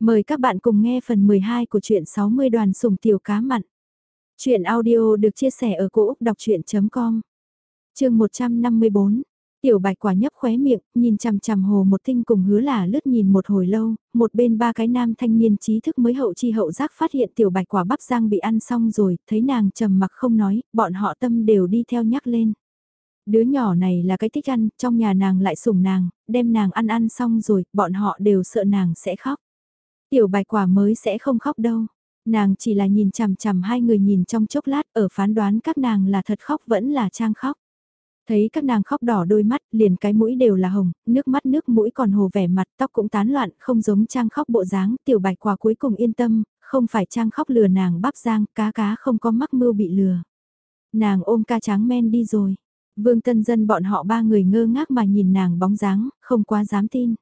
Mời các bạn cùng nghe phần 12 của truyện 60 đoàn sùng tiểu cá mặn. truyện audio được chia sẻ ở cỗ đọc chuyện.com Trường 154 Tiểu bạch quả nhấp khóe miệng, nhìn chằm chằm hồ một tinh cùng hứa là lướt nhìn một hồi lâu, một bên ba cái nam thanh niên trí thức mới hậu chi hậu giác phát hiện tiểu bạch quả bắp giang bị ăn xong rồi, thấy nàng trầm mặc không nói, bọn họ tâm đều đi theo nhắc lên. Đứa nhỏ này là cái thích ăn, trong nhà nàng lại sủng nàng, đem nàng ăn ăn xong rồi, bọn họ đều sợ nàng sẽ khóc. Tiểu bạch quả mới sẽ không khóc đâu. Nàng chỉ là nhìn chằm chằm hai người nhìn trong chốc lát ở phán đoán các nàng là thật khóc vẫn là trang khóc. Thấy các nàng khóc đỏ đôi mắt, liền cái mũi đều là hồng, nước mắt nước mũi còn hồ vẻ mặt tóc cũng tán loạn, không giống trang khóc bộ dáng, tiểu bạch quả cuối cùng yên tâm, không phải trang khóc lừa nàng bắp giang, cá cá không có mắc mưu bị lừa. Nàng ôm ca tráng men đi rồi. Vương Tân Dân bọn họ ba người ngơ ngác mà nhìn nàng bóng dáng, không quá dám tin.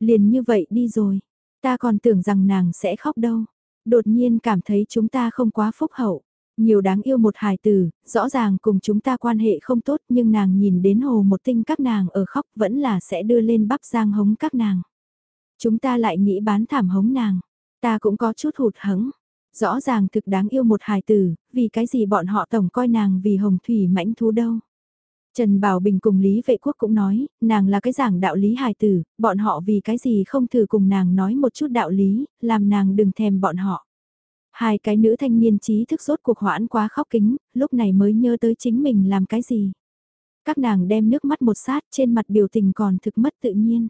Liền như vậy đi rồi, Ta còn tưởng rằng nàng sẽ khóc đâu. Đột nhiên cảm thấy chúng ta không quá phúc hậu. Nhiều đáng yêu một hài tử, rõ ràng cùng chúng ta quan hệ không tốt nhưng nàng nhìn đến hồ một tinh các nàng ở khóc vẫn là sẽ đưa lên bắp giang hống các nàng. Chúng ta lại nghĩ bán thảm hống nàng. Ta cũng có chút hụt hẫng Rõ ràng thực đáng yêu một hài tử, vì cái gì bọn họ tổng coi nàng vì hồng thủy mãnh thú đâu. Trần Bảo Bình cùng Lý Vệ Quốc cũng nói, nàng là cái giảng đạo lý hài tử, bọn họ vì cái gì không thử cùng nàng nói một chút đạo lý, làm nàng đừng thèm bọn họ. Hai cái nữ thanh niên trí thức rốt cuộc hoãn quá khóc kính, lúc này mới nhớ tới chính mình làm cái gì. Các nàng đem nước mắt một sát trên mặt biểu tình còn thực mất tự nhiên.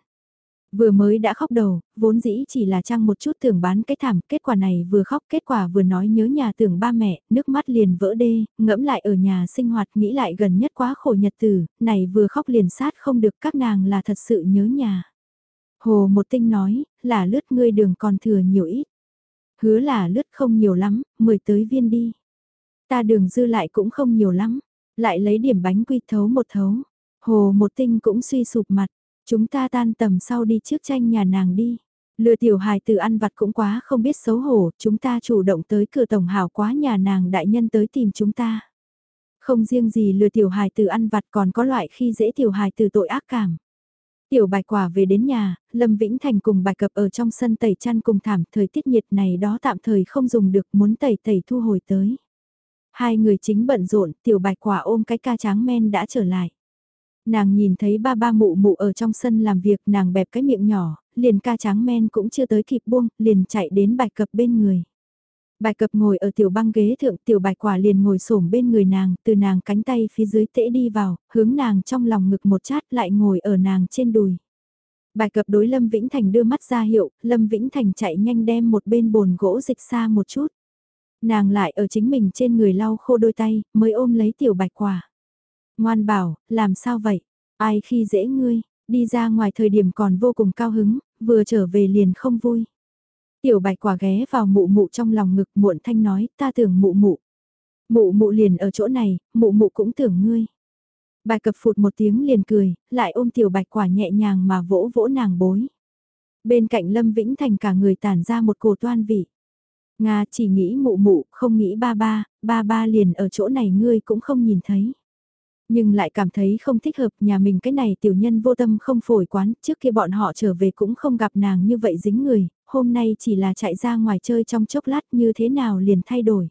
Vừa mới đã khóc đầu, vốn dĩ chỉ là trăng một chút tưởng bán cái thảm, kết quả này vừa khóc kết quả vừa nói nhớ nhà tưởng ba mẹ, nước mắt liền vỡ đê, ngẫm lại ở nhà sinh hoạt nghĩ lại gần nhất quá khổ nhật tử, này vừa khóc liền sát không được các nàng là thật sự nhớ nhà. Hồ một tinh nói, là lướt ngươi đường còn thừa nhiều ít. Hứa là lướt không nhiều lắm, mười tới viên đi. Ta đường dư lại cũng không nhiều lắm, lại lấy điểm bánh quy thấu một thấu. Hồ một tinh cũng suy sụp mặt, Chúng ta tan tầm sau đi trước tranh nhà nàng đi. Lừa tiểu hài từ ăn vặt cũng quá không biết xấu hổ, chúng ta chủ động tới cửa tổng hào quá nhà nàng đại nhân tới tìm chúng ta. Không riêng gì lừa tiểu hài từ ăn vặt còn có loại khi dễ tiểu hài từ tội ác cảm. Tiểu bạch quả về đến nhà, Lâm Vĩnh Thành cùng bài cập ở trong sân tẩy chăn cùng thảm, thời tiết nhiệt này đó tạm thời không dùng được muốn tẩy tẩy thu hồi tới. Hai người chính bận rộn, tiểu bạch quả ôm cái ca tráng men đã trở lại. Nàng nhìn thấy ba ba mụ mụ ở trong sân làm việc nàng bẹp cái miệng nhỏ, liền ca tráng men cũng chưa tới kịp buông, liền chạy đến bạch cập bên người. Bạch cập ngồi ở tiểu băng ghế thượng tiểu bạch quả liền ngồi xổm bên người nàng, từ nàng cánh tay phía dưới tễ đi vào, hướng nàng trong lòng ngực một chát lại ngồi ở nàng trên đùi. Bạch cập đối Lâm Vĩnh Thành đưa mắt ra hiệu, Lâm Vĩnh Thành chạy nhanh đem một bên bồn gỗ dịch xa một chút. Nàng lại ở chính mình trên người lau khô đôi tay, mới ôm lấy tiểu bạch quả. Ngoan bảo, làm sao vậy? Ai khi dễ ngươi, đi ra ngoài thời điểm còn vô cùng cao hứng, vừa trở về liền không vui. Tiểu bạch quả ghé vào mụ mụ trong lòng ngực muộn thanh nói, ta tưởng mụ mụ. Mụ mụ liền ở chỗ này, mụ mụ cũng tưởng ngươi. Bạch cập phụt một tiếng liền cười, lại ôm tiểu bạch quả nhẹ nhàng mà vỗ vỗ nàng bối. Bên cạnh Lâm Vĩnh Thành cả người tản ra một cổ toan vị. Nga chỉ nghĩ mụ mụ, không nghĩ ba ba, ba ba liền ở chỗ này ngươi cũng không nhìn thấy. Nhưng lại cảm thấy không thích hợp nhà mình cái này tiểu nhân vô tâm không phổi quán, trước kia bọn họ trở về cũng không gặp nàng như vậy dính người, hôm nay chỉ là chạy ra ngoài chơi trong chốc lát như thế nào liền thay đổi.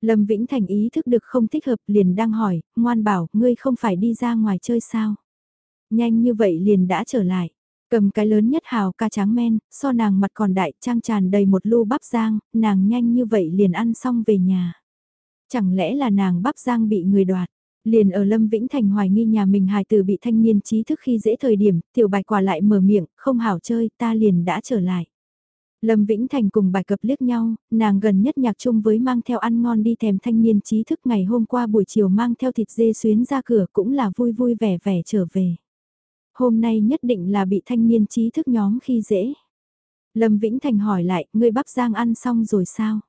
Lâm Vĩnh Thành ý thức được không thích hợp liền đang hỏi, ngoan bảo, ngươi không phải đi ra ngoài chơi sao? Nhanh như vậy liền đã trở lại. Cầm cái lớn nhất hào ca tráng men, so nàng mặt còn đại trang tràn đầy một lu bắp giang, nàng nhanh như vậy liền ăn xong về nhà. Chẳng lẽ là nàng bắp giang bị người đoạt? Liền ở Lâm Vĩnh Thành hoài nghi nhà mình hài tử bị thanh niên trí thức khi dễ thời điểm, tiểu bạch quả lại mở miệng, không hảo chơi, ta liền đã trở lại. Lâm Vĩnh Thành cùng bài cập liếc nhau, nàng gần nhất nhạc chung với mang theo ăn ngon đi thèm thanh niên trí thức ngày hôm qua buổi chiều mang theo thịt dê xuyến ra cửa cũng là vui vui vẻ vẻ trở về. Hôm nay nhất định là bị thanh niên trí thức nhóm khi dễ. Lâm Vĩnh Thành hỏi lại, ngươi bắp giang ăn xong rồi sao?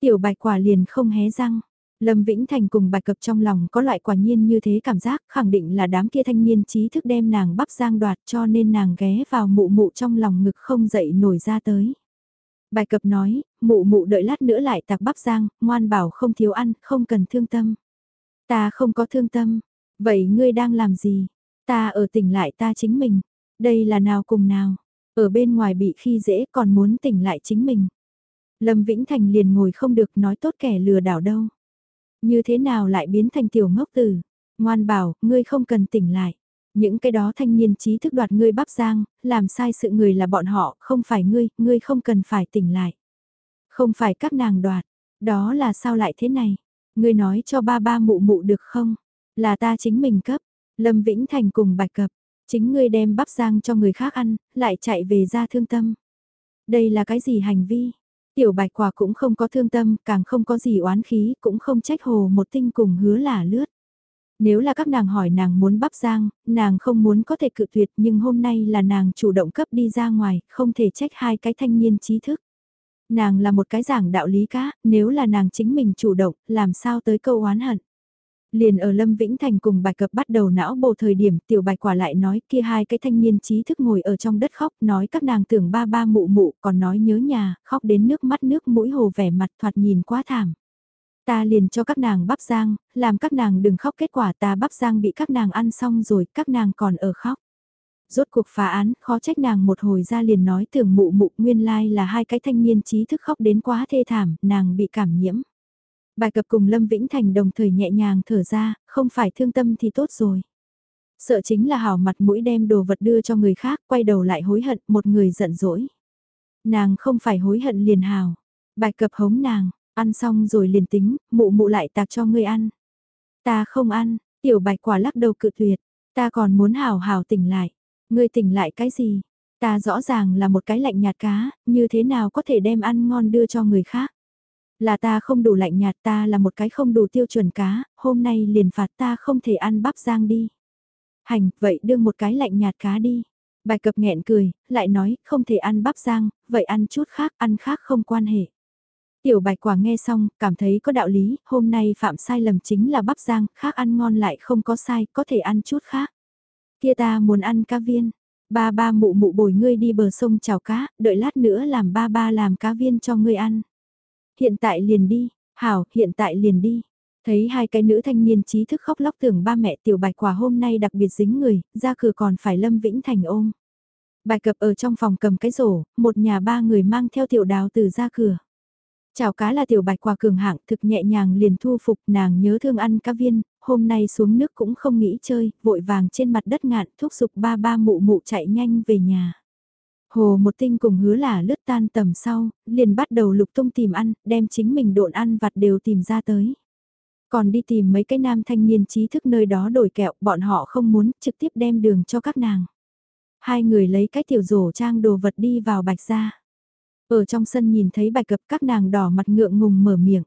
Tiểu bạch quả liền không hé răng. Lâm Vĩnh Thành cùng bạch cập trong lòng có loại quả nhiên như thế cảm giác khẳng định là đám kia thanh niên trí thức đem nàng bắp giang đoạt cho nên nàng ghé vào mụ mụ trong lòng ngực không dậy nổi ra tới. Bạch cập nói, mụ mụ đợi lát nữa lại tạc bắp giang, ngoan bảo không thiếu ăn, không cần thương tâm. Ta không có thương tâm, vậy ngươi đang làm gì? Ta ở tỉnh lại ta chính mình, đây là nào cùng nào? Ở bên ngoài bị khi dễ còn muốn tỉnh lại chính mình. Lâm Vĩnh Thành liền ngồi không được nói tốt kẻ lừa đảo đâu. Như thế nào lại biến thành tiểu ngốc tử? Ngoan bảo, ngươi không cần tỉnh lại. Những cái đó thanh niên trí thức đoạt ngươi bắp giang, làm sai sự người là bọn họ, không phải ngươi, ngươi không cần phải tỉnh lại. Không phải các nàng đoạt, đó là sao lại thế này? Ngươi nói cho ba ba mụ mụ được không? Là ta chính mình cấp, Lâm Vĩnh Thành cùng bạch cập, chính ngươi đem bắp giang cho người khác ăn, lại chạy về ra thương tâm. Đây là cái gì hành vi? Tiểu bạch quả cũng không có thương tâm, càng không có gì oán khí, cũng không trách hồ một tinh cùng hứa là lướt. Nếu là các nàng hỏi nàng muốn bắp giang, nàng không muốn có thể cự tuyệt nhưng hôm nay là nàng chủ động cấp đi ra ngoài, không thể trách hai cái thanh niên trí thức. Nàng là một cái giảng đạo lý cá, nếu là nàng chính mình chủ động, làm sao tới câu oán hận. Liền ở Lâm Vĩnh Thành cùng bạch cập bắt đầu não bộ thời điểm tiểu bạch quả lại nói kia hai cái thanh niên trí thức ngồi ở trong đất khóc nói các nàng tưởng ba ba mụ mụ còn nói nhớ nhà, khóc đến nước mắt nước mũi hồ vẻ mặt thoạt nhìn quá thảm. Ta liền cho các nàng bắp giang, làm các nàng đừng khóc kết quả ta bắp giang bị các nàng ăn xong rồi, các nàng còn ở khóc. Rốt cuộc phá án, khó trách nàng một hồi ra liền nói tưởng mụ mụ nguyên lai là hai cái thanh niên trí thức khóc đến quá thê thảm, nàng bị cảm nhiễm. Bài cập cùng Lâm Vĩnh Thành đồng thời nhẹ nhàng thở ra, không phải thương tâm thì tốt rồi. Sợ chính là hảo mặt mũi đem đồ vật đưa cho người khác, quay đầu lại hối hận, một người giận dỗi. Nàng không phải hối hận liền hào. Bài cập hống nàng, ăn xong rồi liền tính, mụ mụ lại tạc cho ngươi ăn. Ta không ăn, tiểu bạch quả lắc đầu cự tuyệt, ta còn muốn hào hào tỉnh lại. Ngươi tỉnh lại cái gì? Ta rõ ràng là một cái lạnh nhạt cá, như thế nào có thể đem ăn ngon đưa cho người khác? Là ta không đủ lạnh nhạt ta là một cái không đủ tiêu chuẩn cá, hôm nay liền phạt ta không thể ăn bắp giang đi. Hành, vậy đưa một cái lạnh nhạt cá đi. Bài cập nghẹn cười, lại nói, không thể ăn bắp giang, vậy ăn chút khác, ăn khác không quan hệ. Tiểu bạch quả nghe xong, cảm thấy có đạo lý, hôm nay phạm sai lầm chính là bắp giang, khác ăn ngon lại không có sai, có thể ăn chút khác. Kia ta muốn ăn cá viên, ba ba mụ mụ bồi ngươi đi bờ sông chào cá, đợi lát nữa làm ba ba làm cá viên cho ngươi ăn. Hiện tại liền đi, hảo, hiện tại liền đi. Thấy hai cái nữ thanh niên trí thức khóc lóc tưởng ba mẹ tiểu bạch quả hôm nay đặc biệt dính người, ra cửa còn phải Lâm Vĩnh Thành ôm. Bài cập ở trong phòng cầm cái rổ, một nhà ba người mang theo tiểu đào từ ra cửa. Chào cá là tiểu bạch quả cường hạng thực nhẹ nhàng liền thu phục nàng nhớ thương ăn cá viên, hôm nay xuống nước cũng không nghĩ chơi, vội vàng trên mặt đất ngạn thúc giục ba ba mụ mụ chạy nhanh về nhà. Hồ một tinh cùng hứa là lướt tan tầm sau, liền bắt đầu lục tung tìm ăn, đem chính mình độn ăn vặt đều tìm ra tới. Còn đi tìm mấy cái nam thanh niên trí thức nơi đó đổi kẹo, bọn họ không muốn trực tiếp đem đường cho các nàng. Hai người lấy cái tiểu rổ trang đồ vật đi vào bạch ra. Ở trong sân nhìn thấy bạch cập các nàng đỏ mặt ngượng ngùng mở miệng.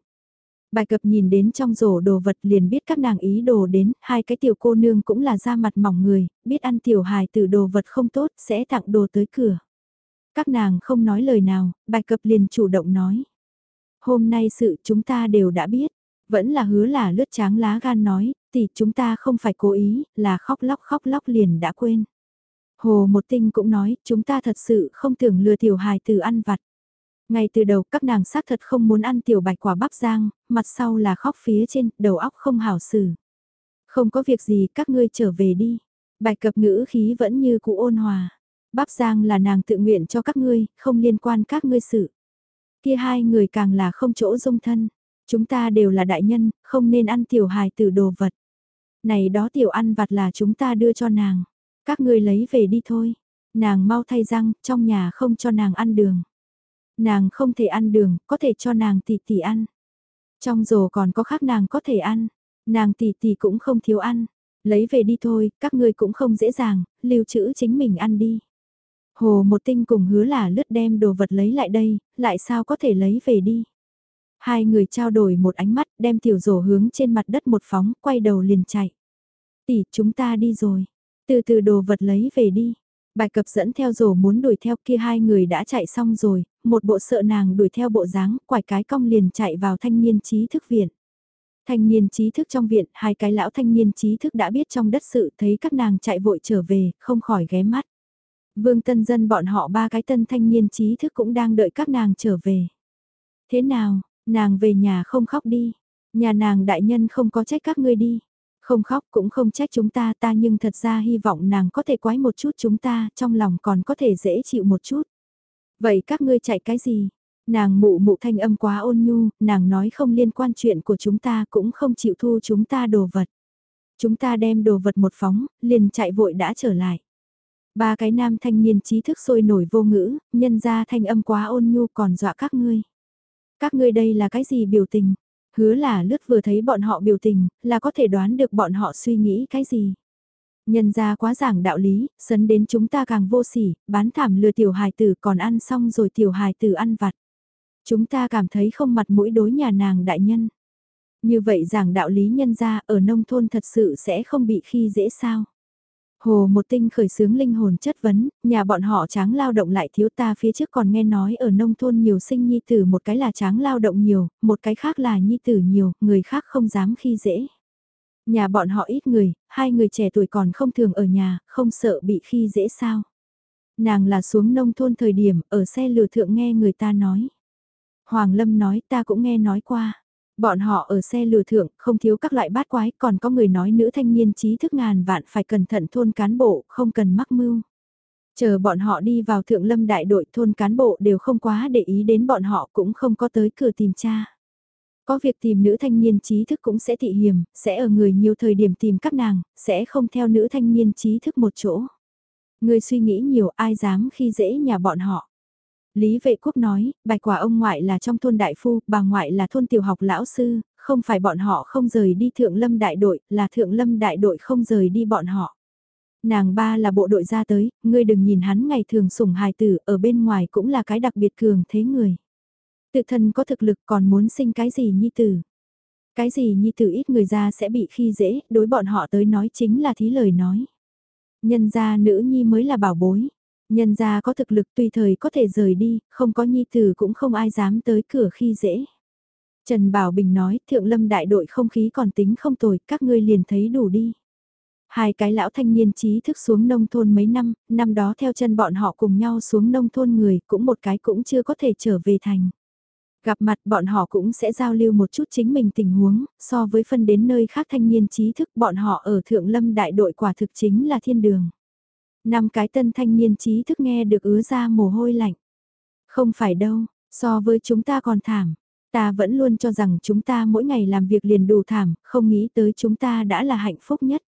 Bạch cập nhìn đến trong rổ đồ vật liền biết các nàng ý đồ đến, hai cái tiểu cô nương cũng là da mặt mỏng người, biết ăn tiểu hài từ đồ vật không tốt sẽ tặng đồ tới cửa. Các nàng không nói lời nào, bạch cập liền chủ động nói. Hôm nay sự chúng ta đều đã biết, vẫn là hứa là lướt tráng lá gan nói, thì chúng ta không phải cố ý, là khóc lóc khóc lóc liền đã quên. Hồ một tinh cũng nói, chúng ta thật sự không tưởng lừa tiểu hài từ ăn vặt. Ngay từ đầu các nàng xác thật không muốn ăn tiểu bạch quả bắp giang, mặt sau là khóc phía trên, đầu óc không hảo xử. Không có việc gì các ngươi trở về đi. Bạch cập ngữ khí vẫn như cũ ôn hòa. Bắp giang là nàng tự nguyện cho các ngươi, không liên quan các ngươi sự. Kia hai người càng là không chỗ dung thân. Chúng ta đều là đại nhân, không nên ăn tiểu hài từ đồ vật. Này đó tiểu ăn vặt là chúng ta đưa cho nàng. Các ngươi lấy về đi thôi. Nàng mau thay răng, trong nhà không cho nàng ăn đường. Nàng không thể ăn đường, có thể cho nàng tỷ tỷ ăn. Trong rổ còn có khác nàng có thể ăn. Nàng tỷ tỷ cũng không thiếu ăn. Lấy về đi thôi, các ngươi cũng không dễ dàng, lưu trữ chính mình ăn đi. Hồ một tinh cùng hứa là lướt đem đồ vật lấy lại đây, lại sao có thể lấy về đi. Hai người trao đổi một ánh mắt, đem tiểu rổ hướng trên mặt đất một phóng, quay đầu liền chạy. Tỷ, chúng ta đi rồi. Từ từ đồ vật lấy về đi. Bài cập dẫn theo rổ muốn đuổi theo kia hai người đã chạy xong rồi, một bộ sợ nàng đuổi theo bộ dáng, quải cái cong liền chạy vào thanh niên trí thức viện. Thanh niên trí thức trong viện, hai cái lão thanh niên trí thức đã biết trong đất sự thấy các nàng chạy vội trở về, không khỏi ghé mắt. Vương tân dân bọn họ ba cái tân thanh niên trí thức cũng đang đợi các nàng trở về. Thế nào, nàng về nhà không khóc đi, nhà nàng đại nhân không có trách các ngươi đi. Không khóc cũng không trách chúng ta ta nhưng thật ra hy vọng nàng có thể quái một chút chúng ta, trong lòng còn có thể dễ chịu một chút. Vậy các ngươi chạy cái gì? Nàng mụ mụ thanh âm quá ôn nhu, nàng nói không liên quan chuyện của chúng ta cũng không chịu thu chúng ta đồ vật. Chúng ta đem đồ vật một phóng, liền chạy vội đã trở lại. Ba cái nam thanh niên trí thức sôi nổi vô ngữ, nhân ra thanh âm quá ôn nhu còn dọa các ngươi. Các ngươi đây là cái gì biểu tình? Hứa là lướt vừa thấy bọn họ biểu tình, là có thể đoán được bọn họ suy nghĩ cái gì. Nhân ra quá giảng đạo lý, sấn đến chúng ta càng vô sỉ, bán thảm lừa tiểu hài tử còn ăn xong rồi tiểu hài tử ăn vặt. Chúng ta cảm thấy không mặt mũi đối nhà nàng đại nhân. Như vậy giảng đạo lý nhân ra ở nông thôn thật sự sẽ không bị khi dễ sao. Hồ một tinh khởi sướng linh hồn chất vấn, nhà bọn họ tráng lao động lại thiếu ta phía trước còn nghe nói ở nông thôn nhiều sinh nhi tử một cái là tráng lao động nhiều, một cái khác là nhi tử nhiều, người khác không dám khi dễ. Nhà bọn họ ít người, hai người trẻ tuổi còn không thường ở nhà, không sợ bị khi dễ sao. Nàng là xuống nông thôn thời điểm, ở xe lừa thượng nghe người ta nói. Hoàng Lâm nói ta cũng nghe nói qua. Bọn họ ở xe lừa thượng không thiếu các loại bát quái còn có người nói nữ thanh niên trí thức ngàn vạn phải cẩn thận thôn cán bộ không cần mắc mưu. Chờ bọn họ đi vào thượng lâm đại đội thôn cán bộ đều không quá để ý đến bọn họ cũng không có tới cửa tìm cha. Có việc tìm nữ thanh niên trí thức cũng sẽ thị hiểm, sẽ ở người nhiều thời điểm tìm các nàng, sẽ không theo nữ thanh niên trí thức một chỗ. Người suy nghĩ nhiều ai dám khi dễ nhà bọn họ. Lý vệ quốc nói, bạch quả ông ngoại là trong thôn đại phu, bà ngoại là thôn tiểu học lão sư, không phải bọn họ không rời đi thượng lâm đại đội, là thượng lâm đại đội không rời đi bọn họ. Nàng ba là bộ đội ra tới, ngươi đừng nhìn hắn ngày thường sủng hài tử, ở bên ngoài cũng là cái đặc biệt cường thế người. Tự thân có thực lực còn muốn sinh cái gì nhi tử. Cái gì nhi tử ít người ra sẽ bị khi dễ, đối bọn họ tới nói chính là thí lời nói. Nhân gia nữ nhi mới là bảo bối. Nhân gia có thực lực tùy thời có thể rời đi, không có nhi tử cũng không ai dám tới cửa khi dễ. Trần Bảo Bình nói, thượng lâm đại đội không khí còn tính không tồi, các ngươi liền thấy đủ đi. Hai cái lão thanh niên trí thức xuống nông thôn mấy năm, năm đó theo chân bọn họ cùng nhau xuống nông thôn người, cũng một cái cũng chưa có thể trở về thành. Gặp mặt bọn họ cũng sẽ giao lưu một chút chính mình tình huống, so với phân đến nơi khác thanh niên trí thức bọn họ ở thượng lâm đại đội quả thực chính là thiên đường. Năm cái tân thanh niên trí thức nghe được ứa ra mồ hôi lạnh. Không phải đâu, so với chúng ta còn thảm. Ta vẫn luôn cho rằng chúng ta mỗi ngày làm việc liền đủ thảm, không nghĩ tới chúng ta đã là hạnh phúc nhất.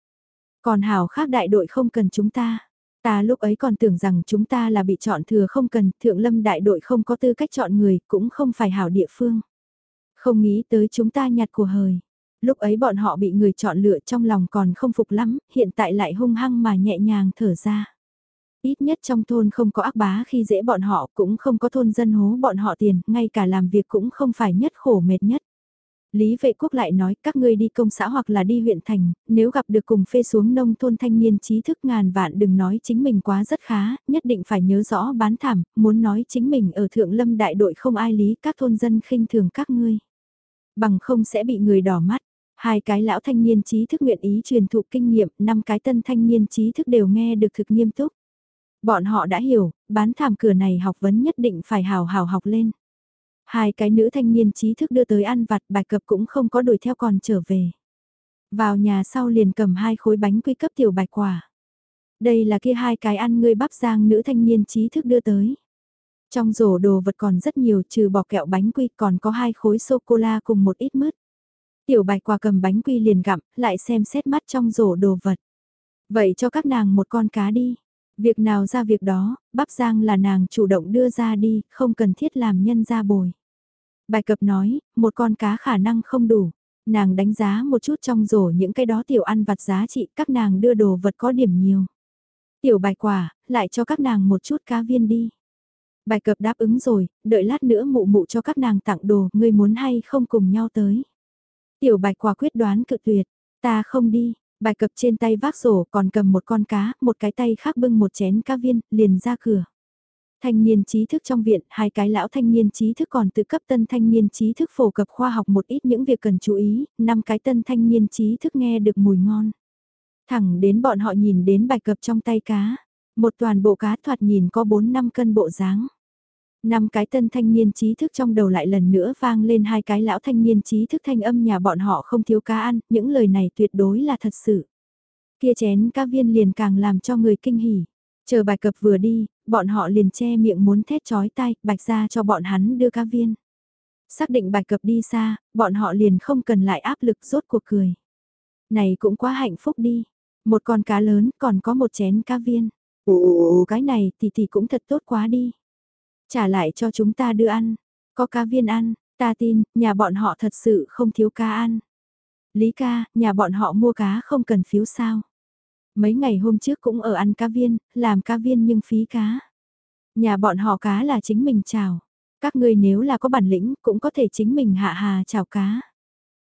Còn hảo khác đại đội không cần chúng ta. Ta lúc ấy còn tưởng rằng chúng ta là bị chọn thừa không cần, thượng lâm đại đội không có tư cách chọn người, cũng không phải hảo địa phương. Không nghĩ tới chúng ta nhặt của hời. Lúc ấy bọn họ bị người chọn lựa trong lòng còn không phục lắm, hiện tại lại hung hăng mà nhẹ nhàng thở ra. Ít nhất trong thôn không có ác bá khi dễ bọn họ cũng không có thôn dân hố bọn họ tiền, ngay cả làm việc cũng không phải nhất khổ mệt nhất. Lý vệ quốc lại nói các ngươi đi công xã hoặc là đi huyện thành, nếu gặp được cùng phê xuống nông thôn thanh niên trí thức ngàn vạn đừng nói chính mình quá rất khá, nhất định phải nhớ rõ bán thảm, muốn nói chính mình ở thượng lâm đại đội không ai lý các thôn dân khinh thường các ngươi. Bằng không sẽ bị người đỏ mắt, hai cái lão thanh niên trí thức nguyện ý truyền thụ kinh nghiệm, năm cái tân thanh niên trí thức đều nghe được thực nghiêm túc. Bọn họ đã hiểu, bán thảm cửa này học vấn nhất định phải hào hào học lên. Hai cái nữ thanh niên trí thức đưa tới ăn vặt bài cập cũng không có đuổi theo còn trở về. Vào nhà sau liền cầm hai khối bánh quy cấp tiểu bạch quả. Đây là kia hai cái ăn ngươi bắp giang nữ thanh niên trí thức đưa tới. Trong rổ đồ vật còn rất nhiều trừ bỏ kẹo bánh quy còn có hai khối sô-cô-la cùng một ít mứt. Tiểu bạch quả cầm bánh quy liền gặm, lại xem xét mắt trong rổ đồ vật. Vậy cho các nàng một con cá đi. Việc nào ra việc đó, bắp giang là nàng chủ động đưa ra đi, không cần thiết làm nhân ra bồi. Bài cập nói, một con cá khả năng không đủ. Nàng đánh giá một chút trong rổ những cái đó tiểu ăn vặt giá trị các nàng đưa đồ vật có điểm nhiều. Tiểu bài quả, lại cho các nàng một chút cá viên đi. Bài cập đáp ứng rồi, đợi lát nữa mụ mụ cho các nàng tặng đồ, ngươi muốn hay không cùng nhau tới. Tiểu bạch quả quyết đoán cự tuyệt, ta không đi, bạch cập trên tay vác rổ còn cầm một con cá, một cái tay khác bưng một chén cá viên, liền ra cửa. Thanh niên trí thức trong viện, hai cái lão thanh niên trí thức còn tự cấp tân thanh niên trí thức phổ cập khoa học một ít những việc cần chú ý, năm cái tân thanh niên trí thức nghe được mùi ngon. Thẳng đến bọn họ nhìn đến bạch cập trong tay cá, một toàn bộ cá thoạt nhìn có 4 năm cân bộ dáng. Năm cái tân thanh niên trí thức trong đầu lại lần nữa vang lên hai cái lão thanh niên trí thức thanh âm nhà bọn họ không thiếu cá ăn, những lời này tuyệt đối là thật sự. Kia chén cá viên liền càng làm cho người kinh hỉ. Chờ bài cập vừa đi, bọn họ liền che miệng muốn thét chói tai bạch ra cho bọn hắn đưa cá viên. Xác định bài cập đi xa, bọn họ liền không cần lại áp lực rốt cuộc cười. Này cũng quá hạnh phúc đi. Một con cá lớn còn có một chén cá viên. Ồ, cái này thì thì cũng thật tốt quá đi. Trả lại cho chúng ta đưa ăn. Có cá viên ăn, ta tin, nhà bọn họ thật sự không thiếu cá ăn. Lý ca, nhà bọn họ mua cá không cần phiếu sao. Mấy ngày hôm trước cũng ở ăn cá viên, làm cá viên nhưng phí cá. Nhà bọn họ cá là chính mình chào. Các ngươi nếu là có bản lĩnh cũng có thể chính mình hạ hà chào cá.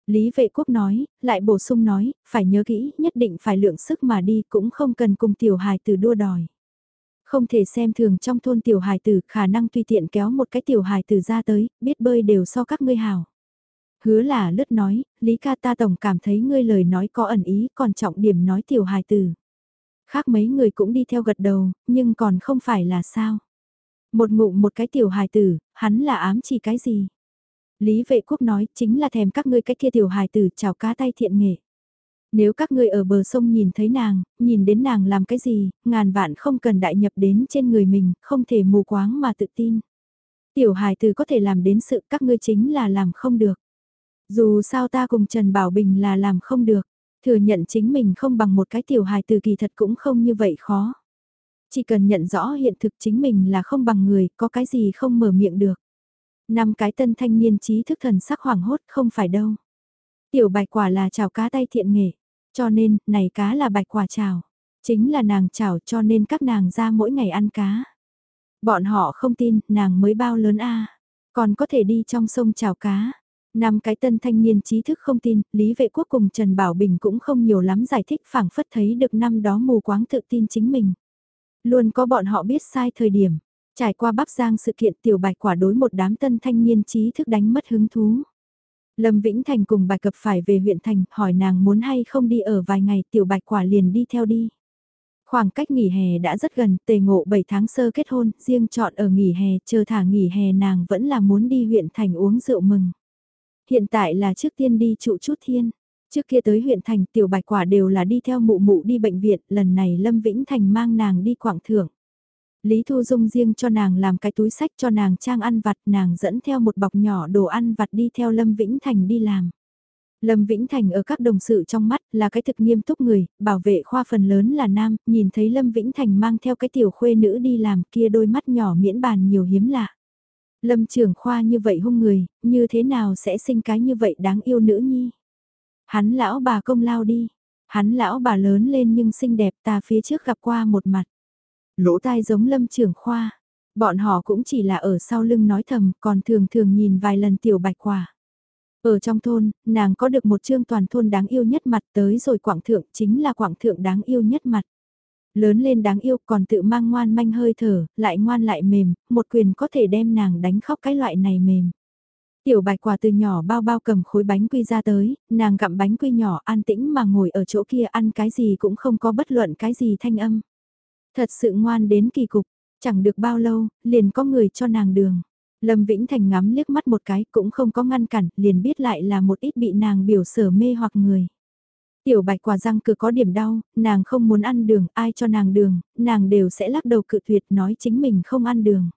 Lý vệ quốc nói, lại bổ sung nói, phải nhớ kỹ, nhất định phải lượng sức mà đi cũng không cần cùng tiểu hài từ đua đòi. Không thể xem thường trong thôn tiểu hài tử khả năng tùy tiện kéo một cái tiểu hài tử ra tới, biết bơi đều so các ngươi hào. Hứa là lướt nói, Lý ca ta tổng cảm thấy ngươi lời nói có ẩn ý còn trọng điểm nói tiểu hài tử. Khác mấy người cũng đi theo gật đầu, nhưng còn không phải là sao. Một ngụm một cái tiểu hài tử, hắn là ám chỉ cái gì? Lý vệ quốc nói chính là thèm các ngươi cái kia tiểu hài tử chào cá tay thiện nghệ. Nếu các ngươi ở bờ sông nhìn thấy nàng, nhìn đến nàng làm cái gì, ngàn vạn không cần đại nhập đến trên người mình, không thể mù quáng mà tự tin. Tiểu hài tử có thể làm đến sự các ngươi chính là làm không được. Dù sao ta cùng Trần Bảo Bình là làm không được, thừa nhận chính mình không bằng một cái tiểu hài tử kỳ thật cũng không như vậy khó. Chỉ cần nhận rõ hiện thực chính mình là không bằng người, có cái gì không mở miệng được. Năm cái tân thanh niên trí thức thần sắc hoảng hốt không phải đâu. Tiểu bạch quả là chào cá tay thiện nghệ, cho nên, này cá là bạch quả chào. Chính là nàng chào cho nên các nàng ra mỗi ngày ăn cá. Bọn họ không tin, nàng mới bao lớn a còn có thể đi trong sông chào cá. Năm cái tân thanh niên trí thức không tin, Lý Vệ Quốc cùng Trần Bảo Bình cũng không nhiều lắm giải thích phảng phất thấy được năm đó mù quáng tự tin chính mình. Luôn có bọn họ biết sai thời điểm. Trải qua bắp giang sự kiện tiểu bạch quả đối một đám tân thanh niên trí thức đánh mất hứng thú. Lâm Vĩnh Thành cùng bạch cập phải về huyện thành, hỏi nàng muốn hay không đi ở vài ngày, tiểu bạch quả liền đi theo đi. Khoảng cách nghỉ hè đã rất gần, tề ngộ 7 tháng sơ kết hôn, riêng chọn ở nghỉ hè, chờ thả nghỉ hè nàng vẫn là muốn đi huyện thành uống rượu mừng. Hiện tại là trước tiên đi trụ chút thiên. Trước kia tới huyện thành tiểu bạch quả đều là đi theo mụ mụ đi bệnh viện, lần này Lâm Vĩnh Thành mang nàng đi quảng thưởng. Lý Thu Dung riêng cho nàng làm cái túi sách cho nàng trang ăn vặt, nàng dẫn theo một bọc nhỏ đồ ăn vặt đi theo Lâm Vĩnh Thành đi làm. Lâm Vĩnh Thành ở các đồng sự trong mắt là cái thực nghiêm túc người, bảo vệ khoa phần lớn là nam, nhìn thấy Lâm Vĩnh Thành mang theo cái tiểu khuê nữ đi làm kia đôi mắt nhỏ miễn bàn nhiều hiếm lạ. Lâm trưởng khoa như vậy hung người, như thế nào sẽ sinh cái như vậy đáng yêu nữ nhi? Hắn lão bà công lao đi, hắn lão bà lớn lên nhưng xinh đẹp ta phía trước gặp qua một mặt. Lỗ tai giống lâm trưởng khoa, bọn họ cũng chỉ là ở sau lưng nói thầm còn thường thường nhìn vài lần tiểu bạch quả. Ở trong thôn, nàng có được một chương toàn thôn đáng yêu nhất mặt tới rồi quảng thượng chính là quảng thượng đáng yêu nhất mặt. Lớn lên đáng yêu còn tự mang ngoan manh hơi thở, lại ngoan lại mềm, một quyền có thể đem nàng đánh khóc cái loại này mềm. Tiểu bạch quả từ nhỏ bao bao cầm khối bánh quy ra tới, nàng gặm bánh quy nhỏ an tĩnh mà ngồi ở chỗ kia ăn cái gì cũng không có bất luận cái gì thanh âm. Thật sự ngoan đến kỳ cục, chẳng được bao lâu, liền có người cho nàng đường. Lâm Vĩnh Thành ngắm liếc mắt một cái cũng không có ngăn cản, liền biết lại là một ít bị nàng biểu sở mê hoặc người. Tiểu bạch quả răng cứ có điểm đau, nàng không muốn ăn đường, ai cho nàng đường, nàng đều sẽ lắc đầu cự tuyệt nói chính mình không ăn đường.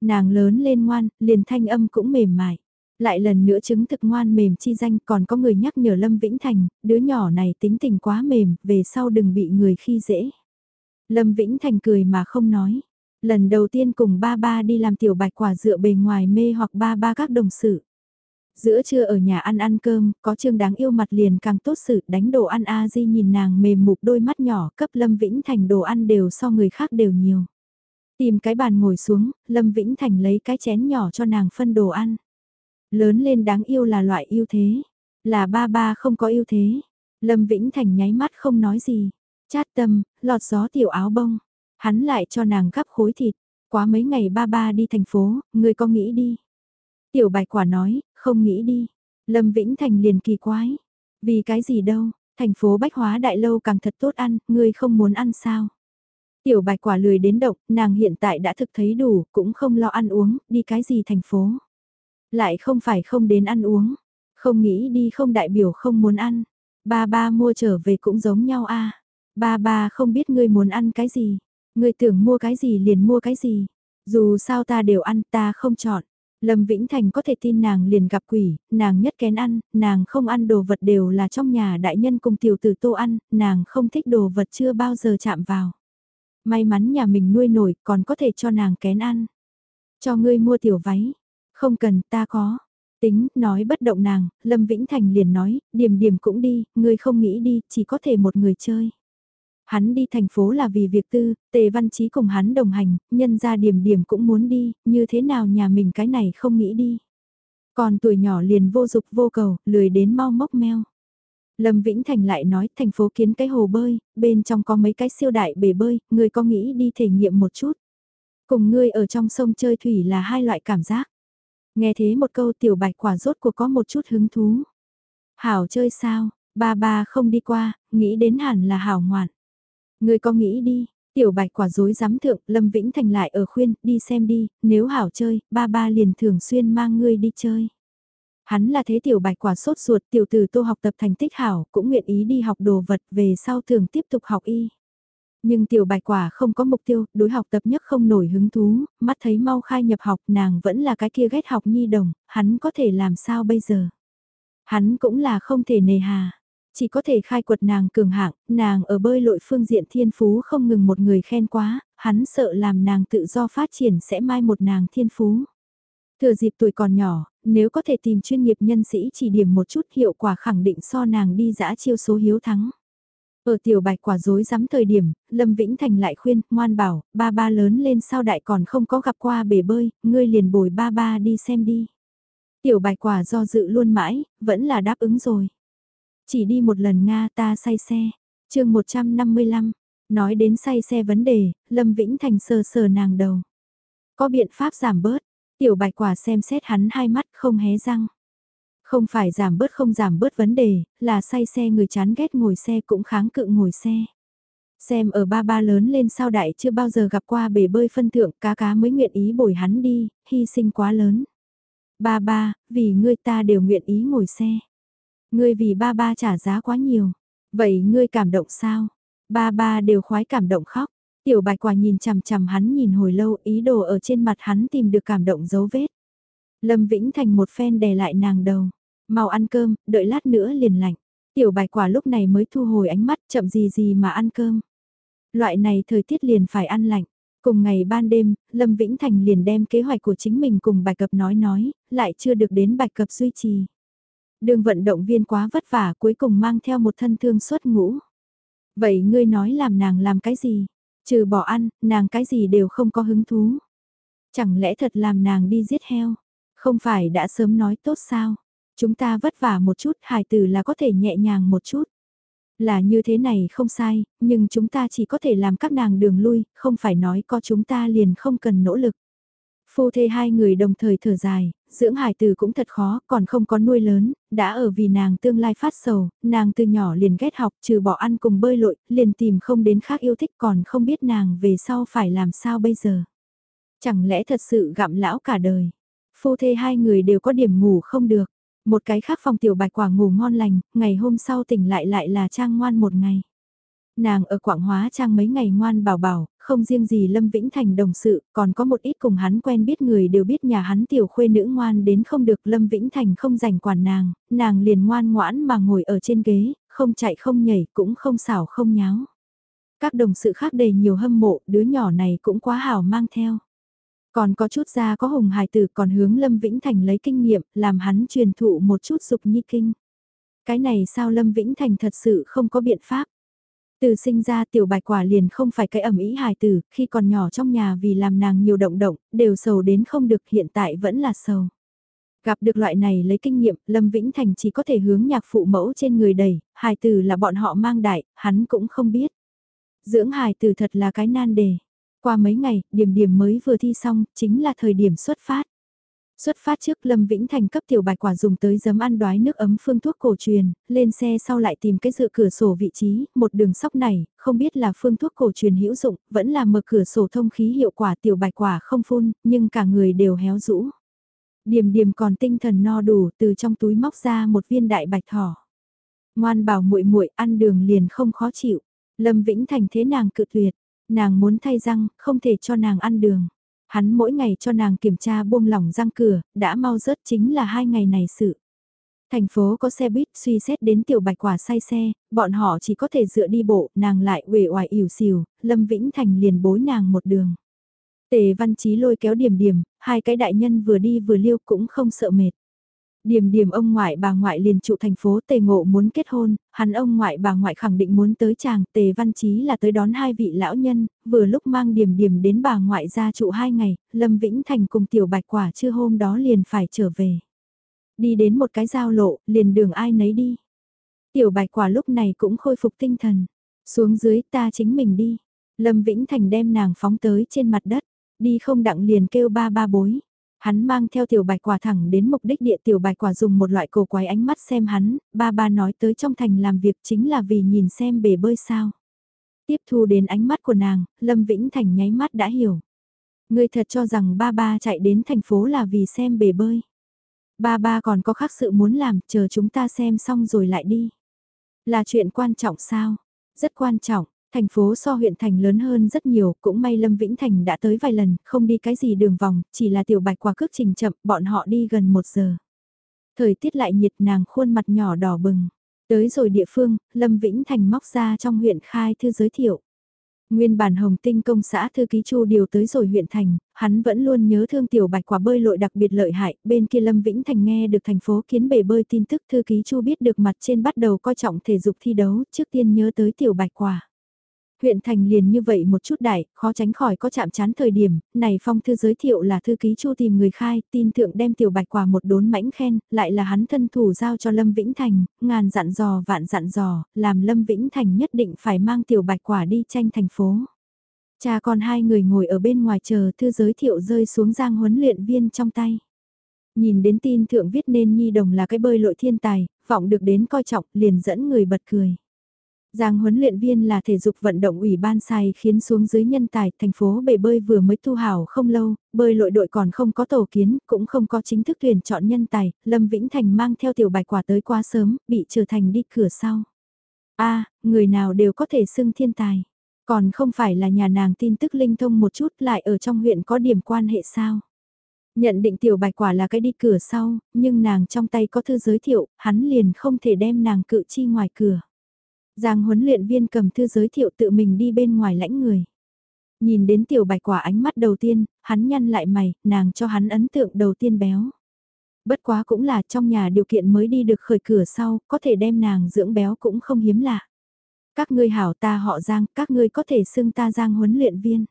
Nàng lớn lên ngoan, liền thanh âm cũng mềm mại. Lại lần nữa chứng thực ngoan mềm chi danh còn có người nhắc nhở Lâm Vĩnh Thành, đứa nhỏ này tính tình quá mềm, về sau đừng bị người khi dễ. Lâm Vĩnh Thành cười mà không nói. Lần đầu tiên cùng ba ba đi làm tiểu bạch quả dựa bề ngoài mê hoặc ba ba các đồng sự. Giữa trưa ở nhà ăn ăn cơm, có trương đáng yêu mặt liền càng tốt sự đánh đồ ăn A Di nhìn nàng mềm mục đôi mắt nhỏ cấp Lâm Vĩnh Thành đồ ăn đều so người khác đều nhiều. Tìm cái bàn ngồi xuống, Lâm Vĩnh Thành lấy cái chén nhỏ cho nàng phân đồ ăn. Lớn lên đáng yêu là loại yêu thế, là ba ba không có yêu thế. Lâm Vĩnh Thành nháy mắt không nói gì, chát tâm, lọt gió tiểu áo bông. Hắn lại cho nàng gắp khối thịt, quá mấy ngày ba ba đi thành phố, người có nghĩ đi. Tiểu bạch quả nói, không nghĩ đi. Lâm Vĩnh Thành liền kỳ quái. Vì cái gì đâu, thành phố bách hóa đại lâu càng thật tốt ăn, ngươi không muốn ăn sao. Tiểu bạch quả lười đến động, nàng hiện tại đã thực thấy đủ, cũng không lo ăn uống, đi cái gì thành phố. Lại không phải không đến ăn uống, không nghĩ đi không đại biểu không muốn ăn. Ba ba mua trở về cũng giống nhau a Ba ba không biết ngươi muốn ăn cái gì, ngươi tưởng mua cái gì liền mua cái gì. Dù sao ta đều ăn ta không chọn. Lâm Vĩnh Thành có thể tin nàng liền gặp quỷ, nàng nhất kén ăn, nàng không ăn đồ vật đều là trong nhà đại nhân cùng tiểu tử tô ăn, nàng không thích đồ vật chưa bao giờ chạm vào. May mắn nhà mình nuôi nổi còn có thể cho nàng kén ăn. Cho ngươi mua tiểu váy, không cần ta có. Tính, nói bất động nàng, Lâm Vĩnh Thành liền nói, điểm điểm cũng đi, ngươi không nghĩ đi, chỉ có thể một người chơi. Hắn đi thành phố là vì việc tư, tề văn trí cùng hắn đồng hành, nhân ra điểm điểm cũng muốn đi, như thế nào nhà mình cái này không nghĩ đi. Còn tuổi nhỏ liền vô dục vô cầu, lười đến mau mốc meo. Lâm Vĩnh Thành lại nói thành phố kiến cái hồ bơi, bên trong có mấy cái siêu đại bể bơi, người có nghĩ đi thể nghiệm một chút. Cùng ngươi ở trong sông chơi thủy là hai loại cảm giác. Nghe thế một câu tiểu bạch quả rốt cuộc có một chút hứng thú. Hảo chơi sao, ba ba không đi qua, nghĩ đến hẳn là hảo ngoạn. Ngươi có nghĩ đi, tiểu bạch quả dối dám thượng, Lâm Vĩnh Thành lại ở khuyên, đi xem đi, nếu hảo chơi, ba ba liền thường xuyên mang ngươi đi chơi. Hắn là thế tiểu bạch quả sốt ruột, tiểu từ tô học tập thành tích hảo, cũng nguyện ý đi học đồ vật, về sau thường tiếp tục học y. Nhưng tiểu bạch quả không có mục tiêu, đối học tập nhất không nổi hứng thú, mắt thấy mau khai nhập học nàng vẫn là cái kia ghét học nhi đồng, hắn có thể làm sao bây giờ? Hắn cũng là không thể nề hà. Chỉ có thể khai quật nàng cường hạng, nàng ở bơi lội phương diện thiên phú không ngừng một người khen quá, hắn sợ làm nàng tự do phát triển sẽ mai một nàng thiên phú. Thừa dịp tuổi còn nhỏ, nếu có thể tìm chuyên nghiệp nhân sĩ chỉ điểm một chút hiệu quả khẳng định so nàng đi dã chiêu số hiếu thắng. Ở tiểu bạch quả dối rắm thời điểm, Lâm Vĩnh Thành lại khuyên, ngoan bảo, ba ba lớn lên sao đại còn không có gặp qua bể bơi, ngươi liền bồi ba ba đi xem đi. Tiểu bạch quả do dự luôn mãi, vẫn là đáp ứng rồi. Chỉ đi một lần Nga ta say xe. chương 155, nói đến say xe vấn đề, Lâm Vĩnh Thành sờ sờ nàng đầu. Có biện pháp giảm bớt, tiểu bạch quả xem xét hắn hai mắt không hé răng. Không phải giảm bớt không giảm bớt vấn đề, là say xe người chán ghét ngồi xe cũng kháng cự ngồi xe. Xem ở ba ba lớn lên sao đại chưa bao giờ gặp qua bể bơi phân thượng cá cá mới nguyện ý bồi hắn đi, hy sinh quá lớn. Ba ba, vì ngươi ta đều nguyện ý ngồi xe. Ngươi vì ba ba trả giá quá nhiều. Vậy ngươi cảm động sao? Ba ba đều khoái cảm động khóc. Tiểu bạch quả nhìn chằm chằm hắn nhìn hồi lâu ý đồ ở trên mặt hắn tìm được cảm động dấu vết. Lâm Vĩnh Thành một phen đè lại nàng đầu. Mau ăn cơm, đợi lát nữa liền lạnh. Tiểu bạch quả lúc này mới thu hồi ánh mắt chậm gì gì mà ăn cơm. Loại này thời tiết liền phải ăn lạnh. Cùng ngày ban đêm, Lâm Vĩnh Thành liền đem kế hoạch của chính mình cùng bạch cập nói nói, lại chưa được đến bạch cập duy trì. Đường vận động viên quá vất vả cuối cùng mang theo một thân thương xuất ngũ. Vậy ngươi nói làm nàng làm cái gì? Trừ bỏ ăn, nàng cái gì đều không có hứng thú. Chẳng lẽ thật làm nàng đi giết heo? Không phải đã sớm nói tốt sao? Chúng ta vất vả một chút, hài tử là có thể nhẹ nhàng một chút. Là như thế này không sai, nhưng chúng ta chỉ có thể làm các nàng đường lui, không phải nói có chúng ta liền không cần nỗ lực. Phu thê hai người đồng thời thở dài, dưỡng hài từ cũng thật khó, còn không có nuôi lớn, đã ở vì nàng tương lai phát sầu, nàng từ nhỏ liền ghét học, trừ bỏ ăn cùng bơi lội, liền tìm không đến khác yêu thích còn không biết nàng về sau phải làm sao bây giờ. Chẳng lẽ thật sự gặm lão cả đời. Phu thê hai người đều có điểm ngủ không được. Một cái khác phòng tiểu bạch quả ngủ ngon lành, ngày hôm sau tỉnh lại lại là trang ngoan một ngày. Nàng ở Quảng Hóa trang mấy ngày ngoan bảo bảo, không riêng gì Lâm Vĩnh Thành đồng sự, còn có một ít cùng hắn quen biết người đều biết nhà hắn tiểu khuê nữ ngoan đến không được Lâm Vĩnh Thành không rảnh quản nàng, nàng liền ngoan ngoãn mà ngồi ở trên ghế, không chạy không nhảy cũng không xảo không nháo. Các đồng sự khác đầy nhiều hâm mộ, đứa nhỏ này cũng quá hảo mang theo. Còn có chút ra có hùng hài tử còn hướng Lâm Vĩnh Thành lấy kinh nghiệm, làm hắn truyền thụ một chút dục nhi kinh. Cái này sao Lâm Vĩnh Thành thật sự không có biện pháp. Từ sinh ra tiểu bạch quả liền không phải cái ẩm ý hài tử, khi còn nhỏ trong nhà vì làm nàng nhiều động động, đều sầu đến không được hiện tại vẫn là sầu. Gặp được loại này lấy kinh nghiệm, Lâm Vĩnh Thành chỉ có thể hướng nhạc phụ mẫu trên người đầy, hài tử là bọn họ mang đại, hắn cũng không biết. Dưỡng hài tử thật là cái nan đề. Qua mấy ngày, điểm điểm mới vừa thi xong, chính là thời điểm xuất phát. Xuất phát trước Lâm Vĩnh Thành cấp tiểu bạch quả dùng tới giấm ăn đoái nước ấm phương thuốc cổ truyền, lên xe sau lại tìm cái dựa cửa sổ vị trí, một đường sóc này, không biết là phương thuốc cổ truyền hữu dụng, vẫn là mở cửa sổ thông khí hiệu quả tiểu bạch quả không phun, nhưng cả người đều héo rũ. Điềm điềm còn tinh thần no đủ từ trong túi móc ra một viên đại bạch thỏ. Ngoan bảo muội muội ăn đường liền không khó chịu. Lâm Vĩnh Thành thế nàng cự tuyệt, nàng muốn thay răng, không thể cho nàng ăn đường. Hắn mỗi ngày cho nàng kiểm tra buông lỏng răng cửa, đã mau rớt chính là hai ngày này sự. Thành phố có xe buýt suy xét đến tiểu bạch quả say xe, bọn họ chỉ có thể dựa đi bộ, nàng lại uể oải ỉu xìu, Lâm Vĩnh Thành liền bối nàng một đường. Tề văn chí lôi kéo điểm điểm, hai cái đại nhân vừa đi vừa liêu cũng không sợ mệt. Điểm điểm ông ngoại bà ngoại liền trụ thành phố Tề Ngộ muốn kết hôn, hắn ông ngoại bà ngoại khẳng định muốn tới chàng Tề Văn Chí là tới đón hai vị lão nhân, vừa lúc mang điểm điểm đến bà ngoại ra trụ hai ngày, Lâm Vĩnh Thành cùng tiểu bạch quả chưa hôm đó liền phải trở về. Đi đến một cái giao lộ, liền đường ai nấy đi. Tiểu bạch quả lúc này cũng khôi phục tinh thần. Xuống dưới ta chính mình đi. Lâm Vĩnh Thành đem nàng phóng tới trên mặt đất. Đi không đặng liền kêu ba ba bối. Hắn mang theo tiểu bạch quả thẳng đến mục đích địa tiểu bạch quả dùng một loại cổ quái ánh mắt xem hắn, ba ba nói tới trong thành làm việc chính là vì nhìn xem bể bơi sao. Tiếp thu đến ánh mắt của nàng, Lâm Vĩnh Thành nháy mắt đã hiểu. Người thật cho rằng ba ba chạy đến thành phố là vì xem bể bơi. Ba ba còn có khác sự muốn làm, chờ chúng ta xem xong rồi lại đi. Là chuyện quan trọng sao? Rất quan trọng, Thành phố so huyện thành lớn hơn rất nhiều, cũng may Lâm Vĩnh Thành đã tới vài lần, không đi cái gì đường vòng, chỉ là tiểu bạch qua cước trình chậm, bọn họ đi gần một giờ. Thời tiết lại nhiệt nàng khuôn mặt nhỏ đỏ bừng. Tới rồi địa phương, Lâm Vĩnh Thành móc ra trong huyện khai thư giới thiệu. Nguyên bản Hồng Tinh công xã thư ký Chu điều tới rồi huyện thành, hắn vẫn luôn nhớ thương tiểu bạch quả bơi lội đặc biệt lợi hại, bên kia Lâm Vĩnh Thành nghe được thành phố kiến bể bơi tin tức thư ký Chu biết được mặt trên bắt đầu coi trọng thể dục thi đấu, trước tiên nhớ tới tiểu bạch quả. Huyện thành liền như vậy một chút đại, khó tránh khỏi có chạm chán thời điểm, này phong thư giới thiệu là thư ký chu tìm người khai, tin thượng đem tiểu bạch quả một đốn mãnh khen, lại là hắn thân thủ giao cho Lâm Vĩnh Thành, ngàn dặn dò vạn dặn dò, làm Lâm Vĩnh Thành nhất định phải mang tiểu bạch quả đi tranh thành phố. Cha con hai người ngồi ở bên ngoài chờ thư giới thiệu rơi xuống giang huấn luyện viên trong tay. Nhìn đến tin thượng viết nên nhi đồng là cái bơi lội thiên tài, vọng được đến coi trọng liền dẫn người bật cười. Giang huấn luyện viên là thể dục vận động ủy ban sai khiến xuống dưới nhân tài, thành phố bể bơi vừa mới thu hào không lâu, bơi lội đội còn không có tổ kiến, cũng không có chính thức tuyển chọn nhân tài, Lâm Vĩnh Thành mang theo tiểu bạch quả tới quá sớm, bị trở thành đi cửa sau. a người nào đều có thể xưng thiên tài, còn không phải là nhà nàng tin tức linh thông một chút lại ở trong huyện có điểm quan hệ sao. Nhận định tiểu bạch quả là cái đi cửa sau, nhưng nàng trong tay có thư giới thiệu, hắn liền không thể đem nàng cự chi ngoài cửa. Giang huấn luyện viên cầm thư giới thiệu tự mình đi bên ngoài lãnh người. Nhìn đến tiểu bạch quả ánh mắt đầu tiên, hắn nhăn lại mày, nàng cho hắn ấn tượng đầu tiên béo. Bất quá cũng là trong nhà điều kiện mới đi được khởi cửa sau, có thể đem nàng dưỡng béo cũng không hiếm lạ. Các ngươi hảo ta họ Giang, các ngươi có thể xưng ta Giang huấn luyện viên.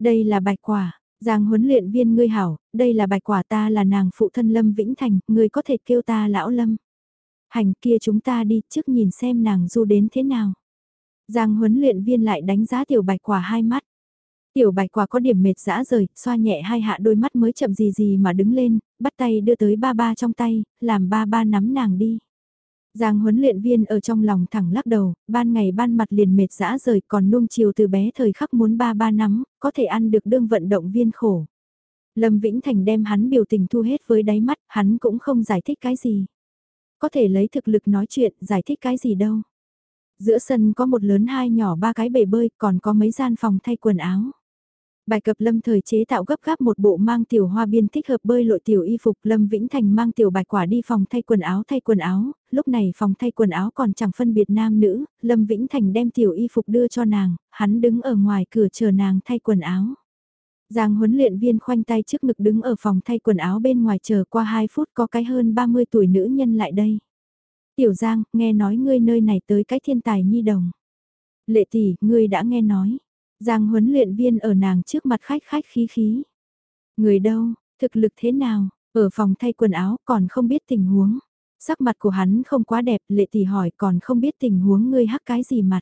Đây là bạch quả, Giang huấn luyện viên ngươi hảo, đây là bạch quả ta là nàng phụ thân Lâm Vĩnh Thành, ngươi có thể kêu ta lão Lâm hành kia chúng ta đi trước nhìn xem nàng du đến thế nào. Giang huấn luyện viên lại đánh giá tiểu bạch quả hai mắt. Tiểu bạch quả có điểm mệt dã rời, xoa nhẹ hai hạ đôi mắt mới chậm gì gì mà đứng lên, bắt tay đưa tới ba ba trong tay, làm ba ba nắm nàng đi. Giang huấn luyện viên ở trong lòng thẳng lắc đầu, ban ngày ban mặt liền mệt dã rời còn nuông chiều từ bé thời khắc muốn ba ba nắm, có thể ăn được đương vận động viên khổ. Lâm Vĩnh Thành đem hắn biểu tình thu hết với đáy mắt, hắn cũng không giải thích cái gì có thể lấy thực lực nói chuyện, giải thích cái gì đâu. Giữa sân có một lớn hai nhỏ ba cái bể bơi, còn có mấy gian phòng thay quần áo. Bài cập Lâm thời chế tạo gấp gáp một bộ mang tiểu hoa biên thích hợp bơi lội tiểu y phục Lâm Vĩnh Thành mang tiểu bạch quả đi phòng thay quần áo thay quần áo, lúc này phòng thay quần áo còn chẳng phân biệt nam nữ, Lâm Vĩnh Thành đem tiểu y phục đưa cho nàng, hắn đứng ở ngoài cửa chờ nàng thay quần áo. Giang huấn luyện viên khoanh tay trước ngực đứng ở phòng thay quần áo bên ngoài chờ qua 2 phút có cái hơn 30 tuổi nữ nhân lại đây. Tiểu Giang, nghe nói ngươi nơi này tới cái thiên tài nhi đồng. Lệ tỷ, ngươi đã nghe nói. Giang huấn luyện viên ở nàng trước mặt khách khách khí khí. Người đâu, thực lực thế nào, ở phòng thay quần áo còn không biết tình huống. Sắc mặt của hắn không quá đẹp, lệ tỷ hỏi còn không biết tình huống ngươi hắc cái gì mặt.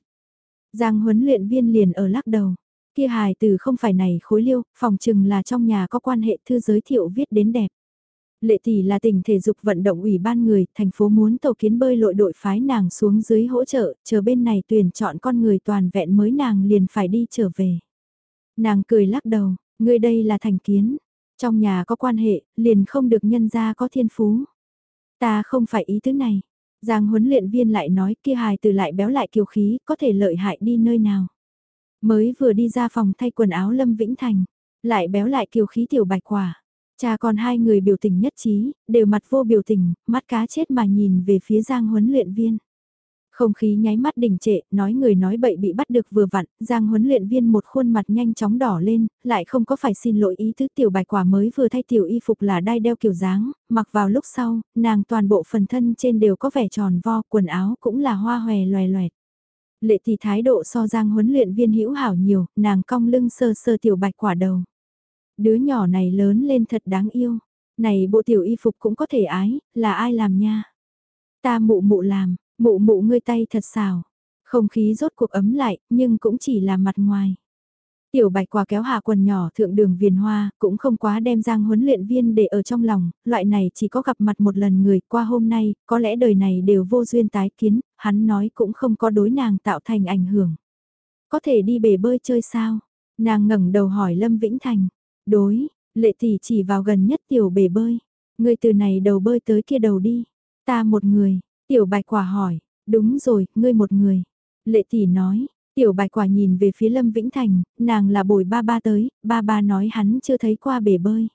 Giang huấn luyện viên liền ở lắc đầu. Kia hài từ không phải này khối liêu, phòng chừng là trong nhà có quan hệ thư giới thiệu viết đến đẹp. Lệ tỷ là tỉnh thể dục vận động ủy ban người, thành phố muốn tàu kiến bơi lội đội phái nàng xuống dưới hỗ trợ, chờ bên này tuyển chọn con người toàn vẹn mới nàng liền phải đi trở về. Nàng cười lắc đầu, ngươi đây là thành kiến, trong nhà có quan hệ, liền không được nhân ra có thiên phú. Ta không phải ý tứ này. Giang huấn luyện viên lại nói kia hài từ lại béo lại kiều khí, có thể lợi hại đi nơi nào. Mới vừa đi ra phòng thay quần áo Lâm Vĩnh Thành, lại béo lại kiều khí tiểu bạch quả. Cha con hai người biểu tình nhất trí, đều mặt vô biểu tình, mắt cá chết mà nhìn về phía Giang huấn luyện viên. Không khí nháy mắt đình trệ, nói người nói bậy bị bắt được vừa vặn, Giang huấn luyện viên một khuôn mặt nhanh chóng đỏ lên, lại không có phải xin lỗi ý thứ tiểu bạch quả mới vừa thay tiểu y phục là đai đeo kiểu dáng, mặc vào lúc sau, nàng toàn bộ phần thân trên đều có vẻ tròn vo, quần áo cũng là hoa hòe loè loẹt. Lệ thì thái độ so Giang huấn luyện viên hữu hảo nhiều, nàng cong lưng sơ sơ tiểu bạch quả đầu. Đứa nhỏ này lớn lên thật đáng yêu, này bộ tiểu y phục cũng có thể ái, là ai làm nha? Ta mụ mụ làm, Mụ mụ ngươi tay thật xào. Không khí rốt cuộc ấm lại, nhưng cũng chỉ là mặt ngoài. Tiểu bạch quả kéo hạ quần nhỏ thượng đường viền hoa, cũng không quá đem giang huấn luyện viên để ở trong lòng, loại này chỉ có gặp mặt một lần người qua hôm nay, có lẽ đời này đều vô duyên tái kiến, hắn nói cũng không có đối nàng tạo thành ảnh hưởng. Có thể đi bể bơi chơi sao? Nàng ngẩng đầu hỏi Lâm Vĩnh Thành. Đối, lệ tỷ chỉ vào gần nhất tiểu bể bơi. Người từ này đầu bơi tới kia đầu đi. Ta một người, Tiểu bạch quả hỏi, đúng rồi, ngươi một người. Lệ tỷ nói, tiểu bạch quả nhìn về phía Lâm Vĩnh Thành, nàng là bồi ba ba tới, ba ba nói hắn chưa thấy qua bể bơi.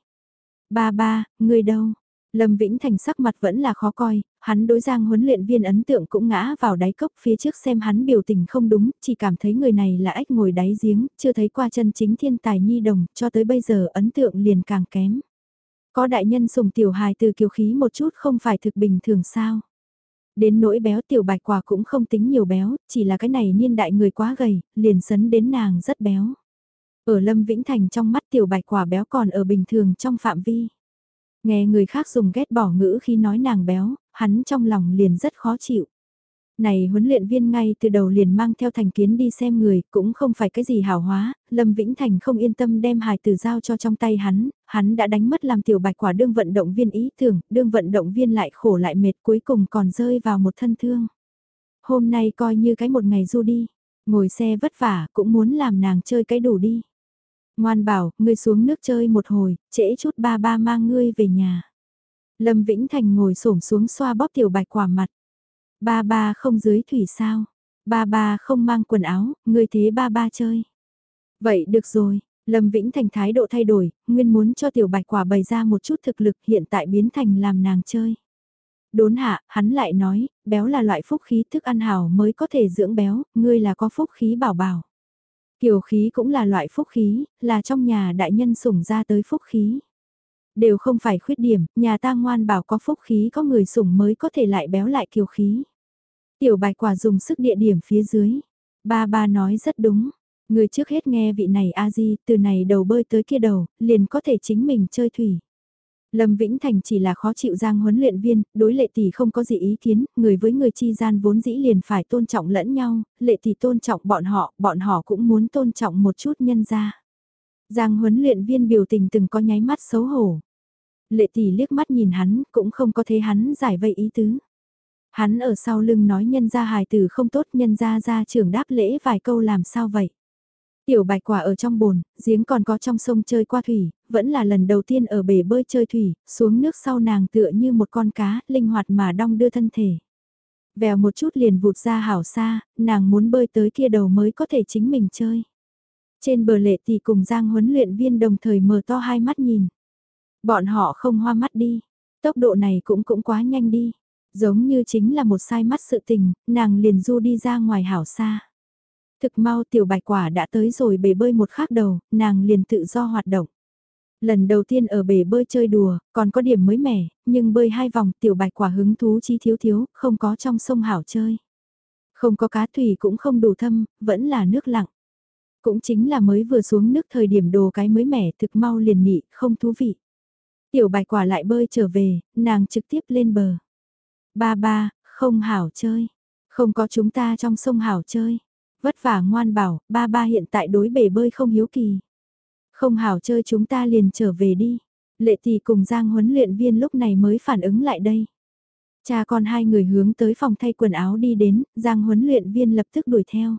Ba ba, người đâu? Lâm Vĩnh Thành sắc mặt vẫn là khó coi, hắn đối giang huấn luyện viên ấn tượng cũng ngã vào đáy cốc phía trước xem hắn biểu tình không đúng, chỉ cảm thấy người này là ếch ngồi đáy giếng, chưa thấy qua chân chính thiên tài nhi đồng, cho tới bây giờ ấn tượng liền càng kém. Có đại nhân sùng tiểu hài từ kiều khí một chút không phải thực bình thường sao? Đến nỗi béo tiểu bạch quả cũng không tính nhiều béo, chỉ là cái này niên đại người quá gầy, liền sấn đến nàng rất béo. Ở Lâm Vĩnh Thành trong mắt tiểu bạch quả béo còn ở bình thường trong phạm vi. Nghe người khác dùng ghét bỏ ngữ khi nói nàng béo, hắn trong lòng liền rất khó chịu. Này huấn luyện viên ngay từ đầu liền mang theo thành kiến đi xem người, cũng không phải cái gì hảo hóa, Lâm Vĩnh Thành không yên tâm đem hài tử giao cho trong tay hắn, hắn đã đánh mất làm tiểu bạch quả đương vận động viên ý tưởng, đương vận động viên lại khổ lại mệt cuối cùng còn rơi vào một thân thương. Hôm nay coi như cái một ngày du đi, ngồi xe vất vả cũng muốn làm nàng chơi cái đủ đi. Ngoan bảo, ngươi xuống nước chơi một hồi, trễ chút ba ba mang ngươi về nhà. Lâm Vĩnh Thành ngồi xổm xuống xoa bóp tiểu bạch quả mặt. Ba ba không dưới thủy sao? Ba ba không mang quần áo, ngươi thế ba ba chơi. Vậy được rồi, Lâm Vĩnh Thành thái độ thay đổi, nguyên muốn cho tiểu bạch quả bày ra một chút thực lực hiện tại biến thành làm nàng chơi. Đốn hạ, hắn lại nói, béo là loại phúc khí thức ăn hảo mới có thể dưỡng béo, ngươi là có phúc khí bảo bảo. Kiều khí cũng là loại phúc khí, là trong nhà đại nhân sủng ra tới phúc khí. Đều không phải khuyết điểm, nhà ta ngoan bảo có phúc khí có người sủng mới có thể lại béo lại kiều khí. Tiểu bạch quả dùng sức địa điểm phía dưới. Ba ba nói rất đúng. Người trước hết nghe vị này a di từ này đầu bơi tới kia đầu, liền có thể chính mình chơi thủy. Lâm Vĩnh Thành chỉ là khó chịu giang huấn luyện viên, đối lệ tỷ không có gì ý kiến, người với người chi gian vốn dĩ liền phải tôn trọng lẫn nhau, lệ tỷ tôn trọng bọn họ, bọn họ cũng muốn tôn trọng một chút nhân ra. Giang huấn luyện viên biểu tình từng có nháy mắt xấu hổ. Lệ tỷ liếc mắt nhìn hắn, cũng không có thấy hắn giải vây ý tứ. Hắn ở sau lưng nói nhân gia hài tử không tốt nhân gia gia trưởng đáp lễ vài câu làm sao vậy. Tiểu bạch quả ở trong bồn, giếng còn có trong sông chơi qua thủy, vẫn là lần đầu tiên ở bể bơi chơi thủy, xuống nước sau nàng tựa như một con cá, linh hoạt mà đong đưa thân thể. Vèo một chút liền vụt ra hảo xa, nàng muốn bơi tới kia đầu mới có thể chính mình chơi. Trên bờ lệ thì cùng Giang huấn luyện viên đồng thời mở to hai mắt nhìn. Bọn họ không hoa mắt đi, tốc độ này cũng cũng quá nhanh đi. Giống như chính là một sai mắt sự tình, nàng liền du đi ra ngoài hảo xa. Thực mau tiểu bạch quả đã tới rồi bể bơi một khắc đầu, nàng liền tự do hoạt động. Lần đầu tiên ở bể bơi chơi đùa, còn có điểm mới mẻ, nhưng bơi hai vòng tiểu bạch quả hứng thú chi thiếu thiếu, không có trong sông hảo chơi. Không có cá thủy cũng không đủ thâm, vẫn là nước lặng. Cũng chính là mới vừa xuống nước thời điểm đồ cái mới mẻ thực mau liền nị, không thú vị. Tiểu bạch quả lại bơi trở về, nàng trực tiếp lên bờ. Ba ba, không hảo chơi. Không có chúng ta trong sông hảo chơi. Vất vả ngoan bảo, ba ba hiện tại đối bể bơi không hiếu kỳ. Không hảo chơi chúng ta liền trở về đi. Lệ tỷ cùng Giang huấn luyện viên lúc này mới phản ứng lại đây. Cha con hai người hướng tới phòng thay quần áo đi đến, Giang huấn luyện viên lập tức đuổi theo.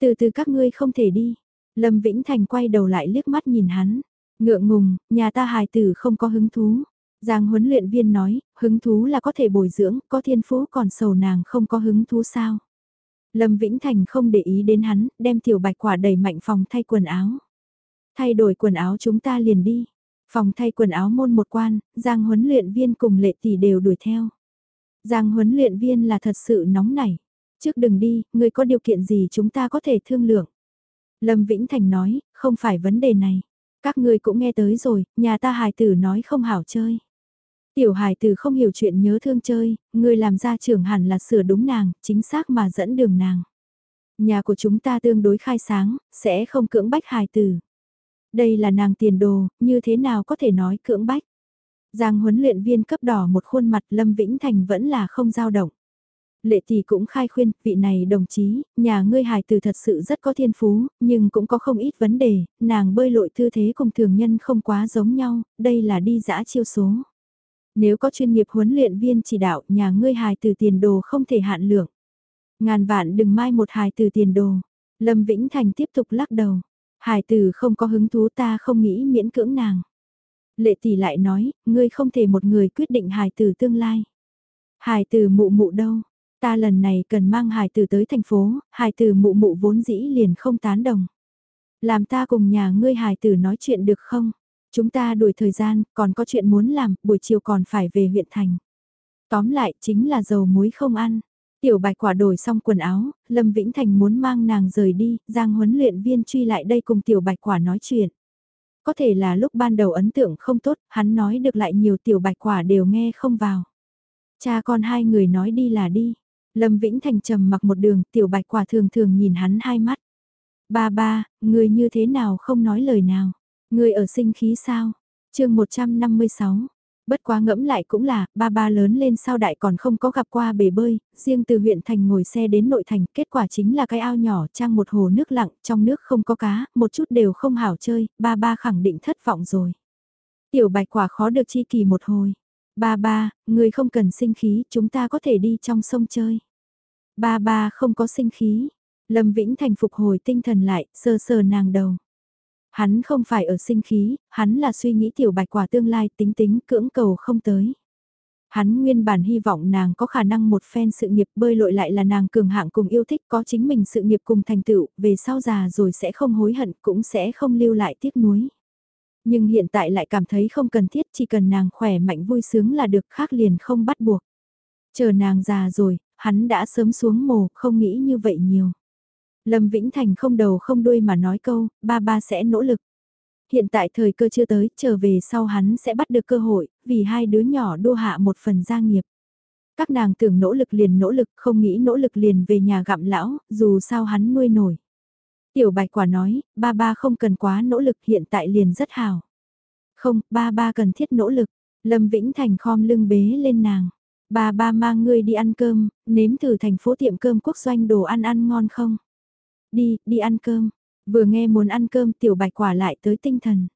Từ từ các ngươi không thể đi. Lâm Vĩnh Thành quay đầu lại liếc mắt nhìn hắn. Ngượng ngùng, nhà ta hài tử không có hứng thú. Giang huấn luyện viên nói, hứng thú là có thể bồi dưỡng, có thiên phú còn sầu nàng không có hứng thú sao. Lâm Vĩnh Thành không để ý đến hắn, đem tiểu bạch quả đẩy mạnh phòng thay quần áo. Thay đổi quần áo chúng ta liền đi. Phòng thay quần áo môn một quan, Giang huấn luyện viên cùng lệ tỷ đều đuổi theo. Giang huấn luyện viên là thật sự nóng nảy. Trước đừng đi, người có điều kiện gì chúng ta có thể thương lượng. Lâm Vĩnh Thành nói, không phải vấn đề này. Các ngươi cũng nghe tới rồi, nhà ta hài tử nói không hảo chơi. Tiểu hài tử không hiểu chuyện nhớ thương chơi, người làm ra trưởng hẳn là sửa đúng nàng, chính xác mà dẫn đường nàng. Nhà của chúng ta tương đối khai sáng, sẽ không cưỡng bách hài tử. Đây là nàng tiền đồ, như thế nào có thể nói cưỡng bách. Giang huấn luyện viên cấp đỏ một khuôn mặt Lâm Vĩnh Thành vẫn là không dao động. Lệ tỷ cũng khai khuyên, vị này đồng chí, nhà ngươi hài từ thật sự rất có thiên phú, nhưng cũng có không ít vấn đề, nàng bơi lội tư thế cùng thường nhân không quá giống nhau, đây là đi dã chiêu số. Nếu có chuyên nghiệp huấn luyện viên chỉ đạo, nhà ngươi hài từ tiền đồ không thể hạn lượng. Ngàn vạn đừng mai một hài từ tiền đồ. Lâm Vĩnh Thành tiếp tục lắc đầu. Hài từ không có hứng thú ta không nghĩ miễn cưỡng nàng. Lệ tỷ lại nói, ngươi không thể một người quyết định hài từ tương lai. Hài từ mụ mụ đâu, Ta lần này cần mang hài tử tới thành phố, hài tử mụ mụ vốn dĩ liền không tán đồng. Làm ta cùng nhà ngươi hài tử nói chuyện được không? Chúng ta đuổi thời gian, còn có chuyện muốn làm, buổi chiều còn phải về huyện thành. Tóm lại, chính là dầu muối không ăn. Tiểu bạch quả đổi xong quần áo, Lâm Vĩnh Thành muốn mang nàng rời đi, Giang huấn luyện viên truy lại đây cùng tiểu bạch quả nói chuyện. Có thể là lúc ban đầu ấn tượng không tốt, hắn nói được lại nhiều tiểu bạch quả đều nghe không vào. Cha con hai người nói đi là đi. Lâm Vĩnh Thành trầm mặc một đường, tiểu bạch quả thường thường nhìn hắn hai mắt. Ba ba, người như thế nào không nói lời nào? Người ở sinh khí sao? chương 156. Bất quá ngẫm lại cũng là, ba ba lớn lên sao đại còn không có gặp qua bể bơi, riêng từ huyện thành ngồi xe đến nội thành, kết quả chính là cái ao nhỏ trang một hồ nước lặng, trong nước không có cá, một chút đều không hảo chơi, ba ba khẳng định thất vọng rồi. Tiểu bạch quả khó được chi kỳ một hồi. Ba ba, người không cần sinh khí, chúng ta có thể đi trong sông chơi. Ba ba không có sinh khí. Lâm Vĩnh Thành phục hồi tinh thần lại, sơ sờ nàng đầu. Hắn không phải ở sinh khí, hắn là suy nghĩ tiểu bạch quả tương lai tính tính cưỡng cầu không tới. Hắn nguyên bản hy vọng nàng có khả năng một phen sự nghiệp bơi lội lại là nàng cường hạng cùng yêu thích có chính mình sự nghiệp cùng thành tựu, về sau già rồi sẽ không hối hận cũng sẽ không lưu lại tiếc nuối. Nhưng hiện tại lại cảm thấy không cần thiết chỉ cần nàng khỏe mạnh vui sướng là được khác liền không bắt buộc. Chờ nàng già rồi, hắn đã sớm xuống mồ, không nghĩ như vậy nhiều. Lâm Vĩnh Thành không đầu không đuôi mà nói câu, ba ba sẽ nỗ lực. Hiện tại thời cơ chưa tới, trở về sau hắn sẽ bắt được cơ hội, vì hai đứa nhỏ đua hạ một phần gia nghiệp. Các nàng tưởng nỗ lực liền nỗ lực, không nghĩ nỗ lực liền về nhà gặm lão, dù sao hắn nuôi nổi. Tiểu bạch quả nói, ba ba không cần quá nỗ lực hiện tại liền rất hào. Không, ba ba cần thiết nỗ lực. Lâm Vĩnh Thành khom lưng bế lên nàng. Ba ba mang ngươi đi ăn cơm, nếm thử thành phố tiệm cơm quốc doanh đồ ăn ăn ngon không? Đi, đi ăn cơm. Vừa nghe muốn ăn cơm tiểu bạch quả lại tới tinh thần.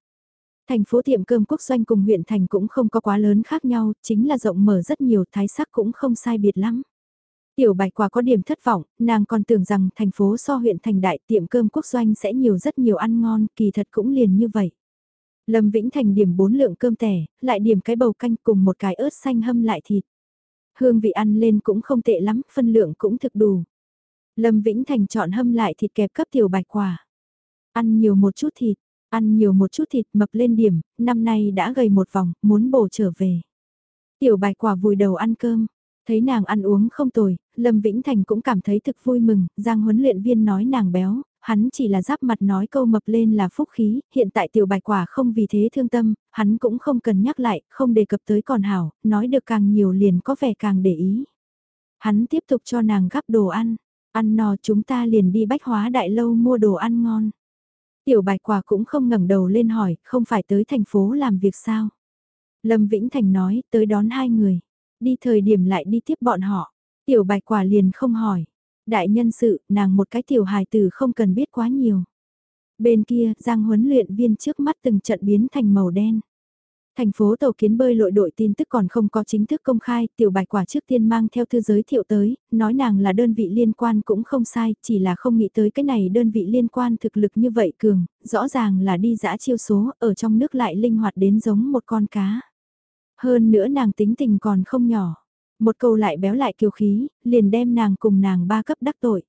Thành phố tiệm cơm quốc doanh cùng huyện thành cũng không có quá lớn khác nhau, chính là rộng mở rất nhiều thái sắc cũng không sai biệt lắm. Tiểu bạch quả có điểm thất vọng, nàng còn tưởng rằng thành phố so huyện thành đại tiệm cơm quốc doanh sẽ nhiều rất nhiều ăn ngon, kỳ thật cũng liền như vậy. Lâm Vĩnh Thành điểm 4 lượng cơm tẻ, lại điểm cái bầu canh cùng một cái ớt xanh hâm lại thịt. Hương vị ăn lên cũng không tệ lắm, phân lượng cũng thực đủ. Lâm Vĩnh Thành chọn hâm lại thịt kẹp cấp tiểu bạch quả. Ăn nhiều một chút thịt, ăn nhiều một chút thịt mập lên điểm, năm nay đã gầy một vòng, muốn bổ trở về. Tiểu bạch quả vùi đầu ăn cơm, thấy nàng ăn uống không tồi, Lâm Vĩnh Thành cũng cảm thấy thực vui mừng, Giang huấn luyện viên nói nàng béo, hắn chỉ là giáp mặt nói câu mập lên là phúc khí, hiện tại tiểu bạch quả không vì thế thương tâm, hắn cũng không cần nhắc lại, không đề cập tới còn hảo, nói được càng nhiều liền có vẻ càng để ý. Hắn tiếp tục cho nàng gắp đồ ăn, ăn no chúng ta liền đi bách hóa đại lâu mua đồ ăn ngon. Tiểu bạch quả cũng không ngẩng đầu lên hỏi, không phải tới thành phố làm việc sao? Lâm Vĩnh Thành nói, tới đón hai người, đi thời điểm lại đi tiếp bọn họ. Tiểu bạch quả liền không hỏi, Đại nhân sự, nàng một cái tiểu hài tử không cần biết quá nhiều. Bên kia, Giang huấn luyện viên trước mắt từng trận biến thành màu đen. Thành phố tàu kiến bơi lội đội tin tức còn không có chính thức công khai, tiểu bạch quả trước tiên mang theo thư giới thiệu tới, nói nàng là đơn vị liên quan cũng không sai, chỉ là không nghĩ tới cái này đơn vị liên quan thực lực như vậy cường, rõ ràng là đi dã chiêu số, ở trong nước lại linh hoạt đến giống một con cá. Hơn nữa nàng tính tình còn không nhỏ, một câu lại béo lại kiều khí, liền đem nàng cùng nàng ba cấp đắc tội.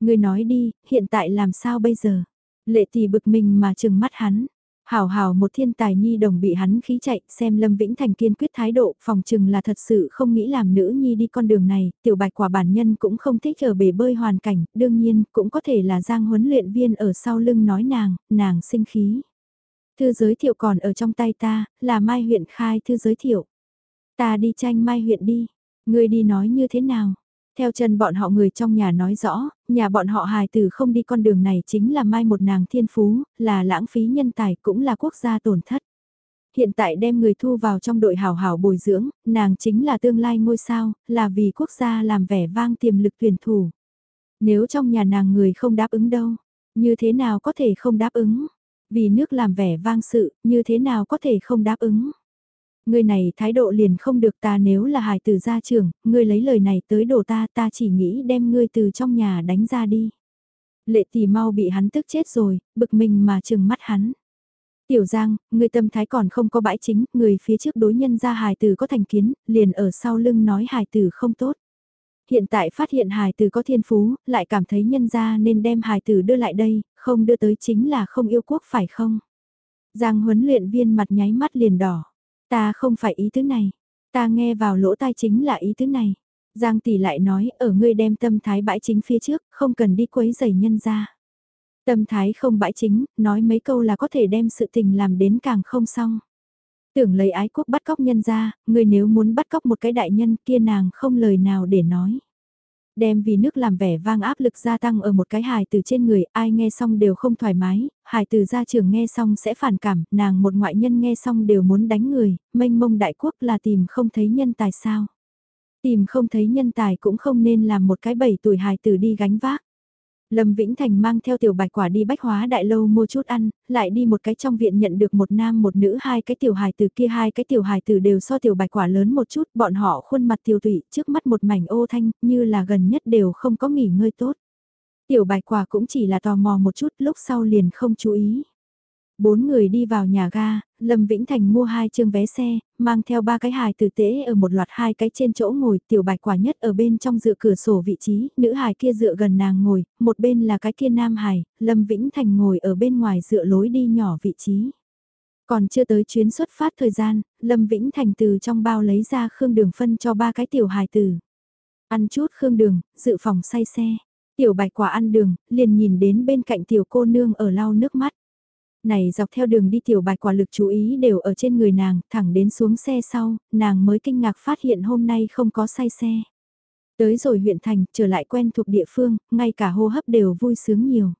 Người nói đi, hiện tại làm sao bây giờ? Lệ tỷ bực mình mà chừng mắt hắn. Hảo hảo một thiên tài nhi đồng bị hắn khí chạy, xem Lâm Vĩnh Thành kiên quyết thái độ, phòng trừng là thật sự không nghĩ làm nữ nhi đi con đường này, tiểu bạch quả bản nhân cũng không thích ở bể bơi hoàn cảnh, đương nhiên, cũng có thể là giang huấn luyện viên ở sau lưng nói nàng, nàng sinh khí. Thư giới thiệu còn ở trong tay ta, là Mai huyện khai thư giới thiệu. Ta đi tranh Mai huyện đi, ngươi đi nói như thế nào? Theo chân bọn họ người trong nhà nói rõ, nhà bọn họ hài tử không đi con đường này chính là mai một nàng thiên phú, là lãng phí nhân tài cũng là quốc gia tổn thất. Hiện tại đem người thu vào trong đội hào hào bồi dưỡng, nàng chính là tương lai ngôi sao, là vì quốc gia làm vẻ vang tiềm lực tuyển thủ. Nếu trong nhà nàng người không đáp ứng đâu, như thế nào có thể không đáp ứng? Vì nước làm vẻ vang sự, như thế nào có thể không đáp ứng? Ngươi này thái độ liền không được ta nếu là hài tử gia trưởng, ngươi lấy lời này tới đổ ta ta chỉ nghĩ đem ngươi từ trong nhà đánh ra đi. Lệ tỷ mau bị hắn tức chết rồi, bực mình mà chừng mắt hắn. Tiểu Giang, ngươi tâm thái còn không có bãi chính, người phía trước đối nhân ra hài tử có thành kiến, liền ở sau lưng nói hài tử không tốt. Hiện tại phát hiện hài tử có thiên phú, lại cảm thấy nhân ra nên đem hài tử đưa lại đây, không đưa tới chính là không yêu quốc phải không? Giang huấn luyện viên mặt nháy mắt liền đỏ. Ta không phải ý thứ này. Ta nghe vào lỗ tai chính là ý thứ này. Giang tỷ lại nói ở ngươi đem tâm thái bãi chính phía trước, không cần đi quấy giày nhân ra. Tâm thái không bãi chính, nói mấy câu là có thể đem sự tình làm đến càng không xong. Tưởng lấy ái quốc bắt cóc nhân ra, ngươi nếu muốn bắt cóc một cái đại nhân kia nàng không lời nào để nói. Đem vì nước làm vẻ vang áp lực gia tăng ở một cái hài từ trên người, ai nghe xong đều không thoải mái, hài từ gia trường nghe xong sẽ phản cảm, nàng một ngoại nhân nghe xong đều muốn đánh người, mênh mông đại quốc là tìm không thấy nhân tài sao. Tìm không thấy nhân tài cũng không nên làm một cái bảy tuổi hài từ đi gánh vác. Lâm Vĩnh Thành mang theo tiểu bạch quả đi bách hóa đại lâu mua chút ăn, lại đi một cái trong viện nhận được một nam một nữ hai cái tiểu hài từ kia hai cái tiểu hài từ đều so tiểu bạch quả lớn một chút, bọn họ khuôn mặt tiểu tụy trước mắt một mảnh ô thanh, như là gần nhất đều không có nghỉ ngơi tốt. Tiểu bạch quả cũng chỉ là tò mò một chút lúc sau liền không chú ý. Bốn người đi vào nhà ga, Lâm Vĩnh Thành mua hai chương vé xe, mang theo ba cái hài tử tế ở một loạt hai cái trên chỗ ngồi, tiểu bạch quả nhất ở bên trong dựa cửa sổ vị trí, nữ hài kia dựa gần nàng ngồi, một bên là cái kia nam hài, Lâm Vĩnh Thành ngồi ở bên ngoài dựa lối đi nhỏ vị trí. Còn chưa tới chuyến xuất phát thời gian, Lâm Vĩnh Thành từ trong bao lấy ra khương đường phân cho ba cái tiểu hài tử. Ăn chút khương đường, dự phòng say xe. Tiểu bạch quả ăn đường, liền nhìn đến bên cạnh tiểu cô nương ở lau nước mắt. Này dọc theo đường đi tiểu bạch quả lực chú ý đều ở trên người nàng, thẳng đến xuống xe sau, nàng mới kinh ngạc phát hiện hôm nay không có say xe. Tới rồi huyện thành, trở lại quen thuộc địa phương, ngay cả hô hấp đều vui sướng nhiều.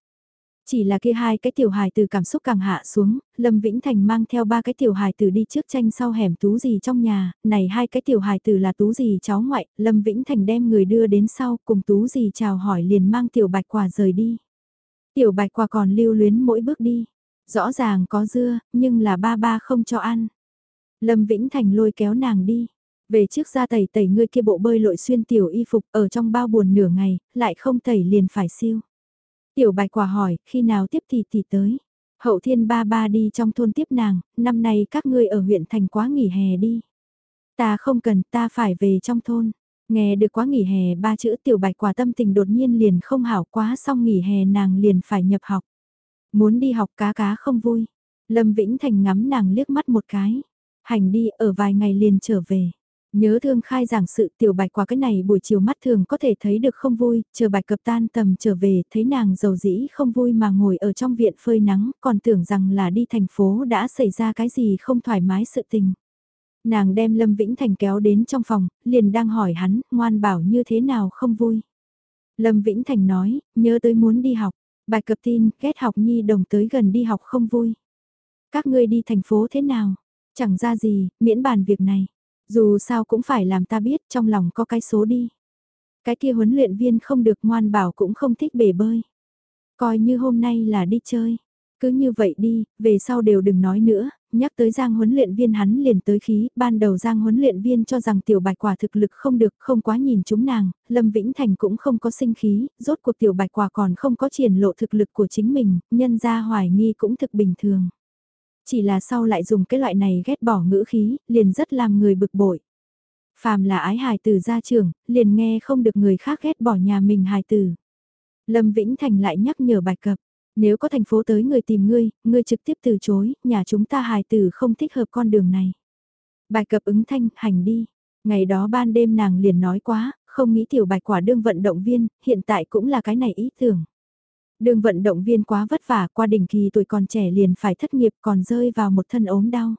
Chỉ là kia hai cái tiểu hài từ cảm xúc càng hạ xuống, Lâm Vĩnh Thành mang theo ba cái tiểu hài từ đi trước tranh sau hẻm tú gì trong nhà, này hai cái tiểu hài từ là tú gì cháu ngoại, Lâm Vĩnh Thành đem người đưa đến sau cùng tú gì chào hỏi liền mang tiểu bạch quả rời đi. Tiểu bạch quả còn lưu luyến mỗi bước đi. Rõ ràng có dưa, nhưng là ba ba không cho ăn. Lâm Vĩnh Thành lôi kéo nàng đi. Về trước ra tẩy tẩy ngươi kia bộ bơi lội xuyên tiểu y phục ở trong bao buồn nửa ngày, lại không tẩy liền phải siêu. Tiểu bạch quả hỏi, khi nào tiếp thì thì tới. Hậu thiên ba ba đi trong thôn tiếp nàng, năm nay các ngươi ở huyện thành quá nghỉ hè đi. Ta không cần, ta phải về trong thôn. Nghe được quá nghỉ hè ba chữ tiểu bạch quả tâm tình đột nhiên liền không hảo quá xong nghỉ hè nàng liền phải nhập học. Muốn đi học cá cá không vui. Lâm Vĩnh Thành ngắm nàng liếc mắt một cái. Hành đi ở vài ngày liền trở về. Nhớ thương khai giảng sự tiểu bạch qua cái này buổi chiều mắt thường có thể thấy được không vui, chờ bạch cập tan tầm trở về, thấy nàng giàu dĩ không vui mà ngồi ở trong viện phơi nắng, còn tưởng rằng là đi thành phố đã xảy ra cái gì không thoải mái sự tình. Nàng đem Lâm Vĩnh Thành kéo đến trong phòng, liền đang hỏi hắn, ngoan bảo như thế nào không vui. Lâm Vĩnh Thành nói, nhớ tới muốn đi học, Bài cập tin, kết học nhi đồng tới gần đi học không vui. Các ngươi đi thành phố thế nào? Chẳng ra gì, miễn bàn việc này. Dù sao cũng phải làm ta biết trong lòng có cái số đi. Cái kia huấn luyện viên không được ngoan bảo cũng không thích bể bơi. Coi như hôm nay là đi chơi. Cứ như vậy đi, về sau đều đừng nói nữa, nhắc tới Giang huấn luyện viên hắn liền tới khí, ban đầu Giang huấn luyện viên cho rằng tiểu bạch quả thực lực không được, không quá nhìn chúng nàng, Lâm Vĩnh Thành cũng không có sinh khí, rốt cuộc tiểu bạch quả còn không có triển lộ thực lực của chính mình, nhân ra hoài nghi cũng thực bình thường. Chỉ là sau lại dùng cái loại này ghét bỏ ngữ khí, liền rất làm người bực bội. Phàm là ái hài tử gia trưởng, liền nghe không được người khác ghét bỏ nhà mình hài tử. Lâm Vĩnh Thành lại nhắc nhở bạch cập, nếu có thành phố tới người tìm ngươi, ngươi trực tiếp từ chối, nhà chúng ta hài tử không thích hợp con đường này. Bài cập ứng thanh, hành đi. Ngày đó ban đêm nàng liền nói quá, không nghĩ tiểu bạch quả đương vận động viên, hiện tại cũng là cái này ý tưởng. Đường vận động viên quá vất vả qua đỉnh kỳ tuổi còn trẻ liền phải thất nghiệp còn rơi vào một thân ốm đau.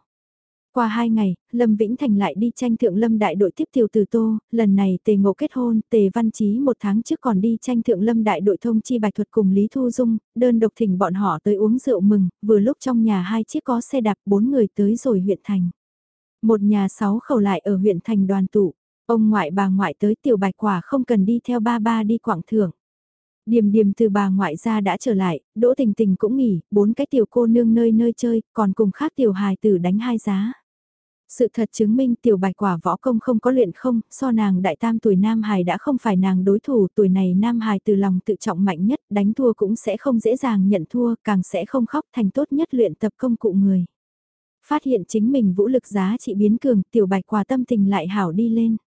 Qua hai ngày, Lâm Vĩnh Thành lại đi tranh thượng Lâm đại đội tiếp tiểu từ Tô, lần này tề ngộ kết hôn, tề văn chí một tháng trước còn đi tranh thượng Lâm đại đội thông chi bạch thuật cùng Lý Thu Dung, đơn độc thỉnh bọn họ tới uống rượu mừng, vừa lúc trong nhà hai chiếc có xe đạp bốn người tới rồi huyện thành. Một nhà sáu khẩu lại ở huyện thành đoàn tụ, ông ngoại bà ngoại tới tiểu bạch quả không cần đi theo ba ba đi quảng thưởng. Điềm điềm từ bà ngoại ra đã trở lại, Đỗ Tình Tình cũng nghỉ, bốn cái tiểu cô nương nơi nơi chơi, còn cùng khác tiểu hài tử đánh hai giá. Sự thật chứng minh tiểu bạch quả võ công không có luyện không, so nàng đại tam tuổi Nam Hải đã không phải nàng đối thủ, tuổi này Nam Hải từ lòng tự trọng mạnh nhất, đánh thua cũng sẽ không dễ dàng nhận thua, càng sẽ không khóc thành tốt nhất luyện tập công cụ người. Phát hiện chính mình vũ lực giá trị biến cường, tiểu bạch quả tâm tình lại hảo đi lên.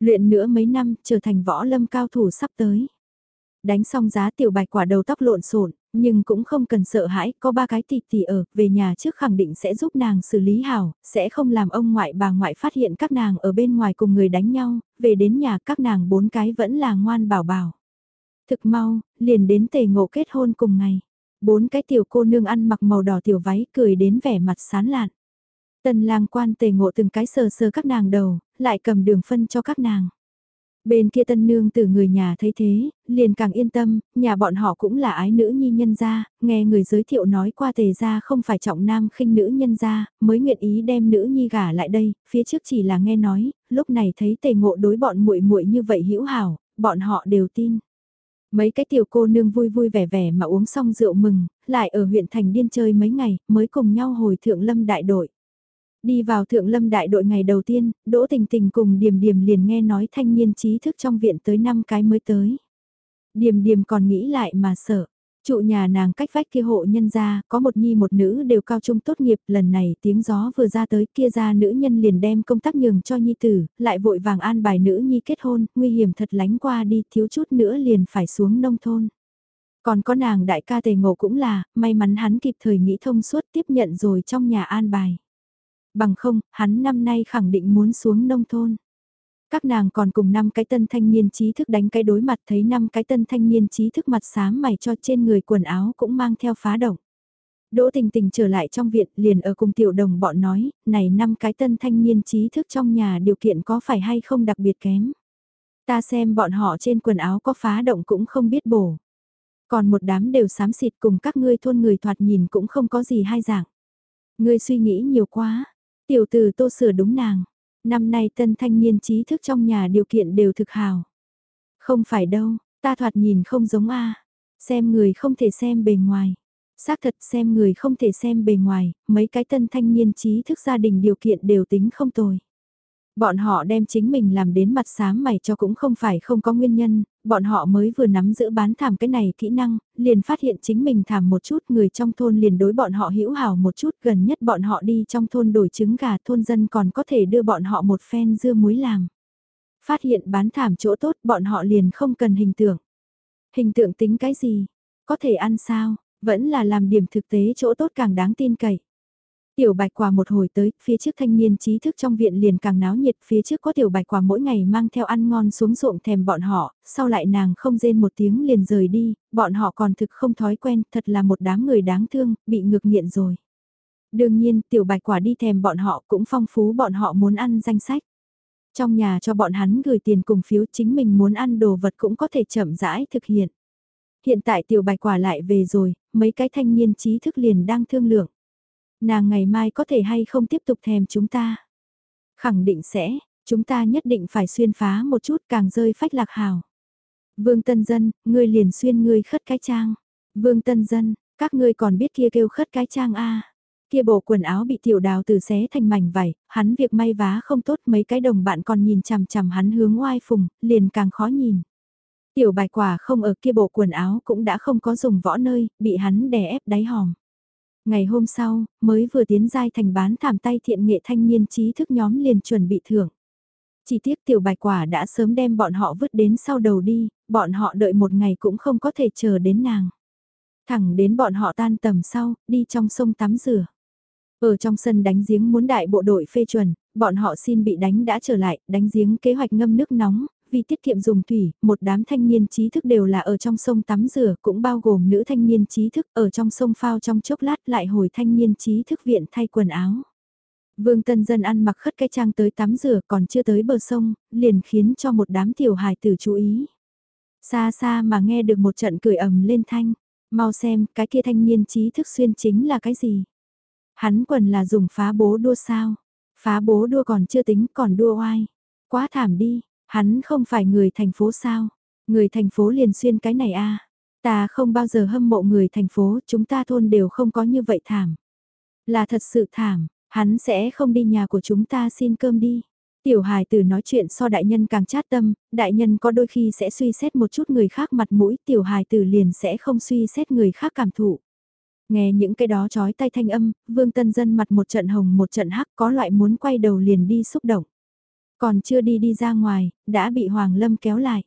Luyện nữa mấy năm, trở thành võ lâm cao thủ sắp tới. Đánh xong giá tiểu bạch quả đầu tóc lộn xộn nhưng cũng không cần sợ hãi, có ba cái tỷ tỷ ở, về nhà trước khẳng định sẽ giúp nàng xử lý hảo, sẽ không làm ông ngoại bà ngoại phát hiện các nàng ở bên ngoài cùng người đánh nhau, về đến nhà các nàng bốn cái vẫn là ngoan bảo bảo. Thực mau, liền đến tề ngộ kết hôn cùng ngày. Bốn cái tiểu cô nương ăn mặc màu đỏ tiểu váy cười đến vẻ mặt sán lạn. Tần lang quan tề ngộ từng cái sờ sờ các nàng đầu, lại cầm đường phân cho các nàng. Bên kia tân nương từ người nhà thấy thế, liền càng yên tâm, nhà bọn họ cũng là ái nữ nhi nhân gia, nghe người giới thiệu nói qua tề gia không phải trọng nam khinh nữ nhân gia, mới nguyện ý đem nữ nhi gả lại đây, phía trước chỉ là nghe nói, lúc này thấy tề ngộ đối bọn muội muội như vậy hữu hảo, bọn họ đều tin. Mấy cái tiểu cô nương vui vui vẻ vẻ mà uống xong rượu mừng, lại ở huyện thành điên chơi mấy ngày, mới cùng nhau hồi thượng lâm đại đội. Đi vào thượng lâm đại đội ngày đầu tiên, Đỗ Tình Tình cùng Điềm Điềm liền nghe nói thanh niên trí thức trong viện tới năm cái mới tới. Điềm Điềm còn nghĩ lại mà sợ. Trụ nhà nàng cách vách kia hộ nhân gia, có một nhi một nữ đều cao trung tốt nghiệp, lần này tiếng gió vừa ra tới kia ra nữ nhân liền đem công tác nhường cho nhi tử, lại vội vàng an bài nữ nhi kết hôn, nguy hiểm thật lánh qua đi, thiếu chút nữa liền phải xuống nông thôn. Còn có nàng đại ca tề ngộ cũng là, may mắn hắn kịp thời nghĩ thông suốt tiếp nhận rồi trong nhà an bài. Bằng không, hắn năm nay khẳng định muốn xuống nông thôn. Các nàng còn cùng năm cái tân thanh niên trí thức đánh cái đối mặt thấy năm cái tân thanh niên trí thức mặt xám mày cho trên người quần áo cũng mang theo phá động. Đỗ tình tình trở lại trong viện liền ở cùng tiểu đồng bọn nói, này năm cái tân thanh niên trí thức trong nhà điều kiện có phải hay không đặc biệt kém. Ta xem bọn họ trên quần áo có phá động cũng không biết bổ. Còn một đám đều xám xịt cùng các ngươi thôn người thoạt nhìn cũng không có gì hai dạng. Ngươi suy nghĩ nhiều quá, Tiểu từ tô sửa đúng nàng. Năm nay tân thanh niên trí thức trong nhà điều kiện đều thực hào. Không phải đâu, ta thoạt nhìn không giống a Xem người không thể xem bề ngoài. Xác thật xem người không thể xem bề ngoài, mấy cái tân thanh niên trí thức gia đình điều kiện đều tính không tồi. Bọn họ đem chính mình làm đến mặt xám mày cho cũng không phải không có nguyên nhân, bọn họ mới vừa nắm giữ bán thảm cái này kỹ năng, liền phát hiện chính mình thảm một chút, người trong thôn liền đối bọn họ hữu hảo một chút, gần nhất bọn họ đi trong thôn đổi trứng gà, thôn dân còn có thể đưa bọn họ một phen dưa muối làm. Phát hiện bán thảm chỗ tốt, bọn họ liền không cần hình tượng. Hình tượng tính cái gì? Có thể ăn sao? Vẫn là làm điểm thực tế chỗ tốt càng đáng tin cậy. Tiểu bạch quả một hồi tới, phía trước thanh niên trí thức trong viện liền càng náo nhiệt, phía trước có tiểu bạch quả mỗi ngày mang theo ăn ngon xuống ruộng thèm bọn họ, sau lại nàng không rên một tiếng liền rời đi, bọn họ còn thực không thói quen, thật là một đám người đáng thương, bị ngược nghiện rồi. Đương nhiên, tiểu bạch quả đi thèm bọn họ cũng phong phú bọn họ muốn ăn danh sách. Trong nhà cho bọn hắn gửi tiền cùng phiếu chính mình muốn ăn đồ vật cũng có thể chậm rãi thực hiện. Hiện tại tiểu bạch quả lại về rồi, mấy cái thanh niên trí thức liền đang thương lượng. Nàng ngày mai có thể hay không tiếp tục thèm chúng ta? Khẳng định sẽ, chúng ta nhất định phải xuyên phá một chút càng rơi phách lạc hào. Vương Tân Dân, ngươi liền xuyên ngươi khất cái trang. Vương Tân Dân, các ngươi còn biết kia kêu khất cái trang a Kia bộ quần áo bị tiểu đào từ xé thành mảnh vải, hắn việc may vá không tốt mấy cái đồng bạn còn nhìn chằm chằm hắn hướng oai phùng, liền càng khó nhìn. Tiểu bài quả không ở kia bộ quần áo cũng đã không có dùng võ nơi, bị hắn đè ép đáy hòm. Ngày hôm sau, mới vừa tiến giai thành bán thảm tay thiện nghệ thanh niên trí thức nhóm liền chuẩn bị thưởng. Chỉ tiếc tiểu bạch quả đã sớm đem bọn họ vứt đến sau đầu đi, bọn họ đợi một ngày cũng không có thể chờ đến nàng. Thẳng đến bọn họ tan tầm sau, đi trong sông tắm rửa. Ở trong sân đánh giếng muốn đại bộ đội phê chuẩn, bọn họ xin bị đánh đã trở lại, đánh giếng kế hoạch ngâm nước nóng, vì tiết kiệm dùng thủy, một đám thanh niên trí thức đều là ở trong sông tắm rửa, cũng bao gồm nữ thanh niên trí thức ở trong sông phao trong chốc lát lại hồi thanh niên trí thức viện thay quần áo. Vương Tân Dân ăn mặc khất cái trang tới tắm rửa còn chưa tới bờ sông, liền khiến cho một đám tiểu hài tử chú ý. Xa xa mà nghe được một trận cười ầm lên thanh, mau xem cái kia thanh niên trí thức xuyên chính là cái gì. Hắn quần là dùng phá bố đua sao, phá bố đua còn chưa tính còn đua oai. Quá thảm đi, hắn không phải người thành phố sao, người thành phố liền xuyên cái này a Ta không bao giờ hâm mộ người thành phố, chúng ta thôn đều không có như vậy thảm. Là thật sự thảm, Hắn sẽ không đi nhà của chúng ta xin cơm đi. Tiểu hài tử nói chuyện so đại nhân càng chát tâm, đại nhân có đôi khi sẽ suy xét một chút người khác mặt mũi, tiểu hài tử liền sẽ không suy xét người khác cảm thụ. Nghe những cái đó chói tay thanh âm, vương tân dân mặt một trận hồng một trận hắc có loại muốn quay đầu liền đi xúc động. Còn chưa đi đi ra ngoài, đã bị Hoàng Lâm kéo lại.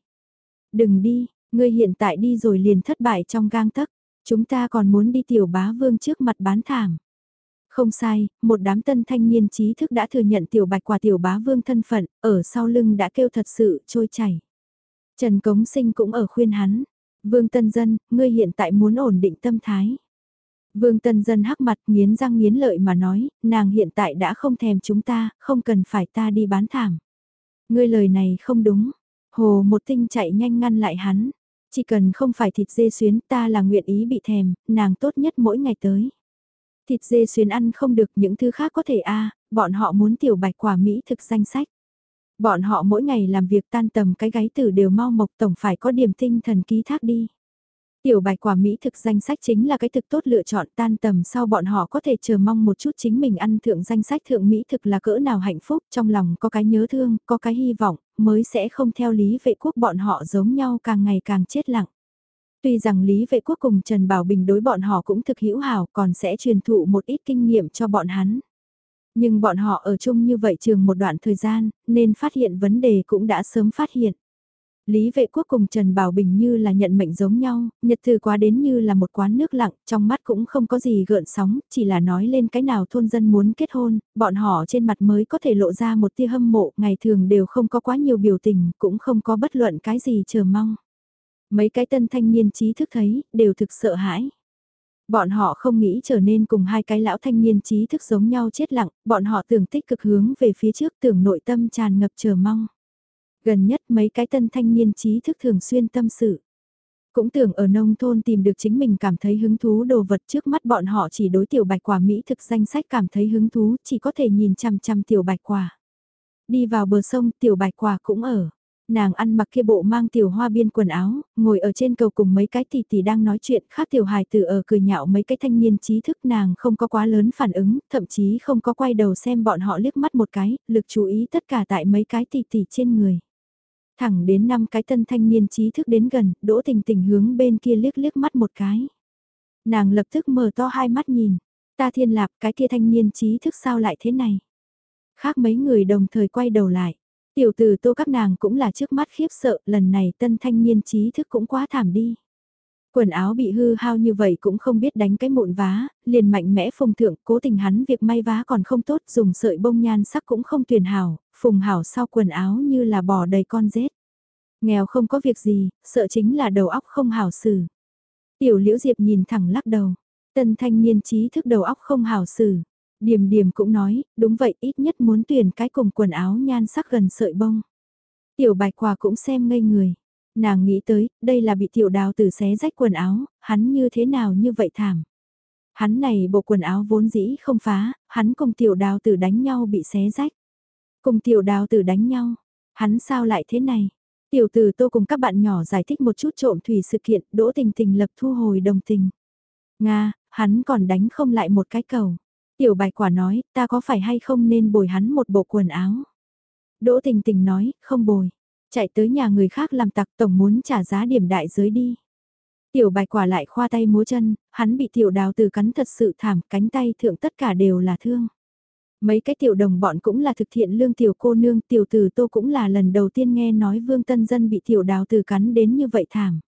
Đừng đi, ngươi hiện tại đi rồi liền thất bại trong gang tấc. Chúng ta còn muốn đi tiểu bá vương trước mặt bán thảm. Không sai, một đám tân thanh niên trí thức đã thừa nhận tiểu bạch quả tiểu bá vương thân phận, ở sau lưng đã kêu thật sự trôi chảy. Trần Cống Sinh cũng ở khuyên hắn, Vương Tân Dân, ngươi hiện tại muốn ổn định tâm thái. Vương Tân Dân hắc mặt nghiến răng nghiến lợi mà nói, nàng hiện tại đã không thèm chúng ta, không cần phải ta đi bán thảm. Ngươi lời này không đúng. Hồ một tinh chạy nhanh ngăn lại hắn. Chỉ cần không phải thịt dê xuyến ta là nguyện ý bị thèm, nàng tốt nhất mỗi ngày tới. Thịt dê xuyến ăn không được những thứ khác có thể a bọn họ muốn tiểu bạch quả Mỹ thực danh sách. Bọn họ mỗi ngày làm việc tan tầm cái gáy tử đều mau mộc tổng phải có điểm tinh thần ký thác đi. Tiểu bạch quả Mỹ thực danh sách chính là cái thực tốt lựa chọn tan tầm sau bọn họ có thể chờ mong một chút chính mình ăn thượng danh sách thượng Mỹ thực là cỡ nào hạnh phúc trong lòng có cái nhớ thương, có cái hy vọng, mới sẽ không theo lý vệ quốc bọn họ giống nhau càng ngày càng chết lặng. Tuy rằng Lý Vệ Quốc cùng Trần Bảo Bình đối bọn họ cũng thực hữu hảo còn sẽ truyền thụ một ít kinh nghiệm cho bọn hắn. Nhưng bọn họ ở chung như vậy trường một đoạn thời gian, nên phát hiện vấn đề cũng đã sớm phát hiện. Lý vệ quốc cùng Trần Bảo Bình như là nhận mệnh giống nhau, nhật thư quá đến như là một quán nước lặng, trong mắt cũng không có gì gợn sóng, chỉ là nói lên cái nào thôn dân muốn kết hôn, bọn họ trên mặt mới có thể lộ ra một tia hâm mộ, ngày thường đều không có quá nhiều biểu tình, cũng không có bất luận cái gì chờ mong. Mấy cái tân thanh niên trí thức thấy, đều thực sợ hãi. Bọn họ không nghĩ trở nên cùng hai cái lão thanh niên trí thức giống nhau chết lặng, bọn họ tưởng tích cực hướng về phía trước tưởng nội tâm tràn ngập chờ mong. Gần nhất mấy cái tân thanh niên trí thức thường xuyên tâm sự. Cũng tưởng ở nông thôn tìm được chính mình cảm thấy hứng thú đồ vật trước mắt bọn họ chỉ đối tiểu bạch quả Mỹ thực danh sách cảm thấy hứng thú chỉ có thể nhìn chăm chăm tiểu bạch quả. Đi vào bờ sông tiểu bạch quả cũng ở. Nàng ăn mặc kia bộ mang tiểu hoa biên quần áo, ngồi ở trên cầu cùng mấy cái tỷ tỷ đang nói chuyện khác tiểu hài tử ở cười nhạo mấy cái thanh niên trí thức nàng không có quá lớn phản ứng, thậm chí không có quay đầu xem bọn họ liếc mắt một cái, lực chú ý tất cả tại mấy cái tỷ tỷ trên người. Thẳng đến năm cái tân thanh niên trí thức đến gần, đỗ tình tình hướng bên kia liếc liếc mắt một cái. Nàng lập tức mở to hai mắt nhìn, ta thiên lạp cái kia thanh niên trí thức sao lại thế này. Khác mấy người đồng thời quay đầu lại Tiểu tử tô các nàng cũng là trước mắt khiếp sợ, lần này tân thanh niên trí thức cũng quá thảm đi. Quần áo bị hư hao như vậy cũng không biết đánh cái mụn vá, liền mạnh mẽ phùng thượng, cố tình hắn việc may vá còn không tốt, dùng sợi bông nhan sắc cũng không tuyển hảo, phùng hảo sau quần áo như là bò đầy con rết. Nghèo không có việc gì, sợ chính là đầu óc không hảo xử. Tiểu liễu diệp nhìn thẳng lắc đầu, tân thanh niên trí thức đầu óc không hảo xử. Điềm điềm cũng nói, đúng vậy ít nhất muốn tuyển cái cùng quần áo nhan sắc gần sợi bông. Tiểu bạch quả cũng xem ngây người. Nàng nghĩ tới, đây là bị tiểu đào tử xé rách quần áo, hắn như thế nào như vậy thảm. Hắn này bộ quần áo vốn dĩ không phá, hắn cùng tiểu đào tử đánh nhau bị xé rách. Cùng tiểu đào tử đánh nhau, hắn sao lại thế này? Tiểu tử tô cùng các bạn nhỏ giải thích một chút trộm thủy sự kiện, đỗ tình tình lập thu hồi đồng tình. Nga, hắn còn đánh không lại một cái cầu. Tiểu bạch quả nói, ta có phải hay không nên bồi hắn một bộ quần áo. Đỗ tình tình nói, không bồi. Chạy tới nhà người khác làm tặc tổng muốn trả giá điểm đại giới đi. Tiểu bạch quả lại khoa tay múa chân, hắn bị tiểu đào từ cắn thật sự thảm, cánh tay thượng tất cả đều là thương. Mấy cái tiểu đồng bọn cũng là thực thiện lương tiểu cô nương, tiểu tử tô cũng là lần đầu tiên nghe nói vương tân dân bị tiểu đào từ cắn đến như vậy thảm.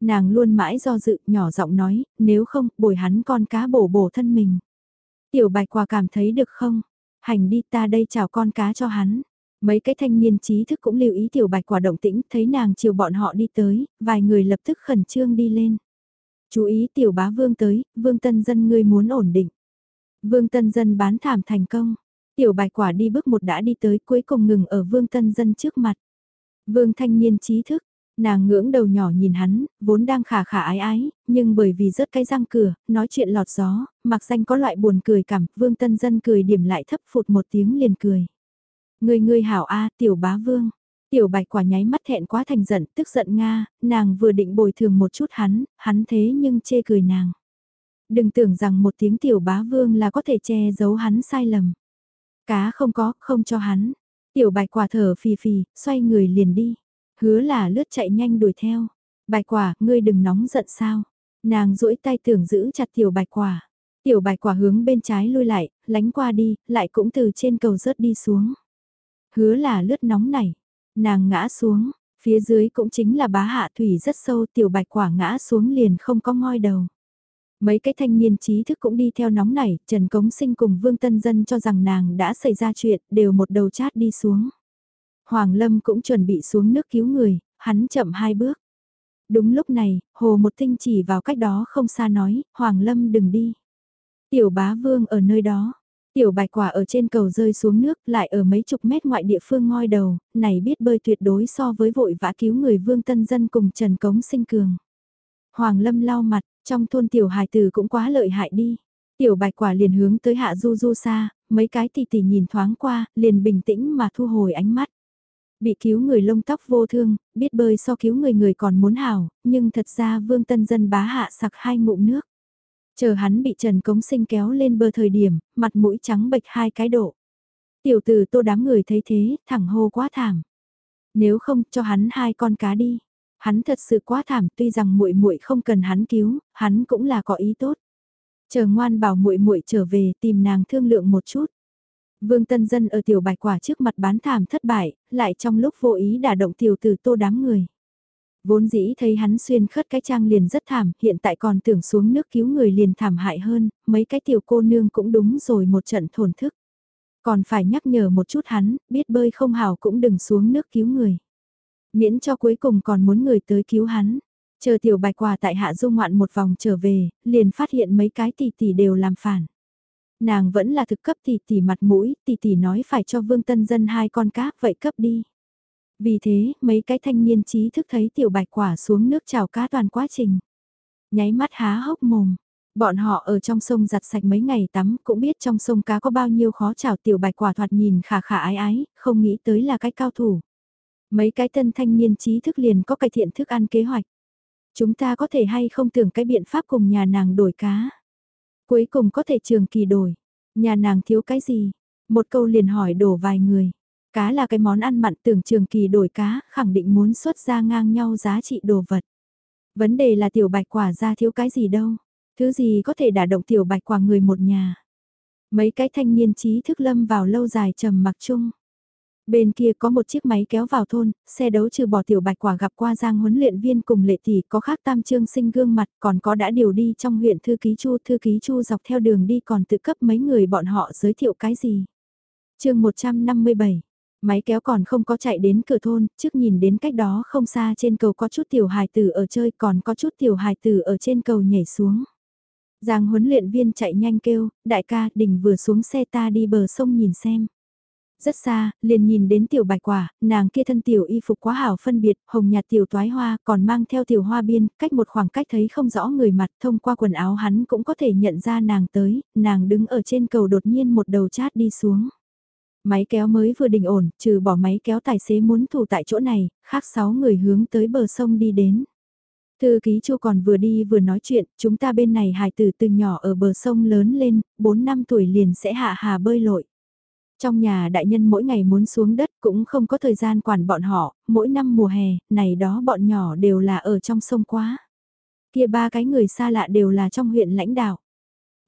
Nàng luôn mãi do dự, nhỏ giọng nói, nếu không, bồi hắn con cá bổ bổ thân mình. Tiểu bạch quả cảm thấy được không? Hành đi ta đây chào con cá cho hắn. Mấy cái thanh niên trí thức cũng lưu ý tiểu bạch quả động tĩnh, thấy nàng chiều bọn họ đi tới, vài người lập tức khẩn trương đi lên. Chú ý tiểu bá vương tới, vương tân dân ngươi muốn ổn định. Vương tân dân bán thảm thành công. Tiểu bạch quả đi bước một đã đi tới cuối cùng ngừng ở vương tân dân trước mặt. Vương thanh niên trí thức, nàng ngưỡng đầu nhỏ nhìn hắn, vốn đang khả khả ái ái, nhưng bởi vì rớt cái răng cửa, nói chuyện lọt gió, mặc danh có loại buồn cười cảm, vương tân dân cười điểm lại thấp phụt một tiếng liền cười. Người người hảo A, tiểu bá vương. Tiểu bạch quả nháy mắt thẹn quá thành giận, tức giận Nga, nàng vừa định bồi thường một chút hắn, hắn thế nhưng chê cười nàng. Đừng tưởng rằng một tiếng tiểu bá vương là có thể che giấu hắn sai lầm. Cá không có, không cho hắn. Tiểu bạch quả thở phì phì, xoay người liền đi. Hứa là lướt chạy nhanh đuổi theo. Bạch quả, ngươi đừng nóng giận sao. Nàng duỗi tay tưởng giữ chặt tiểu bạch quả. Tiểu bạch quả hướng bên trái lui lại, lánh qua đi, lại cũng từ trên cầu rớt đi xuống. Hứa là lướt nóng này. Nàng ngã xuống, phía dưới cũng chính là bá hạ thủy rất sâu tiểu bạch quả ngã xuống liền không có ngoi đầu. Mấy cái thanh niên trí thức cũng đi theo nóng nảy, Trần Cống Sinh cùng Vương Tân Dân cho rằng nàng đã xảy ra chuyện, đều một đầu chát đi xuống. Hoàng Lâm cũng chuẩn bị xuống nước cứu người, hắn chậm hai bước. Đúng lúc này, Hồ Một Tinh chỉ vào cách đó không xa nói, Hoàng Lâm đừng đi. Tiểu bá vương ở nơi đó, Tiểu bạch quả ở trên cầu rơi xuống nước lại ở mấy chục mét ngoại địa phương ngoi đầu, này biết bơi tuyệt đối so với vội vã cứu người vương tân dân cùng Trần Cống sinh cường. Hoàng Lâm lau mặt, trong thôn tiểu hài tử cũng quá lợi hại đi. Tiểu bạch quả liền hướng tới hạ du du xa, mấy cái tỷ tỷ nhìn thoáng qua, liền bình tĩnh mà thu hồi ánh mắt. Bị cứu người lông tóc vô thương, biết bơi so cứu người người còn muốn hảo, nhưng thật ra vương tân dân bá hạ sặc hai ngụm nước. Chờ hắn bị Trần Cống Sinh kéo lên bờ thời điểm, mặt mũi trắng bệch hai cái độ. Tiểu tử tô đám người thấy thế, thẳng hô quá thảm. Nếu không cho hắn hai con cá đi. Hắn thật sự quá thảm, tuy rằng muội muội không cần hắn cứu, hắn cũng là có ý tốt. Chờ ngoan bảo muội muội trở về, tìm nàng thương lượng một chút. Vương Tân Dân ở tiểu bạch quả trước mặt bán thảm thất bại, lại trong lúc vô ý đả động tiểu tử tô đám người. Vốn dĩ thấy hắn xuyên khất cái trang liền rất thảm, hiện tại còn tưởng xuống nước cứu người liền thảm hại hơn, mấy cái tiểu cô nương cũng đúng rồi một trận thổn thức. Còn phải nhắc nhở một chút hắn, biết bơi không hảo cũng đừng xuống nước cứu người. Miễn cho cuối cùng còn muốn người tới cứu hắn. Chờ tiểu bạch quà tại hạ du ngoạn một vòng trở về, liền phát hiện mấy cái tỷ tỷ đều làm phản. Nàng vẫn là thực cấp tỷ tỷ mặt mũi, tỷ tỷ nói phải cho vương tân dân hai con cá, vậy cấp đi. Vì thế, mấy cái thanh niên trí thức thấy tiểu bạch quả xuống nước chào cá toàn quá trình. Nháy mắt há hốc mồm. Bọn họ ở trong sông giặt sạch mấy ngày tắm cũng biết trong sông cá có bao nhiêu khó chào tiểu bạch quả thoạt nhìn khả khả ái ái, không nghĩ tới là cái cao thủ. Mấy cái tân thanh niên trí thức liền có cải thiện thức ăn kế hoạch. Chúng ta có thể hay không tưởng cái biện pháp cùng nhà nàng đổi cá. Cuối cùng có thể trường kỳ đổi. Nhà nàng thiếu cái gì? Một câu liền hỏi đổ vài người. Cá là cái món ăn mặn tưởng trường kỳ đổi cá, khẳng định muốn xuất ra ngang nhau giá trị đồ vật. Vấn đề là tiểu bạch quả ra thiếu cái gì đâu. Thứ gì có thể đả động tiểu bạch quả người một nhà. Mấy cái thanh niên trí thức lâm vào lâu dài trầm mặc chung. Bên kia có một chiếc máy kéo vào thôn, xe đấu trừ bỏ tiểu bạch quả gặp qua giang huấn luyện viên cùng lệ tỷ có khác tam trương sinh gương mặt còn có đã điều đi trong huyện thư ký chu thư ký chu dọc theo đường đi còn tự cấp mấy người bọn họ giới thiệu cái gì. chương 157 Máy kéo còn không có chạy đến cửa thôn, trước nhìn đến cách đó không xa trên cầu có chút tiểu hài tử ở chơi còn có chút tiểu hài tử ở trên cầu nhảy xuống. Giang huấn luyện viên chạy nhanh kêu, đại ca đình vừa xuống xe ta đi bờ sông nhìn xem. Rất xa, liền nhìn đến tiểu bạch quả, nàng kia thân tiểu y phục quá hảo phân biệt, hồng nhạt tiểu toái hoa, còn mang theo tiểu hoa biên, cách một khoảng cách thấy không rõ người mặt, thông qua quần áo hắn cũng có thể nhận ra nàng tới, nàng đứng ở trên cầu đột nhiên một đầu chát đi xuống. Máy kéo mới vừa đình ổn, trừ bỏ máy kéo tài xế muốn thủ tại chỗ này, khác 6 người hướng tới bờ sông đi đến. Thư ký chu còn vừa đi vừa nói chuyện, chúng ta bên này hài tử từ nhỏ ở bờ sông lớn lên, 4 năm tuổi liền sẽ hạ hà bơi lội. Trong nhà đại nhân mỗi ngày muốn xuống đất cũng không có thời gian quản bọn họ, mỗi năm mùa hè, này đó bọn nhỏ đều là ở trong sông quá. Kia ba cái người xa lạ đều là trong huyện lãnh đạo.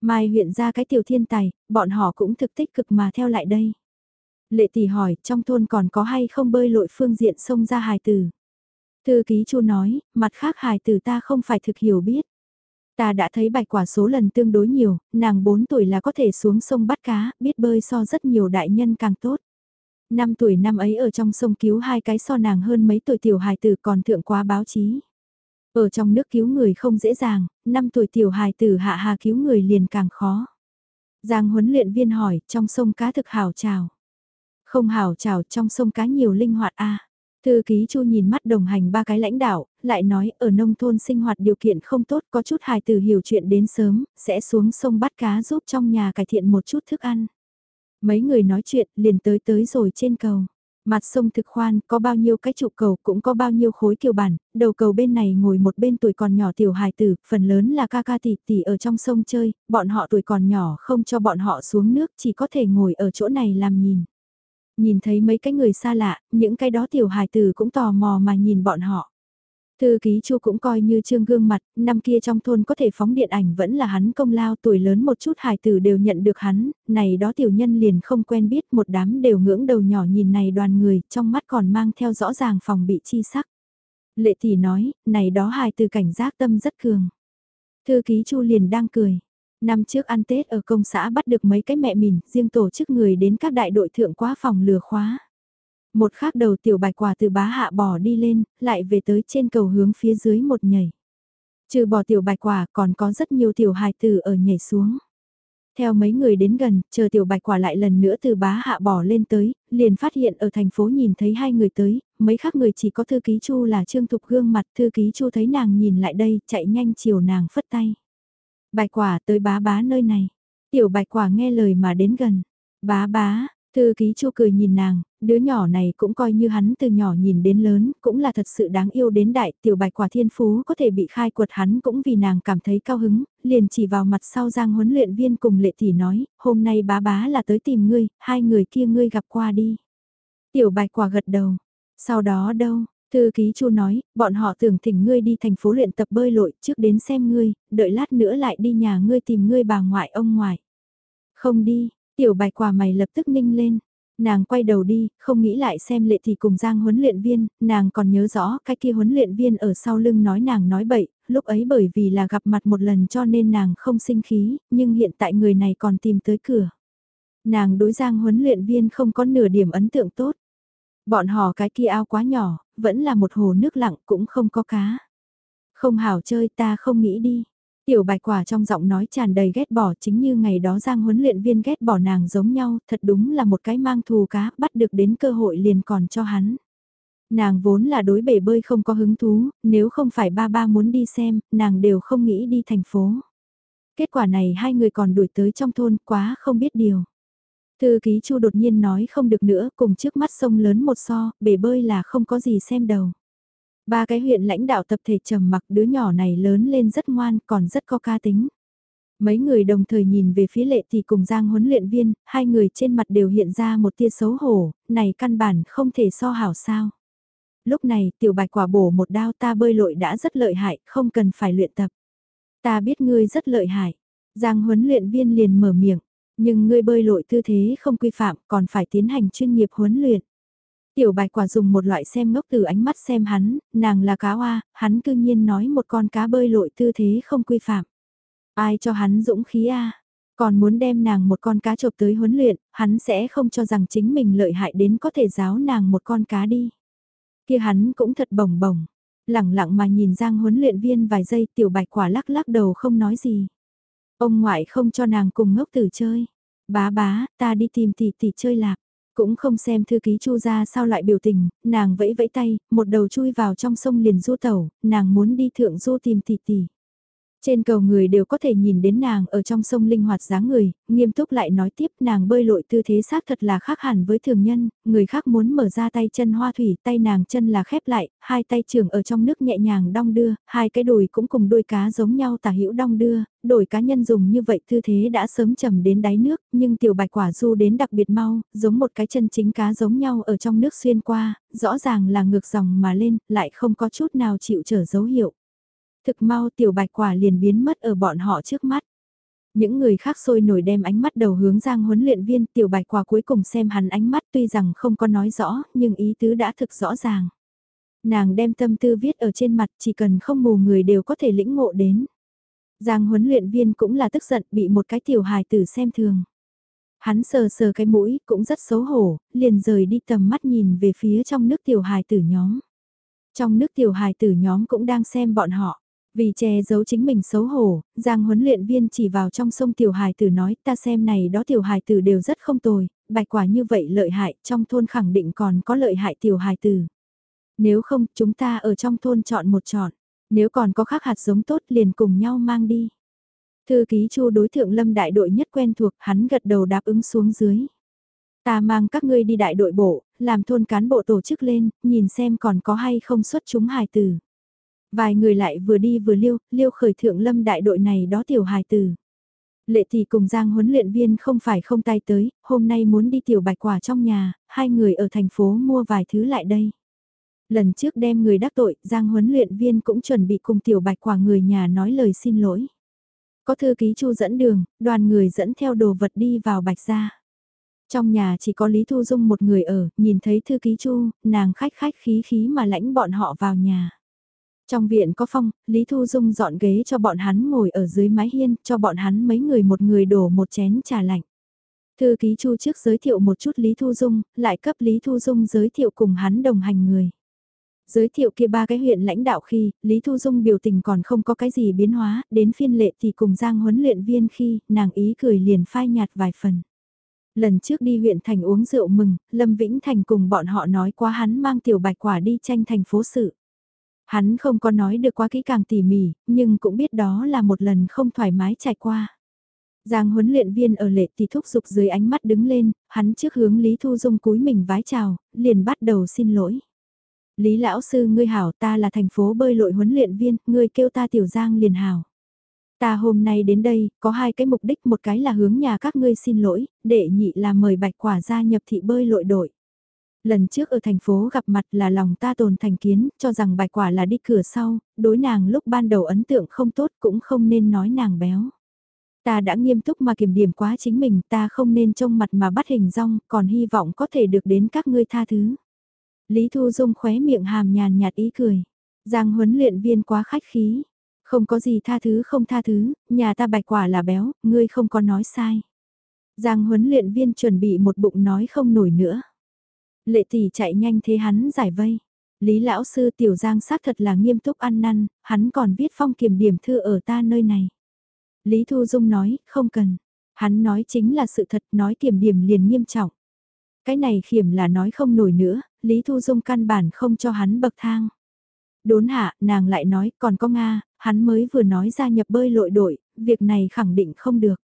Mai huyện ra cái tiểu thiên tài, bọn họ cũng thực tích cực mà theo lại đây. Lệ tỷ hỏi, trong thôn còn có hay không bơi lội phương diện sông ra hài tử? Thư ký chu nói, mặt khác hài tử ta không phải thực hiểu biết. Ta đã thấy bạch quả số lần tương đối nhiều, nàng 4 tuổi là có thể xuống sông bắt cá, biết bơi so rất nhiều đại nhân càng tốt. Năm tuổi năm ấy ở trong sông cứu hai cái so nàng hơn mấy tuổi tiểu hài tử còn thượng quá báo chí. Ở trong nước cứu người không dễ dàng, năm tuổi tiểu hài tử hạ hà cứu người liền càng khó. Giang huấn luyện viên hỏi, trong sông cá thực hảo trào. Không hào trào trong sông cá nhiều linh hoạt a Thư ký Chu nhìn mắt đồng hành ba cái lãnh đạo, lại nói ở nông thôn sinh hoạt điều kiện không tốt có chút hài tử hiểu chuyện đến sớm, sẽ xuống sông bắt cá giúp trong nhà cải thiện một chút thức ăn. Mấy người nói chuyện liền tới tới rồi trên cầu. Mặt sông thực khoan, có bao nhiêu cái trụ cầu cũng có bao nhiêu khối kiều bản, đầu cầu bên này ngồi một bên tuổi còn nhỏ tiểu hài tử, phần lớn là ca ca tỷ tỷ ở trong sông chơi, bọn họ tuổi còn nhỏ không cho bọn họ xuống nước chỉ có thể ngồi ở chỗ này làm nhìn. Nhìn thấy mấy cái người xa lạ, những cái đó tiểu hài tử cũng tò mò mà nhìn bọn họ. Thư ký chu cũng coi như trương gương mặt, năm kia trong thôn có thể phóng điện ảnh vẫn là hắn công lao tuổi lớn một chút hài tử đều nhận được hắn, này đó tiểu nhân liền không quen biết một đám đều ngưỡng đầu nhỏ nhìn này đoàn người, trong mắt còn mang theo rõ ràng phòng bị chi sắc. Lệ tỷ nói, này đó hài tử cảnh giác tâm rất cường. Thư ký chu liền đang cười. Năm trước ăn Tết ở công xã bắt được mấy cái mẹ mình, riêng tổ chức người đến các đại đội thượng quá phòng lừa khóa. Một khác đầu tiểu bạch quả từ bá hạ bỏ đi lên, lại về tới trên cầu hướng phía dưới một nhảy. Trừ bỏ tiểu bạch quả còn có rất nhiều tiểu hài tử ở nhảy xuống. Theo mấy người đến gần, chờ tiểu bạch quả lại lần nữa từ bá hạ bỏ lên tới, liền phát hiện ở thành phố nhìn thấy hai người tới, mấy khác người chỉ có thư ký chu là trương thục gương mặt thư ký chu thấy nàng nhìn lại đây, chạy nhanh chiều nàng phất tay. Bạch quả tới bá bá nơi này. Tiểu bạch quả nghe lời mà đến gần. Bá bá, thư ký chu cười nhìn nàng, đứa nhỏ này cũng coi như hắn từ nhỏ nhìn đến lớn, cũng là thật sự đáng yêu đến đại. Tiểu bạch quả thiên phú có thể bị khai quật hắn cũng vì nàng cảm thấy cao hứng, liền chỉ vào mặt sau giang huấn luyện viên cùng lệ tỷ nói, hôm nay bá bá là tới tìm ngươi, hai người kia ngươi gặp qua đi. Tiểu bạch quả gật đầu. Sau đó đâu, Thư ký Chu nói, bọn họ tưởng thỉnh ngươi đi thành phố luyện tập bơi lội trước đến xem ngươi, đợi lát nữa lại đi nhà ngươi tìm ngươi bà ngoại ông ngoại. Không đi, tiểu bạch quả mày lập tức ninh lên. Nàng quay đầu đi, không nghĩ lại xem lệ thì cùng Giang huấn luyện viên, nàng còn nhớ rõ cái kia huấn luyện viên ở sau lưng nói nàng nói bậy, lúc ấy bởi vì là gặp mặt một lần cho nên nàng không sinh khí, nhưng hiện tại người này còn tìm tới cửa. Nàng đối Giang huấn luyện viên không có nửa điểm ấn tượng tốt. Bọn họ cái kia ao quá nhỏ, vẫn là một hồ nước lặng cũng không có cá. Không hảo chơi ta không nghĩ đi. Tiểu bạch quả trong giọng nói tràn đầy ghét bỏ chính như ngày đó giang huấn luyện viên ghét bỏ nàng giống nhau, thật đúng là một cái mang thù cá, bắt được đến cơ hội liền còn cho hắn. Nàng vốn là đối bể bơi không có hứng thú, nếu không phải ba ba muốn đi xem, nàng đều không nghĩ đi thành phố. Kết quả này hai người còn đuổi tới trong thôn quá không biết điều. Thư ký Chu đột nhiên nói không được nữa, cùng trước mắt sông lớn một so, bể bơi là không có gì xem đầu. Ba cái huyện lãnh đạo tập thể trầm mặc đứa nhỏ này lớn lên rất ngoan, còn rất có ca tính. Mấy người đồng thời nhìn về phía lệ thì cùng Giang huấn luyện viên, hai người trên mặt đều hiện ra một tia xấu hổ, này căn bản không thể so hảo sao. Lúc này tiểu bạch quả bổ một đao ta bơi lội đã rất lợi hại, không cần phải luyện tập. Ta biết ngươi rất lợi hại. Giang huấn luyện viên liền mở miệng, nhưng ngươi bơi lội tư thế không quy phạm còn phải tiến hành chuyên nghiệp huấn luyện. Tiểu bạch quả dùng một loại xem ngốc từ ánh mắt xem hắn, nàng là cá hoa, hắn cư nhiên nói một con cá bơi lội tư thế không quy phạm. Ai cho hắn dũng khí a Còn muốn đem nàng một con cá chộp tới huấn luyện, hắn sẽ không cho rằng chính mình lợi hại đến có thể giáo nàng một con cá đi. kia hắn cũng thật bồng bồng, lẳng lặng mà nhìn Giang huấn luyện viên vài giây tiểu bạch quả lắc lắc đầu không nói gì. Ông ngoại không cho nàng cùng ngốc tử chơi. Bá bá, ta đi tìm tỷ tỷ chơi lạc. Cũng không xem thư ký chu ra sao lại biểu tình, nàng vẫy vẫy tay, một đầu chui vào trong sông liền du tẩu, nàng muốn đi thượng du tìm tỷ tỷ. Trên cầu người đều có thể nhìn đến nàng ở trong sông linh hoạt dáng người, nghiêm túc lại nói tiếp nàng bơi lội tư thế xác thật là khác hẳn với thường nhân, người khác muốn mở ra tay chân hoa thủy, tay nàng chân là khép lại, hai tay trường ở trong nước nhẹ nhàng đong đưa, hai cái đùi cũng cùng đôi cá giống nhau tả hữu đong đưa, đổi cá nhân dùng như vậy tư thế đã sớm trầm đến đáy nước, nhưng tiểu bạch quả du đến đặc biệt mau, giống một cái chân chính cá giống nhau ở trong nước xuyên qua, rõ ràng là ngược dòng mà lên, lại không có chút nào chịu trở dấu hiệu thực mau tiểu bạch quả liền biến mất ở bọn họ trước mắt. Những người khác sôi nổi đem ánh mắt đầu hướng giang huấn luyện viên tiểu bạch quả cuối cùng xem hắn ánh mắt tuy rằng không có nói rõ nhưng ý tứ đã thực rõ ràng. Nàng đem tâm tư viết ở trên mặt chỉ cần không mù người đều có thể lĩnh ngộ đến. Giang huấn luyện viên cũng là tức giận bị một cái tiểu hài tử xem thường. Hắn sờ sờ cái mũi cũng rất xấu hổ, liền rời đi tầm mắt nhìn về phía trong nước tiểu hài tử nhóm. Trong nước tiểu hài tử nhóm cũng đang xem bọn họ. Vì che giấu chính mình xấu hổ, Giang huấn luyện viên chỉ vào trong sông tiểu hài tử nói ta xem này đó tiểu hài tử đều rất không tồi, bạch quả như vậy lợi hại trong thôn khẳng định còn có lợi hại tiểu hài tử. Nếu không chúng ta ở trong thôn chọn một chọn, nếu còn có khác hạt giống tốt liền cùng nhau mang đi. Thư ký chu đối thượng lâm đại đội nhất quen thuộc hắn gật đầu đáp ứng xuống dưới. Ta mang các ngươi đi đại đội bộ, làm thôn cán bộ tổ chức lên, nhìn xem còn có hay không xuất chúng hài tử. Vài người lại vừa đi vừa liêu, liêu khởi thượng lâm đại đội này đó tiểu hài tử. Lệ thì cùng Giang huấn luyện viên không phải không tay tới, hôm nay muốn đi tiểu bạch quả trong nhà, hai người ở thành phố mua vài thứ lại đây. Lần trước đem người đắc tội, Giang huấn luyện viên cũng chuẩn bị cùng tiểu bạch quả người nhà nói lời xin lỗi. Có thư ký chu dẫn đường, đoàn người dẫn theo đồ vật đi vào bạch gia. Trong nhà chỉ có Lý Thu Dung một người ở, nhìn thấy thư ký chu, nàng khách khách khí khí mà lãnh bọn họ vào nhà. Trong viện có phong, Lý Thu Dung dọn ghế cho bọn hắn ngồi ở dưới mái hiên, cho bọn hắn mấy người một người đổ một chén trà lạnh. Thư ký Chu trước giới thiệu một chút Lý Thu Dung, lại cấp Lý Thu Dung giới thiệu cùng hắn đồng hành người. Giới thiệu kia ba cái huyện lãnh đạo khi, Lý Thu Dung biểu tình còn không có cái gì biến hóa, đến phiên lệ thì cùng Giang huấn luyện viên khi, nàng ý cười liền phai nhạt vài phần. Lần trước đi huyện thành uống rượu mừng, Lâm Vĩnh Thành cùng bọn họ nói quá hắn mang tiểu bạch quả đi tranh thành phố sự. Hắn không có nói được quá kỹ càng tỉ mỉ, nhưng cũng biết đó là một lần không thoải mái trải qua. Giang huấn luyện viên ở lệ thì thúc giục dưới ánh mắt đứng lên, hắn trước hướng Lý Thu Dung cúi mình vái chào, liền bắt đầu xin lỗi. Lý lão sư ngươi hảo ta là thành phố bơi lội huấn luyện viên, ngươi kêu ta tiểu giang liền hảo. Ta hôm nay đến đây, có hai cái mục đích, một cái là hướng nhà các ngươi xin lỗi, đệ nhị là mời bạch quả gia nhập thị bơi lội đội. Lần trước ở thành phố gặp mặt là lòng ta tồn thành kiến, cho rằng bạch quả là đi cửa sau, đối nàng lúc ban đầu ấn tượng không tốt cũng không nên nói nàng béo. Ta đã nghiêm túc mà kiểm điểm quá chính mình, ta không nên trông mặt mà bắt hình rong, còn hy vọng có thể được đến các ngươi tha thứ. Lý Thu Dung khóe miệng hàm nhàn nhạt ý cười. Giang huấn luyện viên quá khách khí. Không có gì tha thứ không tha thứ, nhà ta bạch quả là béo, ngươi không có nói sai. Giang huấn luyện viên chuẩn bị một bụng nói không nổi nữa. Lệ tỷ chạy nhanh thế hắn giải vây. Lý lão sư tiểu giang xác thật là nghiêm túc ăn năn, hắn còn viết phong kiểm điểm thư ở ta nơi này. Lý Thu Dung nói, không cần. Hắn nói chính là sự thật, nói kiểm điểm liền nghiêm trọng. Cái này khiểm là nói không nổi nữa, Lý Thu Dung căn bản không cho hắn bậc thang. Đốn hạ, nàng lại nói, còn có Nga, hắn mới vừa nói gia nhập bơi lội đội, việc này khẳng định không được.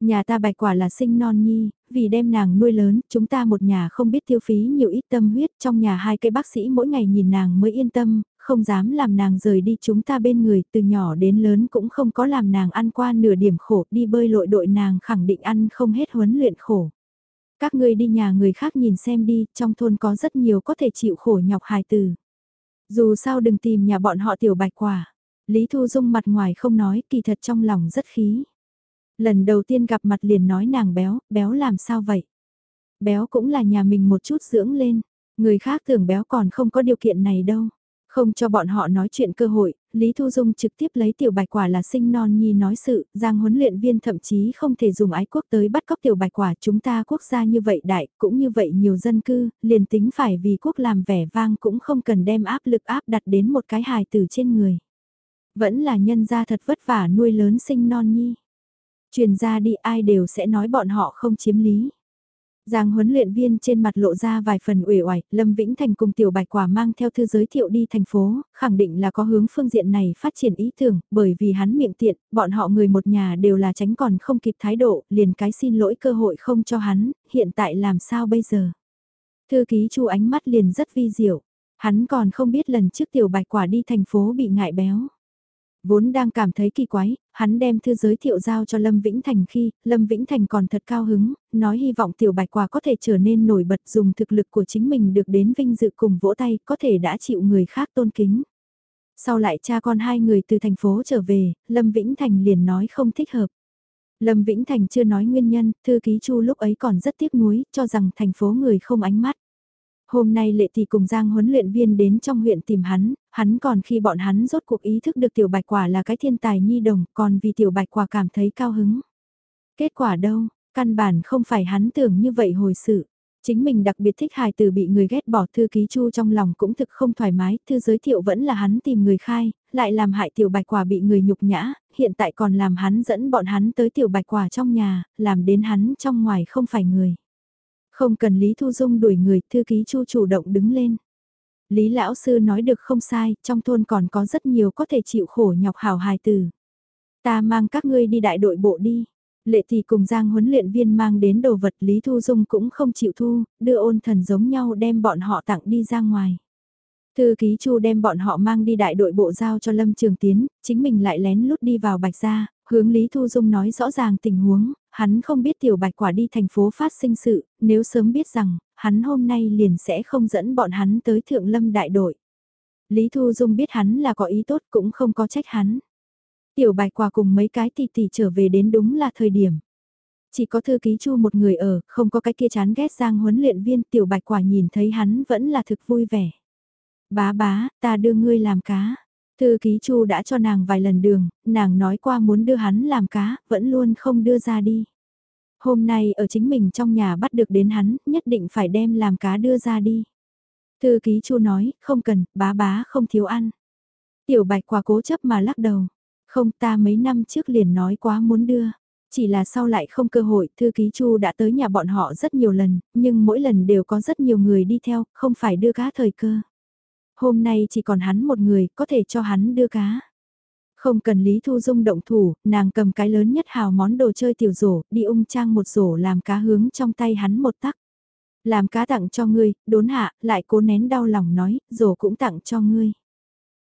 Nhà ta bạch quả là sinh non nhi, vì đem nàng nuôi lớn, chúng ta một nhà không biết tiêu phí nhiều ít tâm huyết, trong nhà hai cái bác sĩ mỗi ngày nhìn nàng mới yên tâm, không dám làm nàng rời đi chúng ta bên người, từ nhỏ đến lớn cũng không có làm nàng ăn qua nửa điểm khổ, đi bơi lội đội nàng khẳng định ăn không hết huấn luyện khổ. Các ngươi đi nhà người khác nhìn xem đi, trong thôn có rất nhiều có thể chịu khổ nhọc hài từ. Dù sao đừng tìm nhà bọn họ tiểu bạch quả. Lý Thu Dung mặt ngoài không nói, kỳ thật trong lòng rất khí. Lần đầu tiên gặp mặt liền nói nàng béo, béo làm sao vậy? Béo cũng là nhà mình một chút dưỡng lên, người khác tưởng béo còn không có điều kiện này đâu. Không cho bọn họ nói chuyện cơ hội, Lý Thu Dung trực tiếp lấy tiểu bạch quả là sinh non nhi nói sự, giang huấn luyện viên thậm chí không thể dùng ái quốc tới bắt cóc tiểu bạch quả chúng ta quốc gia như vậy đại, cũng như vậy nhiều dân cư, liền tính phải vì quốc làm vẻ vang cũng không cần đem áp lực áp đặt đến một cái hài tử trên người. Vẫn là nhân gia thật vất vả nuôi lớn sinh non nhi. Truyền ra đi ai đều sẽ nói bọn họ không chiếm lý. Giang huấn luyện viên trên mặt lộ ra vài phần uể oải, Lâm Vĩnh Thành cùng Tiểu Bạch Quả mang theo thư giới thiệu đi thành phố, khẳng định là có hướng phương diện này phát triển ý tưởng, bởi vì hắn miệng tiện, bọn họ người một nhà đều là tránh còn không kịp thái độ, liền cái xin lỗi cơ hội không cho hắn, hiện tại làm sao bây giờ. Thư ký chu ánh mắt liền rất vi diệu, hắn còn không biết lần trước Tiểu Bạch Quả đi thành phố bị ngại béo. Vốn đang cảm thấy kỳ quái, hắn đem thư giới thiệu giao cho Lâm Vĩnh Thành khi, Lâm Vĩnh Thành còn thật cao hứng, nói hy vọng tiểu bạch quả có thể trở nên nổi bật dùng thực lực của chính mình được đến vinh dự cùng vỗ tay, có thể đã chịu người khác tôn kính. Sau lại cha con hai người từ thành phố trở về, Lâm Vĩnh Thành liền nói không thích hợp. Lâm Vĩnh Thành chưa nói nguyên nhân, thư ký chu lúc ấy còn rất tiếc nuối, cho rằng thành phố người không ánh mắt. Hôm nay lệ thì cùng Giang huấn luyện viên đến trong huyện tìm hắn, hắn còn khi bọn hắn rốt cuộc ý thức được tiểu bạch quả là cái thiên tài nhi đồng, còn vì tiểu bạch quả cảm thấy cao hứng. Kết quả đâu, căn bản không phải hắn tưởng như vậy hồi sự. Chính mình đặc biệt thích hài từ bị người ghét bỏ thư ký chu trong lòng cũng thực không thoải mái, thư giới thiệu vẫn là hắn tìm người khai, lại làm hại tiểu bạch quả bị người nhục nhã, hiện tại còn làm hắn dẫn bọn hắn tới tiểu bạch quả trong nhà, làm đến hắn trong ngoài không phải người. Không cần Lý Thu Dung đuổi người, thư ký Chu chủ động đứng lên. Lý Lão Sư nói được không sai, trong thôn còn có rất nhiều có thể chịu khổ nhọc hảo hài từ. Ta mang các ngươi đi đại đội bộ đi. Lệ thì cùng Giang huấn luyện viên mang đến đồ vật Lý Thu Dung cũng không chịu thu, đưa ôn thần giống nhau đem bọn họ tặng đi ra ngoài. Thư ký Chu đem bọn họ mang đi đại đội bộ giao cho Lâm Trường Tiến, chính mình lại lén lút đi vào Bạch Gia, hướng Lý Thu Dung nói rõ ràng tình huống, hắn không biết tiểu bạch quả đi thành phố phát sinh sự, nếu sớm biết rằng, hắn hôm nay liền sẽ không dẫn bọn hắn tới thượng lâm đại đội. Lý Thu Dung biết hắn là có ý tốt cũng không có trách hắn. Tiểu bạch quả cùng mấy cái tỷ tỷ trở về đến đúng là thời điểm. Chỉ có thư ký chu một người ở, không có cái kia chán ghét giang huấn luyện viên tiểu bạch quả nhìn thấy hắn vẫn là thực vui vẻ. Bá bá, ta đưa ngươi làm cá. Thư ký Chu đã cho nàng vài lần đường, nàng nói qua muốn đưa hắn làm cá, vẫn luôn không đưa ra đi. Hôm nay ở chính mình trong nhà bắt được đến hắn, nhất định phải đem làm cá đưa ra đi. Thư ký Chu nói, không cần, bá bá không thiếu ăn. Tiểu bạch quả cố chấp mà lắc đầu. Không ta mấy năm trước liền nói quá muốn đưa. Chỉ là sau lại không cơ hội, thư ký Chu đã tới nhà bọn họ rất nhiều lần, nhưng mỗi lần đều có rất nhiều người đi theo, không phải đưa cá thời cơ. Hôm nay chỉ còn hắn một người, có thể cho hắn đưa cá. Không cần Lý Thu Dung động thủ, nàng cầm cái lớn nhất hào món đồ chơi tiểu rổ, đi ung trang một rổ làm cá hướng trong tay hắn một tắc. Làm cá tặng cho ngươi, đốn hạ, lại cố nén đau lòng nói, rổ cũng tặng cho ngươi.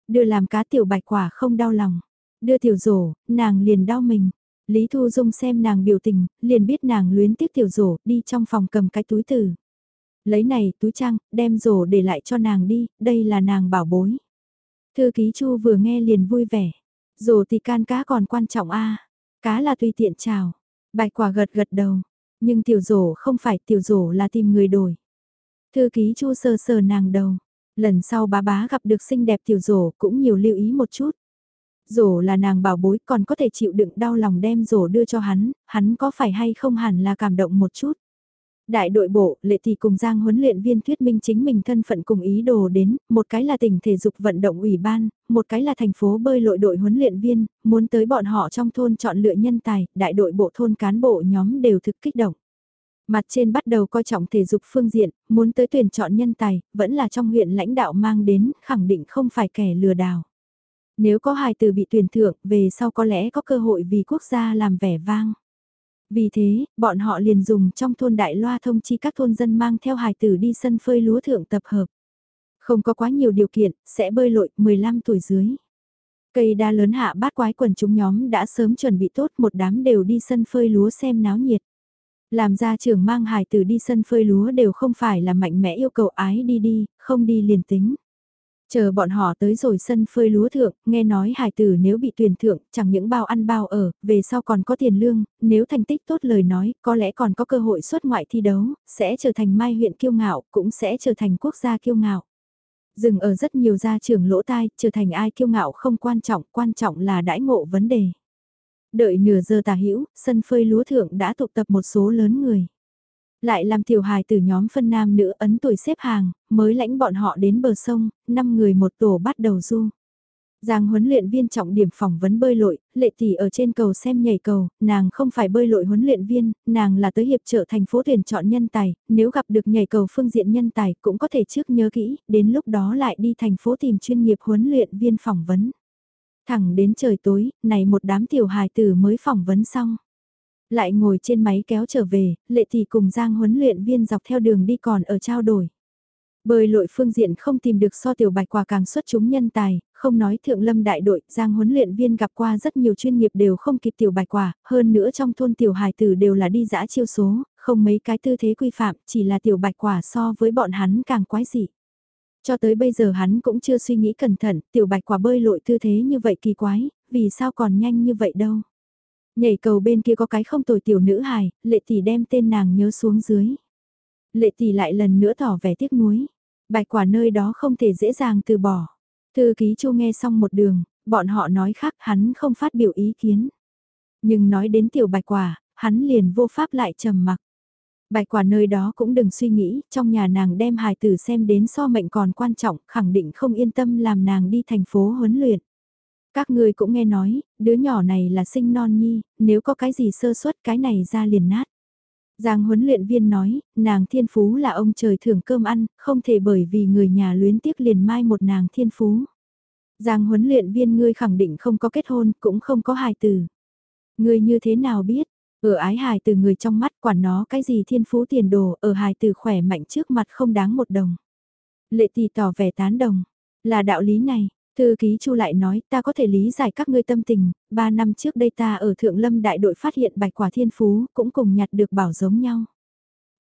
Đưa làm cá tiểu bạch quả không đau lòng. Đưa tiểu rổ, nàng liền đau mình. Lý Thu Dung xem nàng biểu tình, liền biết nàng luyến tiếc tiểu rổ, đi trong phòng cầm cái túi từ. Lấy này, túi trang, đem rổ để lại cho nàng đi, đây là nàng bảo bối. Thư ký Chu vừa nghe liền vui vẻ. Rổ thì can cá còn quan trọng a Cá là tùy tiện chào. Bạch quả gật gật đầu. Nhưng tiểu rổ không phải tiểu rổ là tìm người đổi. Thư ký Chu sờ sờ nàng đầu. Lần sau bá bá gặp được xinh đẹp tiểu rổ cũng nhiều lưu ý một chút. Rổ là nàng bảo bối còn có thể chịu đựng đau lòng đem rổ đưa cho hắn, hắn có phải hay không hẳn là cảm động một chút. Đại đội bộ, lệ thì cùng Giang huấn luyện viên thuyết minh chính mình thân phận cùng ý đồ đến, một cái là tỉnh thể dục vận động ủy ban, một cái là thành phố bơi lội đội huấn luyện viên, muốn tới bọn họ trong thôn chọn lựa nhân tài, đại đội bộ thôn cán bộ nhóm đều thực kích động. Mặt trên bắt đầu coi trọng thể dục phương diện, muốn tới tuyển chọn nhân tài, vẫn là trong huyện lãnh đạo mang đến, khẳng định không phải kẻ lừa đảo. Nếu có hài từ bị tuyển thưởng, về sau có lẽ có cơ hội vì quốc gia làm vẻ vang. Vì thế, bọn họ liền dùng trong thôn đại loa thông chi các thôn dân mang theo hài tử đi sân phơi lúa thượng tập hợp. Không có quá nhiều điều kiện, sẽ bơi lội 15 tuổi dưới. Cây đa lớn hạ bát quái quần chúng nhóm đã sớm chuẩn bị tốt một đám đều đi sân phơi lúa xem náo nhiệt. Làm ra trưởng mang hài tử đi sân phơi lúa đều không phải là mạnh mẽ yêu cầu ái đi đi, không đi liền tính. Chờ bọn họ tới rồi sân phơi lúa thượng, nghe nói hải tử nếu bị tuyển thượng, chẳng những bao ăn bao ở, về sau còn có tiền lương, nếu thành tích tốt lời nói, có lẽ còn có cơ hội xuất ngoại thi đấu, sẽ trở thành mai huyện kiêu ngạo, cũng sẽ trở thành quốc gia kiêu ngạo. Dừng ở rất nhiều gia trưởng lỗ tai, trở thành ai kiêu ngạo không quan trọng, quan trọng là đãi ngộ vấn đề. Đợi nửa giờ tà hữu sân phơi lúa thượng đã tụ tập một số lớn người. Lại làm tiểu hài từ nhóm phân nam nữ ấn tuổi xếp hàng, mới lãnh bọn họ đến bờ sông, 5 người một tổ bắt đầu du. Giang huấn luyện viên trọng điểm phỏng vấn bơi lội, lệ tỷ ở trên cầu xem nhảy cầu, nàng không phải bơi lội huấn luyện viên, nàng là tới hiệp trợ thành phố tuyển chọn nhân tài, nếu gặp được nhảy cầu phương diện nhân tài cũng có thể trước nhớ kỹ, đến lúc đó lại đi thành phố tìm chuyên nghiệp huấn luyện viên phỏng vấn. Thẳng đến trời tối, này một đám tiểu hài tử mới phỏng vấn xong. Lại ngồi trên máy kéo trở về, lệ thì cùng Giang huấn luyện viên dọc theo đường đi còn ở trao đổi. Bơi lội phương diện không tìm được so tiểu bạch quả càng xuất chúng nhân tài, không nói thượng lâm đại đội, giang huấn luyện viên gặp qua rất nhiều chuyên nghiệp đều không kịp tiểu bạch quả, hơn nữa trong thôn tiểu hài tử đều là đi dã chiêu số, không mấy cái tư thế quy phạm, chỉ là tiểu bạch quả so với bọn hắn càng quái dị. Cho tới bây giờ hắn cũng chưa suy nghĩ cẩn thận, tiểu bạch quả bơi lội tư thế như vậy kỳ quái, vì sao còn nhanh như vậy đâu. Nhảy cầu bên kia có cái không tồi tiểu nữ hài, lệ tỷ đem tên nàng nhớ xuống dưới. Lệ tỷ lại lần nữa tỏ vẻ tiếc nuối. Bạch quả nơi đó không thể dễ dàng từ bỏ. Thư ký chu nghe xong một đường, bọn họ nói khác hắn không phát biểu ý kiến. Nhưng nói đến tiểu bạch quả, hắn liền vô pháp lại trầm mặc. Bạch quả nơi đó cũng đừng suy nghĩ, trong nhà nàng đem hài tử xem đến so mệnh còn quan trọng, khẳng định không yên tâm làm nàng đi thành phố huấn luyện. Các ngươi cũng nghe nói, đứa nhỏ này là sinh non nhi, nếu có cái gì sơ suất cái này ra liền nát. Giang huấn luyện viên nói, nàng thiên phú là ông trời thưởng cơm ăn, không thể bởi vì người nhà luyến tiếc liền mai một nàng thiên phú. Giang huấn luyện viên ngươi khẳng định không có kết hôn, cũng không có hài tử. Ngươi như thế nào biết, ở ái hài từ người trong mắt quản nó cái gì thiên phú tiền đồ, ở hài từ khỏe mạnh trước mặt không đáng một đồng. Lệ tỷ tỏ vẻ tán đồng, là đạo lý này, Thư ký Chu lại nói ta có thể lý giải các ngươi tâm tình, ba năm trước đây ta ở Thượng Lâm đại đội phát hiện bạch quả thiên phú cũng cùng nhặt được bảo giống nhau.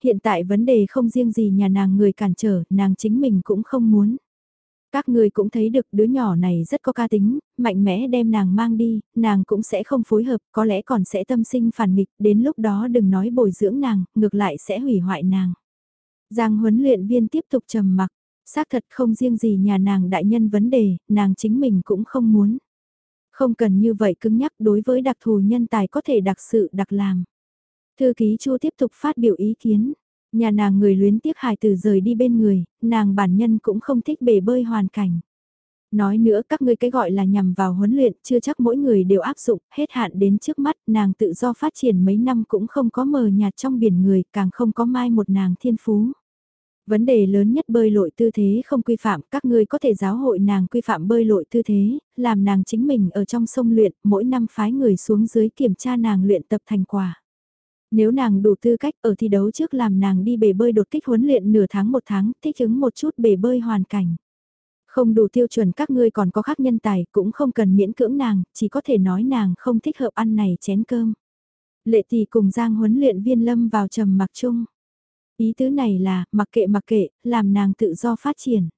Hiện tại vấn đề không riêng gì nhà nàng người cản trở, nàng chính mình cũng không muốn. Các người cũng thấy được đứa nhỏ này rất có ca tính, mạnh mẽ đem nàng mang đi, nàng cũng sẽ không phối hợp, có lẽ còn sẽ tâm sinh phản nghịch, đến lúc đó đừng nói bồi dưỡng nàng, ngược lại sẽ hủy hoại nàng. Giang huấn luyện viên tiếp tục trầm mặc, Xác thật không riêng gì nhà nàng đại nhân vấn đề, nàng chính mình cũng không muốn. Không cần như vậy cứng nhắc đối với đặc thù nhân tài có thể đặc sự đặc làm. Thư ký Chu tiếp tục phát biểu ý kiến. Nhà nàng người luyến tiếc hài từ rời đi bên người, nàng bản nhân cũng không thích bể bơi hoàn cảnh. Nói nữa các ngươi cái gọi là nhằm vào huấn luyện chưa chắc mỗi người đều áp dụng, hết hạn đến trước mắt nàng tự do phát triển mấy năm cũng không có mờ nhạt trong biển người, càng không có mai một nàng thiên phú. Vấn đề lớn nhất bơi lội tư thế không quy phạm, các ngươi có thể giáo hội nàng quy phạm bơi lội tư thế, làm nàng chính mình ở trong sông luyện, mỗi năm phái người xuống dưới kiểm tra nàng luyện tập thành quả. Nếu nàng đủ tư cách ở thi đấu trước làm nàng đi bể bơi đột kích huấn luyện nửa tháng một tháng, thích ứng một chút bể bơi hoàn cảnh. Không đủ tiêu chuẩn các ngươi còn có khác nhân tài, cũng không cần miễn cưỡng nàng, chỉ có thể nói nàng không thích hợp ăn này chén cơm. Lệ tỷ cùng Giang huấn luyện viên lâm vào trầm mặc chung. Ý tứ này là, mặc kệ mặc kệ, làm nàng tự do phát triển.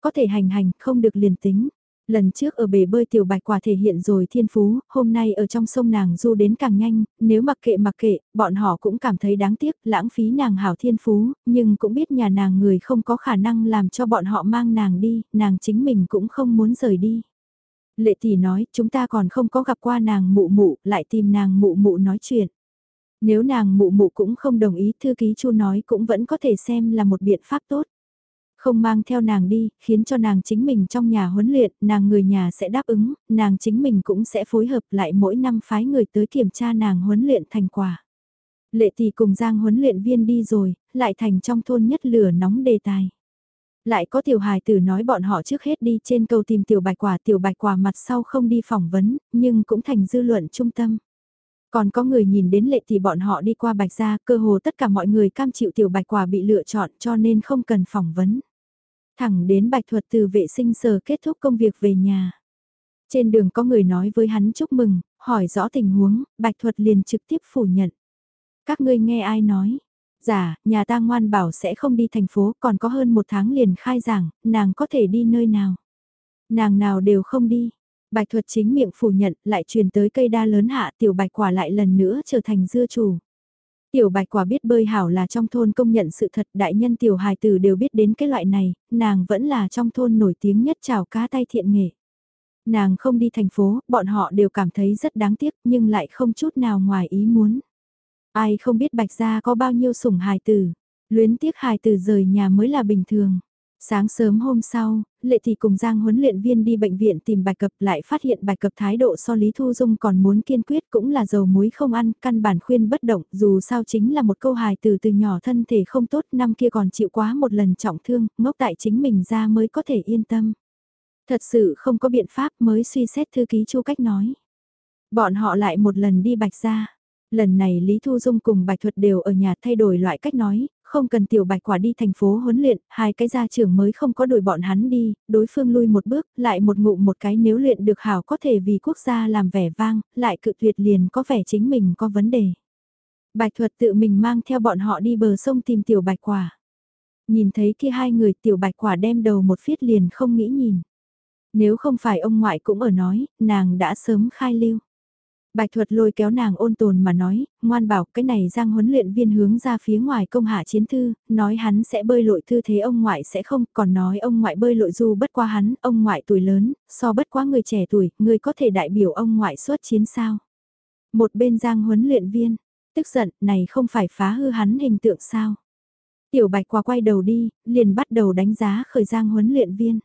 Có thể hành hành, không được liền tính. Lần trước ở bể bơi tiểu bạch quả thể hiện rồi thiên phú, hôm nay ở trong sông nàng du đến càng nhanh, nếu mặc kệ mặc kệ, bọn họ cũng cảm thấy đáng tiếc, lãng phí nàng hảo thiên phú, nhưng cũng biết nhà nàng người không có khả năng làm cho bọn họ mang nàng đi, nàng chính mình cũng không muốn rời đi. Lệ tỷ nói, chúng ta còn không có gặp qua nàng mụ mụ, lại tìm nàng mụ mụ nói chuyện. Nếu nàng mụ mụ cũng không đồng ý thư ký chu nói cũng vẫn có thể xem là một biện pháp tốt. Không mang theo nàng đi, khiến cho nàng chính mình trong nhà huấn luyện, nàng người nhà sẽ đáp ứng, nàng chính mình cũng sẽ phối hợp lại mỗi năm phái người tới kiểm tra nàng huấn luyện thành quả. Lệ tỷ cùng Giang huấn luyện viên đi rồi, lại thành trong thôn nhất lửa nóng đề tài. Lại có tiểu hài tử nói bọn họ trước hết đi trên cầu tìm tiểu bạch quả tiểu bạch quả mặt sau không đi phỏng vấn, nhưng cũng thành dư luận trung tâm. Còn có người nhìn đến lệ thì bọn họ đi qua bạch gia, cơ hồ tất cả mọi người cam chịu tiểu bạch quả bị lựa chọn cho nên không cần phỏng vấn. Thẳng đến bạch thuật từ vệ sinh sở kết thúc công việc về nhà. Trên đường có người nói với hắn chúc mừng, hỏi rõ tình huống, bạch thuật liền trực tiếp phủ nhận. Các ngươi nghe ai nói? Giả, dạ, nhà ta ngoan bảo sẽ không đi thành phố, còn có hơn một tháng liền khai giảng, nàng có thể đi nơi nào? Nàng nào đều không đi, Bạch thuật chính miệng phủ nhận lại truyền tới cây đa lớn hạ tiểu bạch quả lại lần nữa trở thành dưa chủ. Tiểu bạch quả biết bơi hảo là trong thôn công nhận sự thật đại nhân tiểu hài tử đều biết đến cái loại này, nàng vẫn là trong thôn nổi tiếng nhất chào cá tay thiện nghệ. Nàng không đi thành phố, bọn họ đều cảm thấy rất đáng tiếc nhưng lại không chút nào ngoài ý muốn. Ai không biết bạch gia có bao nhiêu sủng hài tử, luyến tiếc hài tử rời nhà mới là bình thường. Sáng sớm hôm sau, Lệ Thị cùng Giang huấn luyện viên đi bệnh viện tìm bài cập lại phát hiện bài cập thái độ so Lý Thu Dung còn muốn kiên quyết cũng là dầu muối không ăn, căn bản khuyên bất động, dù sao chính là một câu hài từ từ nhỏ thân thể không tốt, năm kia còn chịu quá một lần trọng thương, ngốc tại chính mình ra mới có thể yên tâm. Thật sự không có biện pháp mới suy xét thư ký chu cách nói. Bọn họ lại một lần đi bạch ra. Lần này Lý Thu Dung cùng Bạch Thuật đều ở nhà thay đổi loại cách nói, không cần tiểu bạch quả đi thành phố huấn luyện, hai cái gia trưởng mới không có đuổi bọn hắn đi, đối phương lui một bước, lại một ngụ một cái nếu luyện được hảo có thể vì quốc gia làm vẻ vang, lại cự tuyệt liền có vẻ chính mình có vấn đề. Bạch thuật tự mình mang theo bọn họ đi bờ sông tìm tiểu bạch quả. Nhìn thấy kia hai người tiểu bạch quả đem đầu một phiết liền không nghĩ nhìn. Nếu không phải ông ngoại cũng ở nói, nàng đã sớm khai lưu. Bạch thuật lôi kéo nàng ôn tồn mà nói, ngoan bảo cái này giang huấn luyện viên hướng ra phía ngoài công hạ chiến thư, nói hắn sẽ bơi lội thư thế ông ngoại sẽ không, còn nói ông ngoại bơi lội dù bất qua hắn, ông ngoại tuổi lớn, so bất quá người trẻ tuổi, người có thể đại biểu ông ngoại xuất chiến sao. Một bên giang huấn luyện viên, tức giận, này không phải phá hư hắn hình tượng sao. Tiểu bạch qua quay đầu đi, liền bắt đầu đánh giá khởi giang huấn luyện viên.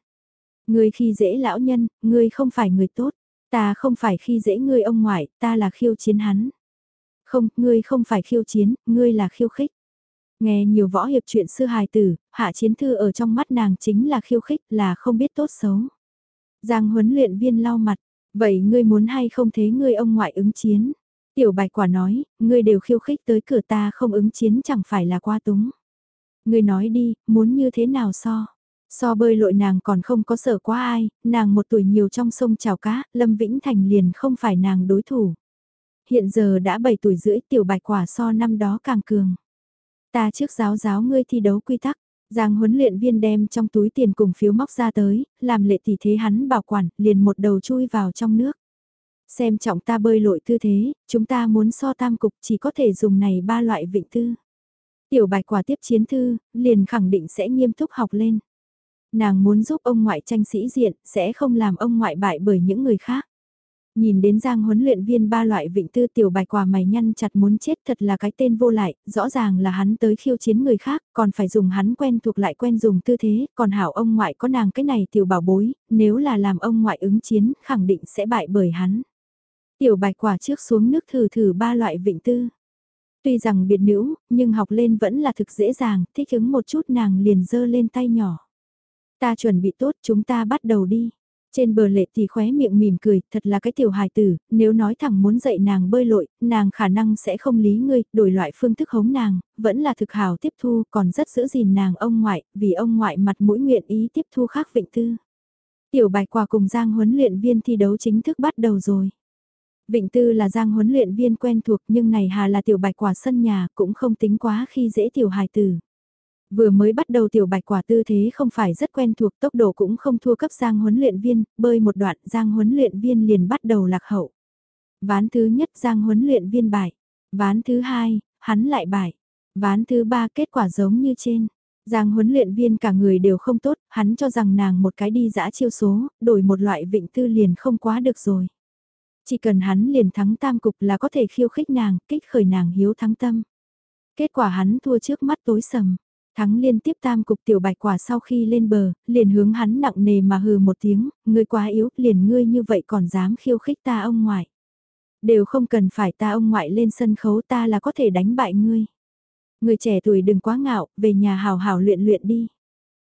Người khi dễ lão nhân, người không phải người tốt. Ta không phải khi dễ ngươi ông ngoại, ta là khiêu chiến hắn. Không, ngươi không phải khiêu chiến, ngươi là khiêu khích. Nghe nhiều võ hiệp chuyện xưa hài tử, hạ chiến thư ở trong mắt nàng chính là khiêu khích, là không biết tốt xấu. Giang huấn luyện viên lau mặt, vậy ngươi muốn hay không thế ngươi ông ngoại ứng chiến? Tiểu bạch quả nói, ngươi đều khiêu khích tới cửa ta không ứng chiến chẳng phải là qua túng. Ngươi nói đi, muốn như thế nào so? So bơi lội nàng còn không có sợ quá ai, nàng một tuổi nhiều trong sông trào cá, Lâm Vĩnh Thành liền không phải nàng đối thủ. Hiện giờ đã 7 tuổi rưỡi tiểu bạch quả so năm đó càng cường. Ta trước giáo giáo ngươi thi đấu quy tắc, Giang huấn luyện viên đem trong túi tiền cùng phiếu móc ra tới, làm lệ tỷ thế hắn bảo quản, liền một đầu chui vào trong nước. Xem trọng ta bơi lội tư thế, chúng ta muốn so tam cục chỉ có thể dùng này ba loại vịnh tư. Tiểu bạch quả tiếp chiến thư, liền khẳng định sẽ nghiêm túc học lên. Nàng muốn giúp ông ngoại tranh sĩ diện, sẽ không làm ông ngoại bại bởi những người khác. Nhìn đến giang huấn luyện viên ba loại vịnh tư tiểu bạch quả mày nhăn chặt muốn chết thật là cái tên vô lại, rõ ràng là hắn tới khiêu chiến người khác, còn phải dùng hắn quen thuộc lại quen dùng tư thế, còn hảo ông ngoại có nàng cái này tiểu bảo bối, nếu là làm ông ngoại ứng chiến, khẳng định sẽ bại bởi hắn. Tiểu bạch quả trước xuống nước thử thử ba loại vịnh tư. Tuy rằng biệt nữ, nhưng học lên vẫn là thực dễ dàng, thích ứng một chút nàng liền dơ lên tay nhỏ. Ta chuẩn bị tốt chúng ta bắt đầu đi. Trên bờ lệ thì khóe miệng mỉm cười, thật là cái tiểu hài tử, nếu nói thẳng muốn dạy nàng bơi lội, nàng khả năng sẽ không lý ngươi, đổi loại phương thức hống nàng, vẫn là thực hào tiếp thu, còn rất giữ gìn nàng ông ngoại, vì ông ngoại mặt mũi nguyện ý tiếp thu khác vịnh tư. Tiểu bạch quả cùng Giang huấn luyện viên thi đấu chính thức bắt đầu rồi. Vịnh Tư là Giang huấn luyện viên quen thuộc nhưng này hà là tiểu bạch quả sân nhà cũng không tính quá khi dễ tiểu hài tử. Vừa mới bắt đầu tiểu bạch quả tư thế không phải rất quen thuộc tốc độ cũng không thua cấp Giang huấn luyện viên, bơi một đoạn Giang huấn luyện viên liền bắt đầu lạc hậu. Ván thứ nhất Giang huấn luyện viên bại, ván thứ hai, hắn lại bại, ván thứ ba kết quả giống như trên. Giang huấn luyện viên cả người đều không tốt, hắn cho rằng nàng một cái đi dã chiêu số, đổi một loại vịnh tư liền không quá được rồi. Chỉ cần hắn liền thắng tam cục là có thể khiêu khích nàng, kích khởi nàng hiếu thắng tâm. Kết quả hắn thua trước mắt tối sầm. Thắng liên tiếp tam cục tiểu bạch quả sau khi lên bờ, liền hướng hắn nặng nề mà hừ một tiếng, ngươi quá yếu, liền ngươi như vậy còn dám khiêu khích ta ông ngoại. Đều không cần phải ta ông ngoại lên sân khấu ta là có thể đánh bại ngươi. Người trẻ tuổi đừng quá ngạo, về nhà hào hào luyện luyện đi.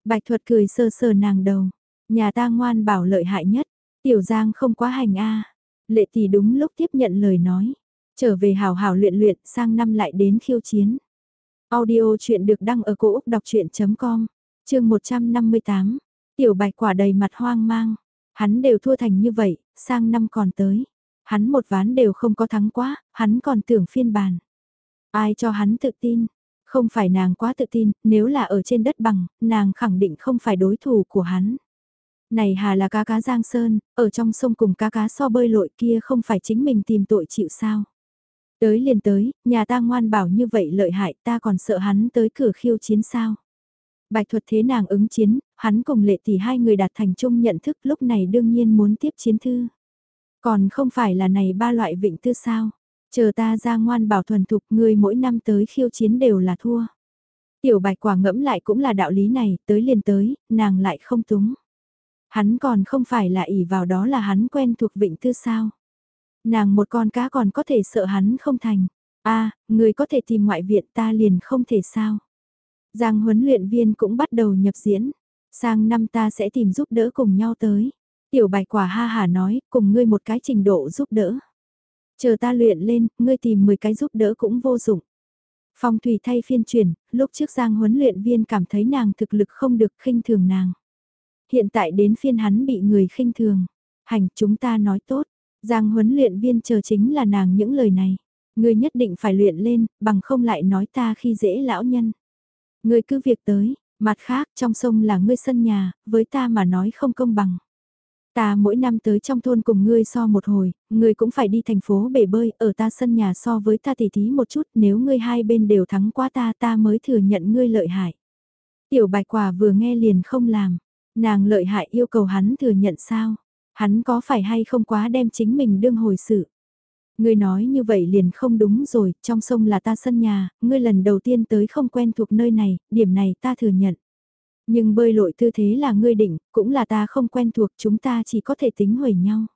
Bạch thuật cười sơ sơ nàng đầu, nhà ta ngoan bảo lợi hại nhất, tiểu giang không quá hành a Lệ tỷ đúng lúc tiếp nhận lời nói, trở về hào hào luyện luyện sang năm lại đến khiêu chiến. Audio chuyện được đăng ở cổ Úc đọc chuyện.com, chương 158, tiểu bạch quả đầy mặt hoang mang. Hắn đều thua thành như vậy, sang năm còn tới. Hắn một ván đều không có thắng quá, hắn còn tưởng phiên bản. Ai cho hắn tự tin? Không phải nàng quá tự tin, nếu là ở trên đất bằng, nàng khẳng định không phải đối thủ của hắn. Này hà là cá cá Giang Sơn, ở trong sông cùng cá cá so bơi lội kia không phải chính mình tìm tội chịu sao. Tới liền tới, nhà ta ngoan bảo như vậy lợi hại ta còn sợ hắn tới cửa khiêu chiến sao. Bạch thuật thế nàng ứng chiến, hắn cùng lệ tỷ hai người đạt thành chung nhận thức lúc này đương nhiên muốn tiếp chiến thư. Còn không phải là này ba loại vịnh tư sao. Chờ ta ra ngoan bảo thuần thục người mỗi năm tới khiêu chiến đều là thua. Tiểu bạch quả ngẫm lại cũng là đạo lý này, tới liền tới, nàng lại không túng. Hắn còn không phải là ỷ vào đó là hắn quen thuộc vịnh tư sao. Nàng một con cá còn có thể sợ hắn không thành. a người có thể tìm ngoại viện ta liền không thể sao. Giang huấn luyện viên cũng bắt đầu nhập diễn. Sang năm ta sẽ tìm giúp đỡ cùng nhau tới. Tiểu bạch quả ha hà nói, cùng ngươi một cái trình độ giúp đỡ. Chờ ta luyện lên, ngươi tìm 10 cái giúp đỡ cũng vô dụng. Phong thủy thay phiên chuyển, lúc trước Giang huấn luyện viên cảm thấy nàng thực lực không được khinh thường nàng. Hiện tại đến phiên hắn bị người khinh thường. Hành chúng ta nói tốt, Giang huấn luyện viên chờ chính là nàng những lời này. Ngươi nhất định phải luyện lên, bằng không lại nói ta khi dễ lão nhân. Ngươi cứ việc tới, mặt khác trong sông là ngươi sân nhà, với ta mà nói không công bằng. Ta mỗi năm tới trong thôn cùng ngươi so một hồi, ngươi cũng phải đi thành phố bể bơi, ở ta sân nhà so với ta tỉ thí một chút, nếu ngươi hai bên đều thắng qua ta ta mới thừa nhận ngươi lợi hại. Tiểu bạch quả vừa nghe liền không làm, nàng lợi hại yêu cầu hắn thừa nhận sao, hắn có phải hay không quá đem chính mình đương hồi sự. Ngươi nói như vậy liền không đúng rồi, trong sông là ta sân nhà, ngươi lần đầu tiên tới không quen thuộc nơi này, điểm này ta thừa nhận. Nhưng bơi lội tư thế là ngươi định, cũng là ta không quen thuộc, chúng ta chỉ có thể tính hủy nhau.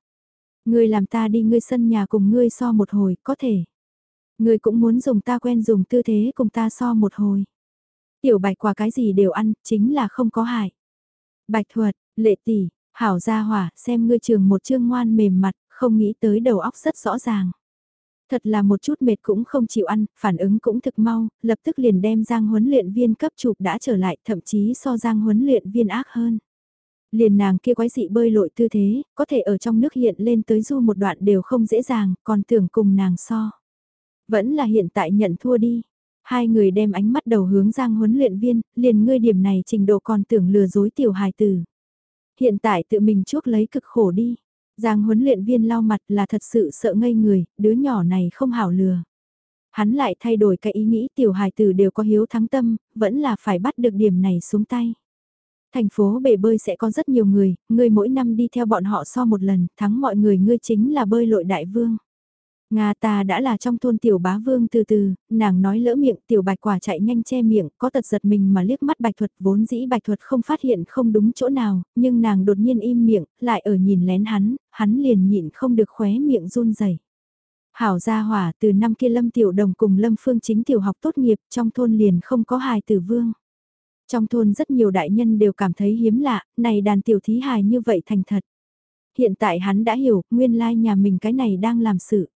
Ngươi làm ta đi ngươi sân nhà cùng ngươi so một hồi, có thể. Ngươi cũng muốn dùng ta quen dùng tư thế cùng ta so một hồi. Tiểu bạch quả cái gì đều ăn, chính là không có hại. Bạch thuật, lệ tỷ, hảo gia hỏa, xem ngươi trường một chương ngoan mềm mặt, không nghĩ tới đầu óc rất rõ ràng. Thật là một chút mệt cũng không chịu ăn, phản ứng cũng thực mau, lập tức liền đem Giang huấn luyện viên cấp chụp đã trở lại, thậm chí so Giang huấn luyện viên ác hơn. Liền nàng kia quái dị bơi lội tư thế, có thể ở trong nước hiện lên tới du một đoạn đều không dễ dàng, còn tưởng cùng nàng so. Vẫn là hiện tại nhận thua đi. Hai người đem ánh mắt đầu hướng Giang huấn luyện viên, liền ngươi điểm này trình độ còn tưởng lừa dối tiểu hài tử. Hiện tại tự mình chuốc lấy cực khổ đi. Giang huấn luyện viên lau mặt là thật sự sợ ngây người, đứa nhỏ này không hảo lừa. Hắn lại thay đổi cái ý nghĩ tiểu hài tử đều có hiếu thắng tâm, vẫn là phải bắt được điểm này xuống tay. Thành phố bể bơi sẽ có rất nhiều người, người mỗi năm đi theo bọn họ so một lần, thắng mọi người ngươi chính là bơi lội đại vương. Nga ta đã là trong thôn tiểu bá vương từ từ, nàng nói lỡ miệng tiểu bạch quả chạy nhanh che miệng, có tật giật mình mà liếc mắt bạch thuật vốn dĩ bạch thuật không phát hiện không đúng chỗ nào, nhưng nàng đột nhiên im miệng, lại ở nhìn lén hắn, hắn liền nhịn không được khóe miệng run rẩy. Hảo gia hỏa từ năm kia lâm tiểu đồng cùng lâm phương chính tiểu học tốt nghiệp trong thôn liền không có hài tử vương. Trong thôn rất nhiều đại nhân đều cảm thấy hiếm lạ, này đàn tiểu thí hài như vậy thành thật. Hiện tại hắn đã hiểu, nguyên lai nhà mình cái này đang làm sự.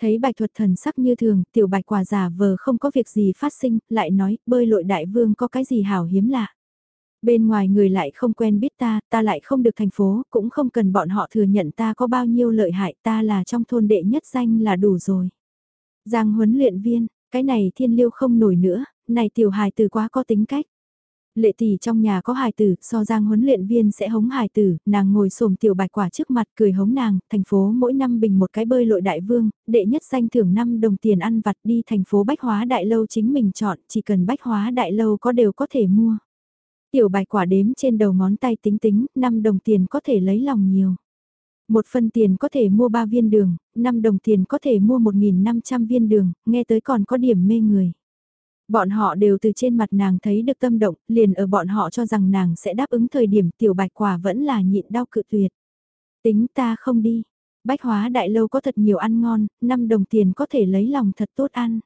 Thấy bạch thuật thần sắc như thường, tiểu bạch quả giả vờ không có việc gì phát sinh, lại nói, bơi lội đại vương có cái gì hảo hiếm lạ. Bên ngoài người lại không quen biết ta, ta lại không được thành phố, cũng không cần bọn họ thừa nhận ta có bao nhiêu lợi hại ta là trong thôn đệ nhất danh là đủ rồi. Giang huấn luyện viên, cái này thiên liêu không nổi nữa, này tiểu hài từ quá có tính cách. Lệ tỷ trong nhà có hài tử, so giang huấn luyện viên sẽ hống hài tử, nàng ngồi xổm tiểu bạch quả trước mặt cười hống nàng, thành phố mỗi năm bình một cái bơi lội đại vương, đệ nhất danh thưởng 5 đồng tiền ăn vặt đi thành phố bách hóa đại lâu chính mình chọn, chỉ cần bách hóa đại lâu có đều có thể mua. Tiểu bạch quả đếm trên đầu ngón tay tính tính, 5 đồng tiền có thể lấy lòng nhiều. Một phân tiền có thể mua 3 viên đường, 5 đồng tiền có thể mua 1.500 viên đường, nghe tới còn có điểm mê người. Bọn họ đều từ trên mặt nàng thấy được tâm động, liền ở bọn họ cho rằng nàng sẽ đáp ứng thời điểm tiểu bạch quả vẫn là nhịn đau cự tuyệt. Tính ta không đi. Bách hóa đại lâu có thật nhiều ăn ngon, 5 đồng tiền có thể lấy lòng thật tốt ăn.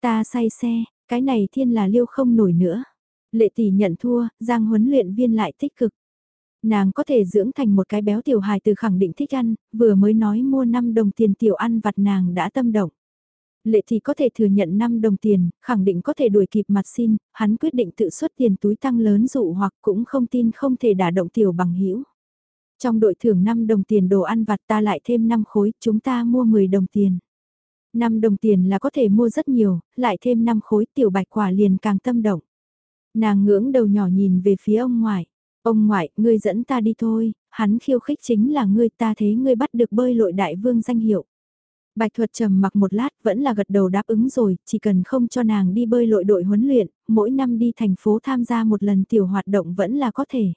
Ta say xe, cái này thiên là liêu không nổi nữa. Lệ tỷ nhận thua, giang huấn luyện viên lại tích cực. Nàng có thể dưỡng thành một cái béo tiểu hài từ khẳng định thích ăn, vừa mới nói mua 5 đồng tiền tiểu ăn vặt nàng đã tâm động. Lệ thì có thể thừa nhận 5 đồng tiền, khẳng định có thể đuổi kịp mặt xin, hắn quyết định tự xuất tiền túi tăng lớn dụ hoặc cũng không tin không thể đả động tiểu bằng hữu Trong đội thưởng 5 đồng tiền đồ ăn vặt ta lại thêm 5 khối, chúng ta mua 10 đồng tiền. 5 đồng tiền là có thể mua rất nhiều, lại thêm 5 khối tiểu bạch quả liền càng tâm động. Nàng ngưỡng đầu nhỏ nhìn về phía ông ngoại. Ông ngoại, ngươi dẫn ta đi thôi, hắn khiêu khích chính là ngươi ta thế ngươi bắt được bơi lội đại vương danh hiệu. Bạch thuật trầm mặc một lát vẫn là gật đầu đáp ứng rồi, chỉ cần không cho nàng đi bơi lội đội huấn luyện, mỗi năm đi thành phố tham gia một lần tiểu hoạt động vẫn là có thể.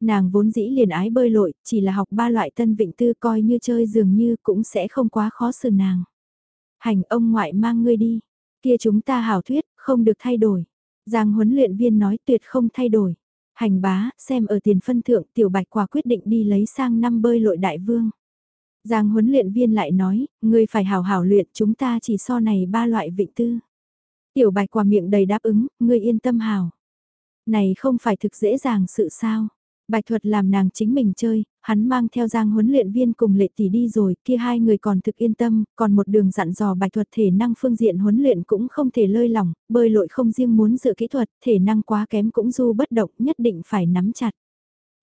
Nàng vốn dĩ liền ái bơi lội, chỉ là học ba loại tân vịnh tư coi như chơi dường như cũng sẽ không quá khó xử nàng. Hành ông ngoại mang ngươi đi, kia chúng ta hảo thuyết, không được thay đổi. Giang huấn luyện viên nói tuyệt không thay đổi. Hành bá, xem ở tiền phân thượng tiểu bạch quả quyết định đi lấy sang năm bơi lội đại vương. Giang huấn luyện viên lại nói, ngươi phải hào hảo luyện chúng ta chỉ so này ba loại vịnh tư. Tiểu bạch quả miệng đầy đáp ứng, ngươi yên tâm hào. Này không phải thực dễ dàng sự sao. Bạch thuật làm nàng chính mình chơi, hắn mang theo giang huấn luyện viên cùng lệ tỷ đi rồi, kia hai người còn thực yên tâm, còn một đường dặn dò bạch thuật thể năng phương diện huấn luyện cũng không thể lơi lỏng, bơi lội không riêng muốn dự kỹ thuật, thể năng quá kém cũng du bất động nhất định phải nắm chặt.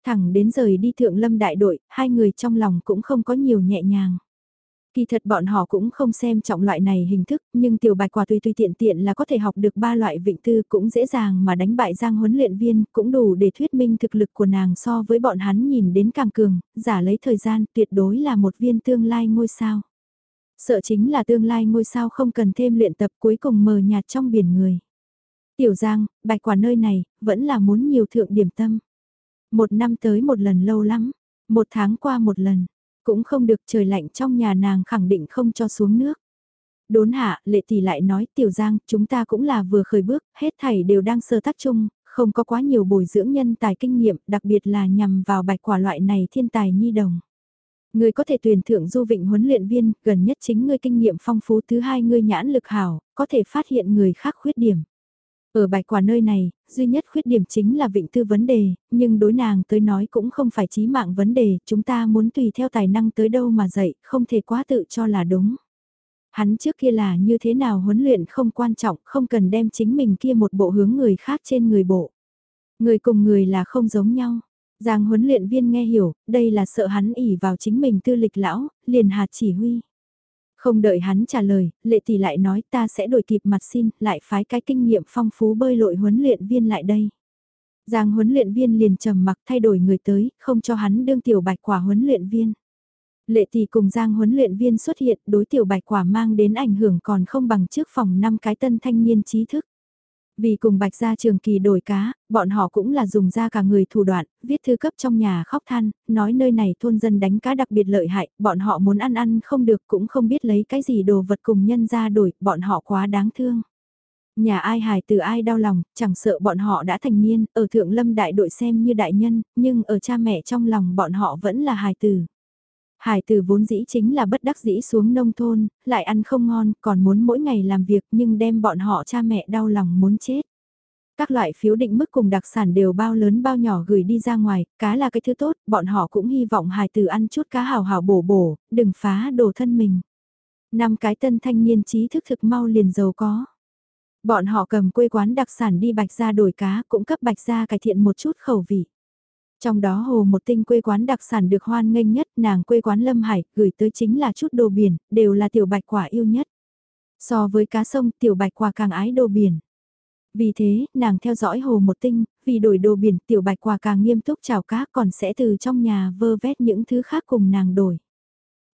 Thẳng đến rời đi thượng lâm đại đội, hai người trong lòng cũng không có nhiều nhẹ nhàng. Kỳ thật bọn họ cũng không xem trọng loại này hình thức, nhưng tiểu bạch quả tùy tùy tiện tiện là có thể học được ba loại vịnh tư cũng dễ dàng mà đánh bại giang huấn luyện viên, cũng đủ để thuyết minh thực lực của nàng so với bọn hắn nhìn đến càng cường, giả lấy thời gian tuyệt đối là một viên tương lai ngôi sao. Sợ chính là tương lai ngôi sao không cần thêm luyện tập cuối cùng mờ nhạt trong biển người. Tiểu Giang, bạch quả nơi này, vẫn là muốn nhiều thượng điểm tâm. Một năm tới một lần lâu lắm, một tháng qua một lần, cũng không được trời lạnh trong nhà nàng khẳng định không cho xuống nước. Đốn hạ, lệ tỷ lại nói tiểu giang, chúng ta cũng là vừa khởi bước, hết thảy đều đang sơ tác chung, không có quá nhiều bồi dưỡng nhân tài kinh nghiệm, đặc biệt là nhằm vào bạch quả loại này thiên tài nhi đồng. Người có thể tuyển thượng du vịnh huấn luyện viên, gần nhất chính người kinh nghiệm phong phú thứ hai người nhãn lực hảo, có thể phát hiện người khác khuyết điểm. Ở bạch quả nơi này, duy nhất khuyết điểm chính là vịnh tư vấn đề, nhưng đối nàng tới nói cũng không phải chí mạng vấn đề, chúng ta muốn tùy theo tài năng tới đâu mà dạy, không thể quá tự cho là đúng. Hắn trước kia là như thế nào huấn luyện không quan trọng, không cần đem chính mình kia một bộ hướng người khác trên người bộ. Người cùng người là không giống nhau. Giang huấn luyện viên nghe hiểu, đây là sợ hắn ỉ vào chính mình tư lịch lão, liền hạt chỉ huy. Không đợi hắn trả lời, lệ tỷ lại nói ta sẽ đổi kịp mặt xin, lại phái cái kinh nghiệm phong phú bơi lội huấn luyện viên lại đây. Giang huấn luyện viên liền trầm mặc thay đổi người tới, không cho hắn đương tiểu bạch quả huấn luyện viên. Lệ tỷ cùng Giang huấn luyện viên xuất hiện đối tiểu bạch quả mang đến ảnh hưởng còn không bằng trước phòng năm cái tân thanh niên trí thức. Vì cùng bạch gia trường kỳ đổi cá, bọn họ cũng là dùng ra cả người thủ đoạn, viết thư cấp trong nhà khóc than, nói nơi này thôn dân đánh cá đặc biệt lợi hại, bọn họ muốn ăn ăn không được cũng không biết lấy cái gì đồ vật cùng nhân ra đổi, bọn họ quá đáng thương. Nhà ai hài từ ai đau lòng, chẳng sợ bọn họ đã thành niên, ở thượng lâm đại đội xem như đại nhân, nhưng ở cha mẹ trong lòng bọn họ vẫn là hài tử. Hải tử vốn dĩ chính là bất đắc dĩ xuống nông thôn, lại ăn không ngon, còn muốn mỗi ngày làm việc nhưng đem bọn họ cha mẹ đau lòng muốn chết. Các loại phiếu định mức cùng đặc sản đều bao lớn bao nhỏ gửi đi ra ngoài, cá là cái thứ tốt, bọn họ cũng hy vọng hài tử ăn chút cá hào hào bổ bổ, đừng phá đồ thân mình. Năm cái tân thanh niên trí thức thực mau liền giàu có. Bọn họ cầm quê quán đặc sản đi bạch ra đổi cá cũng cấp bạch ra cải thiện một chút khẩu vị. Trong đó hồ một tinh quê quán đặc sản được hoan nghênh nhất nàng quê quán Lâm Hải gửi tới chính là chút đồ biển, đều là tiểu bạch quả yêu nhất. So với cá sông tiểu bạch quả càng ái đồ biển. Vì thế, nàng theo dõi hồ một tinh, vì đổi đồ biển tiểu bạch quả càng nghiêm túc chào cá còn sẽ từ trong nhà vơ vét những thứ khác cùng nàng đổi.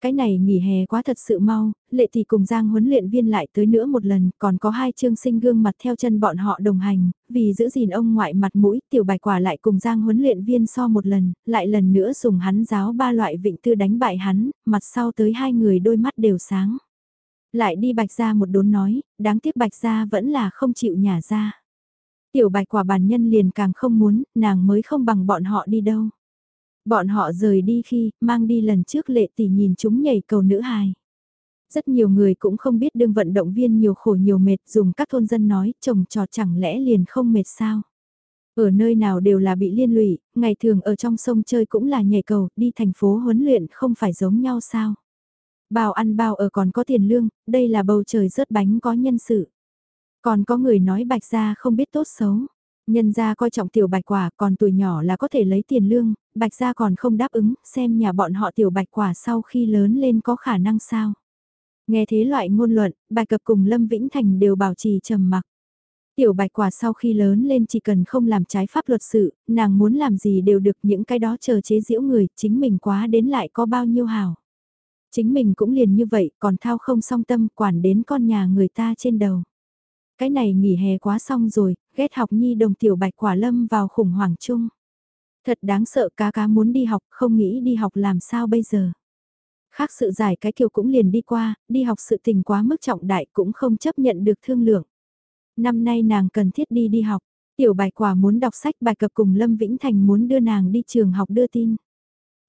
Cái này nghỉ hè quá thật sự mau, lệ thì cùng Giang huấn luyện viên lại tới nữa một lần, còn có hai chương sinh gương mặt theo chân bọn họ đồng hành, vì giữ gìn ông ngoại mặt mũi, tiểu bài quả lại cùng Giang huấn luyện viên so một lần, lại lần nữa dùng hắn giáo ba loại vịnh tư đánh bại hắn, mặt sau tới hai người đôi mắt đều sáng. Lại đi bạch ra một đốn nói, đáng tiếc bạch ra vẫn là không chịu nhả ra. Tiểu bạch quả bản nhân liền càng không muốn, nàng mới không bằng bọn họ đi đâu. Bọn họ rời đi khi, mang đi lần trước lệ tỷ nhìn chúng nhảy cầu nữ hài. Rất nhiều người cũng không biết đương vận động viên nhiều khổ nhiều mệt dùng các thôn dân nói trồng trò chẳng lẽ liền không mệt sao. Ở nơi nào đều là bị liên lụy, ngày thường ở trong sông chơi cũng là nhảy cầu, đi thành phố huấn luyện không phải giống nhau sao. Bao ăn bao ở còn có tiền lương, đây là bầu trời rớt bánh có nhân sự. Còn có người nói bạch ra không biết tốt xấu. Nhân gia coi trọng tiểu bạch quả còn tuổi nhỏ là có thể lấy tiền lương, bạch gia còn không đáp ứng, xem nhà bọn họ tiểu bạch quả sau khi lớn lên có khả năng sao. Nghe thế loại ngôn luận, bạch cập cùng Lâm Vĩnh Thành đều bảo trì trầm mặc. Tiểu bạch quả sau khi lớn lên chỉ cần không làm trái pháp luật sự, nàng muốn làm gì đều được những cái đó chờ chế giễu người, chính mình quá đến lại có bao nhiêu hào. Chính mình cũng liền như vậy, còn thao không song tâm quản đến con nhà người ta trên đầu. Cái này nghỉ hè quá xong rồi, ghét học nhi đồng tiểu bạch quả lâm vào khủng hoảng chung. Thật đáng sợ cá cá muốn đi học, không nghĩ đi học làm sao bây giờ. Khác sự giải cái kiều cũng liền đi qua, đi học sự tình quá mức trọng đại cũng không chấp nhận được thương lượng. Năm nay nàng cần thiết đi đi học, tiểu bài quả muốn đọc sách bài cập cùng Lâm Vĩnh Thành muốn đưa nàng đi trường học đưa tin.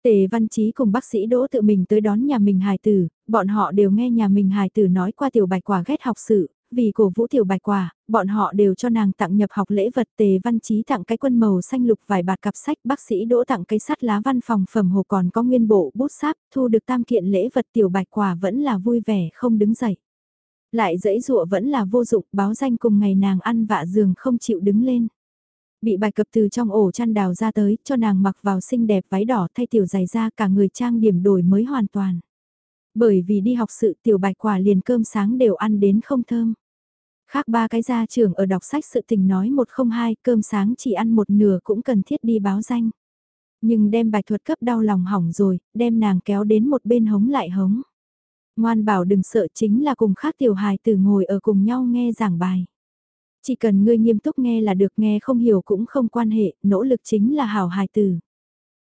Tề Văn Chí cùng bác sĩ Đỗ tự mình tới đón nhà mình hài tử, bọn họ đều nghe nhà mình hài tử nói qua tiểu bạch quả ghét học sự, vì cổ vũ tiểu bạch quả, bọn họ đều cho nàng tặng nhập học lễ vật Tề Văn trí tặng cái quân màu xanh lục vài bạt cặp sách, bác sĩ Đỗ tặng cái sắt lá văn phòng phẩm hồ còn có nguyên bộ bút sáp, thu được tam kiện lễ vật tiểu bạch quả vẫn là vui vẻ không đứng dậy. Lại dãy dụa vẫn là vô dụng, báo danh cùng ngày nàng ăn vạ giường không chịu đứng lên bị bài cập từ trong ổ chăn đào ra tới, cho nàng mặc vào xinh đẹp váy đỏ thay tiểu giày ra cả người trang điểm đổi mới hoàn toàn. Bởi vì đi học sự tiểu bạch quả liền cơm sáng đều ăn đến không thơm. Khác ba cái gia trưởng ở đọc sách sự tình nói một không hai cơm sáng chỉ ăn một nửa cũng cần thiết đi báo danh. Nhưng đem bạch thuật cấp đau lòng hỏng rồi, đem nàng kéo đến một bên hống lại hống. Ngoan bảo đừng sợ chính là cùng khác tiểu hài tử ngồi ở cùng nhau nghe giảng bài. Chỉ cần ngươi nghiêm túc nghe là được nghe không hiểu cũng không quan hệ, nỗ lực chính là hảo hài tử.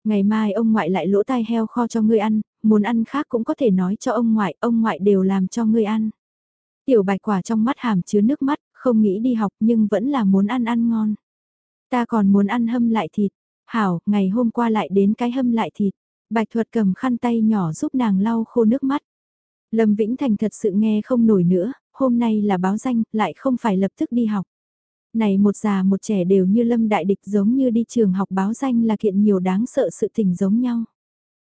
Ngày mai ông ngoại lại lỗ tai heo kho cho ngươi ăn, muốn ăn khác cũng có thể nói cho ông ngoại, ông ngoại đều làm cho ngươi ăn. Tiểu bạch quả trong mắt hàm chứa nước mắt, không nghĩ đi học nhưng vẫn là muốn ăn ăn ngon. Ta còn muốn ăn hâm lại thịt. Hảo, ngày hôm qua lại đến cái hâm lại thịt. Bạch thuật cầm khăn tay nhỏ giúp nàng lau khô nước mắt. Lâm Vĩnh Thành thật sự nghe không nổi nữa, hôm nay là báo danh, lại không phải lập tức đi học. Này một già một trẻ đều như lâm đại địch giống như đi trường học báo danh là kiện nhiều đáng sợ sự tình giống nhau.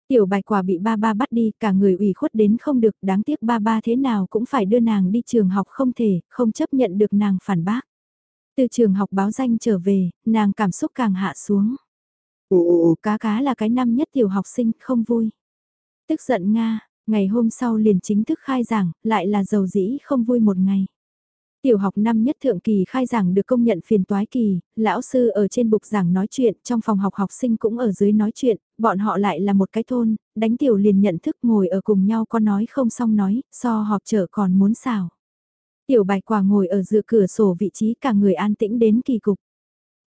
Tiểu bạch quả bị ba ba bắt đi, cả người ủy khuất đến không được, đáng tiếc ba ba thế nào cũng phải đưa nàng đi trường học không thể, không chấp nhận được nàng phản bác. Từ trường học báo danh trở về, nàng cảm xúc càng hạ xuống. Ồ, cá cá là cái năm nhất tiểu học sinh, không vui. Tức giận Nga, Ngày hôm sau liền chính thức khai giảng, lại là dầu dĩ không vui một ngày. Tiểu học năm nhất thượng kỳ khai giảng được công nhận phiền toái kỳ, lão sư ở trên bục giảng nói chuyện, trong phòng học học sinh cũng ở dưới nói chuyện, bọn họ lại là một cái thôn, đánh tiểu liền nhận thức ngồi ở cùng nhau có nói không xong nói, so họp chợ còn muốn xào. Tiểu bạch quả ngồi ở giữa cửa sổ vị trí cả người an tĩnh đến kỳ cục.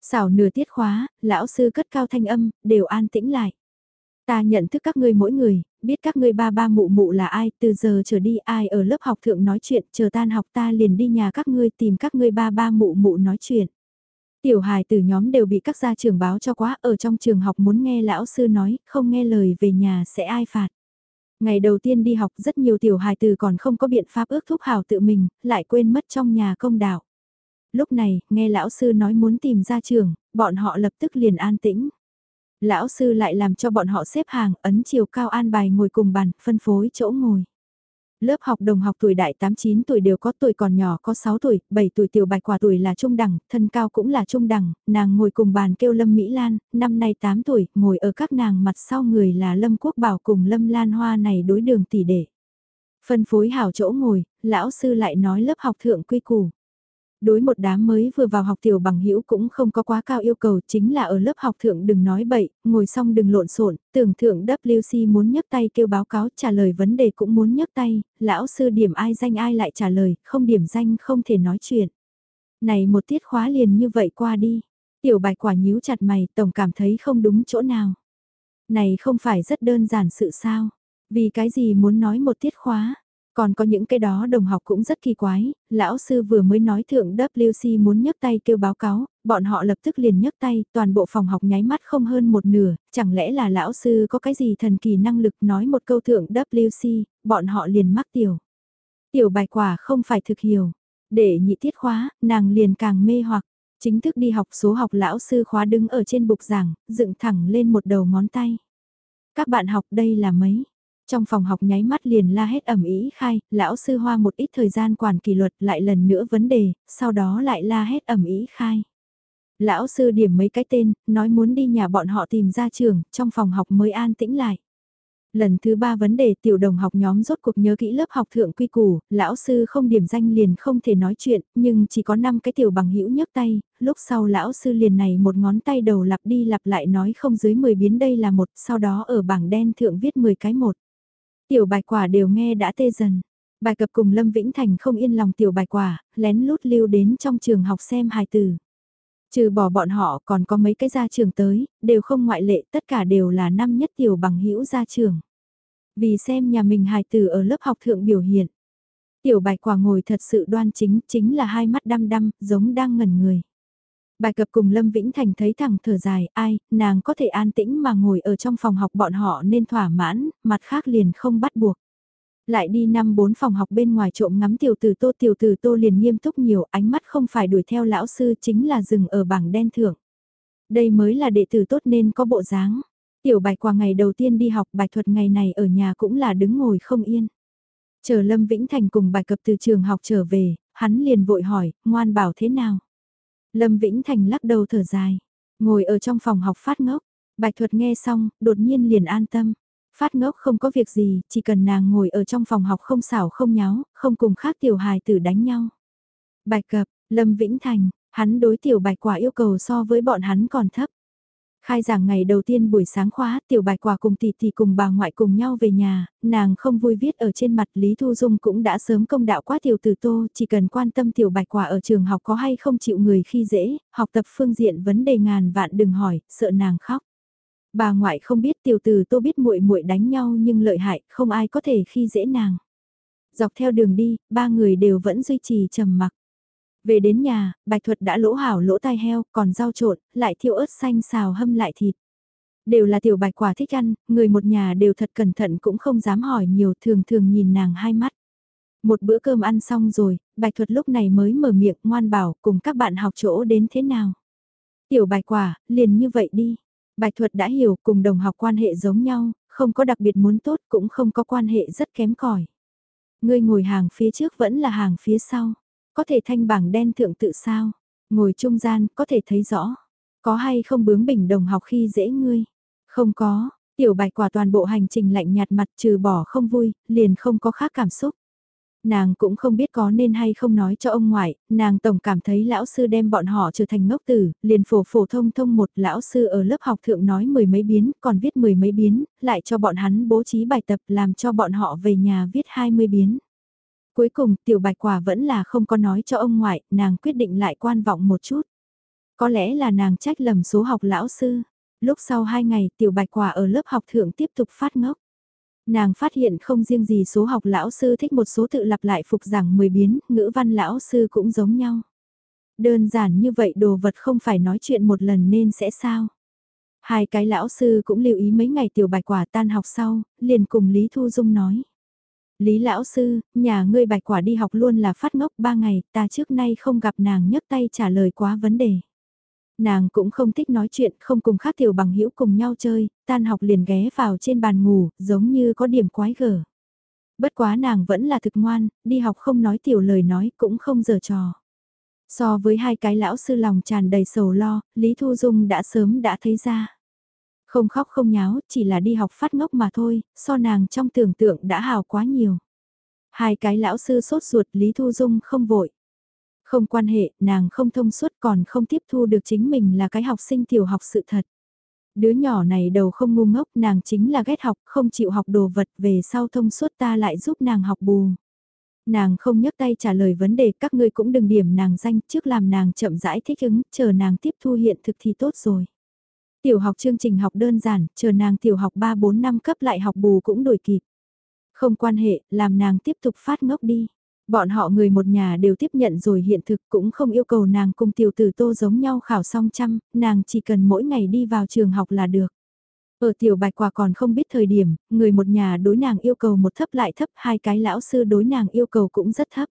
Xảo nửa tiết khóa, lão sư cất cao thanh âm, đều an tĩnh lại. Ta nhận thức các ngươi mỗi người, biết các ngươi ba ba mụ mụ là ai, từ giờ trở đi ai ở lớp học thượng nói chuyện, chờ tan học ta liền đi nhà các ngươi tìm các ngươi ba ba mụ mụ nói chuyện. Tiểu hài từ nhóm đều bị các gia trường báo cho quá, ở trong trường học muốn nghe lão sư nói, không nghe lời về nhà sẽ ai phạt. Ngày đầu tiên đi học rất nhiều tiểu hài từ còn không có biện pháp ước thúc hào tự mình, lại quên mất trong nhà công đạo. Lúc này, nghe lão sư nói muốn tìm ra trường, bọn họ lập tức liền an tĩnh. Lão sư lại làm cho bọn họ xếp hàng, ấn chiều cao an bài ngồi cùng bàn, phân phối chỗ ngồi. Lớp học đồng học tuổi đại 8-9 tuổi đều có tuổi còn nhỏ có 6 tuổi, 7 tuổi tiểu bạch quả tuổi là trung đẳng, thân cao cũng là trung đẳng, nàng ngồi cùng bàn kêu Lâm Mỹ Lan, năm nay 8 tuổi, ngồi ở các nàng mặt sau người là Lâm Quốc Bảo cùng Lâm Lan Hoa này đối đường tỷ đệ. Phân phối hảo chỗ ngồi, lão sư lại nói lớp học thượng quy củ. Đối một đám mới vừa vào học tiểu bằng hữu cũng không có quá cao yêu cầu chính là ở lớp học thượng đừng nói bậy, ngồi xong đừng lộn xộn tưởng thượng WC muốn nhấc tay kêu báo cáo trả lời vấn đề cũng muốn nhấc tay, lão sư điểm ai danh ai lại trả lời, không điểm danh không thể nói chuyện. Này một tiết khóa liền như vậy qua đi, tiểu bài quả nhíu chặt mày tổng cảm thấy không đúng chỗ nào. Này không phải rất đơn giản sự sao, vì cái gì muốn nói một tiết khóa còn có những cái đó đồng học cũng rất kỳ quái, lão sư vừa mới nói thượng WC muốn nhấc tay kêu báo cáo, bọn họ lập tức liền nhấc tay, toàn bộ phòng học nháy mắt không hơn một nửa, chẳng lẽ là lão sư có cái gì thần kỳ năng lực nói một câu thượng WC, bọn họ liền mắc tiểu. Tiểu bài quả không phải thực hiểu, để nhị tiết khóa, nàng liền càng mê hoặc, chính thức đi học số học lão sư khóa đứng ở trên bục giảng, dựng thẳng lên một đầu ngón tay. Các bạn học đây là mấy? Trong phòng học nháy mắt liền la hết ẩm ý khai, lão sư hoa một ít thời gian quản kỷ luật lại lần nữa vấn đề, sau đó lại la hết ẩm ý khai. Lão sư điểm mấy cái tên, nói muốn đi nhà bọn họ tìm ra trường, trong phòng học mới an tĩnh lại. Lần thứ ba vấn đề tiểu đồng học nhóm rốt cuộc nhớ kỹ lớp học thượng quy củ, lão sư không điểm danh liền không thể nói chuyện, nhưng chỉ có 5 cái tiểu bằng hữu nhấc tay, lúc sau lão sư liền này một ngón tay đầu lặp đi lặp lại nói không dưới 10 biến đây là một, sau đó ở bảng đen thượng viết 10 cái một. Tiểu bạch quả đều nghe đã tê dần. Bài cập cùng Lâm Vĩnh Thành không yên lòng tiểu bài quả, lén lút lưu đến trong trường học xem hài từ. Trừ bỏ bọn họ còn có mấy cái gia trường tới, đều không ngoại lệ, tất cả đều là năm nhất tiểu bằng hữu gia trường. Vì xem nhà mình hài từ ở lớp học thượng biểu hiện. Tiểu bạch quả ngồi thật sự đoan chính, chính là hai mắt đăm đăm, giống đang ngẩn người. Bài cập cùng Lâm Vĩnh Thành thấy thẳng thở dài, ai, nàng có thể an tĩnh mà ngồi ở trong phòng học bọn họ nên thỏa mãn, mặt khác liền không bắt buộc. Lại đi năm bốn phòng học bên ngoài trộm ngắm tiểu tử tô tiểu tử tô liền nghiêm túc nhiều, ánh mắt không phải đuổi theo lão sư chính là dừng ở bảng đen thưởng. Đây mới là đệ tử tốt nên có bộ dáng. Tiểu bạch qua ngày đầu tiên đi học bài thuật ngày này ở nhà cũng là đứng ngồi không yên. Chờ Lâm Vĩnh Thành cùng bài cập từ trường học trở về, hắn liền vội hỏi, ngoan bảo thế nào? Lâm Vĩnh Thành lắc đầu thở dài, ngồi ở trong phòng học phát ngốc. Bạch thuật nghe xong, đột nhiên liền an tâm. Phát ngốc không có việc gì, chỉ cần nàng ngồi ở trong phòng học không xảo không nháo, không cùng khác tiểu hài tử đánh nhau. Bạch cập, Lâm Vĩnh Thành, hắn đối tiểu bạch quả yêu cầu so với bọn hắn còn thấp. Khai giảng ngày đầu tiên buổi sáng khóa, tiểu bài quả cùng tỷ tỷ cùng bà ngoại cùng nhau về nhà, nàng không vui viết ở trên mặt Lý Thu Dung cũng đã sớm công đạo quá tiểu tử tô, chỉ cần quan tâm tiểu bạch quả ở trường học có hay không chịu người khi dễ, học tập phương diện vấn đề ngàn vạn đừng hỏi, sợ nàng khóc. Bà ngoại không biết tiểu tử tô biết muội muội đánh nhau nhưng lợi hại, không ai có thể khi dễ nàng. Dọc theo đường đi, ba người đều vẫn duy trì trầm mặc. Về đến nhà, Bạch Thuật đã lỗ hảo lỗ tai heo, còn rau trộn, lại thiêu ớt xanh xào hâm lại thịt. Đều là tiểu bạch quả thích ăn, người một nhà đều thật cẩn thận cũng không dám hỏi nhiều thường thường nhìn nàng hai mắt. Một bữa cơm ăn xong rồi, Bạch Thuật lúc này mới mở miệng ngoan bảo cùng các bạn học chỗ đến thế nào. Tiểu bạch quả, liền như vậy đi. Bạch Thuật đã hiểu cùng đồng học quan hệ giống nhau, không có đặc biệt muốn tốt cũng không có quan hệ rất kém cỏi. Ngươi ngồi hàng phía trước vẫn là hàng phía sau. Có thể thanh bảng đen thượng tự sao? Ngồi trung gian, có thể thấy rõ. Có hay không bướng bỉnh đồng học khi dễ ngươi? Không có, tiểu bạch quả toàn bộ hành trình lạnh nhạt mặt trừ bỏ không vui, liền không có khác cảm xúc. Nàng cũng không biết có nên hay không nói cho ông ngoại, nàng tổng cảm thấy lão sư đem bọn họ trở thành ngốc tử, liền phổ phổ thông thông một lão sư ở lớp học thượng nói mười mấy biến, còn viết mười mấy biến, lại cho bọn hắn bố trí bài tập làm cho bọn họ về nhà viết hai mươi biến. Cuối cùng tiểu bạch quả vẫn là không có nói cho ông ngoại, nàng quyết định lại quan vọng một chút. Có lẽ là nàng trách lầm số học lão sư. Lúc sau hai ngày tiểu bạch quả ở lớp học thượng tiếp tục phát ngốc. Nàng phát hiện không riêng gì số học lão sư thích một số tự lặp lại phục giảng 10 biến, ngữ văn lão sư cũng giống nhau. Đơn giản như vậy đồ vật không phải nói chuyện một lần nên sẽ sao. Hai cái lão sư cũng lưu ý mấy ngày tiểu bạch quả tan học sau, liền cùng Lý Thu Dung nói. Lý lão sư, nhà ngươi bạch quả đi học luôn là phát ngốc ba ngày, ta trước nay không gặp nàng nhấc tay trả lời quá vấn đề. Nàng cũng không thích nói chuyện, không cùng khác tiểu bằng hữu cùng nhau chơi, tan học liền ghé vào trên bàn ngủ, giống như có điểm quái gở. Bất quá nàng vẫn là thực ngoan, đi học không nói tiểu lời nói cũng không giờ trò. So với hai cái lão sư lòng tràn đầy sầu lo, Lý Thu Dung đã sớm đã thấy ra. Không khóc không nháo, chỉ là đi học phát ngốc mà thôi, so nàng trong tưởng tượng đã hào quá nhiều. Hai cái lão sư sốt ruột Lý Thu Dung không vội. Không quan hệ, nàng không thông suốt còn không tiếp thu được chính mình là cái học sinh tiểu học sự thật. Đứa nhỏ này đầu không ngu ngốc, nàng chính là ghét học, không chịu học đồ vật về sau thông suốt ta lại giúp nàng học bù. Nàng không nhấc tay trả lời vấn đề các ngươi cũng đừng điểm nàng danh trước làm nàng chậm rãi thích ứng, chờ nàng tiếp thu hiện thực thì tốt rồi. Tiểu học chương trình học đơn giản, chờ nàng tiểu học 3-4 năm cấp lại học bù cũng đổi kịp. Không quan hệ, làm nàng tiếp tục phát ngốc đi. Bọn họ người một nhà đều tiếp nhận rồi hiện thực cũng không yêu cầu nàng cùng tiểu tử tô giống nhau khảo song chăm, nàng chỉ cần mỗi ngày đi vào trường học là được. Ở tiểu bạch quả còn không biết thời điểm, người một nhà đối nàng yêu cầu một thấp lại thấp, hai cái lão sư đối nàng yêu cầu cũng rất thấp.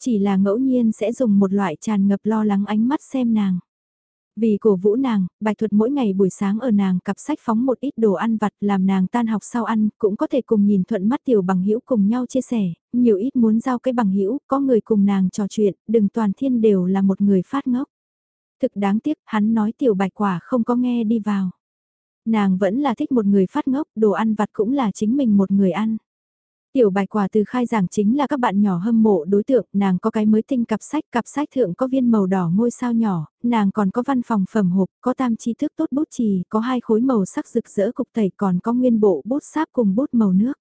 Chỉ là ngẫu nhiên sẽ dùng một loại tràn ngập lo lắng ánh mắt xem nàng. Vì cổ vũ nàng, bài thuật mỗi ngày buổi sáng ở nàng cặp sách phóng một ít đồ ăn vặt làm nàng tan học sau ăn, cũng có thể cùng nhìn thuận mắt tiểu bằng hữu cùng nhau chia sẻ, nhiều ít muốn giao cái bằng hữu có người cùng nàng trò chuyện, đừng toàn thiên đều là một người phát ngốc. Thực đáng tiếc, hắn nói tiểu bạch quả không có nghe đi vào. Nàng vẫn là thích một người phát ngốc, đồ ăn vặt cũng là chính mình một người ăn. Tiểu bài quả từ khai giảng chính là các bạn nhỏ hâm mộ đối tượng, nàng có cái mới tinh cặp sách, cặp sách thượng có viên màu đỏ ngôi sao nhỏ, nàng còn có văn phòng phẩm hộp, có tam chi thức tốt bút chì, có hai khối màu sắc rực rỡ cục tẩy còn có nguyên bộ bút sáp cùng bút màu nước.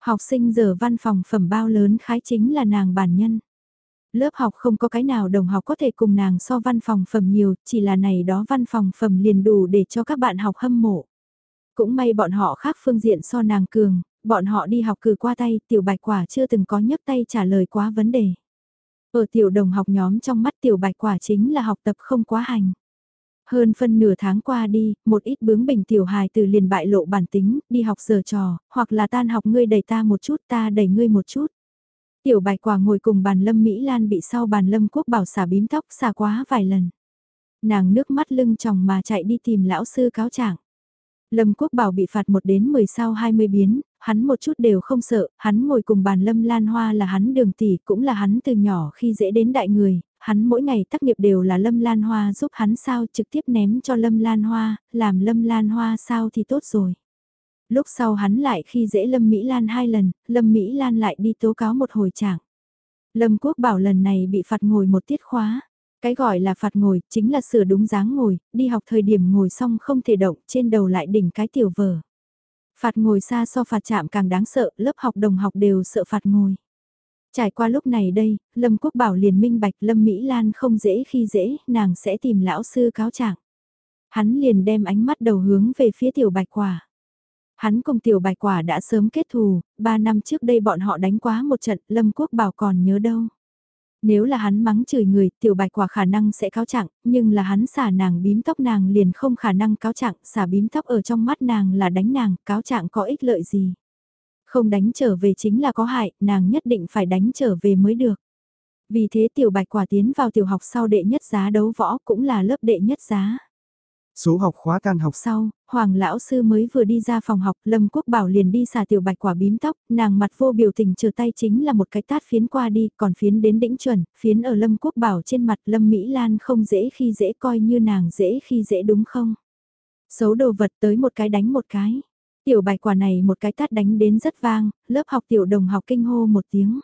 Học sinh giờ văn phòng phẩm bao lớn khái chính là nàng bản nhân. Lớp học không có cái nào đồng học có thể cùng nàng so văn phòng phẩm nhiều, chỉ là này đó văn phòng phẩm liền đủ để cho các bạn học hâm mộ. Cũng may bọn họ khác phương diện so nàng cường, Bọn họ đi học cử qua tay, tiểu bạch quả chưa từng có nhấc tay trả lời quá vấn đề. Ở tiểu đồng học nhóm trong mắt tiểu bạch quả chính là học tập không quá hành. Hơn phân nửa tháng qua đi, một ít bướng bình tiểu hài từ liền bại lộ bản tính, đi học giờ trò, hoặc là tan học ngươi đẩy ta một chút ta đẩy ngươi một chút. Tiểu bạch quả ngồi cùng bàn lâm Mỹ Lan bị sau bàn lâm quốc bảo xả bím tóc xả quá vài lần. Nàng nước mắt lưng tròng mà chạy đi tìm lão sư cáo trạng. Lâm Quốc Bảo bị phạt một đến 10 sao 20 biến, hắn một chút đều không sợ, hắn ngồi cùng bàn Lâm Lan Hoa là hắn đường tỷ, cũng là hắn từ nhỏ khi dễ đến đại người, hắn mỗi ngày tác nghiệp đều là Lâm Lan Hoa giúp hắn sao trực tiếp ném cho Lâm Lan Hoa, làm Lâm Lan Hoa sao thì tốt rồi. Lúc sau hắn lại khi dễ Lâm Mỹ Lan hai lần, Lâm Mỹ Lan lại đi tố cáo một hồi trạng. Lâm Quốc Bảo lần này bị phạt ngồi một tiết khóa. Cái gọi là phạt ngồi, chính là sửa đúng dáng ngồi, đi học thời điểm ngồi xong không thể động, trên đầu lại đỉnh cái tiểu vở. Phạt ngồi xa so phạt chạm càng đáng sợ, lớp học đồng học đều sợ phạt ngồi. Trải qua lúc này đây, Lâm Quốc Bảo liền minh bạch Lâm Mỹ Lan không dễ khi dễ, nàng sẽ tìm lão sư cáo trạng. Hắn liền đem ánh mắt đầu hướng về phía tiểu bạch quả. Hắn cùng tiểu bạch quả đã sớm kết thù, ba năm trước đây bọn họ đánh quá một trận, Lâm Quốc Bảo còn nhớ đâu. Nếu là hắn mắng chửi người, tiểu bạch quả khả năng sẽ cáo trạng, nhưng là hắn xả nàng bím tóc nàng liền không khả năng cáo trạng, xả bím tóc ở trong mắt nàng là đánh nàng, cáo trạng có ích lợi gì. Không đánh trở về chính là có hại, nàng nhất định phải đánh trở về mới được. Vì thế tiểu bạch quả tiến vào tiểu học sau đệ nhất giá đấu võ cũng là lớp đệ nhất giá. Số học khóa tan học sau, Hoàng lão sư mới vừa đi ra phòng học, Lâm Quốc Bảo liền đi xả tiểu bạch quả bím tóc, nàng mặt vô biểu tình chờ tay chính là một cái tát phiến qua đi, còn phiến đến đỉnh chuẩn, phiến ở Lâm Quốc Bảo trên mặt Lâm Mỹ Lan không dễ khi dễ coi như nàng dễ khi dễ đúng không? Xấu đồ vật tới một cái đánh một cái. Tiểu bạch quả này một cái tát đánh đến rất vang, lớp học tiểu đồng học kinh hô một tiếng.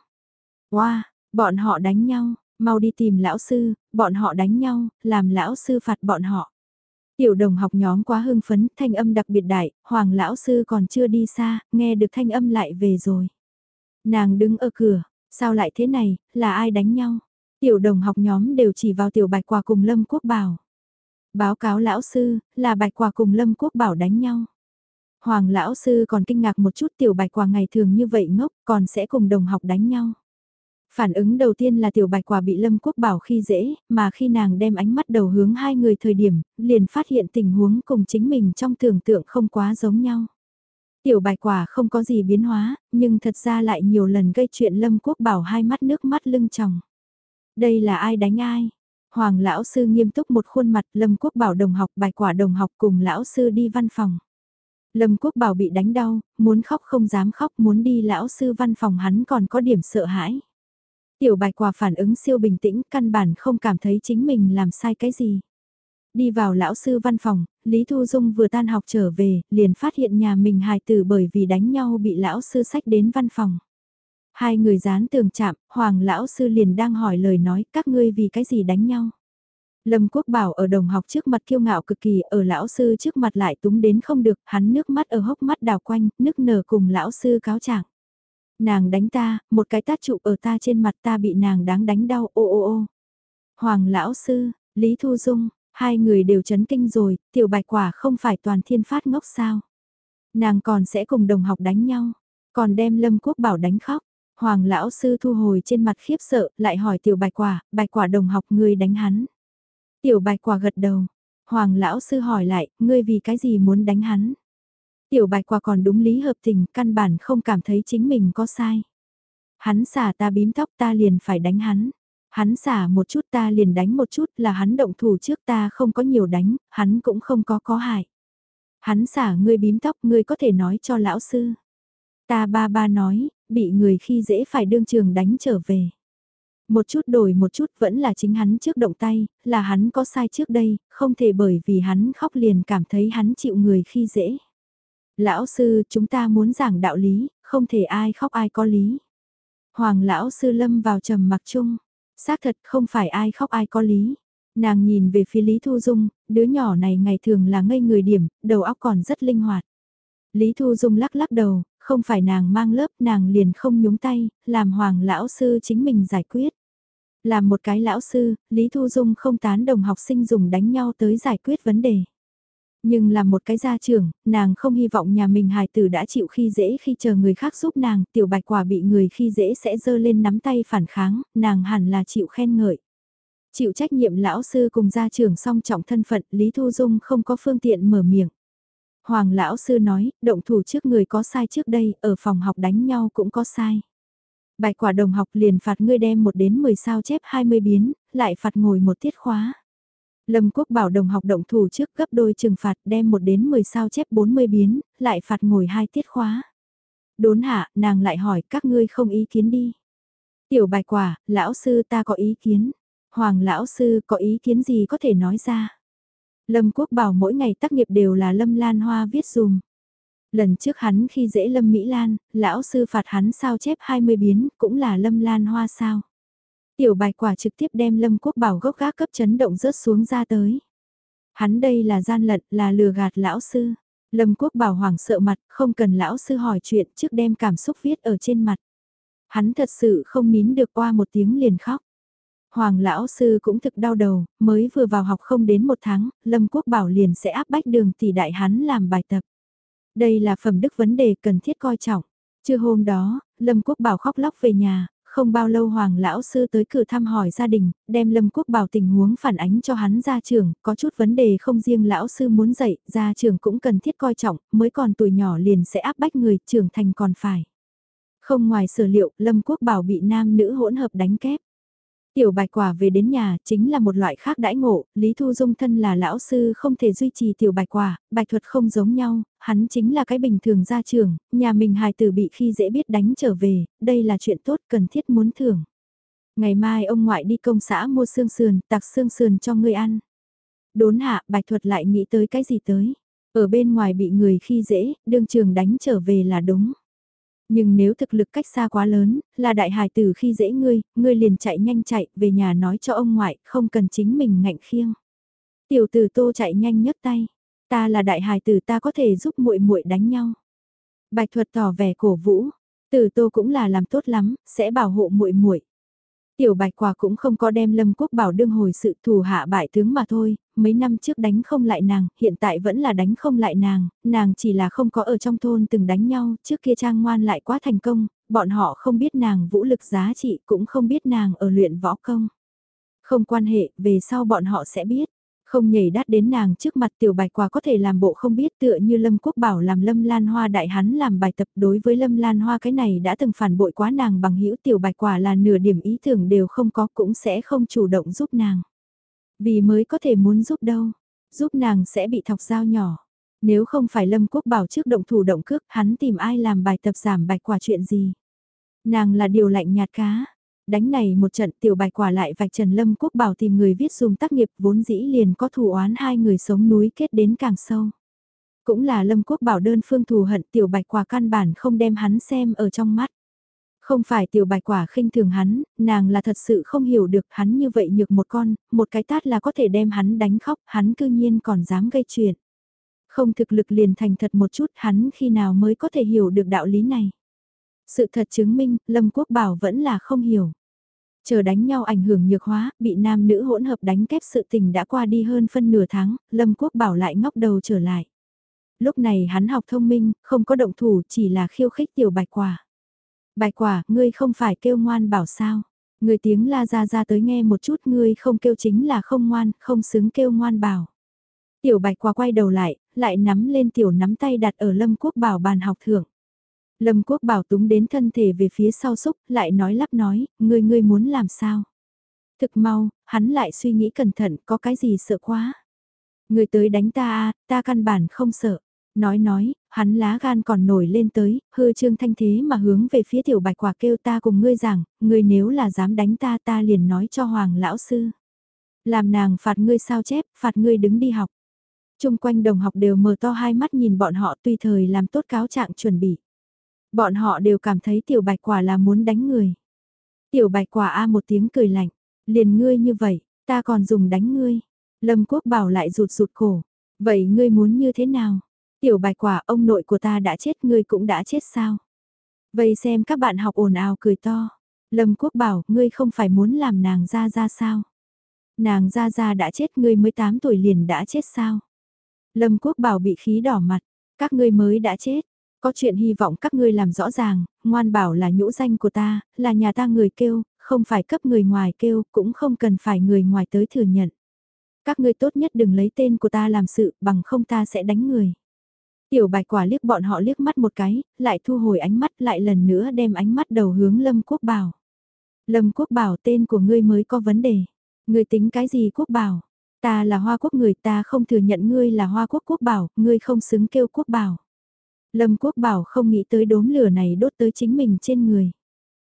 Wow, bọn họ đánh nhau, mau đi tìm lão sư, bọn họ đánh nhau, làm lão sư phạt bọn họ. Tiểu đồng học nhóm quá hưng phấn, thanh âm đặc biệt đại, hoàng lão sư còn chưa đi xa, nghe được thanh âm lại về rồi. Nàng đứng ở cửa, sao lại thế này, là ai đánh nhau? Tiểu đồng học nhóm đều chỉ vào tiểu bạch quả cùng Lâm Quốc Bảo. Báo cáo lão sư, là bạch quả cùng Lâm Quốc Bảo đánh nhau. Hoàng lão sư còn kinh ngạc một chút tiểu bạch quả ngày thường như vậy ngốc, còn sẽ cùng đồng học đánh nhau. Phản ứng đầu tiên là tiểu bạch quả bị Lâm Quốc Bảo khi dễ, mà khi nàng đem ánh mắt đầu hướng hai người thời điểm, liền phát hiện tình huống cùng chính mình trong tưởng tượng không quá giống nhau. Tiểu bạch quả không có gì biến hóa, nhưng thật ra lại nhiều lần gây chuyện Lâm Quốc Bảo hai mắt nước mắt lưng tròng. Đây là ai đánh ai? Hoàng lão sư nghiêm túc một khuôn mặt Lâm Quốc Bảo đồng học bạch quả đồng học cùng lão sư đi văn phòng. Lâm Quốc Bảo bị đánh đau, muốn khóc không dám khóc muốn đi lão sư văn phòng hắn còn có điểm sợ hãi. Tiểu bạch quả phản ứng siêu bình tĩnh, căn bản không cảm thấy chính mình làm sai cái gì. Đi vào lão sư văn phòng, Lý Thu Dung vừa tan học trở về, liền phát hiện nhà mình hài tử bởi vì đánh nhau bị lão sư sách đến văn phòng. Hai người dán tường chạm, Hoàng lão sư liền đang hỏi lời nói các ngươi vì cái gì đánh nhau. Lâm Quốc Bảo ở đồng học trước mặt kiêu ngạo cực kỳ, ở lão sư trước mặt lại túng đến không được, hắn nước mắt ở hốc mắt đào quanh, nức nở cùng lão sư cáo trạng. Nàng đánh ta, một cái tát trụ ở ta trên mặt ta bị nàng đáng đánh đau ô ô ô. Hoàng lão sư, Lý Thu Dung, hai người đều chấn kinh rồi, tiểu bạch quả không phải toàn thiên phát ngốc sao. Nàng còn sẽ cùng đồng học đánh nhau, còn đem Lâm Quốc Bảo đánh khóc. Hoàng lão sư thu hồi trên mặt khiếp sợ, lại hỏi tiểu bạch quả, bạch quả đồng học ngươi đánh hắn. Tiểu bạch quả gật đầu. Hoàng lão sư hỏi lại, ngươi vì cái gì muốn đánh hắn? Tiểu bạch quả còn đúng lý hợp tình, căn bản không cảm thấy chính mình có sai. Hắn xả ta bím tóc ta liền phải đánh hắn. Hắn xả một chút ta liền đánh một chút là hắn động thủ trước ta không có nhiều đánh, hắn cũng không có có hại. Hắn xả ngươi bím tóc ngươi có thể nói cho lão sư. Ta ba ba nói, bị người khi dễ phải đương trường đánh trở về. Một chút đổi một chút vẫn là chính hắn trước động tay, là hắn có sai trước đây, không thể bởi vì hắn khóc liền cảm thấy hắn chịu người khi dễ. Lão sư, chúng ta muốn giảng đạo lý, không thể ai khóc ai có lý. Hoàng lão sư lâm vào trầm mặc chung, xác thật không phải ai khóc ai có lý. Nàng nhìn về phía Lý Thu Dung, đứa nhỏ này ngày thường là ngây người điểm, đầu óc còn rất linh hoạt. Lý Thu Dung lắc lắc đầu, không phải nàng mang lớp nàng liền không nhúng tay, làm hoàng lão sư chính mình giải quyết. Làm một cái lão sư, Lý Thu Dung không tán đồng học sinh dùng đánh nhau tới giải quyết vấn đề. Nhưng là một cái gia trưởng, nàng không hy vọng nhà mình hài tử đã chịu khi dễ khi chờ người khác giúp nàng, tiểu bạch quả bị người khi dễ sẽ dơ lên nắm tay phản kháng, nàng hẳn là chịu khen ngợi. Chịu trách nhiệm lão sư cùng gia trưởng song trọng thân phận, Lý Thu Dung không có phương tiện mở miệng. Hoàng lão sư nói, động thủ trước người có sai trước đây, ở phòng học đánh nhau cũng có sai. Bài quả đồng học liền phạt ngươi đem một đến 10 sao chép 20 biến, lại phạt ngồi một tiết khóa. Lâm Quốc bảo đồng học động thủ trước gấp đôi trừng phạt đem một đến 10 sao chép 40 biến, lại phạt ngồi hai tiết khóa. Đốn hạ, nàng lại hỏi các ngươi không ý kiến đi. Tiểu bài quả, lão sư ta có ý kiến. Hoàng lão sư có ý kiến gì có thể nói ra. Lâm Quốc bảo mỗi ngày tác nghiệp đều là Lâm Lan Hoa viết dùm. Lần trước hắn khi dễ Lâm Mỹ Lan, lão sư phạt hắn sao chép 20 biến, cũng là Lâm Lan Hoa sao. Tiểu bài quả trực tiếp đem Lâm Quốc Bảo gốc gác cấp chấn động rớt xuống ra tới. Hắn đây là gian lận, là lừa gạt lão sư. Lâm Quốc Bảo hoảng sợ mặt, không cần lão sư hỏi chuyện trước đem cảm xúc viết ở trên mặt. Hắn thật sự không nín được qua một tiếng liền khóc. Hoàng lão sư cũng thực đau đầu, mới vừa vào học không đến một tháng, Lâm Quốc Bảo liền sẽ áp bách đường tỷ đại hắn làm bài tập. Đây là phẩm đức vấn đề cần thiết coi trọng. Trưa hôm đó, Lâm Quốc Bảo khóc lóc về nhà, không bao lâu Hoàng Lão Sư tới cửa thăm hỏi gia đình, đem Lâm Quốc Bảo tình huống phản ánh cho hắn ra trường, có chút vấn đề không riêng Lão Sư muốn dạy, ra trường cũng cần thiết coi trọng, mới còn tuổi nhỏ liền sẽ áp bách người, trưởng thành còn phải. Không ngoài sở liệu, Lâm Quốc Bảo bị nam nữ hỗn hợp đánh kép. Tiểu bạch quả về đến nhà chính là một loại khác đãi ngộ, Lý Thu Dung thân là lão sư không thể duy trì tiểu bạch quả, bạch thuật không giống nhau, hắn chính là cái bình thường gia trưởng, nhà mình hài tử bị khi dễ biết đánh trở về, đây là chuyện tốt cần thiết muốn thưởng. Ngày mai ông ngoại đi công xã mua xương sườn, tặc xương sườn cho người ăn. Đốn hạ, bạch thuật lại nghĩ tới cái gì tới. Ở bên ngoài bị người khi dễ, đương trường đánh trở về là đúng. Nhưng nếu thực lực cách xa quá lớn, là đại hài tử khi dễ ngươi, ngươi liền chạy nhanh chạy về nhà nói cho ông ngoại, không cần chính mình ngạnh khiêng. Tiểu tử tô chạy nhanh nhấc tay, ta là đại hài tử ta có thể giúp muội muội đánh nhau. Bạch thuật tỏ vẻ cổ vũ, tử tô cũng là làm tốt lắm, sẽ bảo hộ muội muội. Tiểu bạch quả cũng không có đem lâm quốc bảo đương hồi sự thù hạ bại tướng mà thôi, mấy năm trước đánh không lại nàng, hiện tại vẫn là đánh không lại nàng, nàng chỉ là không có ở trong thôn từng đánh nhau, trước kia trang ngoan lại quá thành công, bọn họ không biết nàng vũ lực giá trị cũng không biết nàng ở luyện võ công. Không quan hệ, về sau bọn họ sẽ biết. Không nhảy đắt đến nàng trước mặt tiểu bạch quả có thể làm bộ không biết tựa như Lâm Quốc Bảo làm Lâm Lan Hoa đại hắn làm bài tập đối với Lâm Lan Hoa cái này đã từng phản bội quá nàng bằng hữu tiểu bạch quả là nửa điểm ý tưởng đều không có cũng sẽ không chủ động giúp nàng. Vì mới có thể muốn giúp đâu, giúp nàng sẽ bị thọc dao nhỏ. Nếu không phải Lâm Quốc Bảo trước động thủ động cước hắn tìm ai làm bài tập giảm bạch quả chuyện gì. Nàng là điều lạnh nhạt cá Đánh này một trận tiểu bạch quả lại vạch Trần Lâm Quốc Bảo tìm người viết dùng tác nghiệp vốn dĩ liền có thù oán hai người sống núi kết đến càng sâu. Cũng là Lâm Quốc Bảo đơn phương thù hận tiểu bạch quả căn bản không đem hắn xem ở trong mắt. Không phải tiểu bạch quả khinh thường hắn, nàng là thật sự không hiểu được hắn như vậy nhược một con, một cái tát là có thể đem hắn đánh khóc, hắn cư nhiên còn dám gây chuyện. Không thực lực liền thành thật một chút hắn khi nào mới có thể hiểu được đạo lý này. Sự thật chứng minh, Lâm Quốc Bảo vẫn là không hiểu. Chờ đánh nhau ảnh hưởng nhược hóa, bị nam nữ hỗn hợp đánh kép sự tình đã qua đi hơn phân nửa tháng, Lâm Quốc Bảo lại ngóc đầu trở lại. Lúc này hắn học thông minh, không có động thủ chỉ là khiêu khích tiểu bạch quả. Bạch quả, ngươi không phải kêu ngoan bảo sao. Người tiếng la ra ra tới nghe một chút ngươi không kêu chính là không ngoan, không xứng kêu ngoan bảo. Tiểu bạch quả quay đầu lại, lại nắm lên tiểu nắm tay đặt ở lâm quốc bảo bàn học thưởng. Lâm Quốc Bảo túng đến thân thể về phía sau xúc, lại nói lắp nói, ngươi ngươi muốn làm sao? Thực mau, hắn lại suy nghĩ cẩn thận, có cái gì sợ quá? Người tới đánh ta à, ta căn bản không sợ. Nói nói, hắn lá gan còn nổi lên tới, hư trương thanh thế mà hướng về phía tiểu bạch quả kêu ta cùng ngươi rằng, ngươi nếu là dám đánh ta ta liền nói cho hoàng lão sư. Làm nàng phạt ngươi sao chép, phạt ngươi đứng đi học. Trung quanh đồng học đều mở to hai mắt nhìn bọn họ tùy thời làm tốt cáo trạng chuẩn bị. Bọn họ đều cảm thấy tiểu bạch quả là muốn đánh người. Tiểu bạch quả a một tiếng cười lạnh, liền ngươi như vậy, ta còn dùng đánh ngươi. Lâm quốc bảo lại rụt rụt cổ, vậy ngươi muốn như thế nào? Tiểu bài quả ông nội của ta đã chết ngươi cũng đã chết sao? Vậy xem các bạn học ồn ào cười to. Lâm quốc bảo ngươi không phải muốn làm nàng ra ra sao? Nàng ra ra đã chết ngươi mới 8 tuổi liền đã chết sao? Lâm Quốc Bảo bị khí đỏ mặt, các ngươi mới đã chết. Có chuyện hy vọng các ngươi làm rõ ràng, ngoan bảo là nhũ danh của ta, là nhà ta người kêu, không phải cấp người ngoài kêu, cũng không cần phải người ngoài tới thừa nhận. Các ngươi tốt nhất đừng lấy tên của ta làm sự, bằng không ta sẽ đánh người. Tiểu bạch quả liếc bọn họ liếc mắt một cái, lại thu hồi ánh mắt lại lần nữa đem ánh mắt đầu hướng Lâm Quốc Bảo. Lâm Quốc Bảo tên của ngươi mới có vấn đề. Ngươi tính cái gì Quốc Bảo? Ta là Hoa Quốc người ta không thừa nhận ngươi là Hoa Quốc Quốc Bảo, ngươi không xứng kêu Quốc Bảo. Lâm Quốc Bảo không nghĩ tới đốm lửa này đốt tới chính mình trên người.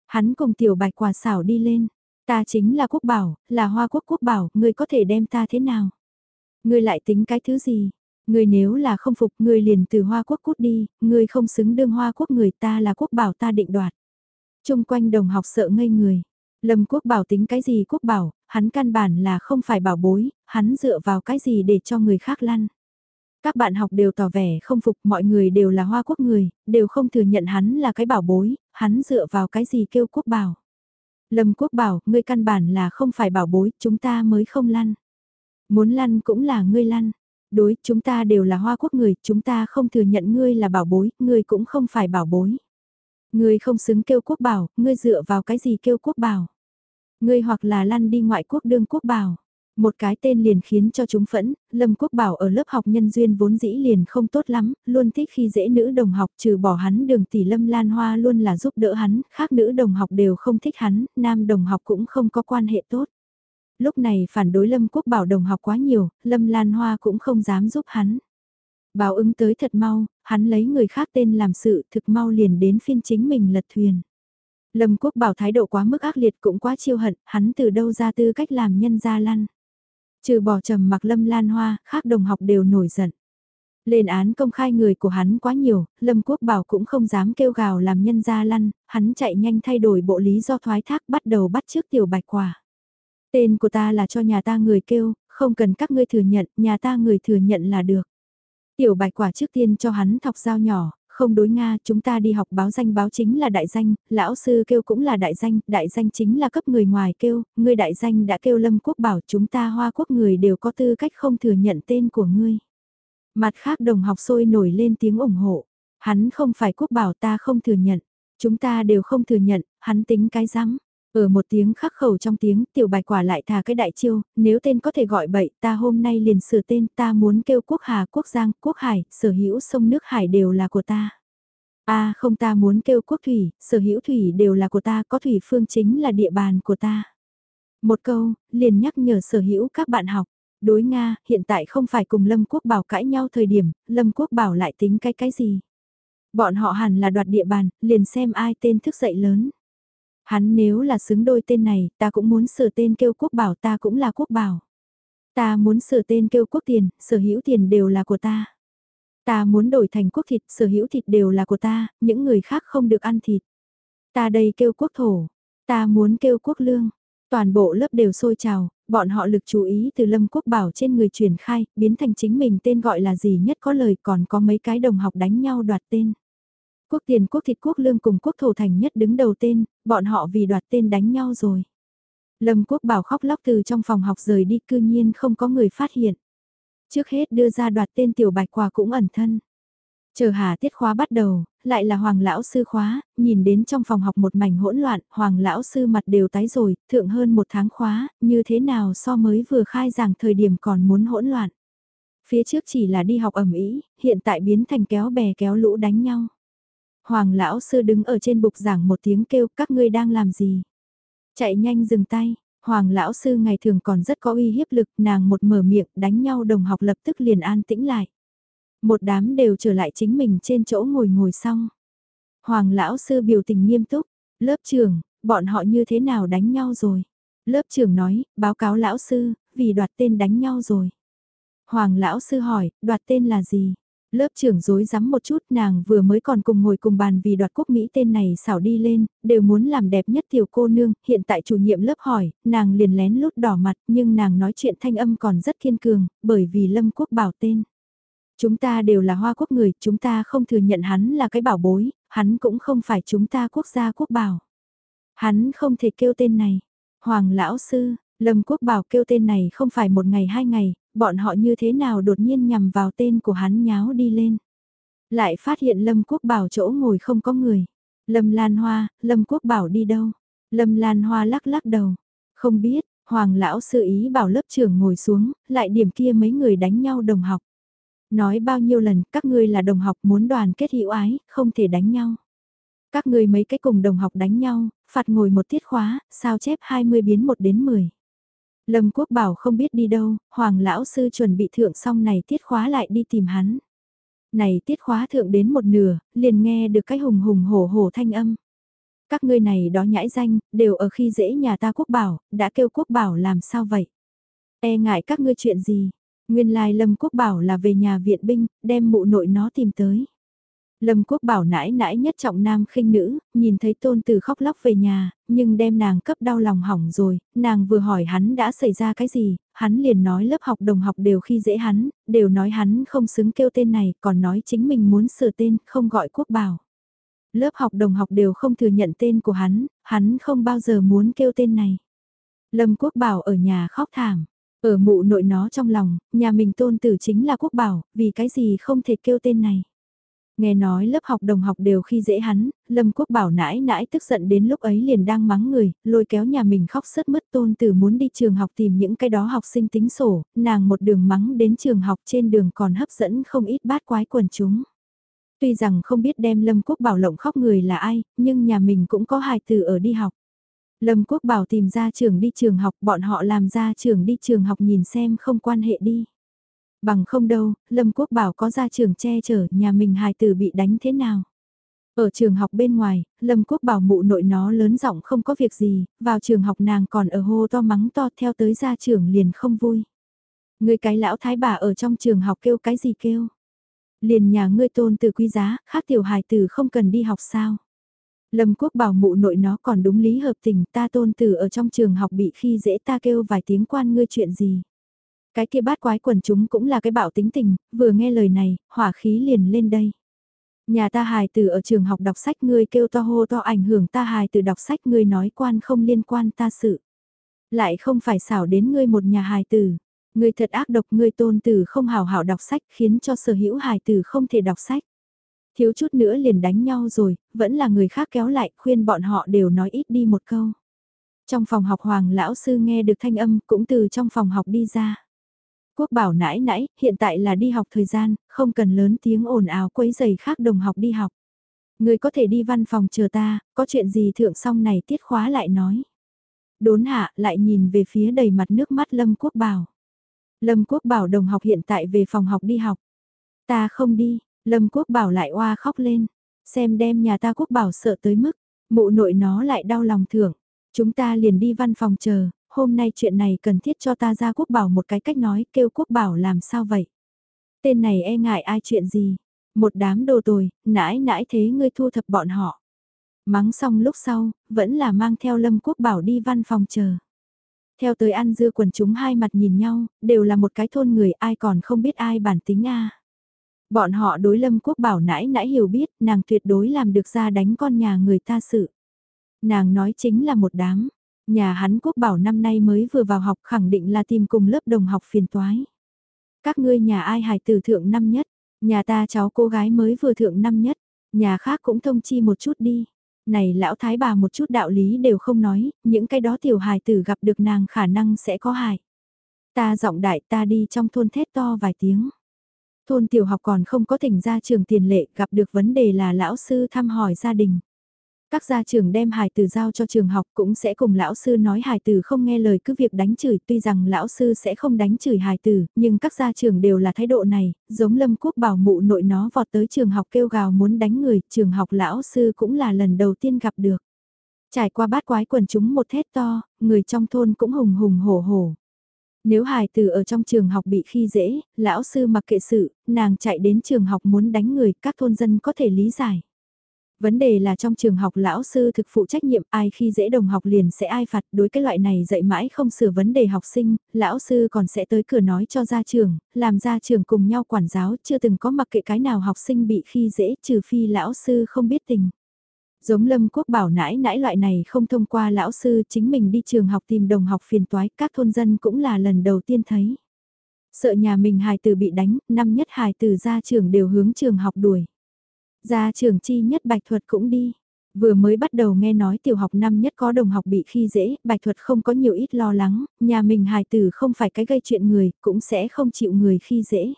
Hắn cùng tiểu bạch quả xảo đi lên. Ta chính là Quốc Bảo, là Hoa Quốc Quốc Bảo, ngươi có thể đem ta thế nào? Ngươi lại tính cái thứ gì? Ngươi nếu là không phục, ngươi liền từ Hoa Quốc cút đi, ngươi không xứng đương Hoa Quốc người ta là Quốc Bảo ta định đoạt. Trung quanh đồng học sợ ngây người. Lâm Quốc Bảo tính cái gì Quốc Bảo, hắn căn bản là không phải bảo bối, hắn dựa vào cái gì để cho người khác lăn. Các bạn học đều tỏ vẻ không phục mọi người đều là hoa quốc người, đều không thừa nhận hắn là cái bảo bối, hắn dựa vào cái gì kêu quốc bảo. Lâm quốc bảo, ngươi căn bản là không phải bảo bối, chúng ta mới không lăn. Muốn lăn cũng là ngươi lăn. Đối, chúng ta đều là hoa quốc người, chúng ta không thừa nhận ngươi là bảo bối, ngươi cũng không phải bảo bối. Ngươi không xứng kêu quốc bảo, ngươi dựa vào cái gì kêu quốc bảo. Ngươi hoặc là lăn đi ngoại quốc đương quốc bảo. Một cái tên liền khiến cho chúng phẫn, Lâm Quốc Bảo ở lớp học nhân duyên vốn dĩ liền không tốt lắm, luôn thích khi dễ nữ đồng học trừ bỏ hắn đường tỷ Lâm Lan Hoa luôn là giúp đỡ hắn, khác nữ đồng học đều không thích hắn, nam đồng học cũng không có quan hệ tốt. Lúc này phản đối Lâm Quốc Bảo đồng học quá nhiều, Lâm Lan Hoa cũng không dám giúp hắn. Báo ứng tới thật mau, hắn lấy người khác tên làm sự thực mau liền đến phiên chính mình lật thuyền. Lâm Quốc Bảo thái độ quá mức ác liệt cũng quá chiêu hận, hắn từ đâu ra tư cách làm nhân gia lăn. Trừ bỏ trầm mặc Lâm Lan Hoa, khác đồng học đều nổi giận. Lên án công khai người của hắn quá nhiều, Lâm Quốc Bảo cũng không dám kêu gào làm nhân gia lăn, hắn chạy nhanh thay đổi bộ lý do thoái thác bắt đầu bắt trước tiểu bạch quả. Tên của ta là cho nhà ta người kêu, không cần các ngươi thừa nhận, nhà ta người thừa nhận là được. Tiểu bạch quả trước tiên cho hắn thọc dao nhỏ, không đối Nga, chúng ta đi học báo danh báo chính là đại danh, lão sư kêu cũng là đại danh, đại danh chính là cấp người ngoài kêu, người đại danh đã kêu lâm quốc bảo chúng ta hoa quốc người đều có tư cách không thừa nhận tên của ngươi. Mặt khác đồng học sôi nổi lên tiếng ủng hộ, hắn không phải quốc bảo ta không thừa nhận, chúng ta đều không thừa nhận, hắn tính cái rắm ở một tiếng khắc khẩu trong tiếng tiểu bài quả lại thà cái đại chiêu, nếu tên có thể gọi bậy ta hôm nay liền sửa tên ta muốn kêu quốc hà quốc giang quốc hải, sở hữu sông nước hải đều là của ta. a không ta muốn kêu quốc thủy, sở hữu thủy đều là của ta, có thủy phương chính là địa bàn của ta. Một câu, liền nhắc nhở sở hữu các bạn học. Đối Nga, hiện tại không phải cùng Lâm Quốc Bảo cãi nhau thời điểm, Lâm Quốc Bảo lại tính cái cái gì. Bọn họ hẳn là đoạt địa bàn, liền xem ai tên thức dậy lớn. Hắn nếu là xứng đôi tên này, ta cũng muốn sửa tên kêu quốc bảo ta cũng là quốc bảo. Ta muốn sửa tên kêu quốc tiền, sở hữu tiền đều là của ta. Ta muốn đổi thành quốc thịt, sở hữu thịt đều là của ta, những người khác không được ăn thịt. Ta đây kêu quốc thổ, ta muốn kêu quốc lương. Toàn bộ lớp đều sôi trào, bọn họ lực chú ý từ Lâm Quốc Bảo trên người truyền khai, biến thành chính mình tên gọi là gì nhất có lời còn có mấy cái đồng học đánh nhau đoạt tên. Quốc tiền quốc thịt quốc lương cùng quốc thổ thành nhất đứng đầu tên, bọn họ vì đoạt tên đánh nhau rồi. Lâm quốc bảo khóc lóc từ trong phòng học rời đi cư nhiên không có người phát hiện. Trước hết đưa ra đoạt tên tiểu bạch quà cũng ẩn thân. Chờ hà tiết khóa bắt đầu, lại là hoàng lão sư khóa, nhìn đến trong phòng học một mảnh hỗn loạn, hoàng lão sư mặt đều tái rồi, thượng hơn một tháng khóa, như thế nào so mới vừa khai giảng thời điểm còn muốn hỗn loạn. Phía trước chỉ là đi học ẩm ý, hiện tại biến thành kéo bè kéo lũ đánh nhau. Hoàng lão sư đứng ở trên bục giảng một tiếng kêu các ngươi đang làm gì. Chạy nhanh dừng tay, Hoàng lão sư ngày thường còn rất có uy hiếp lực, nàng một mở miệng đánh nhau đồng học lập tức liền an tĩnh lại. Một đám đều trở lại chính mình trên chỗ ngồi ngồi xong. Hoàng lão sư biểu tình nghiêm túc, lớp trưởng, bọn họ như thế nào đánh nhau rồi. Lớp trưởng nói, báo cáo lão sư, vì đoạt tên đánh nhau rồi. Hoàng lão sư hỏi, đoạt tên là gì? Lớp trưởng dối rắm một chút nàng vừa mới còn cùng ngồi cùng bàn vì đoạt quốc Mỹ tên này xảo đi lên, đều muốn làm đẹp nhất tiểu cô nương, hiện tại chủ nhiệm lớp hỏi, nàng liền lén lút đỏ mặt nhưng nàng nói chuyện thanh âm còn rất kiên cường, bởi vì lâm quốc bảo tên. Chúng ta đều là hoa quốc người, chúng ta không thừa nhận hắn là cái bảo bối, hắn cũng không phải chúng ta quốc gia quốc bảo. Hắn không thể kêu tên này. Hoàng lão sư, Lâm Quốc Bảo kêu tên này không phải một ngày hai ngày, bọn họ như thế nào đột nhiên nhằm vào tên của hắn nháo đi lên. Lại phát hiện Lâm Quốc Bảo chỗ ngồi không có người. Lâm Lan Hoa, Lâm Quốc Bảo đi đâu? Lâm Lan Hoa lắc lắc đầu. Không biết, Hoàng lão sư ý bảo lớp trưởng ngồi xuống, lại điểm kia mấy người đánh nhau đồng học. Nói bao nhiêu lần các ngươi là đồng học muốn đoàn kết hữu ái, không thể đánh nhau. Các ngươi mấy cái cùng đồng học đánh nhau, phạt ngồi một tiết khóa, sao chép 20 biến 1 đến 10. Lâm Quốc bảo không biết đi đâu, Hoàng lão sư chuẩn bị thượng xong này tiết khóa lại đi tìm hắn. Này tiết khóa thượng đến một nửa, liền nghe được cái hùng hùng hổ hổ thanh âm. Các ngươi này đó nhãi danh, đều ở khi dễ nhà ta quốc bảo, đã kêu quốc bảo làm sao vậy? E ngại các ngươi chuyện gì? Nguyên lai Lâm Quốc Bảo là về nhà viện binh, đem mụ nội nó tìm tới. Lâm Quốc Bảo nãi nãi nhất trọng nam khinh nữ, nhìn thấy tôn tử khóc lóc về nhà, nhưng đem nàng cấp đau lòng hỏng rồi, nàng vừa hỏi hắn đã xảy ra cái gì, hắn liền nói lớp học đồng học đều khi dễ hắn, đều nói hắn không xứng kêu tên này, còn nói chính mình muốn sửa tên, không gọi Quốc Bảo. Lớp học đồng học đều không thừa nhận tên của hắn, hắn không bao giờ muốn kêu tên này. Lâm Quốc Bảo ở nhà khóc thảm. Ở mụ nội nó trong lòng, nhà mình tôn tử chính là quốc bảo, vì cái gì không thể kêu tên này. Nghe nói lớp học đồng học đều khi dễ hắn, Lâm Quốc bảo nãi nãi tức giận đến lúc ấy liền đang mắng người, lôi kéo nhà mình khóc sớt mất tôn từ muốn đi trường học tìm những cái đó học sinh tính sổ, nàng một đường mắng đến trường học trên đường còn hấp dẫn không ít bát quái quần chúng. Tuy rằng không biết đem Lâm Quốc bảo lộng khóc người là ai, nhưng nhà mình cũng có hài từ ở đi học. Lâm Quốc Bảo tìm ra trường đi trường học, bọn họ làm ra trường đi trường học nhìn xem không quan hệ đi. Bằng không đâu, Lâm Quốc Bảo có ra trường che chở nhà mình hài tử bị đánh thế nào. Ở trường học bên ngoài, Lâm Quốc Bảo mụ nội nó lớn giọng không có việc gì, vào trường học nàng còn ở hô to mắng to theo tới ra trường liền không vui. Người cái lão thái bà ở trong trường học kêu cái gì kêu. Liền nhà ngươi tôn từ quý giá, khác tiểu hài tử không cần đi học sao. Lâm Quốc bảo mụ nội nó còn đúng lý hợp tình ta tôn tử ở trong trường học bị khi dễ ta kêu vài tiếng quan ngươi chuyện gì. Cái kia bát quái quần chúng cũng là cái bạo tính tình, vừa nghe lời này, hỏa khí liền lên đây. Nhà ta hài tử ở trường học đọc sách ngươi kêu to hô to ảnh hưởng ta hài tử đọc sách ngươi nói quan không liên quan ta sự. Lại không phải xảo đến ngươi một nhà hài tử. Ngươi thật ác độc ngươi tôn tử không hào hảo đọc sách khiến cho sở hữu hài tử không thể đọc sách. Thiếu chút nữa liền đánh nhau rồi, vẫn là người khác kéo lại, khuyên bọn họ đều nói ít đi một câu. Trong phòng học hoàng lão sư nghe được thanh âm cũng từ trong phòng học đi ra. Quốc bảo nãi nãi, hiện tại là đi học thời gian, không cần lớn tiếng ồn ào quấy giày khác đồng học đi học. Người có thể đi văn phòng chờ ta, có chuyện gì thượng xong này tiết khóa lại nói. Đốn hạ lại nhìn về phía đầy mặt nước mắt Lâm Quốc Bảo. Lâm Quốc Bảo đồng học hiện tại về phòng học đi học. Ta không đi, Lâm Quốc Bảo lại oa khóc lên, xem đem nhà ta Quốc Bảo sợ tới mức, mụ nội nó lại đau lòng thưởng. Chúng ta liền đi văn phòng chờ, hôm nay chuyện này cần thiết cho ta ra Quốc Bảo một cái cách nói kêu Quốc Bảo làm sao vậy. Tên này e ngại ai chuyện gì, một đám đồ tồi, nãi nãi thế ngươi thu thập bọn họ. Mắng xong lúc sau, vẫn là mang theo Lâm Quốc Bảo đi văn phòng chờ. Theo tới ăn dưa quần chúng hai mặt nhìn nhau, đều là một cái thôn người ai còn không biết ai bản tính a Bọn họ đối lâm quốc bảo nãi nãi hiểu biết, nàng tuyệt đối làm được ra đánh con nhà người ta sự. Nàng nói chính là một đám, nhà hắn quốc bảo năm nay mới vừa vào học khẳng định là tìm cùng lớp đồng học phiền toái. Các ngươi nhà ai hài tử thượng năm nhất, nhà ta cháu cô gái mới vừa thượng năm nhất, nhà khác cũng thông chi một chút đi. Này lão thái bà một chút đạo lý đều không nói, những cái đó tiểu hài tử gặp được nàng khả năng sẽ có hại. Ta giọng đại ta đi trong thôn thét to vài tiếng. Thôn tiểu học còn không có thỉnh ra trường tiền lệ gặp được vấn đề là lão sư thăm hỏi gia đình. Các gia trưởng đem hài tử giao cho trường học cũng sẽ cùng lão sư nói hài tử không nghe lời cứ việc đánh chửi tuy rằng lão sư sẽ không đánh chửi hài tử, nhưng các gia trưởng đều là thái độ này, giống lâm quốc bảo mụ nội nó vọt tới trường học kêu gào muốn đánh người, trường học lão sư cũng là lần đầu tiên gặp được. Trải qua bát quái quần chúng một thét to, người trong thôn cũng hùng hùng hổ hổ. Nếu hài từ ở trong trường học bị khi dễ, lão sư mặc kệ sự, nàng chạy đến trường học muốn đánh người, các thôn dân có thể lý giải. Vấn đề là trong trường học lão sư thực phụ trách nhiệm ai khi dễ đồng học liền sẽ ai phạt đối cái loại này dạy mãi không sửa vấn đề học sinh, lão sư còn sẽ tới cửa nói cho gia trường, làm gia trường cùng nhau quản giáo chưa từng có mặc kệ cái nào học sinh bị khi dễ trừ phi lão sư không biết tình. Giống Lâm Quốc bảo nãi nãi loại này không thông qua lão sư chính mình đi trường học tìm đồng học phiền toái các thôn dân cũng là lần đầu tiên thấy. Sợ nhà mình hài tử bị đánh, năm nhất hài tử ra trường đều hướng trường học đuổi gia trường chi nhất bạch thuật cũng đi. Vừa mới bắt đầu nghe nói tiểu học năm nhất có đồng học bị khi dễ, bạch thuật không có nhiều ít lo lắng, nhà mình hài tử không phải cái gây chuyện người, cũng sẽ không chịu người khi dễ.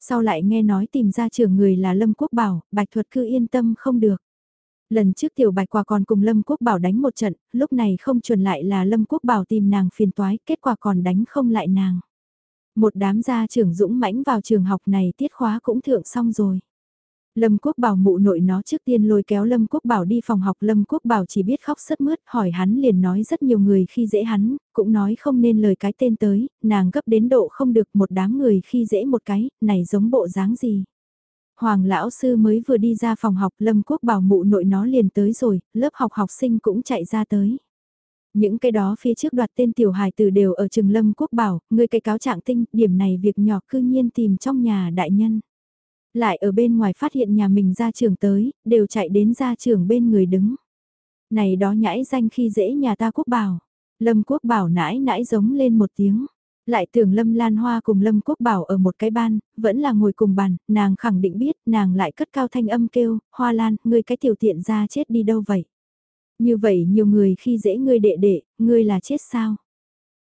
Sau lại nghe nói tìm ra trường người là Lâm Quốc Bảo, bạch thuật cứ yên tâm không được. Lần trước tiểu bạch quả còn cùng Lâm Quốc Bảo đánh một trận, lúc này không chuẩn lại là Lâm Quốc Bảo tìm nàng phiền toái, kết quả còn đánh không lại nàng. Một đám gia trưởng dũng mãnh vào trường học này tiết khóa cũng thượng xong rồi. Lâm Quốc Bảo mụ nội nó trước tiên lôi kéo Lâm Quốc Bảo đi phòng học Lâm Quốc Bảo chỉ biết khóc sất mướt hỏi hắn liền nói rất nhiều người khi dễ hắn, cũng nói không nên lời cái tên tới, nàng gấp đến độ không được một đám người khi dễ một cái, này giống bộ dáng gì. Hoàng lão sư mới vừa đi ra phòng học Lâm Quốc Bảo mụ nội nó liền tới rồi, lớp học học sinh cũng chạy ra tới. Những cái đó phía trước đoạt tên tiểu hài tử đều ở trường Lâm Quốc Bảo, người cái cáo trạng tinh, điểm này việc nhỏ cư nhiên tìm trong nhà đại nhân. Lại ở bên ngoài phát hiện nhà mình ra trường tới, đều chạy đến ra trường bên người đứng. Này đó nhãi danh khi dễ nhà ta Quốc Bảo. Lâm Quốc Bảo nãi nãi giống lên một tiếng. Lại tưởng Lâm Lan Hoa cùng Lâm Quốc Bảo ở một cái ban, vẫn là ngồi cùng bàn, nàng khẳng định biết, nàng lại cất cao thanh âm kêu, Hoa Lan, ngươi cái tiểu tiện ra chết đi đâu vậy? Như vậy nhiều người khi dễ ngươi đệ đệ, ngươi là chết sao?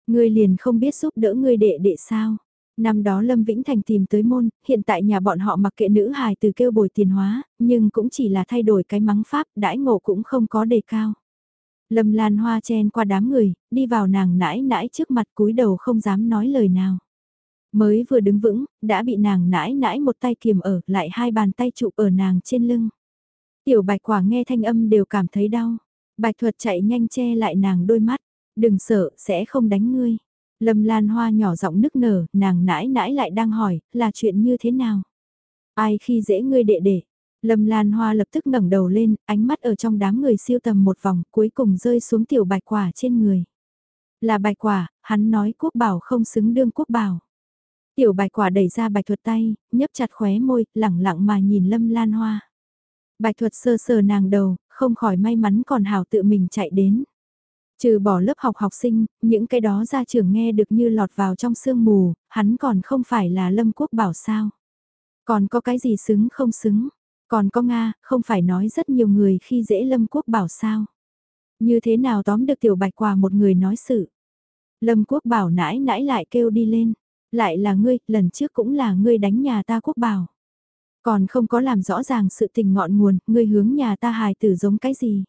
Ngươi liền không biết giúp đỡ ngươi đệ đệ sao? Năm đó Lâm Vĩnh Thành tìm tới môn, hiện tại nhà bọn họ mặc kệ nữ hài từ kêu bồi tiền hóa, nhưng cũng chỉ là thay đổi cái mắng pháp, đãi ngộ cũng không có đề cao. Lâm Lan Hoa chen qua đám người, đi vào nàng nãi nãi trước mặt cúi đầu không dám nói lời nào. Mới vừa đứng vững, đã bị nàng nãi nãi một tay kiềm ở, lại hai bàn tay trụ ở nàng trên lưng. Tiểu bạch quả nghe thanh âm đều cảm thấy đau. Bạch thuật chạy nhanh che lại nàng đôi mắt, đừng sợ, sẽ không đánh ngươi. Lâm Lan Hoa nhỏ giọng nức nở, nàng nãi nãi lại đang hỏi, là chuyện như thế nào? Ai khi dễ ngươi đệ đệ? Lâm Lan Hoa lập tức ngẩng đầu lên, ánh mắt ở trong đám người siêu tầm một vòng, cuối cùng rơi xuống tiểu bạch quả trên người. Là bạch quả, hắn nói quốc bảo không xứng đương quốc bảo. Tiểu bạch quả đẩy ra bạch thuật tay, nhấp chặt khóe môi, lẳng lặng mà nhìn Lâm Lan Hoa. Bạch thuật sơ sờ nàng đầu, không khỏi may mắn còn hào tự mình chạy đến. Trừ bỏ lớp học học sinh, những cái đó ra trường nghe được như lọt vào trong sương mù, hắn còn không phải là Lâm Quốc Bảo sao. Còn có cái gì xứng không xứng, còn có Nga, không phải nói rất nhiều người khi dễ Lâm Quốc Bảo sao. Như thế nào tóm được tiểu bạch quả một người nói sự. Lâm Quốc Bảo nãi nãi lại kêu đi lên, lại là ngươi, lần trước cũng là ngươi đánh nhà ta Quốc Bảo. Còn không có làm rõ ràng sự tình ngọn nguồn, ngươi hướng nhà ta hài tử giống cái gì.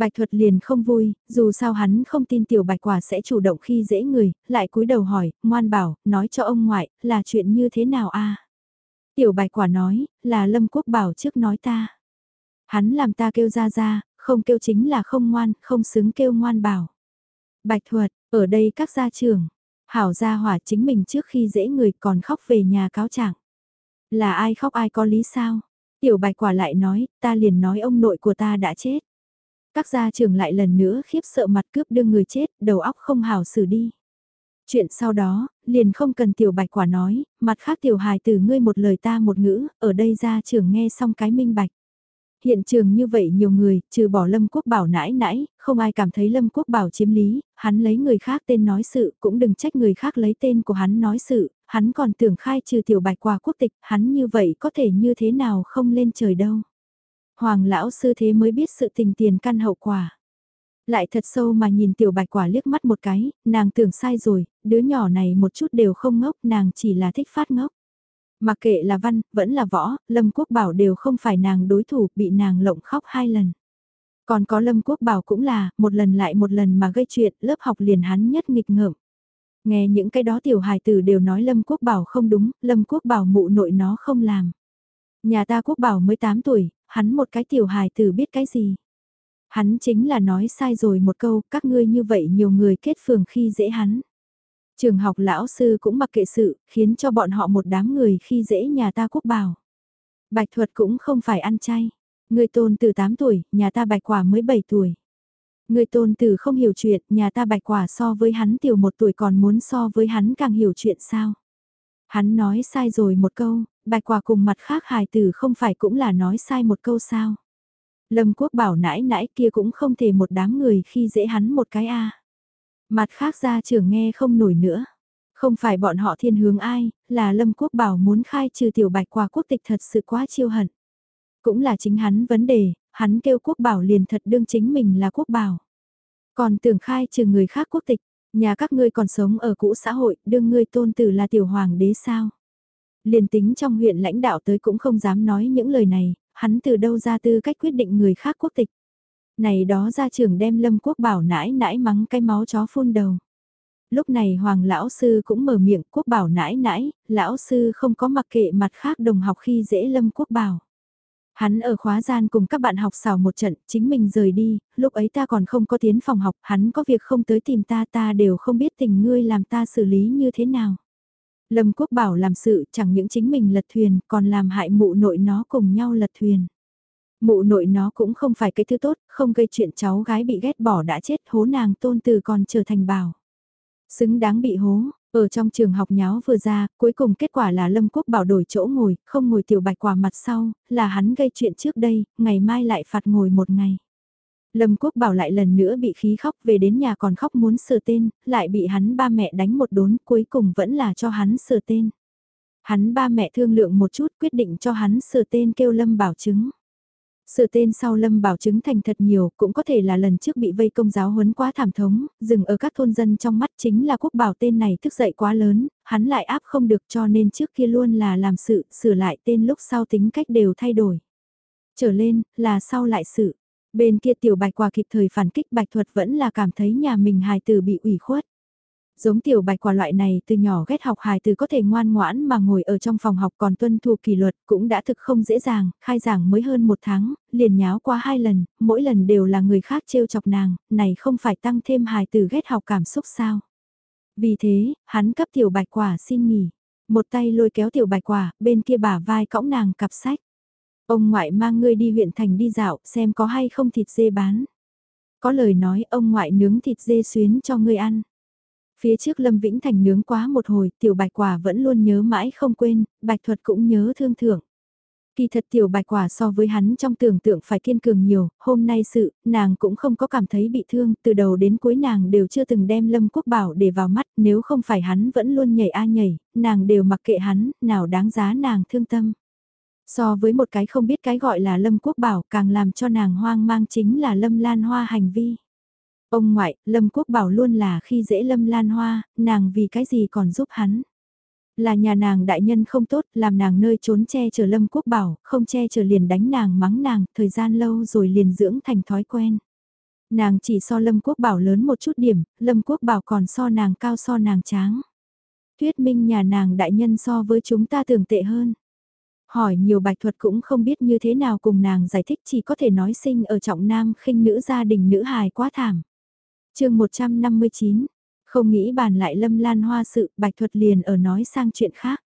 Bạch thuật liền không vui, dù sao hắn không tin tiểu bạch quả sẽ chủ động khi dễ người, lại cúi đầu hỏi, ngoan bảo, nói cho ông ngoại, là chuyện như thế nào a? Tiểu bạch quả nói, là Lâm Quốc bảo trước nói ta. Hắn làm ta kêu ra ra, không kêu chính là không ngoan, không xứng kêu ngoan bảo. Bạch thuật, ở đây các gia trưởng, hảo gia hỏa chính mình trước khi dễ người còn khóc về nhà cáo trạng. Là ai khóc ai có lý sao? Tiểu bạch quả lại nói, ta liền nói ông nội của ta đã chết. Các gia trưởng lại lần nữa khiếp sợ mặt cướp đưa người chết, đầu óc không hảo xử đi. Chuyện sau đó, liền không cần tiểu bạch quả nói, mặt khác tiểu hài từ ngươi một lời ta một ngữ, ở đây gia trưởng nghe xong cái minh bạch. Hiện trường như vậy nhiều người, trừ bỏ Lâm Quốc Bảo nãi nãi, không ai cảm thấy Lâm Quốc Bảo chiếm lý, hắn lấy người khác tên nói sự, cũng đừng trách người khác lấy tên của hắn nói sự, hắn còn tưởng khai trừ tiểu bạch quả quốc tịch, hắn như vậy có thể như thế nào không lên trời đâu. Hoàng lão sư thế mới biết sự tình tiền căn hậu quả. Lại thật sâu mà nhìn tiểu bạch quả liếc mắt một cái, nàng tưởng sai rồi, đứa nhỏ này một chút đều không ngốc, nàng chỉ là thích phát ngốc. Mặc kệ là văn, vẫn là võ, Lâm Quốc Bảo đều không phải nàng đối thủ, bị nàng lộng khóc hai lần. Còn có Lâm Quốc Bảo cũng là, một lần lại một lần mà gây chuyện, lớp học liền hắn nhất nghịch ngợm. Nghe những cái đó tiểu hài tử đều nói Lâm Quốc Bảo không đúng, Lâm Quốc Bảo mụ nội nó không làm. Nhà ta Quốc Bảo mới 8 tuổi, hắn một cái tiểu hài tử biết cái gì. Hắn chính là nói sai rồi một câu, các ngươi như vậy nhiều người kết phường khi dễ hắn. Trường học lão sư cũng mặc kệ sự, khiến cho bọn họ một đám người khi dễ nhà ta quốc bảo. Bạch thuật cũng không phải ăn chay. Người tôn từ 8 tuổi, nhà ta bạch quả mới 7 tuổi. Người tôn từ không hiểu chuyện, nhà ta bạch quả so với hắn tiểu một tuổi còn muốn so với hắn càng hiểu chuyện sao. Hắn nói sai rồi một câu, bạch quả cùng mặt khác hài tử không phải cũng là nói sai một câu sao. Lâm quốc bảo nãi nãi kia cũng không thể một đám người khi dễ hắn một cái a Mặt khác ra trường nghe không nổi nữa. Không phải bọn họ thiên hướng ai, là Lâm Quốc Bảo muốn khai trừ tiểu bạch quả quốc tịch thật sự quá chiêu hận. Cũng là chính hắn vấn đề, hắn kêu Quốc Bảo liền thật đương chính mình là Quốc Bảo. Còn tưởng khai trừ người khác quốc tịch, nhà các ngươi còn sống ở cũ xã hội, đương ngươi tôn tử là tiểu hoàng đế sao? Liền tính trong huyện lãnh đạo tới cũng không dám nói những lời này, hắn từ đâu ra tư cách quyết định người khác quốc tịch. Này đó ra trường đem lâm quốc bảo nãi nãi mắng cái máu chó phun đầu. Lúc này hoàng lão sư cũng mở miệng quốc bảo nãi nãi, lão sư không có mặc kệ mặt khác đồng học khi dễ lâm quốc bảo. Hắn ở khóa gian cùng các bạn học xào một trận, chính mình rời đi, lúc ấy ta còn không có tiến phòng học, hắn có việc không tới tìm ta ta đều không biết tình ngươi làm ta xử lý như thế nào. Lâm Quốc Bảo làm sự chẳng những chính mình lật thuyền còn làm hại mụ nội nó cùng nhau lật thuyền. Mụ nội nó cũng không phải cái thứ tốt, không gây chuyện cháu gái bị ghét bỏ đã chết hố nàng tôn từ còn trở thành bảo. Xứng đáng bị hố, ở trong trường học nháo vừa ra, cuối cùng kết quả là Lâm Quốc Bảo đổi chỗ ngồi, không ngồi tiểu bạch quả mặt sau, là hắn gây chuyện trước đây, ngày mai lại phạt ngồi một ngày. Lâm Quốc Bảo lại lần nữa bị khí khóc về đến nhà còn khóc muốn sửa tên, lại bị hắn ba mẹ đánh một đốn cuối cùng vẫn là cho hắn sửa tên. Hắn ba mẹ thương lượng một chút quyết định cho hắn sửa tên kêu Lâm Bảo Chứng. Sửa tên sau Lâm Bảo Chứng thành thật nhiều cũng có thể là lần trước bị vây công giáo huấn quá thảm thống, dừng ở các thôn dân trong mắt chính là quốc bảo tên này thức dậy quá lớn, hắn lại áp không được cho nên trước kia luôn là làm sự, sửa lại tên lúc sau tính cách đều thay đổi. Trở lên, là sau lại sự Bên kia tiểu bạch quả kịp thời phản kích bạch thuật vẫn là cảm thấy nhà mình hài tử bị ủy khuất. Giống tiểu bạch quả loại này từ nhỏ ghét học hài tử có thể ngoan ngoãn mà ngồi ở trong phòng học còn tuân thủ kỷ luật cũng đã thực không dễ dàng, khai giảng mới hơn một tháng, liền nháo qua hai lần, mỗi lần đều là người khác trêu chọc nàng, này không phải tăng thêm hài tử ghét học cảm xúc sao. Vì thế, hắn cấp tiểu bạch quả xin nghỉ, một tay lôi kéo tiểu bạch quả, bên kia bả vai cõng nàng cặp sách. Ông ngoại mang ngươi đi huyện thành đi dạo xem có hay không thịt dê bán. Có lời nói ông ngoại nướng thịt dê xuyến cho ngươi ăn. Phía trước Lâm Vĩnh Thành nướng quá một hồi, tiểu bạch quả vẫn luôn nhớ mãi không quên, bạch thuật cũng nhớ thương thưởng. Kỳ thật tiểu bạch quả so với hắn trong tưởng tượng phải kiên cường nhiều, hôm nay sự, nàng cũng không có cảm thấy bị thương, từ đầu đến cuối nàng đều chưa từng đem Lâm Quốc Bảo để vào mắt, nếu không phải hắn vẫn luôn nhảy a nhảy, nàng đều mặc kệ hắn, nào đáng giá nàng thương tâm. So với một cái không biết cái gọi là Lâm Quốc Bảo càng làm cho nàng hoang mang chính là Lâm Lan Hoa hành vi. Ông ngoại, Lâm Quốc Bảo luôn là khi dễ Lâm Lan Hoa, nàng vì cái gì còn giúp hắn. Là nhà nàng đại nhân không tốt, làm nàng nơi trốn che chở Lâm Quốc Bảo, không che chở liền đánh nàng mắng nàng, thời gian lâu rồi liền dưỡng thành thói quen. Nàng chỉ so Lâm Quốc Bảo lớn một chút điểm, Lâm Quốc Bảo còn so nàng cao so nàng tráng. Thuyết minh nhà nàng đại nhân so với chúng ta tưởng tệ hơn. Hỏi nhiều bạch thuật cũng không biết như thế nào cùng nàng giải thích chỉ có thể nói sinh ở trọng nam khinh nữ gia đình nữ hài quá thảm. chương 159, không nghĩ bàn lại lâm lan hoa sự bạch thuật liền ở nói sang chuyện khác.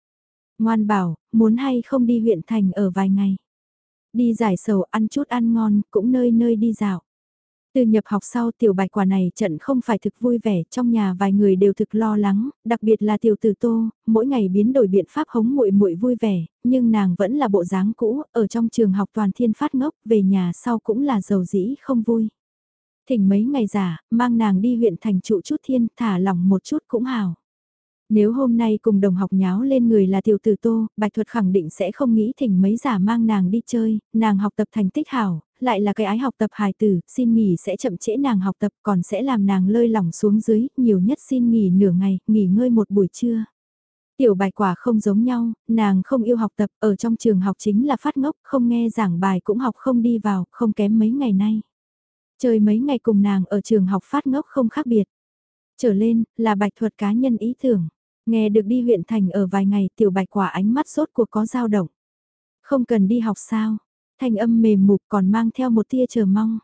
Ngoan bảo, muốn hay không đi huyện thành ở vài ngày. Đi giải sầu ăn chút ăn ngon, cũng nơi nơi đi dạo. Từ nhập học sau tiểu bạch quả này trận không phải thực vui vẻ, trong nhà vài người đều thực lo lắng, đặc biệt là tiểu tử tô, mỗi ngày biến đổi biện pháp hống muội muội vui vẻ, nhưng nàng vẫn là bộ dáng cũ, ở trong trường học toàn thiên phát ngốc, về nhà sau cũng là giàu dĩ không vui. Thỉnh mấy ngày giả, mang nàng đi huyện thành trụ chút thiên, thả lỏng một chút cũng hào. Nếu hôm nay cùng đồng học nháo lên người là tiểu tử tô, bạch thuật khẳng định sẽ không nghĩ thỉnh mấy giả mang nàng đi chơi, nàng học tập thành tích hảo, lại là cái ái học tập hài tử, xin nghỉ sẽ chậm trễ nàng học tập còn sẽ làm nàng lơi lỏng xuống dưới, nhiều nhất xin nghỉ nửa ngày, nghỉ ngơi một buổi trưa. Tiểu bài quả không giống nhau, nàng không yêu học tập, ở trong trường học chính là phát ngốc, không nghe giảng bài cũng học không đi vào, không kém mấy ngày nay. trời mấy ngày cùng nàng ở trường học phát ngốc không khác biệt. Trở lên, là bạch thuật cá nhân ý tưởng. Nghe được đi huyện thành ở vài ngày tiểu bạch quả ánh mắt sốt cuộc có dao động. Không cần đi học sao, thanh âm mềm mục còn mang theo một tia chờ mong.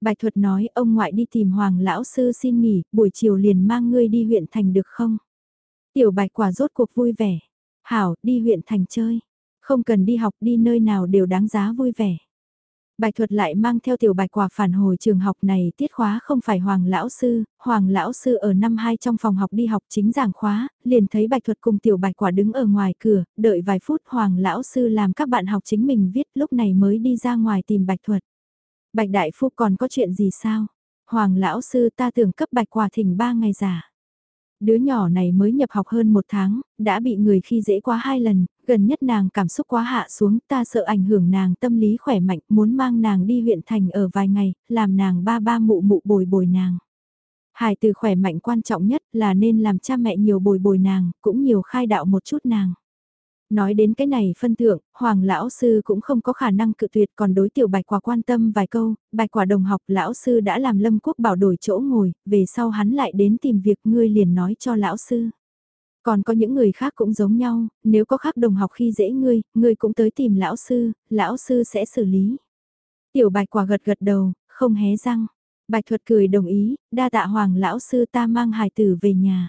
Bạch thuật nói ông ngoại đi tìm hoàng lão sư xin nghỉ, buổi chiều liền mang ngươi đi huyện thành được không? Tiểu bạch quả rốt cuộc vui vẻ. Hảo, đi huyện thành chơi. Không cần đi học đi nơi nào đều đáng giá vui vẻ. Bạch thuật lại mang theo tiểu bạch quả phản hồi trường học này tiết khóa không phải Hoàng Lão Sư, Hoàng Lão Sư ở năm 2 trong phòng học đi học chính giảng khóa, liền thấy bạch thuật cùng tiểu bạch quả đứng ở ngoài cửa, đợi vài phút Hoàng Lão Sư làm các bạn học chính mình viết lúc này mới đi ra ngoài tìm bạch thuật. Bạch Đại Phu còn có chuyện gì sao? Hoàng Lão Sư ta tưởng cấp bạch quả thỉnh ba ngày giả. Đứa nhỏ này mới nhập học hơn một tháng, đã bị người khi dễ quá hai lần, gần nhất nàng cảm xúc quá hạ xuống, ta sợ ảnh hưởng nàng tâm lý khỏe mạnh, muốn mang nàng đi huyện thành ở vài ngày, làm nàng ba ba mụ mụ bồi bồi nàng. Hài từ khỏe mạnh quan trọng nhất là nên làm cha mẹ nhiều bồi bồi nàng, cũng nhiều khai đạo một chút nàng. Nói đến cái này phân thượng, Hoàng lão sư cũng không có khả năng cự tuyệt còn đối tiểu bạch quả quan tâm vài câu, bạch quả đồng học lão sư đã làm lâm quốc bảo đổi chỗ ngồi, về sau hắn lại đến tìm việc ngươi liền nói cho lão sư. Còn có những người khác cũng giống nhau, nếu có khác đồng học khi dễ ngươi, ngươi cũng tới tìm lão sư, lão sư sẽ xử lý. Tiểu bạch quả gật gật đầu, không hé răng. Bạch thuật cười đồng ý, đa tạ hoàng lão sư ta mang hài tử về nhà.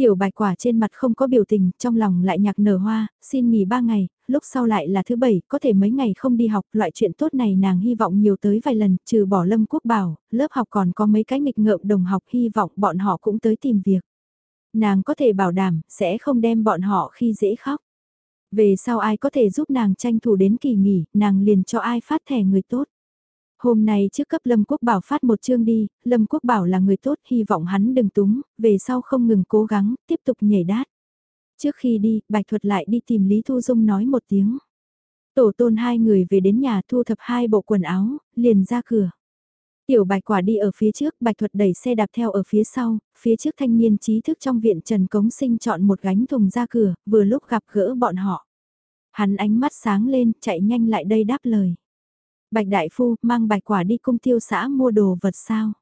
Tiểu bạch quả trên mặt không có biểu tình, trong lòng lại nhạc nở hoa, xin nghỉ ba ngày, lúc sau lại là thứ bảy, có thể mấy ngày không đi học, loại chuyện tốt này nàng hy vọng nhiều tới vài lần, trừ bỏ lâm quốc bảo, lớp học còn có mấy cái nghịch ngợm đồng học hy vọng bọn họ cũng tới tìm việc. Nàng có thể bảo đảm, sẽ không đem bọn họ khi dễ khóc. Về sau ai có thể giúp nàng tranh thủ đến kỳ nghỉ, nàng liền cho ai phát thẻ người tốt. Hôm nay trước cấp Lâm Quốc Bảo phát một chương đi, Lâm Quốc Bảo là người tốt, hy vọng hắn đừng túng, về sau không ngừng cố gắng, tiếp tục nhảy đát. Trước khi đi, Bạch Thuật lại đi tìm Lý Thu Dung nói một tiếng. Tổ tôn hai người về đến nhà thu thập hai bộ quần áo, liền ra cửa. Tiểu bạch quả đi ở phía trước, bạch thuật đẩy xe đạp theo ở phía sau, phía trước thanh niên trí thức trong viện Trần Cống Sinh chọn một gánh thùng ra cửa, vừa lúc gặp gỡ bọn họ. Hắn ánh mắt sáng lên, chạy nhanh lại đây đáp lời. Bạch Đại Phu, mang bạch quả đi cung tiêu xã mua đồ vật sao?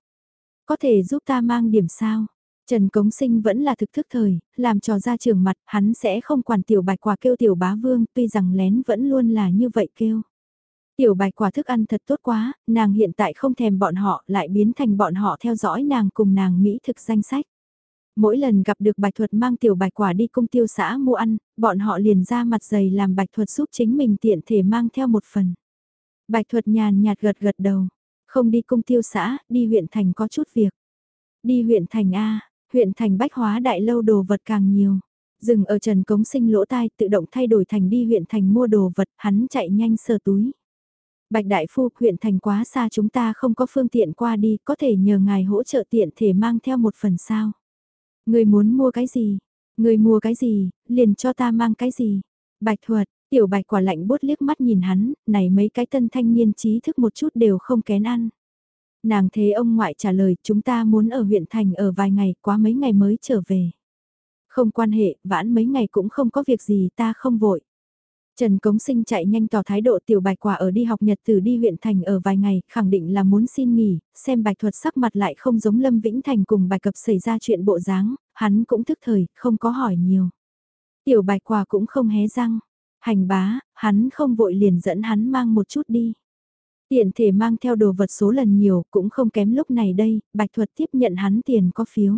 Có thể giúp ta mang điểm sao? Trần Cống Sinh vẫn là thực thức thời, làm trò ra trường mặt, hắn sẽ không quản tiểu bạch quả kêu tiểu bá vương, tuy rằng lén vẫn luôn là như vậy kêu. Tiểu bạch quả thức ăn thật tốt quá, nàng hiện tại không thèm bọn họ, lại biến thành bọn họ theo dõi nàng cùng nàng Mỹ thực danh sách. Mỗi lần gặp được bạch thuật mang tiểu bạch quả đi cung tiêu xã mua ăn, bọn họ liền ra mặt dày làm bạch thuật giúp chính mình tiện thể mang theo một phần. Bạch thuật nhàn nhạt gật gật đầu. Không đi cung tiêu xã, đi huyện thành có chút việc. Đi huyện thành A, huyện thành bách hóa đại lâu đồ vật càng nhiều. Dừng ở trần cống sinh lỗ tai tự động thay đổi thành đi huyện thành mua đồ vật, hắn chạy nhanh sờ túi. Bạch Đại Phu, huyện thành quá xa chúng ta không có phương tiện qua đi, có thể nhờ ngài hỗ trợ tiện thể mang theo một phần sao. Người muốn mua cái gì? Người mua cái gì, liền cho ta mang cái gì? Bạch Thuật, Tiểu bạch quả lạnh bút liếc mắt nhìn hắn, này mấy cái tân thanh niên trí thức một chút đều không kén ăn. Nàng thế ông ngoại trả lời chúng ta muốn ở huyện thành ở vài ngày quá mấy ngày mới trở về. Không quan hệ, vãn mấy ngày cũng không có việc gì ta không vội. Trần Cống Sinh chạy nhanh tỏ thái độ tiểu bạch quả ở đi học nhật từ đi huyện thành ở vài ngày, khẳng định là muốn xin nghỉ, xem bạch thuật sắc mặt lại không giống Lâm Vĩnh Thành cùng bạch cập xảy ra chuyện bộ dáng, hắn cũng thức thời, không có hỏi nhiều. Tiểu bạch quả cũng không hé răng, Hành bá, hắn không vội liền dẫn hắn mang một chút đi. Tiện thể mang theo đồ vật số lần nhiều cũng không kém lúc này đây, bạch thuật tiếp nhận hắn tiền có phiếu.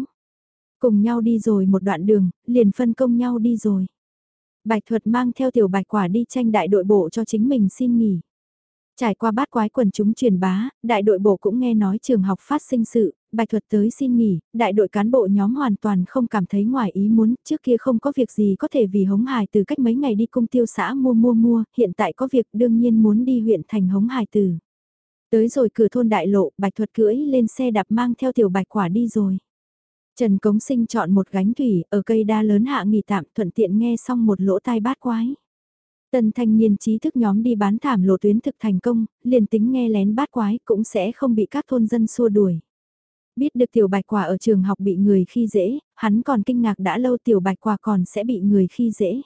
Cùng nhau đi rồi một đoạn đường, liền phân công nhau đi rồi. Bạch thuật mang theo tiểu bạch quả đi tranh đại đội bộ cho chính mình xin nghỉ. Trải qua bát quái quần chúng truyền bá, đại đội bộ cũng nghe nói trường học phát sinh sự, bạch thuật tới xin nghỉ, đại đội cán bộ nhóm hoàn toàn không cảm thấy ngoài ý muốn, trước kia không có việc gì có thể vì hống hài từ cách mấy ngày đi cung tiêu xã mua mua mua, hiện tại có việc đương nhiên muốn đi huyện thành hống hài từ. Tới rồi cửa thôn đại lộ, bạch thuật cưỡi lên xe đạp mang theo tiểu bạch quả đi rồi. Trần Cống Sinh chọn một gánh thủy ở cây đa lớn hạ nghỉ tạm thuận tiện nghe xong một lỗ tai bát quái. Tân thanh niên trí thức nhóm đi bán thảm lộ tuyến thực thành công, liền tính nghe lén bát quái cũng sẽ không bị các thôn dân xua đuổi. Biết được tiểu bạch quả ở trường học bị người khi dễ, hắn còn kinh ngạc đã lâu tiểu bạch quả còn sẽ bị người khi dễ.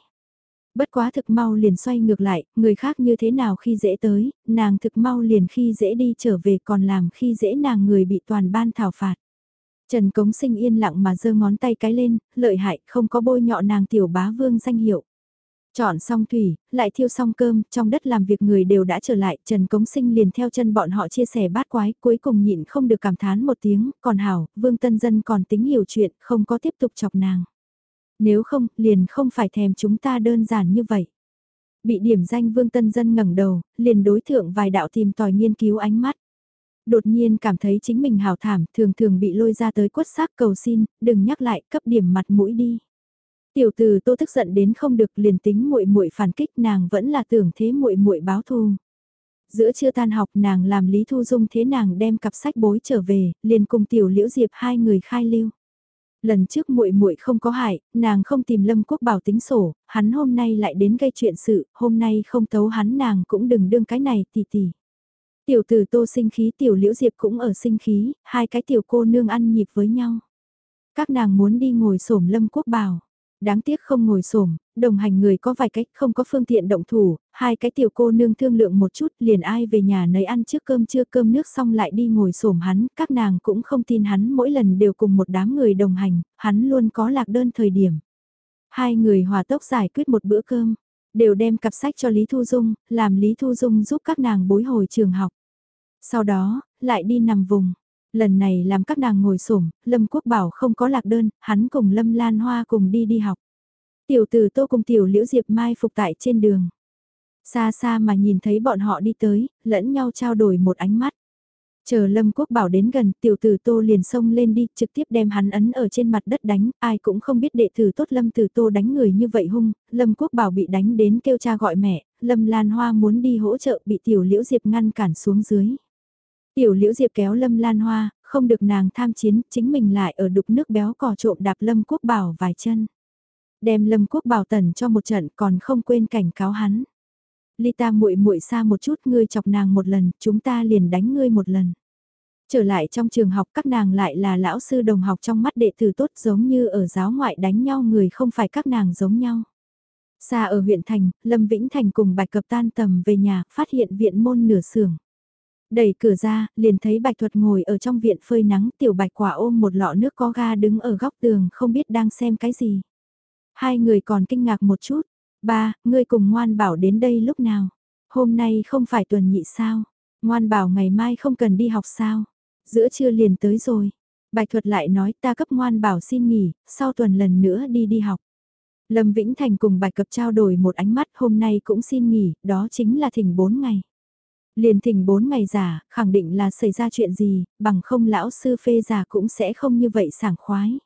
Bất quá thực mau liền xoay ngược lại, người khác như thế nào khi dễ tới, nàng thực mau liền khi dễ đi trở về còn làm khi dễ nàng người bị toàn ban thảo phạt. Trần Cống Sinh yên lặng mà giơ ngón tay cái lên, lợi hại không có bôi nhọ nàng tiểu bá vương danh hiệu. Chọn xong thủy, lại thiêu xong cơm, trong đất làm việc người đều đã trở lại, Trần Cống Sinh liền theo chân bọn họ chia sẻ bát quái, cuối cùng nhịn không được cảm thán một tiếng, còn hảo, Vương Tân Dân còn tính hiểu chuyện, không có tiếp tục chọc nàng. Nếu không, liền không phải thèm chúng ta đơn giản như vậy. Bị điểm danh Vương Tân Dân ngẩng đầu, liền đối thượng vài đạo tìm tòi nghiên cứu ánh mắt. Đột nhiên cảm thấy chính mình hào thảm, thường thường bị lôi ra tới quất xác cầu xin, đừng nhắc lại, cấp điểm mặt mũi đi. Tiểu từ Tô tức giận đến không được liền tính muội muội phản kích nàng vẫn là tưởng thế muội muội báo thù. Giữa chưa tan học nàng làm Lý Thu Dung thế nàng đem cặp sách bối trở về, liền cùng tiểu liễu diệp hai người khai lưu. Lần trước muội muội không có hại, nàng không tìm Lâm Quốc Bảo tính sổ, hắn hôm nay lại đến gây chuyện sự, hôm nay không tấu hắn nàng cũng đừng đương cái này tỷ tỷ. Tiểu tử Tô sinh khí, tiểu Liễu Diệp cũng ở sinh khí, hai cái tiểu cô nương ăn nhịp với nhau. Các nàng muốn đi ngồi xổm Lâm Quốc Bảo. Đáng tiếc không ngồi xổm, đồng hành người có vài cách không có phương tiện động thủ, hai cái tiểu cô nương thương lượng một chút liền ai về nhà nấy ăn trước cơm trưa cơm nước xong lại đi ngồi xổm hắn, các nàng cũng không tin hắn mỗi lần đều cùng một đám người đồng hành, hắn luôn có lạc đơn thời điểm. Hai người hòa tốc giải quyết một bữa cơm, đều đem cặp sách cho Lý Thu Dung, làm Lý Thu Dung giúp các nàng bối hồi trường học. Sau đó, lại đi nằm vùng. Lần này làm các nàng ngồi sổm, Lâm Quốc Bảo không có lạc đơn, hắn cùng Lâm Lan Hoa cùng đi đi học. Tiểu tử tô cùng tiểu liễu diệp mai phục tại trên đường. Xa xa mà nhìn thấy bọn họ đi tới, lẫn nhau trao đổi một ánh mắt. Chờ Lâm Quốc Bảo đến gần, tiểu tử Tô liền xông lên đi, trực tiếp đem hắn ấn ở trên mặt đất đánh, ai cũng không biết đệ tử tốt Lâm Tử Tô đánh người như vậy hung, Lâm Quốc Bảo bị đánh đến kêu cha gọi mẹ, Lâm Lan Hoa muốn đi hỗ trợ bị tiểu Liễu Diệp ngăn cản xuống dưới. Tiểu Liễu Diệp kéo Lâm Lan Hoa, không được nàng tham chiến, chính mình lại ở đục nước béo cò trộm đạp Lâm Quốc Bảo vài chân. Đem Lâm Quốc Bảo tẩn cho một trận còn không quên cảnh cáo hắn. Ly ta muội muội xa một chút ngươi chọc nàng một lần, chúng ta liền đánh ngươi một lần. Trở lại trong trường học các nàng lại là lão sư đồng học trong mắt đệ tử tốt giống như ở giáo ngoại đánh nhau người không phải các nàng giống nhau. Xa ở huyện thành, Lâm Vĩnh Thành cùng Bạch Cập tan tầm về nhà, phát hiện viện môn nửa xưởng. Đẩy cửa ra, liền thấy Bạch Thuật ngồi ở trong viện phơi nắng, tiểu Bạch quả ôm một lọ nước có ga đứng ở góc tường không biết đang xem cái gì. Hai người còn kinh ngạc một chút, Ba, ngươi cùng ngoan bảo đến đây lúc nào? Hôm nay không phải tuần nhị sao? Ngoan bảo ngày mai không cần đi học sao? Giữa trưa liền tới rồi. Bạch thuật lại nói ta cấp ngoan bảo xin nghỉ, sau tuần lần nữa đi đi học. Lâm Vĩnh Thành cùng bạch cập trao đổi một ánh mắt hôm nay cũng xin nghỉ, đó chính là thỉnh 4 ngày. Liền thỉnh 4 ngày giả, khẳng định là xảy ra chuyện gì, bằng không lão sư phê giả cũng sẽ không như vậy sảng khoái.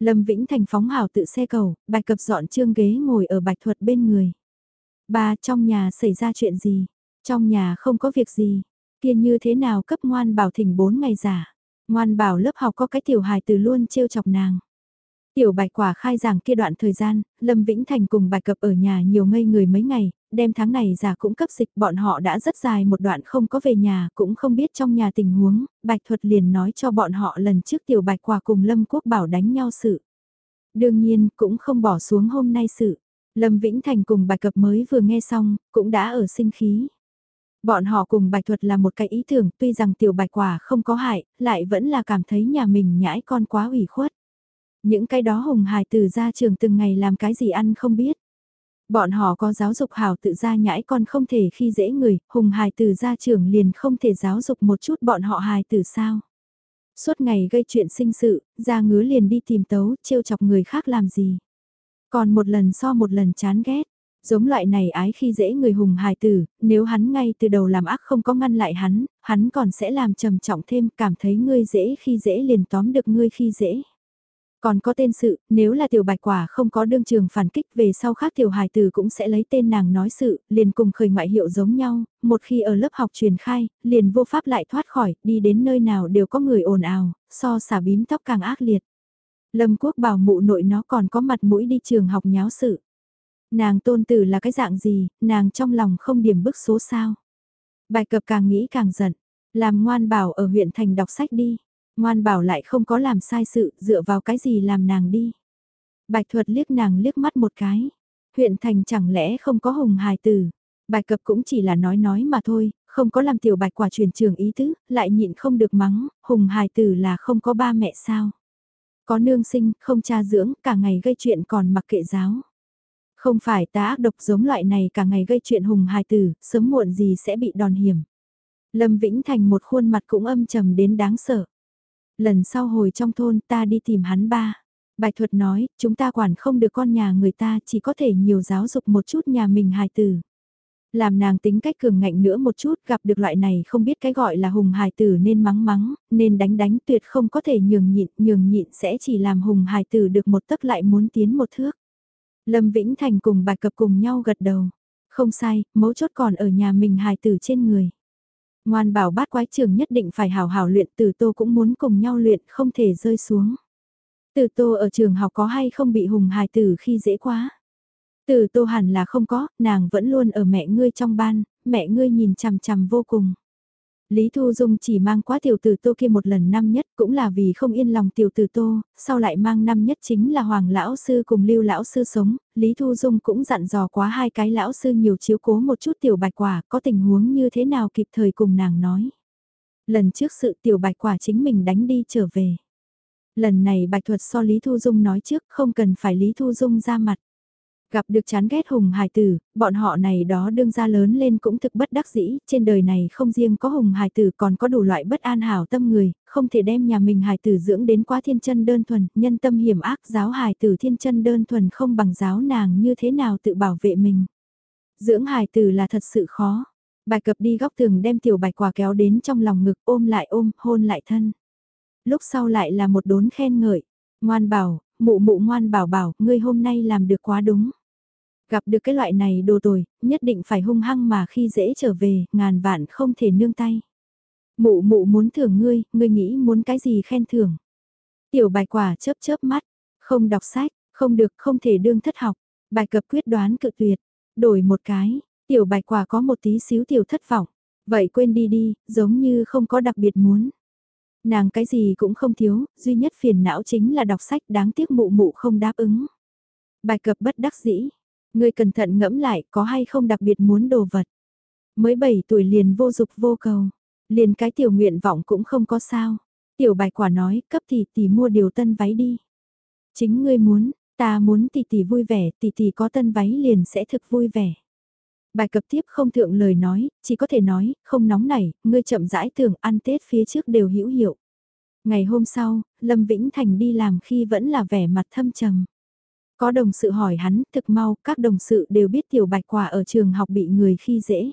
Lâm Vĩnh Thành phóng hào tự xe cầu, bạch cập dọn trương ghế ngồi ở bạch thuật bên người. Ba trong nhà xảy ra chuyện gì? Trong nhà không có việc gì. Kia như thế nào cấp ngoan bảo thỉnh 4 ngày giả? Ngoan bảo lớp học có cái tiểu hài từ luôn trêu chọc nàng. Tiểu bạch quả khai giảng kia đoạn thời gian, Lâm Vĩnh Thành cùng bạch cập ở nhà nhiều ngây người mấy ngày, đem tháng này giả cũng cấp dịch bọn họ đã rất dài một đoạn không có về nhà cũng không biết trong nhà tình huống, bạch thuật liền nói cho bọn họ lần trước tiểu bạch quả cùng Lâm Quốc Bảo đánh nhau sự. Đương nhiên cũng không bỏ xuống hôm nay sự. Lâm Vĩnh Thành cùng bạch cập mới vừa nghe xong, cũng đã ở sinh khí. Bọn họ cùng bạch thuật là một cái ý tưởng tuy rằng tiểu bạch quả không có hại, lại vẫn là cảm thấy nhà mình nhãi con quá ủy khuất. Những cái đó hùng hài từ ra trường từng ngày làm cái gì ăn không biết. Bọn họ có giáo dục hảo tự ra nhãi con không thể khi dễ người, hùng hài tử ra trường liền không thể giáo dục một chút bọn họ hài tử sao. Suốt ngày gây chuyện sinh sự, ra ngứa liền đi tìm tấu, trêu chọc người khác làm gì. Còn một lần so một lần chán ghét, giống loại này ái khi dễ người hùng hài tử, nếu hắn ngay từ đầu làm ác không có ngăn lại hắn, hắn còn sẽ làm trầm trọng thêm cảm thấy ngươi dễ khi dễ liền tóm được ngươi khi dễ. Còn có tên sự, nếu là tiểu bạch quả không có đương trường phản kích về sau khác tiểu hài tử cũng sẽ lấy tên nàng nói sự, liền cùng khởi ngoại hiệu giống nhau, một khi ở lớp học truyền khai, liền vô pháp lại thoát khỏi, đi đến nơi nào đều có người ồn ào, so xả bím tóc càng ác liệt. Lâm quốc bảo mụ nội nó còn có mặt mũi đi trường học nháo sự. Nàng tôn tử là cái dạng gì, nàng trong lòng không điểm bức số sao. Bài cập càng nghĩ càng giận, làm ngoan bảo ở huyện thành đọc sách đi. Ngoan bảo lại không có làm sai sự, dựa vào cái gì làm nàng đi. Bạch thuật liếc nàng liếc mắt một cái. Huyện thành chẳng lẽ không có hùng hài tử. Bạch cập cũng chỉ là nói nói mà thôi, không có làm tiểu bạch quả truyền trường ý tứ, lại nhịn không được mắng, hùng hài tử là không có ba mẹ sao. Có nương sinh, không cha dưỡng, cả ngày gây chuyện còn mặc kệ giáo. Không phải ta ác độc giống loại này cả ngày gây chuyện hùng hài tử, sớm muộn gì sẽ bị đòn hiểm. Lâm Vĩnh Thành một khuôn mặt cũng âm trầm đến đáng sợ. Lần sau hồi trong thôn ta đi tìm hắn ba. Bạch thuật nói, chúng ta quản không được con nhà người ta chỉ có thể nhiều giáo dục một chút nhà mình hài tử. Làm nàng tính cách cường ngạnh nữa một chút gặp được loại này không biết cái gọi là hùng hài tử nên mắng mắng, nên đánh đánh tuyệt không có thể nhường nhịn, nhường nhịn sẽ chỉ làm hùng hài tử được một tấc lại muốn tiến một thước. Lâm Vĩnh Thành cùng bạch cập cùng nhau gật đầu. Không sai, mấu chốt còn ở nhà mình hài tử trên người. Ngoan bảo bát quái trường nhất định phải hào hào luyện từ tô cũng muốn cùng nhau luyện không thể rơi xuống. Từ tô ở trường học có hay không bị hùng hài tử khi dễ quá. Từ tô hẳn là không có, nàng vẫn luôn ở mẹ ngươi trong ban, mẹ ngươi nhìn chằm chằm vô cùng. Lý Thu Dung chỉ mang quá tiểu tử tô kia một lần năm nhất cũng là vì không yên lòng tiểu tử tô, sau lại mang năm nhất chính là Hoàng Lão Sư cùng Lưu Lão Sư sống, Lý Thu Dung cũng dặn dò quá hai cái Lão Sư nhiều chiếu cố một chút tiểu bạch quả, có tình huống như thế nào kịp thời cùng nàng nói. Lần trước sự tiểu bạch quả chính mình đánh đi trở về. Lần này bạch thuật so Lý Thu Dung nói trước không cần phải Lý Thu Dung ra mặt. Gặp được chán ghét hùng hài tử, bọn họ này đó đương ra lớn lên cũng thực bất đắc dĩ, trên đời này không riêng có hùng hài tử còn có đủ loại bất an hảo tâm người, không thể đem nhà mình hài tử dưỡng đến quá thiên chân đơn thuần, nhân tâm hiểm ác giáo hài tử thiên chân đơn thuần không bằng giáo nàng như thế nào tự bảo vệ mình. Dưỡng hài tử là thật sự khó. Bài cập đi góc tường đem tiểu bạch quả kéo đến trong lòng ngực ôm lại ôm, hôn lại thân. Lúc sau lại là một đốn khen ngợi. Ngoan bảo, mụ mụ ngoan bảo bảo, ngươi hôm nay làm được quá đúng. Gặp được cái loại này đồ tồi, nhất định phải hung hăng mà khi dễ trở về, ngàn vạn không thể nương tay. Mụ mụ muốn thưởng ngươi, ngươi nghĩ muốn cái gì khen thưởng. Tiểu bài quả chớp chớp mắt, không đọc sách, không được không thể đương thất học. Bài cập quyết đoán cự tuyệt, đổi một cái, tiểu bài quả có một tí xíu tiểu thất vọng. Vậy quên đi đi, giống như không có đặc biệt muốn. Nàng cái gì cũng không thiếu, duy nhất phiền não chính là đọc sách đáng tiếc mụ mụ không đáp ứng. Bài cập bất đắc dĩ, Ngươi cẩn thận ngẫm lại có hay không đặc biệt muốn đồ vật. Mới 7 tuổi liền vô dục vô cầu. Liền cái tiểu nguyện vọng cũng không có sao. Tiểu bài quả nói cấp tỷ tỷ mua điều tân váy đi. Chính ngươi muốn, ta muốn tỷ tỷ vui vẻ, tỷ tỷ có tân váy liền sẽ thực vui vẻ. Bài cập tiếp không thượng lời nói, chỉ có thể nói, không nóng nảy, ngươi chậm rãi tưởng ăn Tết phía trước đều hữu hiệu. Ngày hôm sau, Lâm Vĩnh Thành đi làm khi vẫn là vẻ mặt thâm trầm. Có đồng sự hỏi hắn, thực mau, các đồng sự đều biết tiểu bạch quả ở trường học bị người khi dễ.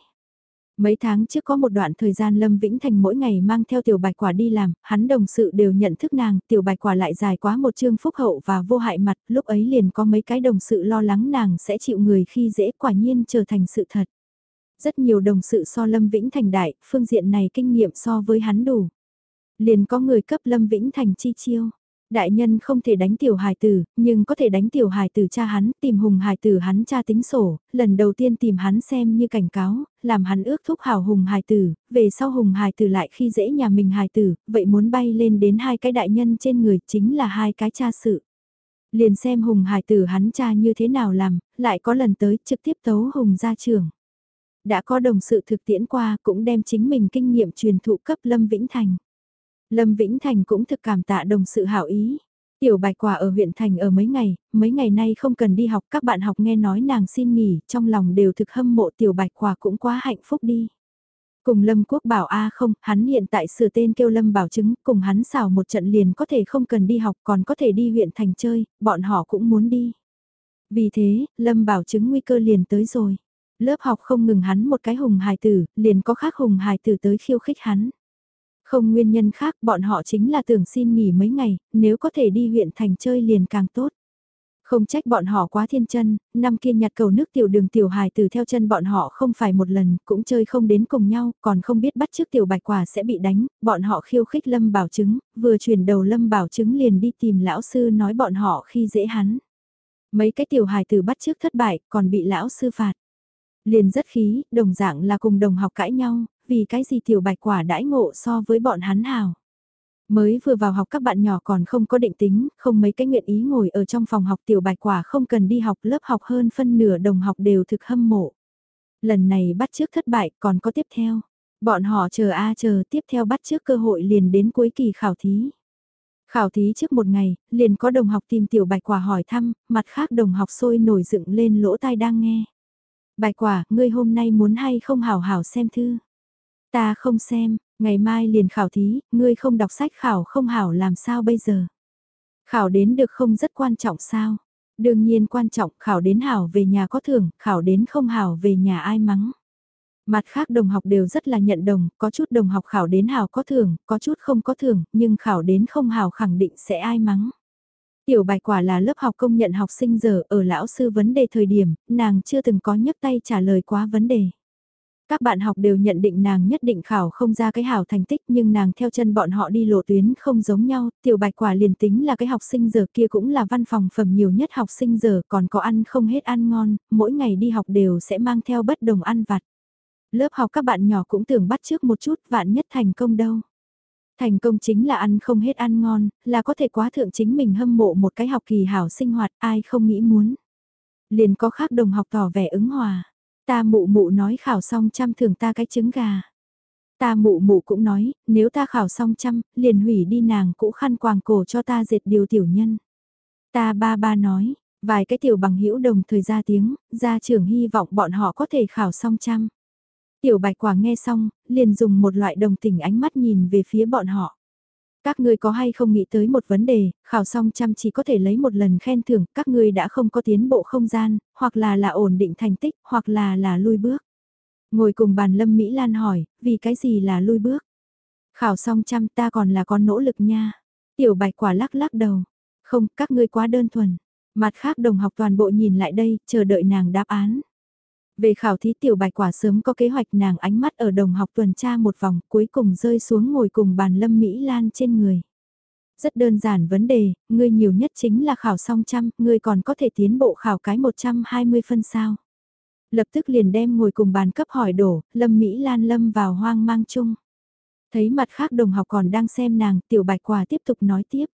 Mấy tháng trước có một đoạn thời gian Lâm Vĩnh Thành mỗi ngày mang theo tiểu bạch quả đi làm, hắn đồng sự đều nhận thức nàng, tiểu bạch quả lại dài quá một chương phúc hậu và vô hại mặt, lúc ấy liền có mấy cái đồng sự lo lắng nàng sẽ chịu người khi dễ quả nhiên trở thành sự thật. Rất nhiều đồng sự so Lâm Vĩnh Thành đại, phương diện này kinh nghiệm so với hắn đủ. Liền có người cấp Lâm Vĩnh Thành chi chiêu. Đại nhân không thể đánh tiểu hài tử, nhưng có thể đánh tiểu hài tử cha hắn, tìm hùng hài tử hắn cha tính sổ, lần đầu tiên tìm hắn xem như cảnh cáo, làm hắn ước thúc hảo hùng hài tử, về sau hùng hài tử lại khi dễ nhà mình hài tử, vậy muốn bay lên đến hai cái đại nhân trên người chính là hai cái cha sự. Liền xem hùng hài tử hắn cha như thế nào làm, lại có lần tới trực tiếp tấu hùng ra trường. Đã có đồng sự thực tiễn qua cũng đem chính mình kinh nghiệm truyền thụ cấp Lâm Vĩnh Thành. Lâm Vĩnh Thành cũng thực cảm tạ đồng sự hảo ý. Tiểu bạch quả ở huyện thành ở mấy ngày, mấy ngày nay không cần đi học các bạn học nghe nói nàng xin nghỉ, trong lòng đều thực hâm mộ tiểu bạch quả cũng quá hạnh phúc đi. Cùng Lâm Quốc bảo A không, hắn hiện tại sửa tên kêu Lâm Bảo Chứng, cùng hắn xào một trận liền có thể không cần đi học còn có thể đi huyện thành chơi, bọn họ cũng muốn đi. Vì thế, Lâm Bảo Chứng nguy cơ liền tới rồi. Lớp học không ngừng hắn một cái hùng hài tử, liền có khác hùng hài tử tới khiêu khích hắn. Không nguyên nhân khác bọn họ chính là tưởng xin nghỉ mấy ngày, nếu có thể đi huyện thành chơi liền càng tốt. Không trách bọn họ quá thiên chân, năm kia nhặt cầu nước tiểu đường tiểu hài từ theo chân bọn họ không phải một lần, cũng chơi không đến cùng nhau, còn không biết bắt trước tiểu bạch quả sẽ bị đánh, bọn họ khiêu khích Lâm Bảo Chứng, vừa chuyển đầu Lâm Bảo Chứng liền đi tìm lão sư nói bọn họ khi dễ hắn. Mấy cái tiểu hài từ bắt trước thất bại, còn bị lão sư phạt. Liền rất khí, đồng dạng là cùng đồng học cãi nhau, vì cái gì tiểu bạch quả đãi ngộ so với bọn hắn hào. Mới vừa vào học các bạn nhỏ còn không có định tính, không mấy cái nguyện ý ngồi ở trong phòng học tiểu bạch quả không cần đi học lớp học hơn phân nửa đồng học đều thực hâm mộ. Lần này bắt trước thất bại còn có tiếp theo. Bọn họ chờ a chờ tiếp theo bắt trước cơ hội liền đến cuối kỳ khảo thí. Khảo thí trước một ngày, liền có đồng học tìm tiểu bạch quả hỏi thăm, mặt khác đồng học sôi nổi dựng lên lỗ tai đang nghe bài quả, ngươi hôm nay muốn hay không hảo hảo xem thư. Ta không xem, ngày mai liền khảo thí, ngươi không đọc sách khảo không hảo làm sao bây giờ. Khảo đến được không rất quan trọng sao. Đương nhiên quan trọng khảo đến hảo về nhà có thưởng, khảo đến không hảo về nhà ai mắng. Mặt khác đồng học đều rất là nhận đồng, có chút đồng học khảo đến hảo có thưởng, có chút không có thưởng, nhưng khảo đến không hảo khẳng định sẽ ai mắng. Tiểu bạch quả là lớp học công nhận học sinh giờ ở lão sư vấn đề thời điểm, nàng chưa từng có nhấc tay trả lời quá vấn đề. Các bạn học đều nhận định nàng nhất định khảo không ra cái hảo thành tích nhưng nàng theo chân bọn họ đi lộ tuyến không giống nhau, tiểu bạch quả liền tính là cái học sinh giờ kia cũng là văn phòng phẩm nhiều nhất học sinh giờ còn có ăn không hết ăn ngon, mỗi ngày đi học đều sẽ mang theo bất đồng ăn vặt. Lớp học các bạn nhỏ cũng tưởng bắt trước một chút vạn nhất thành công đâu. Thành công chính là ăn không hết ăn ngon, là có thể quá thượng chính mình hâm mộ một cái học kỳ hảo sinh hoạt ai không nghĩ muốn. Liền có khác đồng học tỏ vẻ ứng hòa. Ta mụ mụ nói khảo xong trăm thưởng ta cái trứng gà. Ta mụ mụ cũng nói, nếu ta khảo xong trăm, liền hủy đi nàng cũ khăn quàng cổ cho ta dệt điều tiểu nhân. Ta ba ba nói, vài cái tiểu bằng hữu đồng thời ra tiếng, gia trưởng hy vọng bọn họ có thể khảo xong trăm. Tiểu bạch quả nghe xong, liền dùng một loại đồng tình ánh mắt nhìn về phía bọn họ. Các ngươi có hay không nghĩ tới một vấn đề, khảo xong chăm chỉ có thể lấy một lần khen thưởng, các ngươi đã không có tiến bộ không gian, hoặc là là ổn định thành tích, hoặc là là lui bước. Ngồi cùng bàn Lâm Mỹ Lan hỏi, vì cái gì là lui bước? Khảo xong chăm ta còn là con nỗ lực nha. Tiểu bạch quả lắc lắc đầu. Không, các ngươi quá đơn thuần. Mặt khác đồng học toàn bộ nhìn lại đây, chờ đợi nàng đáp án. Về khảo thí tiểu bạch quả sớm có kế hoạch nàng ánh mắt ở đồng học tuần tra một vòng cuối cùng rơi xuống ngồi cùng bàn Lâm Mỹ Lan trên người. Rất đơn giản vấn đề, ngươi nhiều nhất chính là khảo xong trăm, ngươi còn có thể tiến bộ khảo cái 120 phân sao. Lập tức liền đem ngồi cùng bàn cấp hỏi đổ, Lâm Mỹ Lan lâm vào hoang mang chung. Thấy mặt khác đồng học còn đang xem nàng, tiểu bạch quả tiếp tục nói tiếp.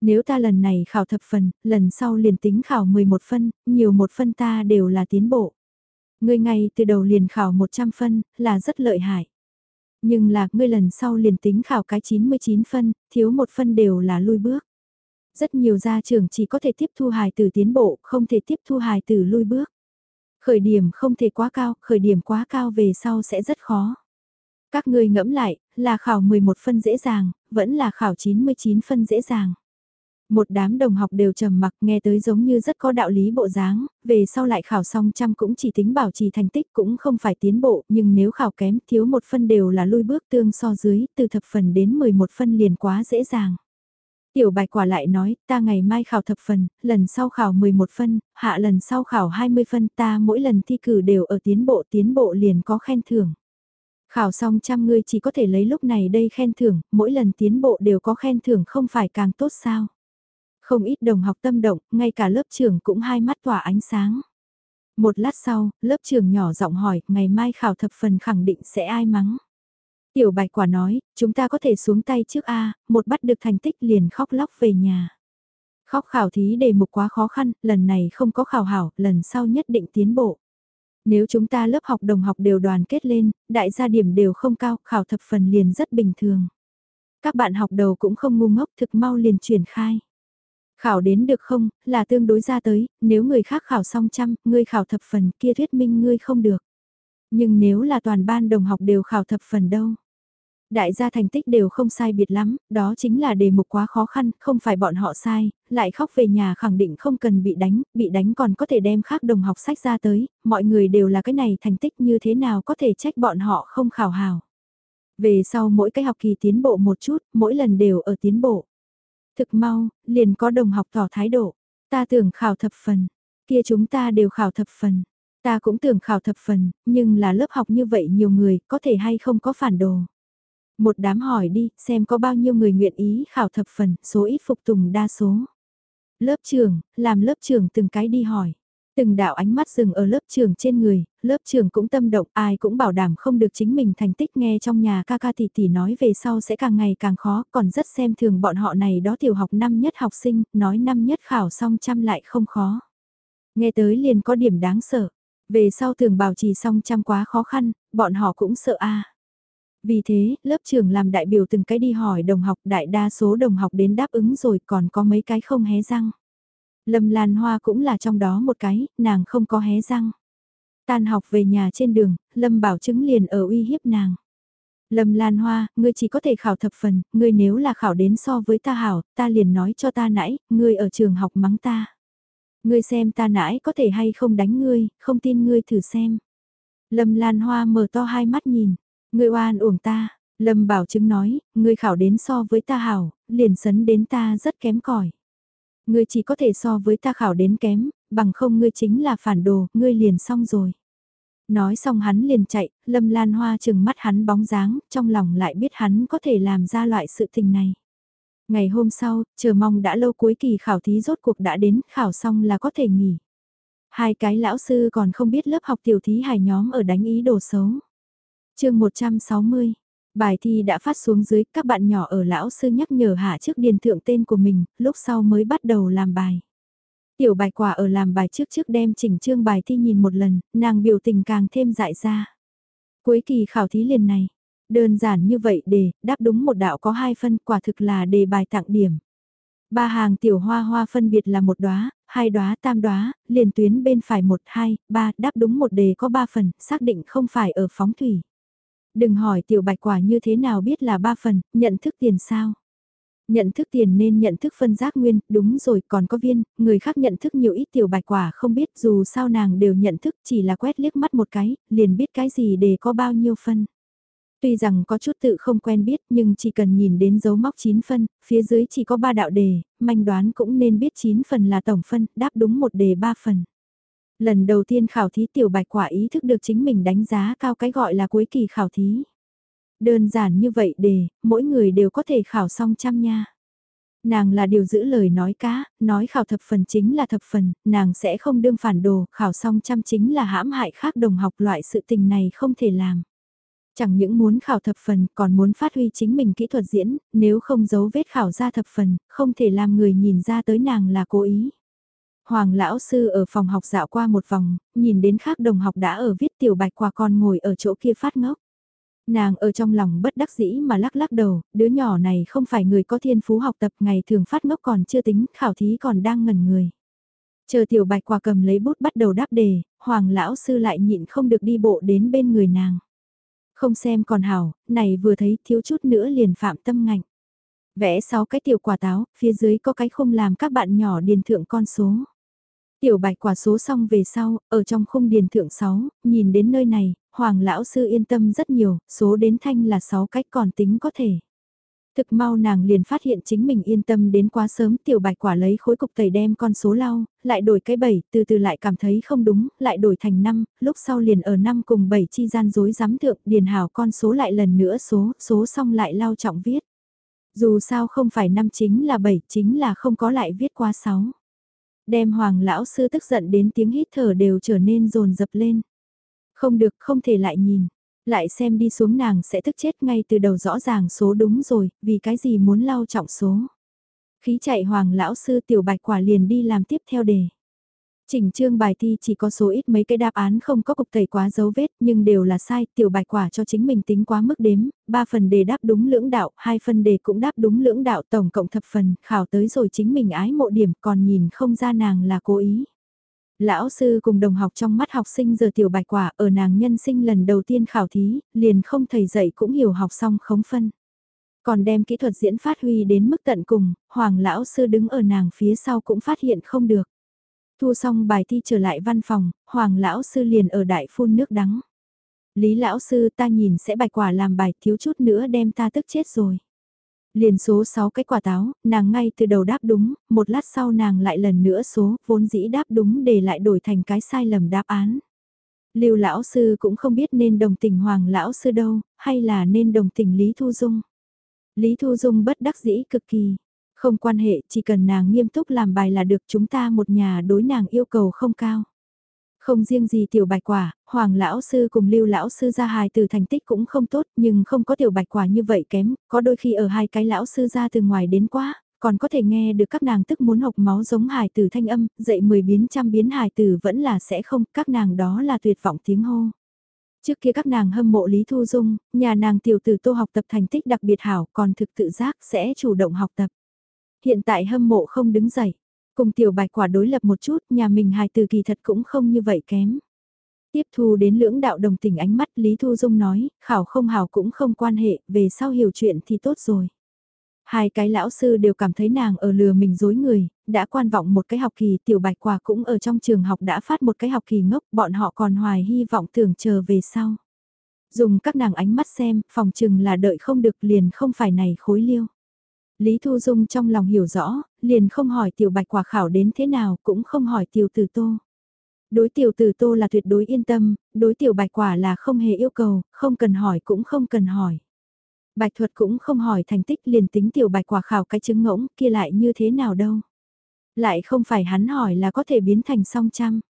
Nếu ta lần này khảo thập phần, lần sau liền tính khảo 11 phân, nhiều một phân ta đều là tiến bộ. Ngươi ngay từ đầu liền khảo 100 phân, là rất lợi hại. Nhưng là, ngươi lần sau liền tính khảo cái 99 phân, thiếu một phân đều là lui bước. Rất nhiều gia trưởng chỉ có thể tiếp thu hài từ tiến bộ, không thể tiếp thu hài từ lui bước. Khởi điểm không thể quá cao, khởi điểm quá cao về sau sẽ rất khó. Các ngươi ngẫm lại, là khảo 11 phân dễ dàng, vẫn là khảo 99 phân dễ dàng. Một đám đồng học đều trầm mặc nghe tới giống như rất có đạo lý bộ dáng, về sau lại khảo xong trăm cũng chỉ tính bảo trì thành tích cũng không phải tiến bộ, nhưng nếu khảo kém thiếu một phân đều là lui bước tương so dưới, từ thập phần đến 11 phân liền quá dễ dàng. Tiểu bạch quả lại nói, ta ngày mai khảo thập phần, lần sau khảo 11 phân, hạ lần sau khảo 20 phân, ta mỗi lần thi cử đều ở tiến bộ, tiến bộ liền có khen thưởng. Khảo xong trăm ngươi chỉ có thể lấy lúc này đây khen thưởng, mỗi lần tiến bộ đều có khen thưởng không phải càng tốt sao. Không ít đồng học tâm động, ngay cả lớp trưởng cũng hai mắt tỏa ánh sáng. Một lát sau, lớp trưởng nhỏ giọng hỏi, ngày mai khảo thập phần khẳng định sẽ ai mắng. Tiểu bạch quả nói, chúng ta có thể xuống tay trước A, một bắt được thành tích liền khóc lóc về nhà. Khóc khảo thí đề mục quá khó khăn, lần này không có khảo hảo, lần sau nhất định tiến bộ. Nếu chúng ta lớp học đồng học đều đoàn kết lên, đại gia điểm đều không cao, khảo thập phần liền rất bình thường. Các bạn học đầu cũng không ngu ngốc thực mau liền truyền khai. Khảo đến được không, là tương đối ra tới, nếu người khác khảo xong trăm, ngươi khảo thập phần kia thuyết minh ngươi không được. Nhưng nếu là toàn ban đồng học đều khảo thập phần đâu? Đại gia thành tích đều không sai biệt lắm, đó chính là đề mục quá khó khăn, không phải bọn họ sai, lại khóc về nhà khẳng định không cần bị đánh, bị đánh còn có thể đem khác đồng học sách ra tới, mọi người đều là cái này thành tích như thế nào có thể trách bọn họ không khảo hào. Về sau mỗi cái học kỳ tiến bộ một chút, mỗi lần đều ở tiến bộ. Thực mau, liền có đồng học tỏ thái độ. Ta tưởng khảo thập phần, kia chúng ta đều khảo thập phần. Ta cũng tưởng khảo thập phần, nhưng là lớp học như vậy nhiều người, có thể hay không có phản đồ. Một đám hỏi đi, xem có bao nhiêu người nguyện ý khảo thập phần, số ít phục tùng đa số. Lớp trưởng, làm lớp trưởng từng cái đi hỏi. Từng đạo ánh mắt dừng ở lớp trường trên người, lớp trường cũng tâm động, ai cũng bảo đảm không được chính mình thành tích nghe trong nhà ca ca tỷ tỷ nói về sau sẽ càng ngày càng khó, còn rất xem thường bọn họ này đó tiểu học năm nhất học sinh, nói năm nhất khảo xong chăm lại không khó. Nghe tới liền có điểm đáng sợ, về sau thường bảo trì xong chăm quá khó khăn, bọn họ cũng sợ a. Vì thế, lớp trường làm đại biểu từng cái đi hỏi đồng học, đại đa số đồng học đến đáp ứng rồi còn có mấy cái không hé răng. Lâm Lan Hoa cũng là trong đó một cái, nàng không có hé răng. Tan học về nhà trên đường, Lâm Bảo Trứng liền ở uy hiếp nàng. Lâm Lan Hoa, ngươi chỉ có thể khảo thập phần, ngươi nếu là khảo đến so với ta hảo, ta liền nói cho ta nãy, ngươi ở trường học mắng ta. Ngươi xem ta nãy có thể hay không đánh ngươi, không tin ngươi thử xem. Lâm Lan Hoa mở to hai mắt nhìn, ngươi oan uổng ta, Lâm Bảo Trứng nói, ngươi khảo đến so với ta hảo, liền sấn đến ta rất kém cỏi. Ngươi chỉ có thể so với ta khảo đến kém, bằng không ngươi chính là phản đồ, ngươi liền xong rồi. Nói xong hắn liền chạy, Lâm Lan Hoa chừng mắt hắn bóng dáng, trong lòng lại biết hắn có thể làm ra loại sự tình này. Ngày hôm sau, chờ mong đã lâu cuối kỳ khảo thí rốt cuộc đã đến, khảo xong là có thể nghỉ. Hai cái lão sư còn không biết lớp học tiểu thí hài nhóm ở đánh ý đồ xấu. chương 160, bài thi đã phát xuống dưới, các bạn nhỏ ở lão sư nhắc nhở hạ trước điền thượng tên của mình, lúc sau mới bắt đầu làm bài. Tiểu bài quả ở làm bài trước trước đem chỉnh chương bài thi nhìn một lần, nàng biểu tình càng thêm dại ra. Cuối kỳ khảo thí liền này, đơn giản như vậy để đáp đúng một đạo có hai phân quả thực là đề bài tặng điểm. Ba hàng tiểu hoa hoa phân biệt là một đóa, hai đóa, tam đóa, liền tuyến bên phải một, hai, ba, đáp đúng một đề có ba phần, xác định không phải ở phóng thủy. Đừng hỏi tiểu bạch quả như thế nào biết là ba phần, nhận thức tiền sao. Nhận thức tiền nên nhận thức phân giác nguyên, đúng rồi còn có viên, người khác nhận thức nhiều ít tiểu bạch quả không biết dù sao nàng đều nhận thức chỉ là quét liếc mắt một cái, liền biết cái gì để có bao nhiêu phân. Tuy rằng có chút tự không quen biết nhưng chỉ cần nhìn đến dấu móc 9 phân, phía dưới chỉ có 3 đạo đề, manh đoán cũng nên biết 9 phần là tổng phân, đáp đúng một đề 3 phần. Lần đầu tiên khảo thí tiểu bạch quả ý thức được chính mình đánh giá cao cái gọi là cuối kỳ khảo thí. Đơn giản như vậy để mỗi người đều có thể khảo xong trăm nha. Nàng là điều giữ lời nói cá, nói khảo thập phần chính là thập phần, nàng sẽ không đương phản đồ, khảo xong trăm chính là hãm hại khác đồng học loại sự tình này không thể làm. Chẳng những muốn khảo thập phần còn muốn phát huy chính mình kỹ thuật diễn, nếu không giấu vết khảo ra thập phần, không thể làm người nhìn ra tới nàng là cố ý. Hoàng lão sư ở phòng học dạo qua một vòng, nhìn đến khác đồng học đã ở viết tiểu bạch quả con ngồi ở chỗ kia phát ngốc. Nàng ở trong lòng bất đắc dĩ mà lắc lắc đầu, đứa nhỏ này không phải người có thiên phú học tập ngày thường phát ngốc còn chưa tính, khảo thí còn đang ngẩn người. Chờ tiểu bạch quả cầm lấy bút bắt đầu đáp đề, hoàng lão sư lại nhịn không được đi bộ đến bên người nàng. Không xem còn hảo, này vừa thấy thiếu chút nữa liền phạm tâm ngạnh. Vẽ 6 cái tiểu quả táo, phía dưới có cái khung làm các bạn nhỏ điền thượng con số. Tiểu bạch quả số xong về sau, ở trong khung điền thượng 6, nhìn đến nơi này, Hoàng lão sư yên tâm rất nhiều, số đến thanh là 6 cách còn tính có thể. Thực mau nàng liền phát hiện chính mình yên tâm đến quá sớm tiểu bạch quả lấy khối cục tẩy đem con số lau, lại đổi cái 7, từ từ lại cảm thấy không đúng, lại đổi thành 5, lúc sau liền ở 5 cùng 7 chi gian dối giám thượng, điền hảo con số lại lần nữa số, số xong lại lau trọng viết. Dù sao không phải 5 chính là 7, chính là không có lại viết qua 6. Đem hoàng lão sư tức giận đến tiếng hít thở đều trở nên rồn dập lên. Không được, không thể lại nhìn. Lại xem đi xuống nàng sẽ tức chết ngay từ đầu rõ ràng số đúng rồi, vì cái gì muốn lau trọng số. Khí chạy hoàng lão sư tiểu bạch quả liền đi làm tiếp theo đề. Chỉnh chương bài thi chỉ có số ít mấy cái đáp án không có cục tẩy quá dấu vết nhưng đều là sai, tiểu bài quả cho chính mình tính quá mức đếm, ba phần đề đáp đúng lưỡng đạo, hai phần đề cũng đáp đúng lưỡng đạo tổng cộng thập phần, khảo tới rồi chính mình ái mộ điểm còn nhìn không ra nàng là cố ý. Lão sư cùng đồng học trong mắt học sinh giờ tiểu bài quả ở nàng nhân sinh lần đầu tiên khảo thí, liền không thầy dạy cũng hiểu học xong khống phân. Còn đem kỹ thuật diễn phát huy đến mức tận cùng, hoàng lão sư đứng ở nàng phía sau cũng phát hiện không được. Thu xong bài thi trở lại văn phòng, hoàng lão sư liền ở đại phun nước đắng. Lý lão sư ta nhìn sẽ bạch quả làm bài thiếu chút nữa đem ta tức chết rồi. Liền số 6 cái quả táo, nàng ngay từ đầu đáp đúng, một lát sau nàng lại lần nữa số, vốn dĩ đáp đúng để lại đổi thành cái sai lầm đáp án. Lưu lão sư cũng không biết nên đồng tình Hoàng lão sư đâu, hay là nên đồng tình Lý Thu Dung. Lý Thu Dung bất đắc dĩ cực kỳ. Không quan hệ, chỉ cần nàng nghiêm túc làm bài là được chúng ta một nhà đối nàng yêu cầu không cao. Không riêng gì tiểu bạch quả, hoàng lão sư cùng lưu lão sư ra hài từ thành tích cũng không tốt nhưng không có tiểu bạch quả như vậy kém, có đôi khi ở hai cái lão sư ra từ ngoài đến quá, còn có thể nghe được các nàng tức muốn học máu giống hài từ thanh âm, dạy mười biến trăm biến hài từ vẫn là sẽ không, các nàng đó là tuyệt vọng tiếng hô. Trước kia các nàng hâm mộ Lý Thu Dung, nhà nàng tiểu tử tô học tập thành tích đặc biệt hảo còn thực tự giác sẽ chủ động học tập. Hiện tại hâm mộ không đứng dậy, Cùng tiểu bạch quả đối lập một chút, nhà mình hài từ kỳ thật cũng không như vậy kém. Tiếp thu đến lưỡng đạo đồng tình ánh mắt Lý Thu Dung nói, khảo không hảo cũng không quan hệ, về sau hiểu chuyện thì tốt rồi. Hai cái lão sư đều cảm thấy nàng ở lừa mình dối người, đã quan vọng một cái học kỳ tiểu bạch quả cũng ở trong trường học đã phát một cái học kỳ ngốc, bọn họ còn hoài hy vọng tưởng chờ về sau. Dùng các nàng ánh mắt xem, phòng chừng là đợi không được liền không phải này khối liêu. Lý Thu Dung trong lòng hiểu rõ, liền không hỏi tiểu bạch quả khảo đến thế nào cũng không hỏi tiểu tử tô. Đối tiểu tử tô là tuyệt đối yên tâm, đối tiểu bạch quả là không hề yêu cầu, không cần hỏi cũng không cần hỏi. Bạch thuật cũng không hỏi thành tích liền tính tiểu bạch quả khảo cái chứng ngỗng kia lại như thế nào đâu. Lại không phải hắn hỏi là có thể biến thành song trăm.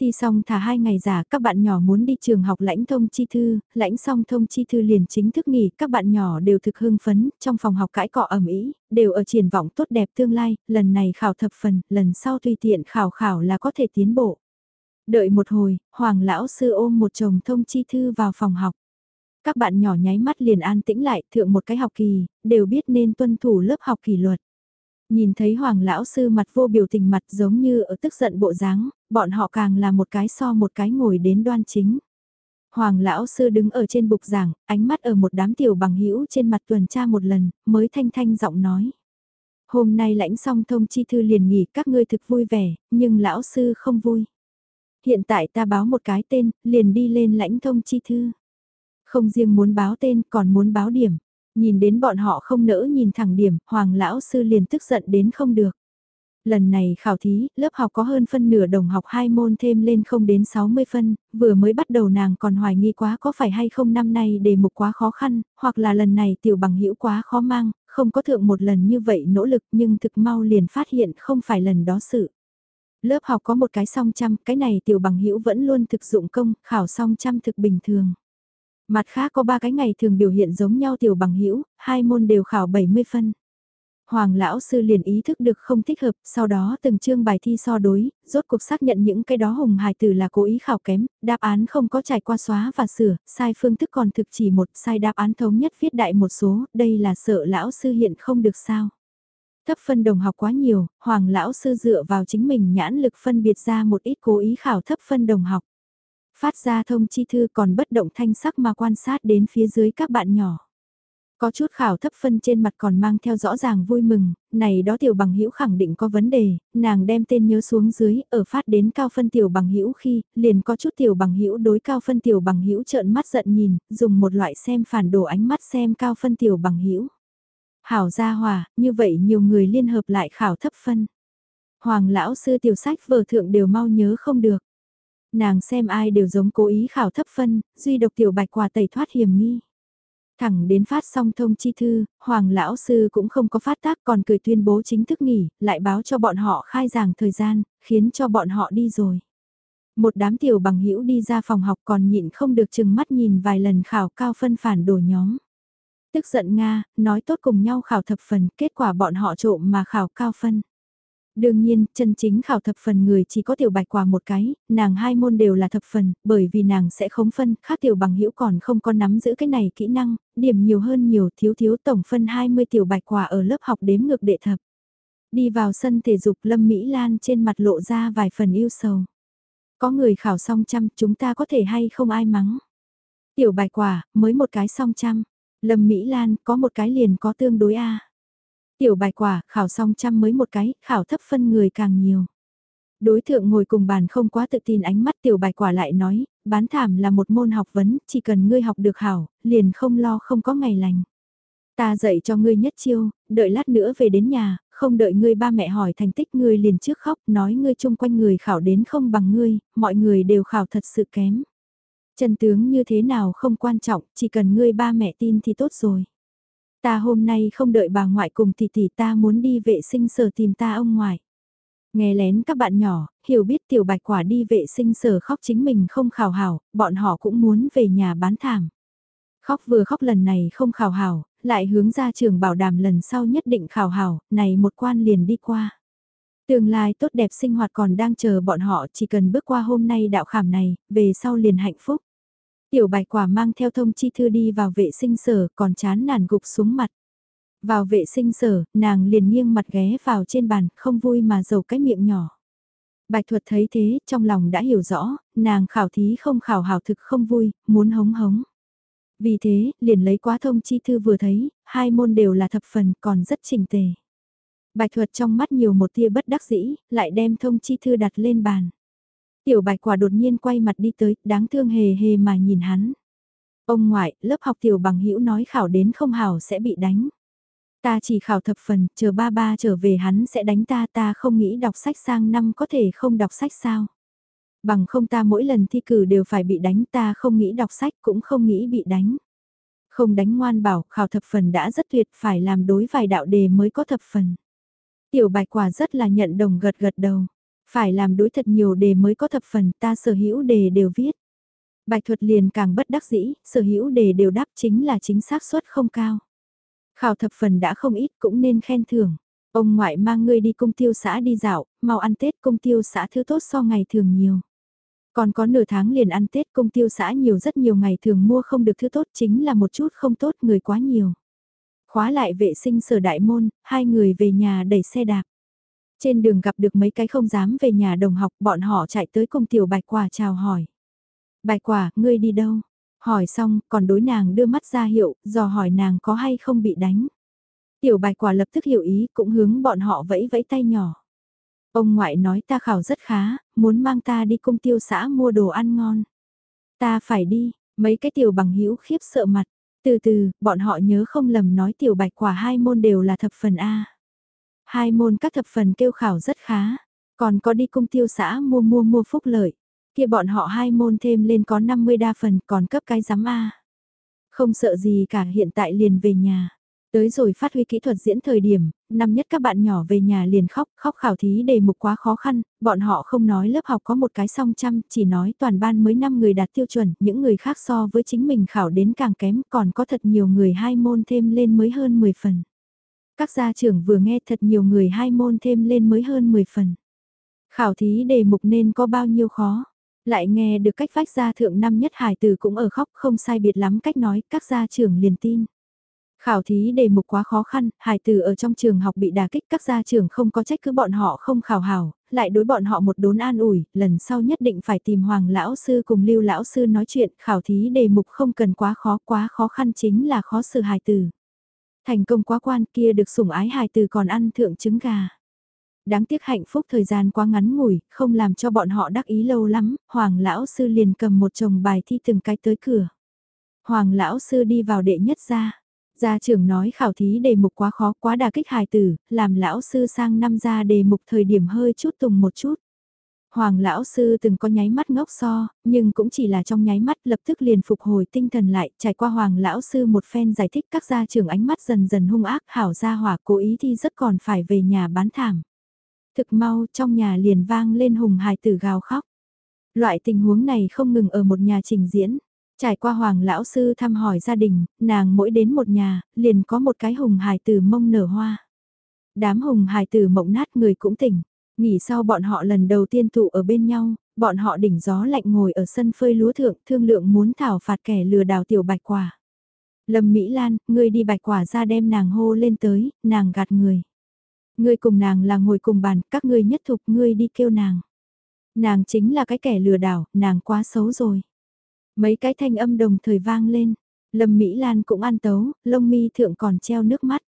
Thi xong thả hai ngày giả các bạn nhỏ muốn đi trường học lãnh thông chi thư, lãnh xong thông chi thư liền chính thức nghỉ, các bạn nhỏ đều thực hưng phấn, trong phòng học cãi cọ ẩm ý, đều ở triển vọng tốt đẹp tương lai, lần này khảo thập phần, lần sau tùy tiện khảo khảo là có thể tiến bộ. Đợi một hồi, Hoàng lão sư ôm một chồng thông chi thư vào phòng học. Các bạn nhỏ nháy mắt liền an tĩnh lại, thượng một cái học kỳ, đều biết nên tuân thủ lớp học kỷ luật. Nhìn thấy Hoàng lão sư mặt vô biểu tình mặt giống như ở tức giận bộ dáng, bọn họ càng là một cái so một cái ngồi đến đoan chính. Hoàng lão sư đứng ở trên bục giảng, ánh mắt ở một đám tiểu bằng hữu trên mặt tuần tra một lần, mới thanh thanh giọng nói. Hôm nay lãnh xong thông chi thư liền nghỉ các ngươi thực vui vẻ, nhưng lão sư không vui. Hiện tại ta báo một cái tên, liền đi lên lãnh thông chi thư. Không riêng muốn báo tên còn muốn báo điểm. Nhìn đến bọn họ không nỡ nhìn thẳng điểm, Hoàng lão sư liền tức giận đến không được. Lần này khảo thí, lớp học có hơn phân nửa đồng học hai môn thêm lên không đến 60 phân, vừa mới bắt đầu nàng còn hoài nghi quá có phải hay không năm nay đề mục quá khó khăn, hoặc là lần này tiểu bằng hữu quá khó mang, không có thượng một lần như vậy nỗ lực nhưng thực mau liền phát hiện không phải lần đó sự. Lớp học có một cái song trăm, cái này tiểu bằng hữu vẫn luôn thực dụng công, khảo song trăm thực bình thường. Mặt khác có ba cái ngày thường biểu hiện giống nhau tiểu bằng hữu hai môn đều khảo 70 phân. Hoàng lão sư liền ý thức được không thích hợp, sau đó từng chương bài thi so đối, rốt cuộc xác nhận những cái đó hùng hài tử là cố ý khảo kém, đáp án không có trải qua xóa và sửa, sai phương thức còn thực chỉ một, sai đáp án thống nhất viết đại một số, đây là sợ lão sư hiện không được sao. Thấp phân đồng học quá nhiều, hoàng lão sư dựa vào chính mình nhãn lực phân biệt ra một ít cố ý khảo thấp phân đồng học. Phát ra thông chi thư còn bất động thanh sắc mà quan sát đến phía dưới các bạn nhỏ. Có chút khảo thấp phân trên mặt còn mang theo rõ ràng vui mừng, này đó tiểu bằng hữu khẳng định có vấn đề, nàng đem tên nhớ xuống dưới, ở phát đến cao phân tiểu bằng hữu khi, liền có chút tiểu bằng hữu đối cao phân tiểu bằng hữu trợn mắt giận nhìn, dùng một loại xem phản đồ ánh mắt xem cao phân tiểu bằng hữu. Hảo gia hòa, như vậy nhiều người liên hợp lại khảo thấp phân. Hoàng lão sư tiểu sách vở thượng đều mau nhớ không được. Nàng xem ai đều giống cố ý khảo thấp phân, duy độc tiểu bạch quả tẩy thoát hiểm nghi. Thẳng đến phát xong thông chi thư, Hoàng lão sư cũng không có phát tác còn cười tuyên bố chính thức nghỉ, lại báo cho bọn họ khai giảng thời gian, khiến cho bọn họ đi rồi. Một đám tiểu bằng hữu đi ra phòng học còn nhịn không được chừng mắt nhìn vài lần khảo cao phân phản đồ nhóm. Tức giận Nga, nói tốt cùng nhau khảo thập phần, kết quả bọn họ trộm mà khảo cao phân. Đương nhiên, chân chính khảo thập phần người chỉ có tiểu bạch quả một cái, nàng hai môn đều là thập phần, bởi vì nàng sẽ khống phân, khác tiểu bằng hữu còn không có nắm giữ cái này kỹ năng, điểm nhiều hơn nhiều thiếu thiếu tổng phân 20 tiểu bạch quả ở lớp học đếm ngược đệ thập. Đi vào sân thể dục Lâm Mỹ Lan trên mặt lộ ra vài phần yêu sầu. Có người khảo song trăm chúng ta có thể hay không ai mắng. Tiểu bạch quả, mới một cái song trăm. Lâm Mỹ Lan có một cái liền có tương đối A. Tiểu bài quả, khảo xong trăm mới một cái, khảo thấp phân người càng nhiều. Đối tượng ngồi cùng bàn không quá tự tin ánh mắt tiểu bài quả lại nói, bán thảm là một môn học vấn, chỉ cần ngươi học được hảo, liền không lo không có ngày lành. Ta dạy cho ngươi nhất chiêu, đợi lát nữa về đến nhà, không đợi ngươi ba mẹ hỏi thành tích ngươi liền trước khóc, nói ngươi chung quanh người khảo đến không bằng ngươi, mọi người đều khảo thật sự kém. Chân tướng như thế nào không quan trọng, chỉ cần ngươi ba mẹ tin thì tốt rồi. Ta hôm nay không đợi bà ngoại cùng tỷ tỷ ta muốn đi vệ sinh sở tìm ta ông ngoại. Nghe lén các bạn nhỏ, hiểu biết tiểu bạch quả đi vệ sinh sở khóc chính mình không khảo hảo, bọn họ cũng muốn về nhà bán thảm. Khóc vừa khóc lần này không khảo hảo, lại hướng ra trường bảo đảm lần sau nhất định khảo hảo, này một quan liền đi qua. Tương lai tốt đẹp sinh hoạt còn đang chờ bọn họ chỉ cần bước qua hôm nay đạo khảm này, về sau liền hạnh phúc. Tiểu bạch quả mang theo thông chi thư đi vào vệ sinh sở còn chán nản gục xuống mặt. Vào vệ sinh sở, nàng liền nghiêng mặt ghé vào trên bàn, không vui mà dầu cái miệng nhỏ. Bạch thuật thấy thế, trong lòng đã hiểu rõ, nàng khảo thí không khảo hảo thực không vui, muốn hống hống. Vì thế, liền lấy quá thông chi thư vừa thấy, hai môn đều là thập phần còn rất trình tề. Bạch thuật trong mắt nhiều một tia bất đắc dĩ, lại đem thông chi thư đặt lên bàn. Tiểu bạch quả đột nhiên quay mặt đi tới, đáng thương hề hề mà nhìn hắn. Ông ngoại, lớp học tiểu bằng hữu nói khảo đến không hảo sẽ bị đánh. Ta chỉ khảo thập phần, chờ ba ba trở về hắn sẽ đánh ta ta không nghĩ đọc sách sang năm có thể không đọc sách sao. Bằng không ta mỗi lần thi cử đều phải bị đánh ta không nghĩ đọc sách cũng không nghĩ bị đánh. Không đánh ngoan bảo khảo thập phần đã rất tuyệt phải làm đối vài đạo đề mới có thập phần. Tiểu bạch quả rất là nhận đồng gật gật đầu. Phải làm đối thật nhiều đề mới có thập phần ta sở hữu đề đều viết. Bạch thuật liền càng bất đắc dĩ, sở hữu đề đều đáp chính là chính xác suất không cao. Khảo thập phần đã không ít cũng nên khen thưởng. Ông ngoại mang ngươi đi công tiêu xã đi dạo, mau ăn Tết công tiêu xã thứ tốt so ngày thường nhiều. Còn có nửa tháng liền ăn Tết công tiêu xã nhiều rất nhiều ngày thường mua không được thứ tốt chính là một chút không tốt người quá nhiều. Khóa lại vệ sinh sở đại môn, hai người về nhà đẩy xe đạp. Trên đường gặp được mấy cái không dám về nhà đồng học bọn họ chạy tới công tiểu bạch quả chào hỏi. Bạch quả, ngươi đi đâu? Hỏi xong, còn đối nàng đưa mắt ra hiệu, dò hỏi nàng có hay không bị đánh. Tiểu bạch quả lập tức hiểu ý, cũng hướng bọn họ vẫy vẫy tay nhỏ. Ông ngoại nói ta khảo rất khá, muốn mang ta đi công tiêu xã mua đồ ăn ngon. Ta phải đi, mấy cái tiểu bằng hữu khiếp sợ mặt. Từ từ, bọn họ nhớ không lầm nói tiểu bạch quả hai môn đều là thập phần A. Hai môn các thập phần kêu khảo rất khá, còn có đi cung tiêu xã mua mua mua phúc lợi. Kia bọn họ hai môn thêm lên có 50 đa phần còn cấp cái giám A. Không sợ gì cả hiện tại liền về nhà. Tới rồi phát huy kỹ thuật diễn thời điểm, năm nhất các bạn nhỏ về nhà liền khóc, khóc khảo thí đề mục quá khó khăn, bọn họ không nói lớp học có một cái song trăm, chỉ nói toàn ban mới 5 người đạt tiêu chuẩn, những người khác so với chính mình khảo đến càng kém, còn có thật nhiều người hai môn thêm lên mới hơn 10 phần. Các gia trưởng vừa nghe thật nhiều người hai môn thêm lên mới hơn 10 phần. Khảo thí đề mục nên có bao nhiêu khó. Lại nghe được cách vách gia thượng năm nhất hải tử cũng ở khóc không sai biệt lắm cách nói, các gia trưởng liền tin. Khảo thí đề mục quá khó khăn, hải tử ở trong trường học bị đà kích các gia trưởng không có trách cứ bọn họ không khảo hảo, lại đối bọn họ một đốn an ủi, lần sau nhất định phải tìm hoàng lão sư cùng lưu lão sư nói chuyện, khảo thí đề mục không cần quá khó, quá khó khăn chính là khó xử hải tử. Thành công quá quan kia được sủng ái hài tử còn ăn thượng trứng gà. Đáng tiếc hạnh phúc thời gian quá ngắn ngủi, không làm cho bọn họ đắc ý lâu lắm, hoàng lão sư liền cầm một chồng bài thi từng cái tới cửa. Hoàng lão sư đi vào đệ nhất ra Gia trưởng nói khảo thí đề mục quá khó quá đà kích hài tử, làm lão sư sang năm ra đề mục thời điểm hơi chút tùng một chút. Hoàng lão sư từng có nháy mắt ngốc so, nhưng cũng chỉ là trong nháy mắt lập tức liền phục hồi tinh thần lại, trải qua hoàng lão sư một phen giải thích các gia trưởng ánh mắt dần dần hung ác hảo gia hỏa cố ý thì rất còn phải về nhà bán thảm. Thực mau trong nhà liền vang lên hùng hài tử gào khóc. Loại tình huống này không ngừng ở một nhà trình diễn. Trải qua hoàng lão sư thăm hỏi gia đình, nàng mỗi đến một nhà, liền có một cái hùng hài tử mông nở hoa. Đám hùng hài tử mộng nát người cũng tỉnh, nghỉ sau bọn họ lần đầu tiên tụ ở bên nhau, bọn họ đỉnh gió lạnh ngồi ở sân phơi lúa thượng thương lượng muốn thảo phạt kẻ lừa đảo tiểu bạch quả. Lâm Mỹ Lan, ngươi đi bạch quả ra đem nàng hô lên tới, nàng gạt người. Ngươi cùng nàng là ngồi cùng bàn, các ngươi nhất thục ngươi đi kêu nàng. Nàng chính là cái kẻ lừa đảo, nàng quá xấu rồi. Mấy cái thanh âm đồng thời vang lên, Lâm Mỹ Lan cũng ăn tấu, lông mi thượng còn treo nước mắt.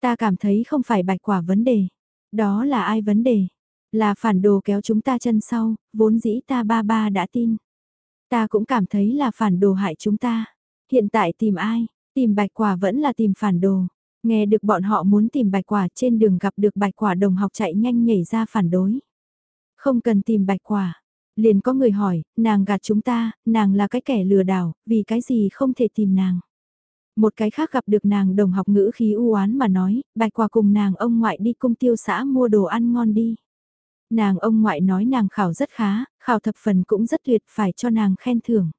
Ta cảm thấy không phải bạch quả vấn đề. Đó là ai vấn đề? Là phản đồ kéo chúng ta chân sau, vốn dĩ ta ba ba đã tin. Ta cũng cảm thấy là phản đồ hại chúng ta. Hiện tại tìm ai? Tìm bạch quả vẫn là tìm phản đồ. Nghe được bọn họ muốn tìm bạch quả trên đường gặp được bạch quả đồng học chạy nhanh nhảy ra phản đối. Không cần tìm bạch quả, Liền có người hỏi, nàng gạt chúng ta, nàng là cái kẻ lừa đảo, vì cái gì không thể tìm nàng. Một cái khác gặp được nàng đồng học ngữ khí u oán mà nói, bạch quả cùng nàng ông ngoại đi cung tiêu xã mua đồ ăn ngon đi. Nàng ông ngoại nói nàng khảo rất khá, khảo thập phần cũng rất tuyệt phải cho nàng khen thưởng.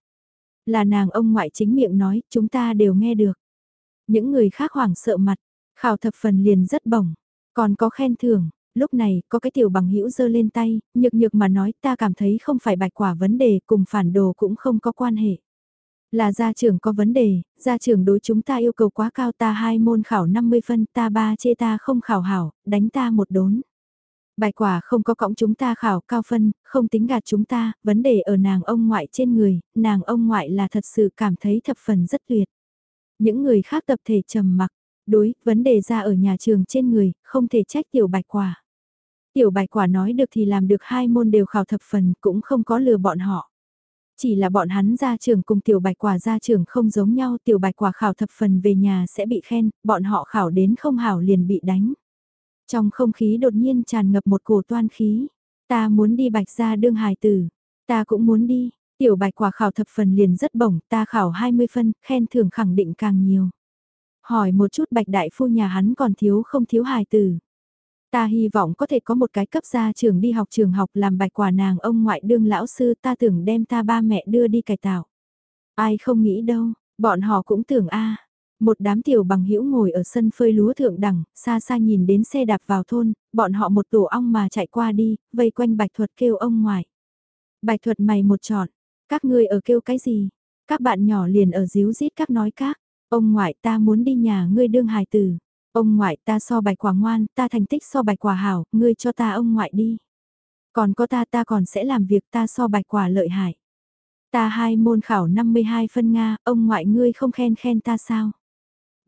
Là nàng ông ngoại chính miệng nói, chúng ta đều nghe được. Những người khác hoảng sợ mặt, khảo thập phần liền rất bổng, còn có khen thưởng, Lúc này, có cái tiểu bằng hữu giơ lên tay, nhược nhược mà nói ta cảm thấy không phải bạch quả vấn đề cùng phản đồ cũng không có quan hệ. Là gia trưởng có vấn đề, gia trưởng đối chúng ta yêu cầu quá cao ta hai môn khảo 50 phân ta ba chê ta không khảo hảo, đánh ta một đốn. Bài quả không có cõng chúng ta khảo cao phân, không tính gạt chúng ta, vấn đề ở nàng ông ngoại trên người, nàng ông ngoại là thật sự cảm thấy thập phần rất tuyệt. Những người khác tập thể trầm mặc, đối, vấn đề ra ở nhà trường trên người, không thể trách tiểu bạch quả. Tiểu bạch quả nói được thì làm được hai môn đều khảo thập phần cũng không có lừa bọn họ. Chỉ là bọn hắn ra trường cùng tiểu bạch quả ra trường không giống nhau tiểu bạch quả khảo thập phần về nhà sẽ bị khen, bọn họ khảo đến không hảo liền bị đánh. Trong không khí đột nhiên tràn ngập một cổ toan khí, ta muốn đi bạch ra đương hài tử. Ta cũng muốn đi, tiểu bạch quả khảo thập phần liền rất bổng, ta khảo 20 phân, khen thưởng khẳng định càng nhiều. Hỏi một chút bạch đại phu nhà hắn còn thiếu không thiếu hài tử. Ta hy vọng có thể có một cái cấp gia trường đi học trường học làm bạch quả nàng ông ngoại đương lão sư ta tưởng đem ta ba mẹ đưa đi cải tạo. Ai không nghĩ đâu, bọn họ cũng tưởng a một đám tiểu bằng hữu ngồi ở sân phơi lúa thượng đẳng, xa xa nhìn đến xe đạp vào thôn, bọn họ một tổ ong mà chạy qua đi, vây quanh bạch thuật kêu ông ngoại. Bạch thuật mày một trọn, các ngươi ở kêu cái gì? Các bạn nhỏ liền ở díu rít các nói các, ông ngoại ta muốn đi nhà ngươi đương hài tử. Ông ngoại ta so bạch quả ngoan, ta thành tích so bạch quả hảo, ngươi cho ta ông ngoại đi. Còn có ta ta còn sẽ làm việc ta so bạch quả lợi hại. Ta hai môn khảo 52 phân Nga, ông ngoại ngươi không khen khen ta sao?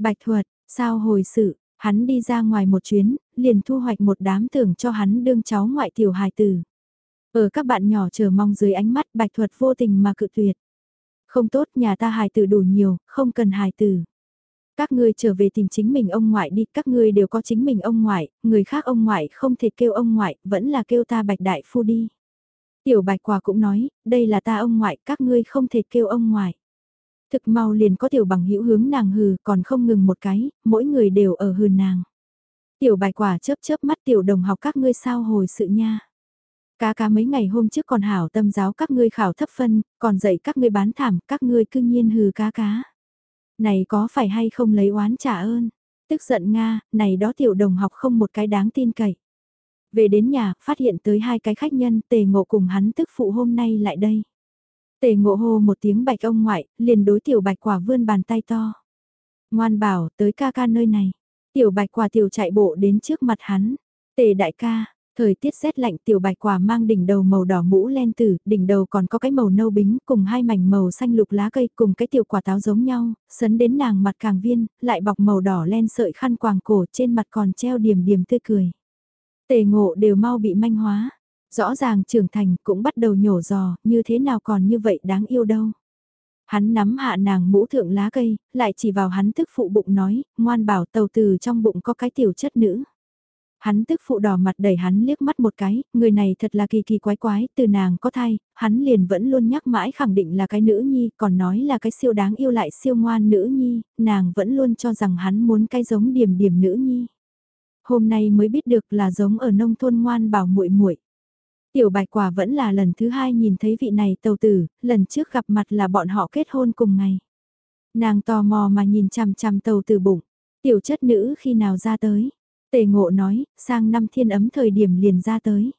Bạch thuật, sao hồi sự, hắn đi ra ngoài một chuyến, liền thu hoạch một đám tưởng cho hắn đương cháu ngoại tiểu hài tử. Ở các bạn nhỏ chờ mong dưới ánh mắt bạch thuật vô tình mà cự tuyệt. Không tốt nhà ta hài tử đủ nhiều, không cần hài tử. Các ngươi trở về tìm chính mình ông ngoại đi, các ngươi đều có chính mình ông ngoại, người khác ông ngoại không thể kêu ông ngoại, vẫn là kêu ta bạch đại phu đi. Tiểu bạch quả cũng nói, đây là ta ông ngoại, các ngươi không thể kêu ông ngoại. Thực mau liền có tiểu bằng hữu hướng nàng hừ, còn không ngừng một cái, mỗi người đều ở hừ nàng. Tiểu bài quả chớp chớp mắt tiểu đồng học các ngươi sao hồi sự nha. Cá cá mấy ngày hôm trước còn hảo tâm giáo các ngươi khảo thấp phân, còn dạy các ngươi bán thảm, các ngươi cư nhiên hừ cá cá. Này có phải hay không lấy oán trả ơn? Tức giận Nga, này đó tiểu đồng học không một cái đáng tin cậy. Về đến nhà, phát hiện tới hai cái khách nhân, tề ngộ cùng hắn tức phụ hôm nay lại đây. Tề ngộ hô một tiếng bạch ông ngoại, liền đối tiểu bạch quả vươn bàn tay to. Ngoan bảo, tới ca ca nơi này. Tiểu bạch quả tiểu chạy bộ đến trước mặt hắn. Tề đại ca, Thời tiết rét lạnh tiểu bạch quả mang đỉnh đầu màu đỏ mũ len tử, đỉnh đầu còn có cái màu nâu bính cùng hai mảnh màu xanh lục lá cây cùng cái tiểu quả táo giống nhau, sấn đến nàng mặt càng viên, lại bọc màu đỏ len sợi khăn quàng cổ trên mặt còn treo điểm điểm tươi cười. Tề ngộ đều mau bị manh hóa, rõ ràng trưởng thành cũng bắt đầu nhổ giò, như thế nào còn như vậy đáng yêu đâu. Hắn nắm hạ nàng mũ thượng lá cây, lại chỉ vào hắn tức phụ bụng nói, ngoan bảo tàu từ trong bụng có cái tiểu chất nữ. Hắn tức phụ đỏ mặt đẩy hắn liếc mắt một cái, người này thật là kỳ kỳ quái quái, từ nàng có thai, hắn liền vẫn luôn nhắc mãi khẳng định là cái nữ nhi, còn nói là cái siêu đáng yêu lại siêu ngoan nữ nhi, nàng vẫn luôn cho rằng hắn muốn cái giống điểm điểm nữ nhi. Hôm nay mới biết được là giống ở nông thôn ngoan bảo muội muội. Tiểu bạch quả vẫn là lần thứ hai nhìn thấy vị này tàu tử, lần trước gặp mặt là bọn họ kết hôn cùng ngày. Nàng tò mò mà nhìn chằm chằm tàu tử bụng, tiểu chất nữ khi nào ra tới Tề ngộ nói, sang năm thiên ấm thời điểm liền ra tới.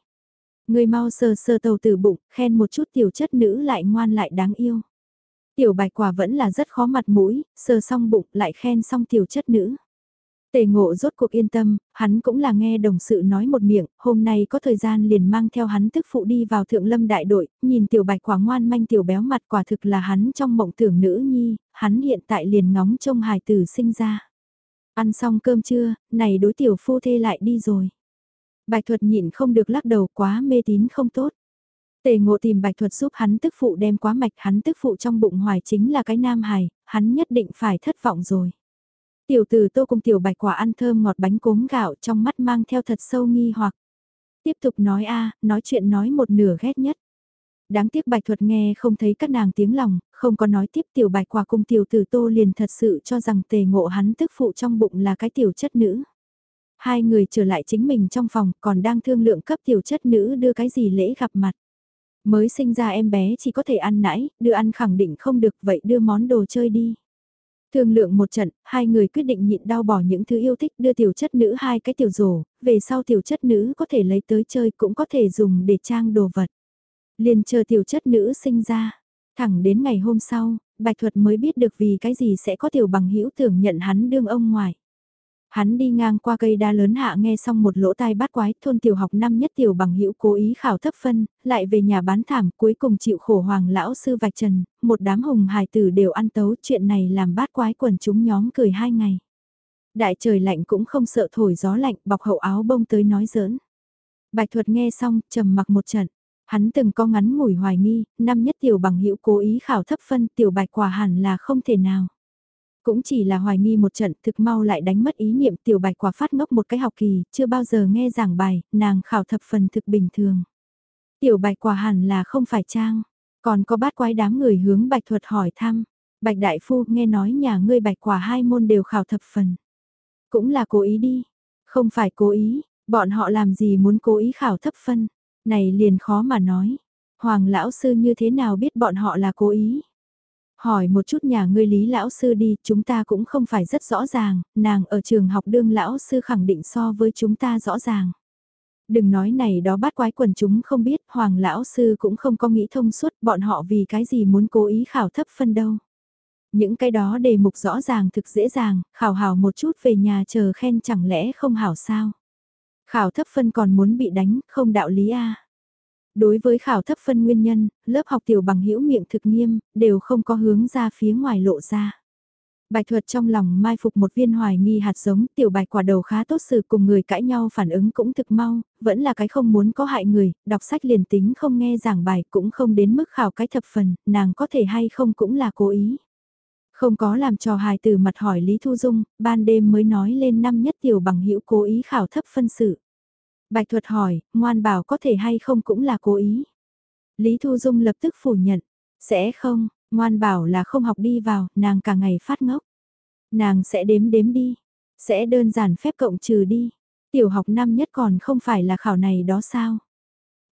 Người mau sờ sờ tàu tử bụng, khen một chút tiểu chất nữ lại ngoan lại đáng yêu. Tiểu bạch quả vẫn là rất khó mặt mũi, sờ xong bụng lại khen xong tiểu chất nữ. Tề ngộ rốt cuộc yên tâm, hắn cũng là nghe đồng sự nói một miệng, hôm nay có thời gian liền mang theo hắn tức phụ đi vào thượng lâm đại đội, nhìn tiểu bạch quả ngoan manh tiểu béo mặt quả thực là hắn trong mộng tưởng nữ nhi, hắn hiện tại liền ngóng trông hài tử sinh ra. Ăn xong cơm trưa, này đối tiểu phu thê lại đi rồi. Bạch thuật nhịn không được lắc đầu quá mê tín không tốt. Tề ngộ tìm bạch thuật giúp hắn tức phụ đem quá mạch hắn tức phụ trong bụng hoài chính là cái nam hài, hắn nhất định phải thất vọng rồi. Tiểu tử tô cùng tiểu bạch quả ăn thơm ngọt bánh cốm gạo trong mắt mang theo thật sâu nghi hoặc. Tiếp tục nói a nói chuyện nói một nửa ghét nhất. Đáng tiếc bạch thuật nghe không thấy các nàng tiếng lòng, không có nói tiếp tiểu bạch quả cùng tiểu tử tô liền thật sự cho rằng tề ngộ hắn tức phụ trong bụng là cái tiểu chất nữ. Hai người trở lại chính mình trong phòng còn đang thương lượng cấp tiểu chất nữ đưa cái gì lễ gặp mặt. Mới sinh ra em bé chỉ có thể ăn nãy, đưa ăn khẳng định không được vậy đưa món đồ chơi đi. Thương lượng một trận, hai người quyết định nhịn đau bỏ những thứ yêu thích đưa tiểu chất nữ hai cái tiểu rổ, về sau tiểu chất nữ có thể lấy tới chơi cũng có thể dùng để trang đồ vật. Liền chờ tiểu chất nữ sinh ra. Thẳng đến ngày hôm sau, Bạch Thuật mới biết được vì cái gì sẽ có tiểu bằng hữu tưởng nhận hắn đương ông ngoài. Hắn đi ngang qua cây đa lớn hạ nghe xong một lỗ tai bát quái thôn tiểu học năm nhất tiểu bằng hữu cố ý khảo thấp phân, lại về nhà bán thảm cuối cùng chịu khổ hoàng lão sư vạch trần, một đám hùng hài tử đều ăn tấu chuyện này làm bát quái quần chúng nhóm cười hai ngày. Đại trời lạnh cũng không sợ thổi gió lạnh bọc hậu áo bông tới nói giỡn. Bạch thuật nghe xong trầm mặc một trận. Hắn từng có ngắn ngủi hoài nghi, năm nhất tiểu bằng hữu cố ý khảo thấp phân tiểu bạch quả hẳn là không thể nào. Cũng chỉ là hoài nghi một trận thực mau lại đánh mất ý niệm tiểu bạch quả phát ngốc một cái học kỳ, chưa bao giờ nghe giảng bài, nàng khảo thập phần thực bình thường. Tiểu bạch quả hẳn là không phải trang. Còn có bát quái đám người hướng bạch thuật hỏi thăm. Bạch đại phu nghe nói nhà ngươi bạch quả hai môn đều khảo thập phần. Cũng là cố ý đi. Không phải cố ý, bọn họ làm gì muốn cố ý khảo thấp phân. Này liền khó mà nói. Hoàng lão sư như thế nào biết bọn họ là cố ý. Hỏi một chút nhà ngươi lý lão sư đi, chúng ta cũng không phải rất rõ ràng, nàng ở trường học đương lão sư khẳng định so với chúng ta rõ ràng. Đừng nói này đó bắt quái quần chúng không biết, hoàng lão sư cũng không có nghĩ thông suốt bọn họ vì cái gì muốn cố ý khảo thấp phân đâu. Những cái đó đề mục rõ ràng thực dễ dàng, khảo hảo một chút về nhà chờ khen chẳng lẽ không hảo sao. Khảo thấp phân còn muốn bị đánh, không đạo lý a. Đối với khảo thấp phân nguyên nhân, lớp học tiểu bằng hữu miệng thực nghiêm, đều không có hướng ra phía ngoài lộ ra. Bạch thuật trong lòng mai phục một viên hoài nghi hạt giống, tiểu bạch quả đầu khá tốt sự cùng người cãi nhau phản ứng cũng thực mau, vẫn là cái không muốn có hại người, đọc sách liền tính không nghe giảng bài cũng không đến mức khảo cái thập phần, nàng có thể hay không cũng là cố ý. Không có làm trò hài từ mặt hỏi Lý Thu Dung, ban đêm mới nói lên năm nhất tiểu bằng hữu cố ý khảo thấp phân sự. Bạch thuật hỏi, ngoan bảo có thể hay không cũng là cố ý. Lý Thu Dung lập tức phủ nhận, sẽ không, ngoan bảo là không học đi vào, nàng cả ngày phát ngốc. Nàng sẽ đếm đếm đi, sẽ đơn giản phép cộng trừ đi. Tiểu học năm nhất còn không phải là khảo này đó sao?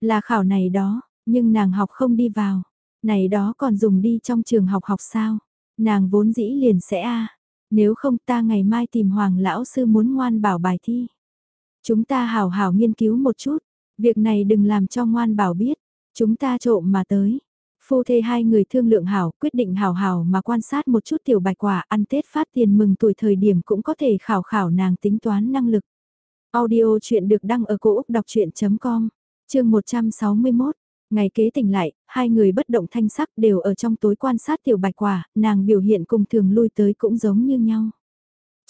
Là khảo này đó, nhưng nàng học không đi vào. Này đó còn dùng đi trong trường học học sao? Nàng vốn dĩ liền sẽ a Nếu không ta ngày mai tìm hoàng lão sư muốn ngoan bảo bài thi. Chúng ta hào hào nghiên cứu một chút, việc này đừng làm cho ngoan bảo biết, chúng ta trộm mà tới. Phu thê hai người thương lượng hảo, quyết định hảo hảo mà quan sát một chút tiểu bạch quả ăn Tết phát tiền mừng tuổi thời điểm cũng có thể khảo khảo nàng tính toán năng lực. Audio chuyện được đăng ở cổ Úc đọc chuyện.com, chương 161. Ngày kế tỉnh lại, hai người bất động thanh sắc đều ở trong tối quan sát tiểu bạch quả, nàng biểu hiện cùng thường lui tới cũng giống như nhau.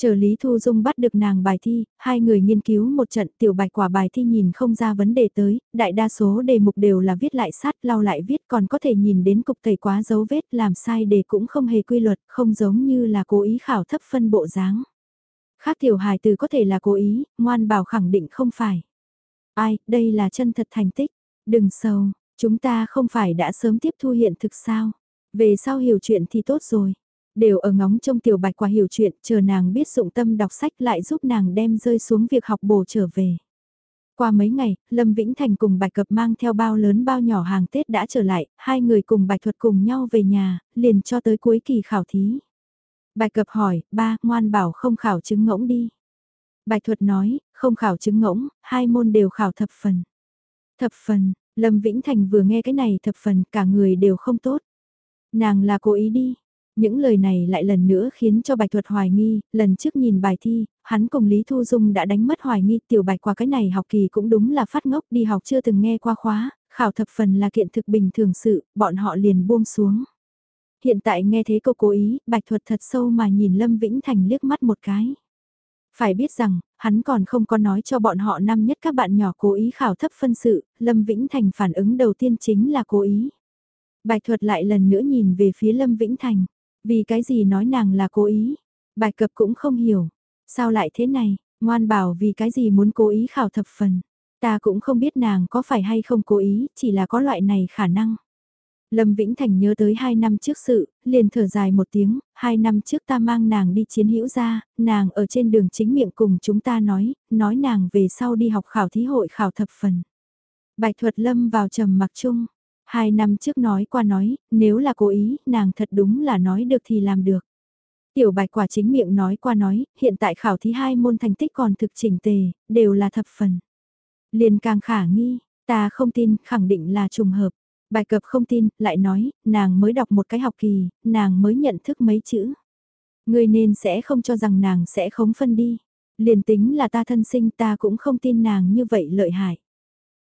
Chờ Lý Thu Dung bắt được nàng bài thi, hai người nghiên cứu một trận tiểu bạch quả bài thi nhìn không ra vấn đề tới, đại đa số đề mục đều là viết lại sát lau lại viết còn có thể nhìn đến cục tẩy quá dấu vết làm sai đề cũng không hề quy luật, không giống như là cố ý khảo thấp phân bộ dáng. Khác tiểu hài từ có thể là cố ý, ngoan bảo khẳng định không phải. Ai, đây là chân thật thành tích, đừng sầu, chúng ta không phải đã sớm tiếp thu hiện thực sao, về sau hiểu chuyện thì tốt rồi đều ở ngóng trông tiểu bạch quả hiểu chuyện, chờ nàng biết dụng tâm đọc sách lại giúp nàng đem rơi xuống việc học bổ trở về. Qua mấy ngày, Lâm Vĩnh Thành cùng Bạch Cập mang theo bao lớn bao nhỏ hàng Tết đã trở lại, hai người cùng Bạch Thuật cùng nhau về nhà, liền cho tới cuối kỳ khảo thí. Bạch Cập hỏi, ba, ngoan bảo không khảo chứng ngỗng đi. Bạch Thuật nói, không khảo chứng ngỗng, hai môn đều khảo thập phần. Thập phần, Lâm Vĩnh Thành vừa nghe cái này thập phần, cả người đều không tốt. Nàng là cố ý đi, những lời này lại lần nữa khiến cho Bạch Thuật hoài nghi, lần trước nhìn bài thi, hắn cùng Lý Thu Dung đã đánh mất hoài nghi tiểu bạch qua cái này học kỳ cũng đúng là phát ngốc đi học chưa từng nghe qua khóa, khảo thập phần là kiện thực bình thường sự, bọn họ liền buông xuống. Hiện tại nghe thế câu cố ý, Bạch Thuật thật sâu mà nhìn Lâm Vĩnh Thành liếc mắt một cái. Phải biết rằng, hắn còn không có nói cho bọn họ năm nhất các bạn nhỏ cố ý khảo thấp phân sự, Lâm Vĩnh Thành phản ứng đầu tiên chính là cố ý. Bạch Thuật lại lần nữa nhìn về phía Lâm Vĩnh Thành. Vì cái gì nói nàng là cố ý? Bài cập cũng không hiểu. Sao lại thế này? Ngoan bảo vì cái gì muốn cố ý khảo thập phần? Ta cũng không biết nàng có phải hay không cố ý, chỉ là có loại này khả năng. Lâm Vĩnh Thành nhớ tới hai năm trước sự, liền thở dài một tiếng, hai năm trước ta mang nàng đi chiến hữu ra, nàng ở trên đường chính miệng cùng chúng ta nói, nói nàng về sau đi học khảo thí hội khảo thập phần. Bạch thuật lâm vào trầm mặc chung, Hai năm trước nói qua nói, nếu là cố ý, nàng thật đúng là nói được thì làm được. Tiểu bạch quả chính miệng nói qua nói, hiện tại khảo thí hai môn thành tích còn thực chỉnh tề, đều là thập phần. Liền càng khả nghi, ta không tin, khẳng định là trùng hợp. Bài cập không tin, lại nói, nàng mới đọc một cái học kỳ, nàng mới nhận thức mấy chữ. Người nên sẽ không cho rằng nàng sẽ khống phân đi. Liền tính là ta thân sinh ta cũng không tin nàng như vậy lợi hại.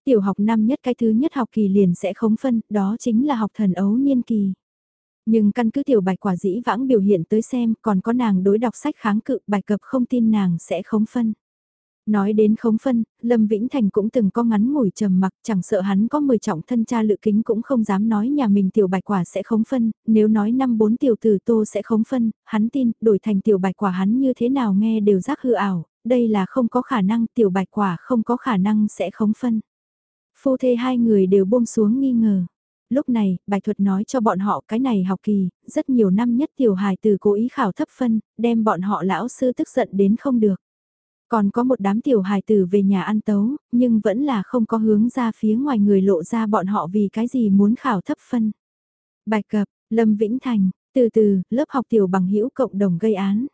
Tiểu học năm nhất cái thứ nhất học kỳ liền sẽ khống phân, đó chính là học thần ấu niên kỳ. Nhưng căn cứ tiểu bạch quả dĩ vãng biểu hiện tới xem còn có nàng đối đọc sách kháng cự bài cập không tin nàng sẽ khống phân. Nói đến khống phân, Lâm Vĩnh Thành cũng từng có ngắn ngủi trầm mặc, chẳng sợ hắn có 10 trọng thân cha lự kính cũng không dám nói nhà mình tiểu bạch quả sẽ khống phân, nếu nói năm bốn tiểu tử tô sẽ khống phân, hắn tin, đổi thành tiểu bạch quả hắn như thế nào nghe đều giác hư ảo, đây là không có khả năng tiểu bạch quả không có khả năng sẽ khống phân. Phu thê hai người đều buông xuống nghi ngờ. Lúc này, bài thuật nói cho bọn họ cái này học kỳ, rất nhiều năm nhất tiểu hài từ cố ý khảo thấp phân, đem bọn họ lão sư tức giận đến không được. Còn có một đám tiểu hài tử về nhà ăn tấu, nhưng vẫn là không có hướng ra phía ngoài người lộ ra bọn họ vì cái gì muốn khảo thấp phân. Bài cập, Lâm Vĩnh Thành, từ từ, lớp học tiểu bằng hữu cộng đồng gây án.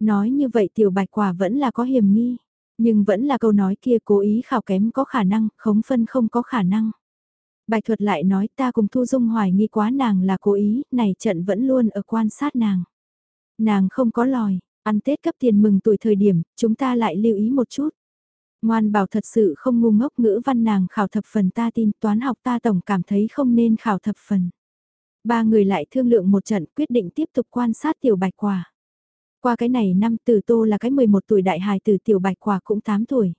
Nói như vậy tiểu bạch quả vẫn là có hiểm nghi, nhưng vẫn là câu nói kia cố ý khảo kém có khả năng, khống phân không có khả năng. Bạch thuật lại nói ta cùng Thu Dung hoài nghi quá nàng là cố ý, này trận vẫn luôn ở quan sát nàng. Nàng không có lòi, ăn Tết cấp tiền mừng tuổi thời điểm, chúng ta lại lưu ý một chút. Ngoan bảo thật sự không ngu ngốc ngữ văn nàng khảo thập phần ta tin toán học ta tổng cảm thấy không nên khảo thập phần. Ba người lại thương lượng một trận quyết định tiếp tục quan sát tiểu bạch quả. Qua cái này năm từ tô là cái 11 tuổi đại hài từ tiểu bạch quả cũng 8 tuổi.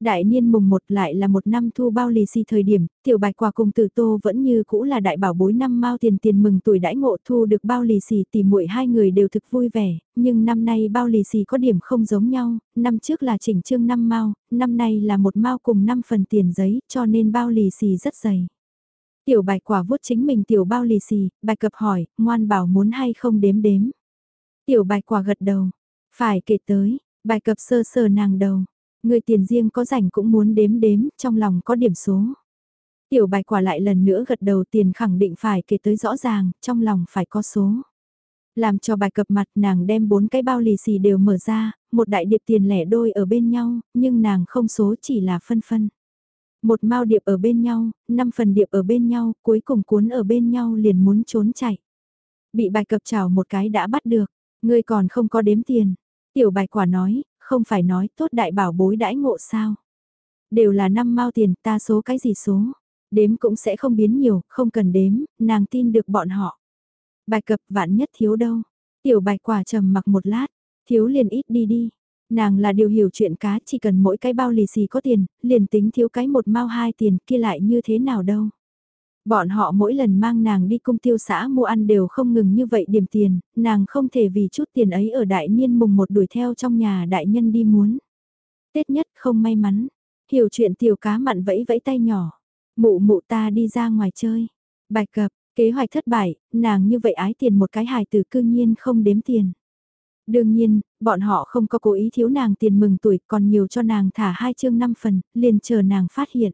Đại niên mùng 1 lại là một năm thu bao lì xì thời điểm, tiểu bạch quả cùng tử tô vẫn như cũ là đại bảo bối năm mao tiền tiền mừng tuổi đãi ngộ thu được bao lì xì thì muội hai người đều thực vui vẻ, nhưng năm nay bao lì xì có điểm không giống nhau, năm trước là chỉnh trương năm mao, năm nay là một mao cùng 5 phần tiền giấy cho nên bao lì xì rất dày. Tiểu bạch quả vuốt chính mình tiểu bao lì xì, bạch cập hỏi, ngoan bảo muốn hay không đếm đếm. Tiểu bạch quả gật đầu, phải kể tới, bạch cập sơ sờ nàng đầu, người tiền riêng có rảnh cũng muốn đếm đếm, trong lòng có điểm số. Tiểu bạch quả lại lần nữa gật đầu tiền khẳng định phải kể tới rõ ràng, trong lòng phải có số. Làm cho bài cập mặt nàng đem bốn cái bao lì xì đều mở ra, một đại điệp tiền lẻ đôi ở bên nhau, nhưng nàng không số chỉ là phân phân. Một mao điệp ở bên nhau, năm phần điệp ở bên nhau, cuối cùng cuốn ở bên nhau liền muốn trốn chạy. Bị bài cập chảo một cái đã bắt được, ngươi còn không có đếm tiền. Tiểu bài quả nói, không phải nói tốt đại bảo bối đãi ngộ sao. Đều là năm mao tiền ta số cái gì số. Đếm cũng sẽ không biến nhiều, không cần đếm, nàng tin được bọn họ. Bài cập vạn nhất thiếu đâu. Tiểu bài quả trầm mặc một lát, thiếu liền ít đi đi. Nàng là điều hiểu chuyện cá chỉ cần mỗi cái bao lì xì có tiền, liền tính thiếu cái một mao hai tiền kia lại như thế nào đâu. Bọn họ mỗi lần mang nàng đi cung tiêu xã mua ăn đều không ngừng như vậy điểm tiền, nàng không thể vì chút tiền ấy ở đại niên mùng một đuổi theo trong nhà đại nhân đi muốn. Tết nhất không may mắn, hiểu chuyện tiểu cá mặn vẫy vẫy tay nhỏ, mụ mụ ta đi ra ngoài chơi. Bạch cập, kế hoạch thất bại, nàng như vậy ái tiền một cái hài tử cư nhiên không đếm tiền. Đương nhiên, bọn họ không có cố ý thiếu nàng tiền mừng tuổi còn nhiều cho nàng thả hai chương năm phần, liền chờ nàng phát hiện.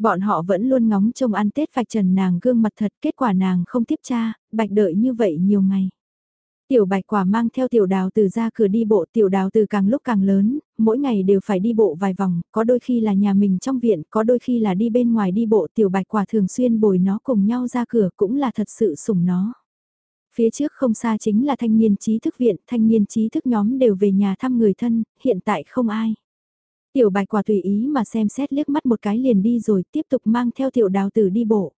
Bọn họ vẫn luôn ngóng trông ăn Tết vạch trần nàng gương mặt thật, kết quả nàng không tiếp tra, bạch đợi như vậy nhiều ngày. Tiểu bạch quả mang theo tiểu đào từ ra cửa đi bộ tiểu đào từ càng lúc càng lớn, mỗi ngày đều phải đi bộ vài vòng, có đôi khi là nhà mình trong viện, có đôi khi là đi bên ngoài đi bộ tiểu bạch quả thường xuyên bồi nó cùng nhau ra cửa cũng là thật sự sủng nó. Phía trước không xa chính là thanh niên trí thức viện, thanh niên trí thức nhóm đều về nhà thăm người thân, hiện tại không ai. Tiểu bạch quả tùy ý mà xem xét liếc mắt một cái liền đi rồi tiếp tục mang theo tiểu đào tử đi bộ.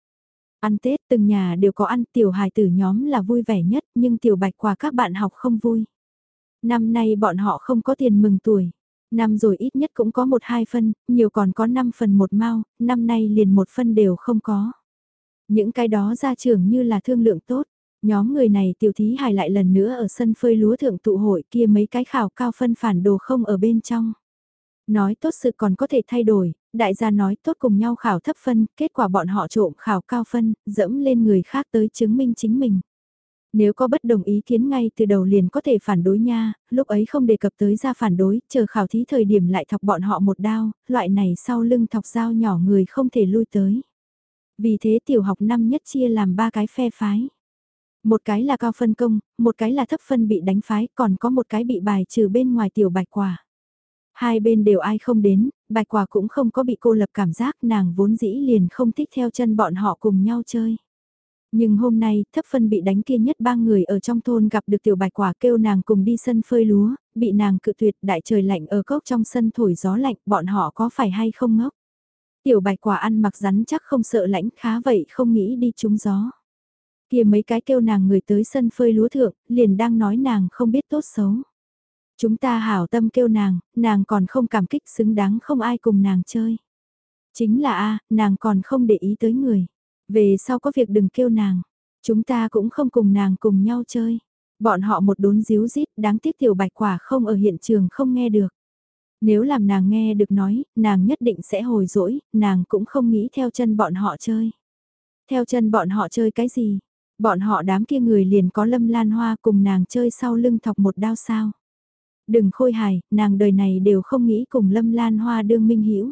Ăn Tết từng nhà đều có ăn tiểu hài tử nhóm là vui vẻ nhất nhưng tiểu bạch quả các bạn học không vui. Năm nay bọn họ không có tiền mừng tuổi. Năm rồi ít nhất cũng có một hai phân, nhiều còn có 5 phần một mao, năm nay liền một phân đều không có. Những cái đó ra trường như là thương lượng tốt, Nhóm người này tiểu thí hài lại lần nữa ở sân phơi lúa thượng tụ hội kia mấy cái khảo cao phân phản đồ không ở bên trong. Nói tốt sự còn có thể thay đổi, đại gia nói tốt cùng nhau khảo thấp phân, kết quả bọn họ trộm khảo cao phân, dẫm lên người khác tới chứng minh chính mình. Nếu có bất đồng ý kiến ngay từ đầu liền có thể phản đối nha, lúc ấy không đề cập tới ra phản đối, chờ khảo thí thời điểm lại thọc bọn họ một đao, loại này sau lưng thọc dao nhỏ người không thể lui tới. Vì thế tiểu học năm nhất chia làm ba cái phe phái. Một cái là cao phân công, một cái là thấp phân bị đánh phái, còn có một cái bị bài trừ bên ngoài tiểu bạch quả. Hai bên đều ai không đến, bạch quả cũng không có bị cô lập cảm giác nàng vốn dĩ liền không thích theo chân bọn họ cùng nhau chơi. Nhưng hôm nay, thấp phân bị đánh kia nhất ba người ở trong thôn gặp được tiểu bạch quả kêu nàng cùng đi sân phơi lúa, bị nàng cự tuyệt đại trời lạnh ở cốc trong sân thổi gió lạnh, bọn họ có phải hay không ngốc. Tiểu bạch quả ăn mặc rắn chắc không sợ lãnh khá vậy không nghĩ đi trúng gió kia mấy cái kêu nàng người tới sân phơi lúa thượng, liền đang nói nàng không biết tốt xấu. Chúng ta hảo tâm kêu nàng, nàng còn không cảm kích xứng đáng không ai cùng nàng chơi. Chính là a nàng còn không để ý tới người. Về sau có việc đừng kêu nàng. Chúng ta cũng không cùng nàng cùng nhau chơi. Bọn họ một đốn díu dít đáng tiếc tiểu bạch quả không ở hiện trường không nghe được. Nếu làm nàng nghe được nói, nàng nhất định sẽ hồi dỗi, nàng cũng không nghĩ theo chân bọn họ chơi. Theo chân bọn họ chơi cái gì? Bọn họ đám kia người liền có lâm lan hoa cùng nàng chơi sau lưng thọc một đao sao. Đừng khôi hài, nàng đời này đều không nghĩ cùng lâm lan hoa đương minh hiểu.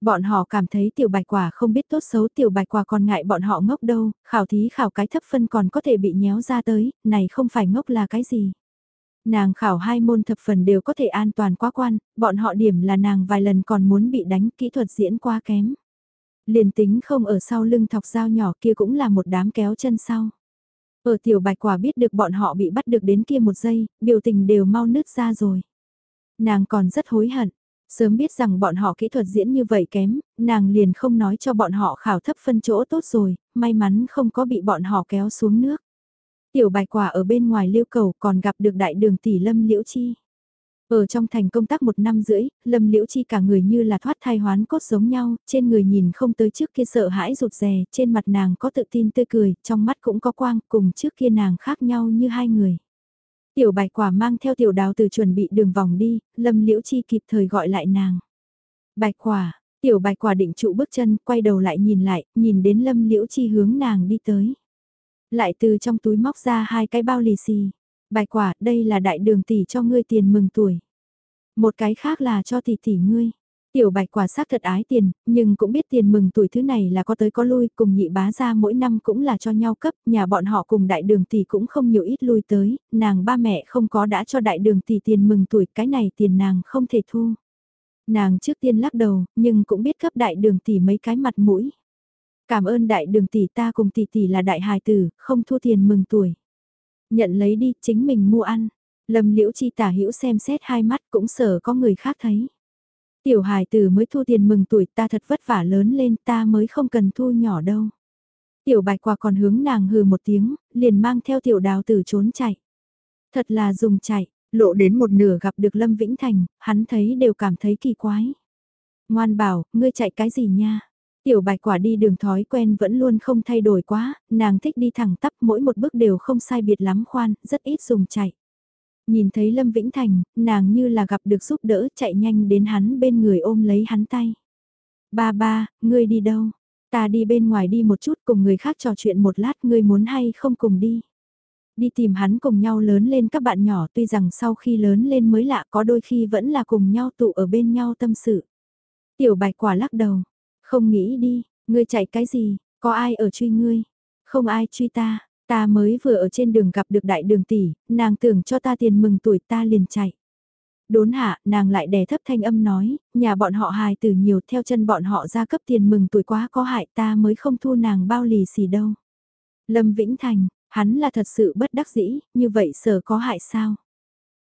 Bọn họ cảm thấy tiểu bạch quả không biết tốt xấu tiểu bạch quả còn ngại bọn họ ngốc đâu, khảo thí khảo cái thấp phân còn có thể bị nhéo ra tới, này không phải ngốc là cái gì. Nàng khảo hai môn thập phần đều có thể an toàn quá quan, bọn họ điểm là nàng vài lần còn muốn bị đánh kỹ thuật diễn quá kém. Liền tính không ở sau lưng thọc dao nhỏ kia cũng là một đám kéo chân sau. Ở tiểu bạch quả biết được bọn họ bị bắt được đến kia một giây, biểu tình đều mau nứt ra rồi. Nàng còn rất hối hận, sớm biết rằng bọn họ kỹ thuật diễn như vậy kém, nàng liền không nói cho bọn họ khảo thấp phân chỗ tốt rồi, may mắn không có bị bọn họ kéo xuống nước. Tiểu bạch quả ở bên ngoài Lưu cầu còn gặp được đại đường tỷ lâm liễu chi. Ở trong thành công tác một năm rưỡi, Lâm Liễu Chi cả người như là thoát thai hoán cốt giống nhau, trên người nhìn không tới trước kia sợ hãi rụt rè, trên mặt nàng có tự tin tươi cười, trong mắt cũng có quang, cùng trước kia nàng khác nhau như hai người. Tiểu bạch quả mang theo tiểu đào từ chuẩn bị đường vòng đi, Lâm Liễu Chi kịp thời gọi lại nàng. Bạch quả, tiểu bạch quả định trụ bước chân, quay đầu lại nhìn lại, nhìn đến Lâm Liễu Chi hướng nàng đi tới. Lại từ trong túi móc ra hai cái bao lì xì bài quả, đây là đại đường tỷ cho ngươi tiền mừng tuổi. Một cái khác là cho tỷ tỷ ngươi. Tiểu bạch quả xác thật ái tiền, nhưng cũng biết tiền mừng tuổi thứ này là có tới có lui, cùng nhị bá ra mỗi năm cũng là cho nhau cấp, nhà bọn họ cùng đại đường tỷ cũng không nhiều ít lui tới, nàng ba mẹ không có đã cho đại đường tỷ tiền mừng tuổi, cái này tiền nàng không thể thu. Nàng trước tiên lắc đầu, nhưng cũng biết cấp đại đường tỷ mấy cái mặt mũi. Cảm ơn đại đường tỷ ta cùng tỷ tỷ là đại hài tử, không thua tiền mừng tuổi. Nhận lấy đi, chính mình mua ăn. Lâm liễu chi tả hữu xem xét hai mắt cũng sợ có người khác thấy. Tiểu hài tử mới thu tiền mừng tuổi ta thật vất vả lớn lên ta mới không cần thu nhỏ đâu. Tiểu bạch quả còn hướng nàng hừ một tiếng, liền mang theo tiểu đào tử trốn chạy. Thật là dùng chạy, lộ đến một nửa gặp được Lâm Vĩnh Thành, hắn thấy đều cảm thấy kỳ quái. Ngoan bảo, ngươi chạy cái gì nha? Tiểu bạch quả đi đường thói quen vẫn luôn không thay đổi quá, nàng thích đi thẳng tắp mỗi một bước đều không sai biệt lắm khoan, rất ít dùng chạy. Nhìn thấy Lâm Vĩnh Thành, nàng như là gặp được giúp đỡ chạy nhanh đến hắn bên người ôm lấy hắn tay. Ba ba, ngươi đi đâu? Ta đi bên ngoài đi một chút cùng người khác trò chuyện một lát ngươi muốn hay không cùng đi. Đi tìm hắn cùng nhau lớn lên các bạn nhỏ tuy rằng sau khi lớn lên mới lạ có đôi khi vẫn là cùng nhau tụ ở bên nhau tâm sự. Tiểu bạch quả lắc đầu, không nghĩ đi, ngươi chạy cái gì, có ai ở truy ngươi? Không ai truy ta, ta mới vừa ở trên đường gặp được đại đường tỷ, nàng tưởng cho ta tiền mừng tuổi ta liền chạy. Đốn hạ, nàng lại đè thấp thanh âm nói, nhà bọn họ hài từ nhiều theo chân bọn họ ra cấp tiền mừng tuổi quá có hại ta mới không thu nàng bao lì xì đâu. Lâm Vĩnh Thành, hắn là thật sự bất đắc dĩ, như vậy sở có hại sao?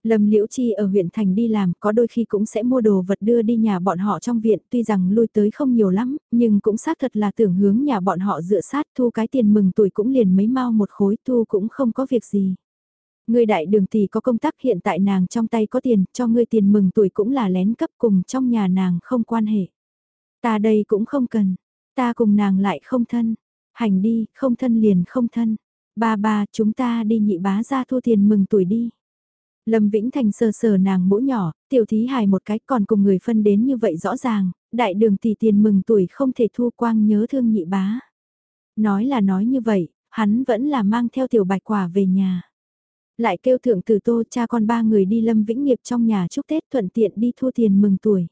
Lâm Liễu Chi ở huyện thành đi làm có đôi khi cũng sẽ mua đồ vật đưa đi nhà bọn họ trong viện tuy rằng lui tới không nhiều lắm, nhưng cũng xác thật là tưởng hướng nhà bọn họ dựa sát thu cái tiền mừng tuổi cũng liền mấy mau một khối thu cũng không có việc gì. Người đại đường tỷ có công tác hiện tại nàng trong tay có tiền, cho ngươi tiền mừng tuổi cũng là lén cấp cùng trong nhà nàng không quan hệ. Ta đây cũng không cần, ta cùng nàng lại không thân, hành đi, không thân liền không thân. Ba ba, chúng ta đi nhị bá ra thu tiền mừng tuổi đi. Lâm Vĩnh Thành sờ sờ nàng mũi nhỏ, tiểu thí hài một cái còn cùng người phân đến như vậy rõ ràng, đại đường tỷ tiền mừng tuổi không thể thu quang nhớ thương nhị bá. Nói là nói như vậy, hắn vẫn là mang theo tiểu bạch quả về nhà. Lại kêu thượng tử tô cha con ba người đi Lâm Vĩnh Nghiệp trong nhà chúc Tết thuận tiện đi thu tiền mừng tuổi.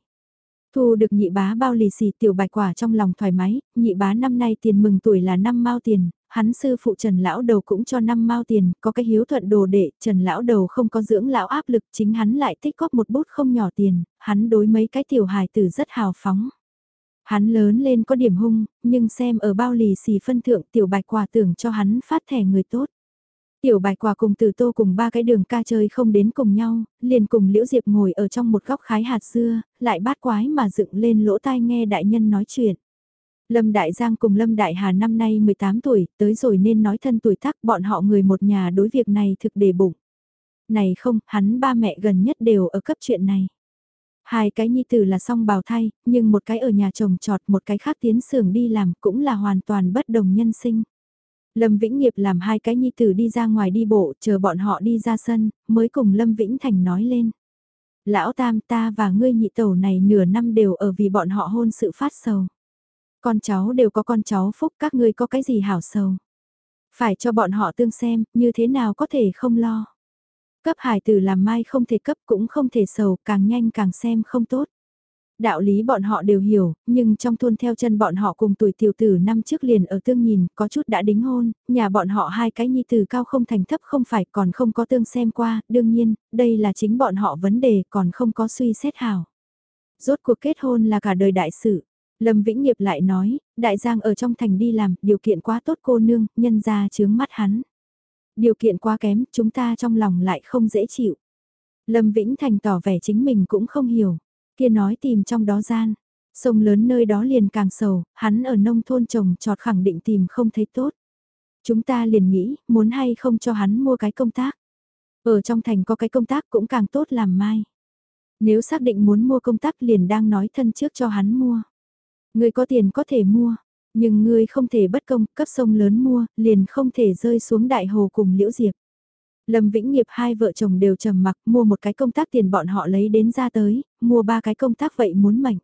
Thu được nhị bá bao lì xì tiểu bạch quả trong lòng thoải mái, nhị bá năm nay tiền mừng tuổi là năm mao tiền, hắn sư phụ Trần Lão Đầu cũng cho năm mao tiền, có cái hiếu thuận đồ đệ, Trần Lão Đầu không có dưỡng lão áp lực, chính hắn lại tích góp một bút không nhỏ tiền, hắn đối mấy cái tiểu hài tử rất hào phóng. Hắn lớn lên có điểm hung, nhưng xem ở bao lì xì phân thượng tiểu bạch quả tưởng cho hắn phát thẻ người tốt. Tiểu bạch quả cùng từ tô cùng ba cái đường ca chơi không đến cùng nhau, liền cùng Liễu Diệp ngồi ở trong một góc khái hạt dưa, lại bát quái mà dựng lên lỗ tai nghe đại nhân nói chuyện. Lâm Đại Giang cùng Lâm Đại Hà năm nay 18 tuổi, tới rồi nên nói thân tuổi tác bọn họ người một nhà đối việc này thực đề bụng. Này không, hắn ba mẹ gần nhất đều ở cấp chuyện này. Hai cái nhi tử là song bào thay, nhưng một cái ở nhà chồng trọt một cái khác tiến xưởng đi làm cũng là hoàn toàn bất đồng nhân sinh. Lâm Vĩnh Nghiệp làm hai cái nhi tử đi ra ngoài đi bộ, chờ bọn họ đi ra sân, mới cùng Lâm Vĩnh Thành nói lên. Lão tam ta và ngươi nhị tẩu này nửa năm đều ở vì bọn họ hôn sự phát sầu. Con cháu đều có con cháu phúc các ngươi có cái gì hảo sầu. Phải cho bọn họ tương xem, như thế nào có thể không lo. Cấp hải tử làm mai không thể cấp cũng không thể sầu, càng nhanh càng xem không tốt. Đạo lý bọn họ đều hiểu, nhưng trong thôn theo chân bọn họ cùng tuổi tiểu tử năm trước liền ở tương nhìn, có chút đã đính hôn, nhà bọn họ hai cái nhi tử cao không thành thấp không phải còn không có tương xem qua, đương nhiên, đây là chính bọn họ vấn đề còn không có suy xét hảo. Rốt cuộc kết hôn là cả đời đại sự. Lâm Vĩnh Nghiệp lại nói, đại giang ở trong thành đi làm, điều kiện quá tốt cô nương, nhân ra chướng mắt hắn. Điều kiện quá kém, chúng ta trong lòng lại không dễ chịu. Lâm Vĩnh Thành tỏ vẻ chính mình cũng không hiểu. Kia nói tìm trong đó gian. Sông lớn nơi đó liền càng sầu, hắn ở nông thôn trồng trọt khẳng định tìm không thấy tốt. Chúng ta liền nghĩ, muốn hay không cho hắn mua cái công tác. Ở trong thành có cái công tác cũng càng tốt làm mai. Nếu xác định muốn mua công tác liền đang nói thân trước cho hắn mua ngươi có tiền có thể mua, nhưng ngươi không thể bất công, cấp sông lớn mua, liền không thể rơi xuống đại hồ cùng liễu diệp. Lâm Vĩnh Nghiệp hai vợ chồng đều trầm mặc mua một cái công tác tiền bọn họ lấy đến ra tới, mua ba cái công tác vậy muốn mảnh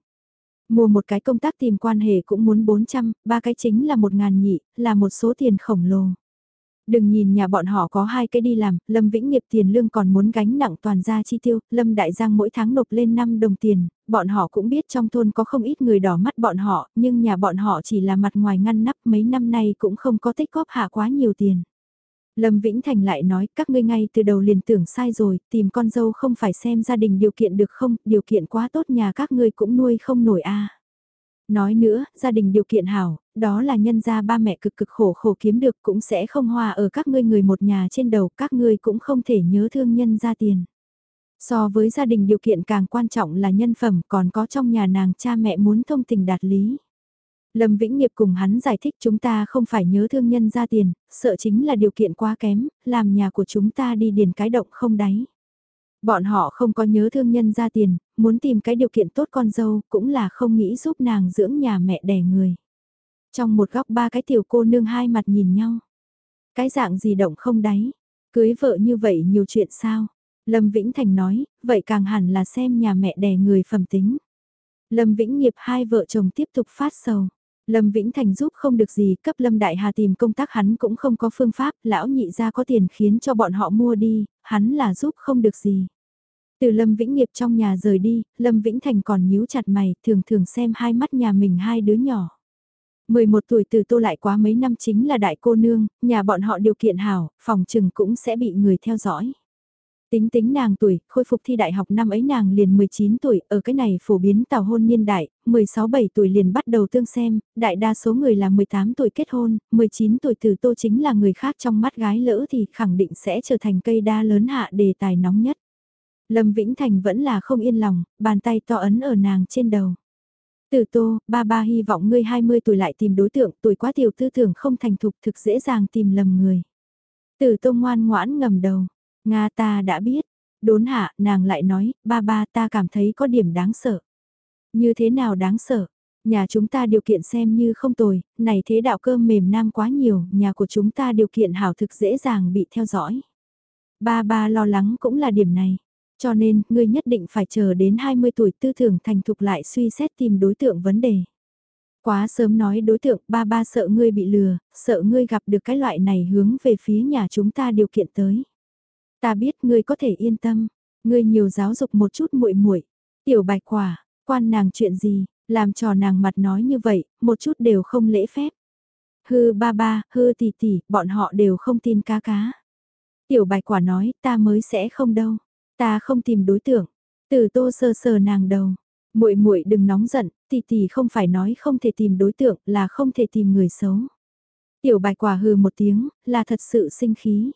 Mua một cái công tác tìm quan hệ cũng muốn 400, ba cái chính là một ngàn nhị, là một số tiền khổng lồ. Đừng nhìn nhà bọn họ có hai cái đi làm, Lâm Vĩnh Nghiệp tiền lương còn muốn gánh nặng toàn gia chi tiêu, Lâm Đại Giang mỗi tháng nộp lên 5 đồng tiền, bọn họ cũng biết trong thôn có không ít người đỏ mắt bọn họ, nhưng nhà bọn họ chỉ là mặt ngoài ngăn nắp mấy năm nay cũng không có tích góp hạ quá nhiều tiền. Lâm Vĩnh Thành lại nói các ngươi ngay từ đầu liền tưởng sai rồi, tìm con dâu không phải xem gia đình điều kiện được không, điều kiện quá tốt nhà các ngươi cũng nuôi không nổi a. Nói nữa, gia đình điều kiện hảo, đó là nhân gia ba mẹ cực cực khổ khổ kiếm được cũng sẽ không hòa ở các ngươi người một nhà trên đầu, các ngươi cũng không thể nhớ thương nhân gia tiền. So với gia đình điều kiện càng quan trọng là nhân phẩm còn có trong nhà nàng cha mẹ muốn thông tình đạt lý. Lâm Vĩnh Nghiệp cùng hắn giải thích chúng ta không phải nhớ thương nhân ra tiền, sợ chính là điều kiện quá kém, làm nhà của chúng ta đi điền cái động không đáy. Bọn họ không có nhớ thương nhân ra tiền, muốn tìm cái điều kiện tốt con dâu cũng là không nghĩ giúp nàng dưỡng nhà mẹ đẻ người. Trong một góc ba cái tiểu cô nương hai mặt nhìn nhau. Cái dạng gì động không đáy, cưới vợ như vậy nhiều chuyện sao? Lâm Vĩnh Thành nói, vậy càng hẳn là xem nhà mẹ đẻ người phẩm tính. Lâm Vĩnh Nghiệp hai vợ chồng tiếp tục phát sầu. Lâm Vĩnh Thành giúp không được gì, cấp Lâm Đại Hà tìm công tác hắn cũng không có phương pháp, lão nhị ra có tiền khiến cho bọn họ mua đi, hắn là giúp không được gì. Từ Lâm Vĩnh Nghiệp trong nhà rời đi, Lâm Vĩnh Thành còn nhíu chặt mày, thường thường xem hai mắt nhà mình hai đứa nhỏ. 11 tuổi từ tô lại quá mấy năm chính là đại cô nương, nhà bọn họ điều kiện hảo, phòng trừng cũng sẽ bị người theo dõi. Tính tính nàng tuổi, khôi phục thi đại học năm ấy nàng liền 19 tuổi, ở cái này phổ biến tào hôn niên đại, 16-7 tuổi liền bắt đầu tương xem, đại đa số người là 18 tuổi kết hôn, 19 tuổi từ tô chính là người khác trong mắt gái lỡ thì khẳng định sẽ trở thành cây đa lớn hạ đề tài nóng nhất. Lâm Vĩnh Thành vẫn là không yên lòng, bàn tay to ấn ở nàng trên đầu. Từ tô, ba ba hy vọng ngươi 20 tuổi lại tìm đối tượng, tuổi quá tiểu tư tưởng không thành thục thực dễ dàng tìm lầm người. Từ tô ngoan ngoãn ngầm đầu, Nga ta đã biết, đốn hạ, nàng lại nói, ba ba ta cảm thấy có điểm đáng sợ. Như thế nào đáng sợ? Nhà chúng ta điều kiện xem như không tồi, này thế đạo cơm mềm nam quá nhiều, nhà của chúng ta điều kiện hảo thực dễ dàng bị theo dõi. Ba ba lo lắng cũng là điểm này. Cho nên, ngươi nhất định phải chờ đến 20 tuổi tư tưởng thành thục lại suy xét tìm đối tượng vấn đề. Quá sớm nói đối tượng ba ba sợ ngươi bị lừa, sợ ngươi gặp được cái loại này hướng về phía nhà chúng ta điều kiện tới. Ta biết ngươi có thể yên tâm, ngươi nhiều giáo dục một chút muội muội. Tiểu bạch quả, quan nàng chuyện gì, làm trò nàng mặt nói như vậy, một chút đều không lễ phép. Hư ba ba, hư tỷ tỷ, bọn họ đều không tin cá cá. Tiểu bạch quả nói, ta mới sẽ không đâu. Ta không tìm đối tượng. Từ tô sơ sờ nàng đầu. muội muội đừng nóng giận, tỷ tỷ không phải nói không thể tìm đối tượng, là không thể tìm người xấu. Tiểu bạch quả hừ một tiếng, là thật sự sinh khí.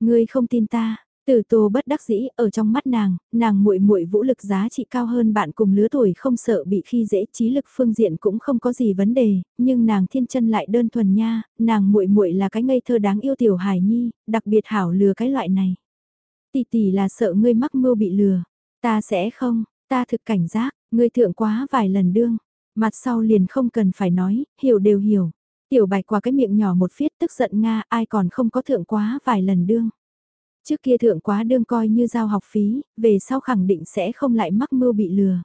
Ngươi không tin ta, Tử Tô bất đắc dĩ, ở trong mắt nàng, nàng muội muội vũ lực giá trị cao hơn bạn cùng lứa tuổi không sợ bị khi dễ, trí lực phương diện cũng không có gì vấn đề, nhưng nàng thiên chân lại đơn thuần nha, nàng muội muội là cái ngây thơ đáng yêu tiểu hài nhi, đặc biệt hảo lừa cái loại này. Tỷ tỷ là sợ ngươi mắc mưu bị lừa, ta sẽ không, ta thực cảnh giác, ngươi thượng quá vài lần đương, mặt sau liền không cần phải nói, hiểu đều hiểu. Tiểu bạch qua cái miệng nhỏ một phiết tức giận Nga ai còn không có thượng quá vài lần đương. Trước kia thượng quá đương coi như giao học phí, về sau khẳng định sẽ không lại mắc mưu bị lừa.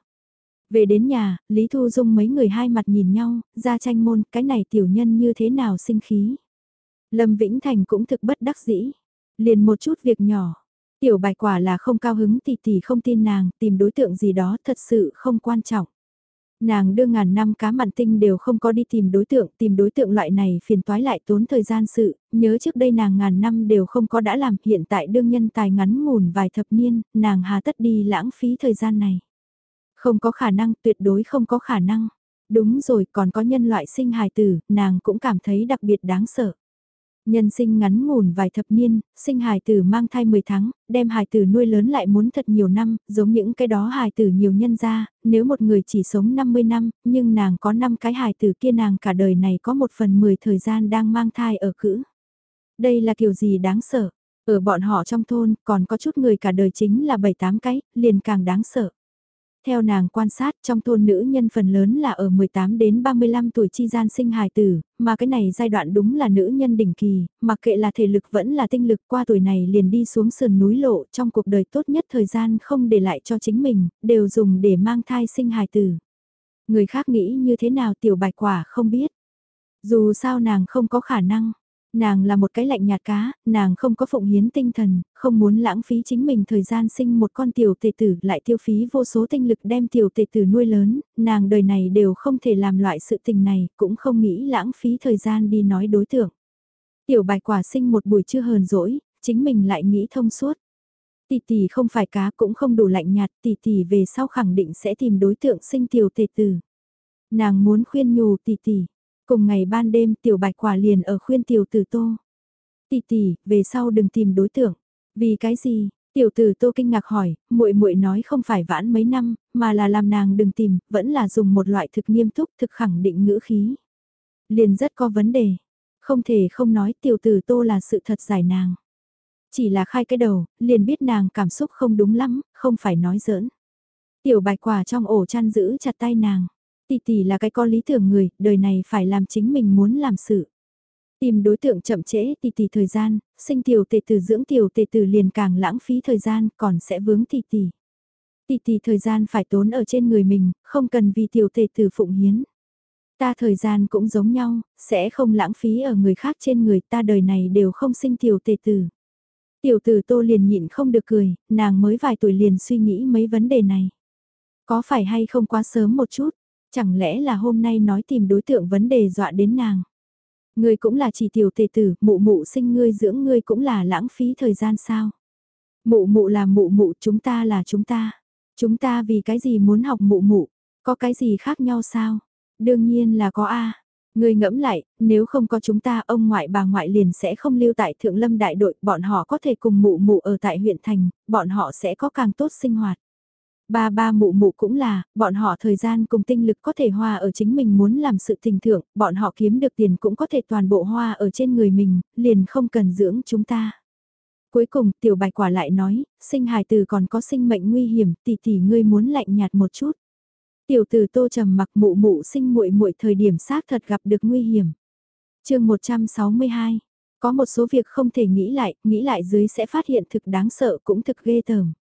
Về đến nhà, Lý Thu Dung mấy người hai mặt nhìn nhau, ra tranh môn, cái này tiểu nhân như thế nào sinh khí. Lâm Vĩnh Thành cũng thực bất đắc dĩ. Liền một chút việc nhỏ. Tiểu bạch quả là không cao hứng tỷ tỷ không tin nàng, tìm đối tượng gì đó thật sự không quan trọng. Nàng đưa ngàn năm cá mặn tinh đều không có đi tìm đối tượng, tìm đối tượng loại này phiền toái lại tốn thời gian sự, nhớ trước đây nàng ngàn năm đều không có đã làm, hiện tại đương nhân tài ngắn ngủn vài thập niên, nàng hà tất đi lãng phí thời gian này. Không có khả năng, tuyệt đối không có khả năng. Đúng rồi, còn có nhân loại sinh hài tử, nàng cũng cảm thấy đặc biệt đáng sợ. Nhân sinh ngắn ngủn vài thập niên, sinh hài tử mang thai 10 tháng, đem hài tử nuôi lớn lại muốn thật nhiều năm, giống những cái đó hài tử nhiều nhân ra, nếu một người chỉ sống 50 năm, nhưng nàng có 5 cái hài tử kia nàng cả đời này có một phần 10 thời gian đang mang thai ở cữ. Đây là kiểu gì đáng sợ, ở bọn họ trong thôn còn có chút người cả đời chính là 7-8 cái, liền càng đáng sợ. Theo nàng quan sát trong thôn nữ nhân phần lớn là ở 18 đến 35 tuổi chi gian sinh hài tử, mà cái này giai đoạn đúng là nữ nhân đỉnh kỳ, mặc kệ là thể lực vẫn là tinh lực qua tuổi này liền đi xuống sườn núi lộ trong cuộc đời tốt nhất thời gian không để lại cho chính mình, đều dùng để mang thai sinh hài tử. Người khác nghĩ như thế nào tiểu bạch quả không biết. Dù sao nàng không có khả năng, Nàng là một cái lạnh nhạt cá, nàng không có phụng hiến tinh thần, không muốn lãng phí chính mình thời gian sinh một con tiểu tề tử lại tiêu phí vô số tinh lực đem tiểu tề tử nuôi lớn, nàng đời này đều không thể làm loại sự tình này, cũng không nghĩ lãng phí thời gian đi nói đối tượng. Tiểu bạch quả sinh một buổi trưa hờn dỗi, chính mình lại nghĩ thông suốt. Tỷ tỷ không phải cá cũng không đủ lạnh nhạt, tỷ tỷ về sau khẳng định sẽ tìm đối tượng sinh tiểu tề tử. Nàng muốn khuyên nhủ tỷ tỷ, Cùng ngày ban đêm tiểu bạch quả liền ở khuyên tiểu tử tô. Tỷ tỷ, về sau đừng tìm đối tượng. Vì cái gì? Tiểu tử Tô kinh ngạc hỏi, muội muội nói không phải vãn mấy năm, mà là làm nàng đừng tìm, vẫn là dùng một loại thực nghiêm túc, thực khẳng định ngữ khí. Liền rất có vấn đề, không thể không nói tiểu tử Tô là sự thật giải nàng. Chỉ là khai cái đầu, liền biết nàng cảm xúc không đúng lắm, không phải nói giỡn. Tiểu bạch quả trong ổ chăn giữ chặt tay nàng. Tỷ tỷ là cái con lý tưởng người, đời này phải làm chính mình muốn làm sự. Tìm đối tượng chậm trễ tỷ tỷ thời gian, sinh tiểu tệ tử dưỡng tiểu tệ tử liền càng lãng phí thời gian, còn sẽ vướng tỷ tỷ. Tỷ tỷ thời gian phải tốn ở trên người mình, không cần vì tiểu tệ tử phụng hiến. Ta thời gian cũng giống nhau, sẽ không lãng phí ở người khác trên người ta đời này đều không sinh tiểu tệ tử. Tiểu tử tô liền nhịn không được cười, nàng mới vài tuổi liền suy nghĩ mấy vấn đề này. Có phải hay không quá sớm một chút, Chẳng lẽ là hôm nay nói tìm đối tượng vấn đề dọa đến nàng. Ngươi cũng là chỉ tiểu tề tử, mụ mụ sinh ngươi dưỡng ngươi cũng là lãng phí thời gian sao. Mụ mụ là mụ mụ, chúng ta là chúng ta. Chúng ta vì cái gì muốn học mụ mụ, có cái gì khác nhau sao? Đương nhiên là có A. Ngươi ngẫm lại, nếu không có chúng ta ông ngoại bà ngoại liền sẽ không lưu tại Thượng Lâm đại đội, bọn họ có thể cùng mụ mụ ở tại huyện thành, bọn họ sẽ có càng tốt sinh hoạt. Ba ba mụ mụ cũng là, bọn họ thời gian cùng tinh lực có thể hoa ở chính mình muốn làm sự tình thưởng, bọn họ kiếm được tiền cũng có thể toàn bộ hoa ở trên người mình, liền không cần dưỡng chúng ta. Cuối cùng tiểu bạch quả lại nói, sinh hài từ còn có sinh mệnh nguy hiểm, tỷ tỷ ngươi muốn lạnh nhạt một chút. Tiểu tử tô trầm mặc mụ mụ sinh muội muội thời điểm xác thật gặp được nguy hiểm. chương 162, có một số việc không thể nghĩ lại, nghĩ lại dưới sẽ phát hiện thực đáng sợ cũng thực ghê tởm.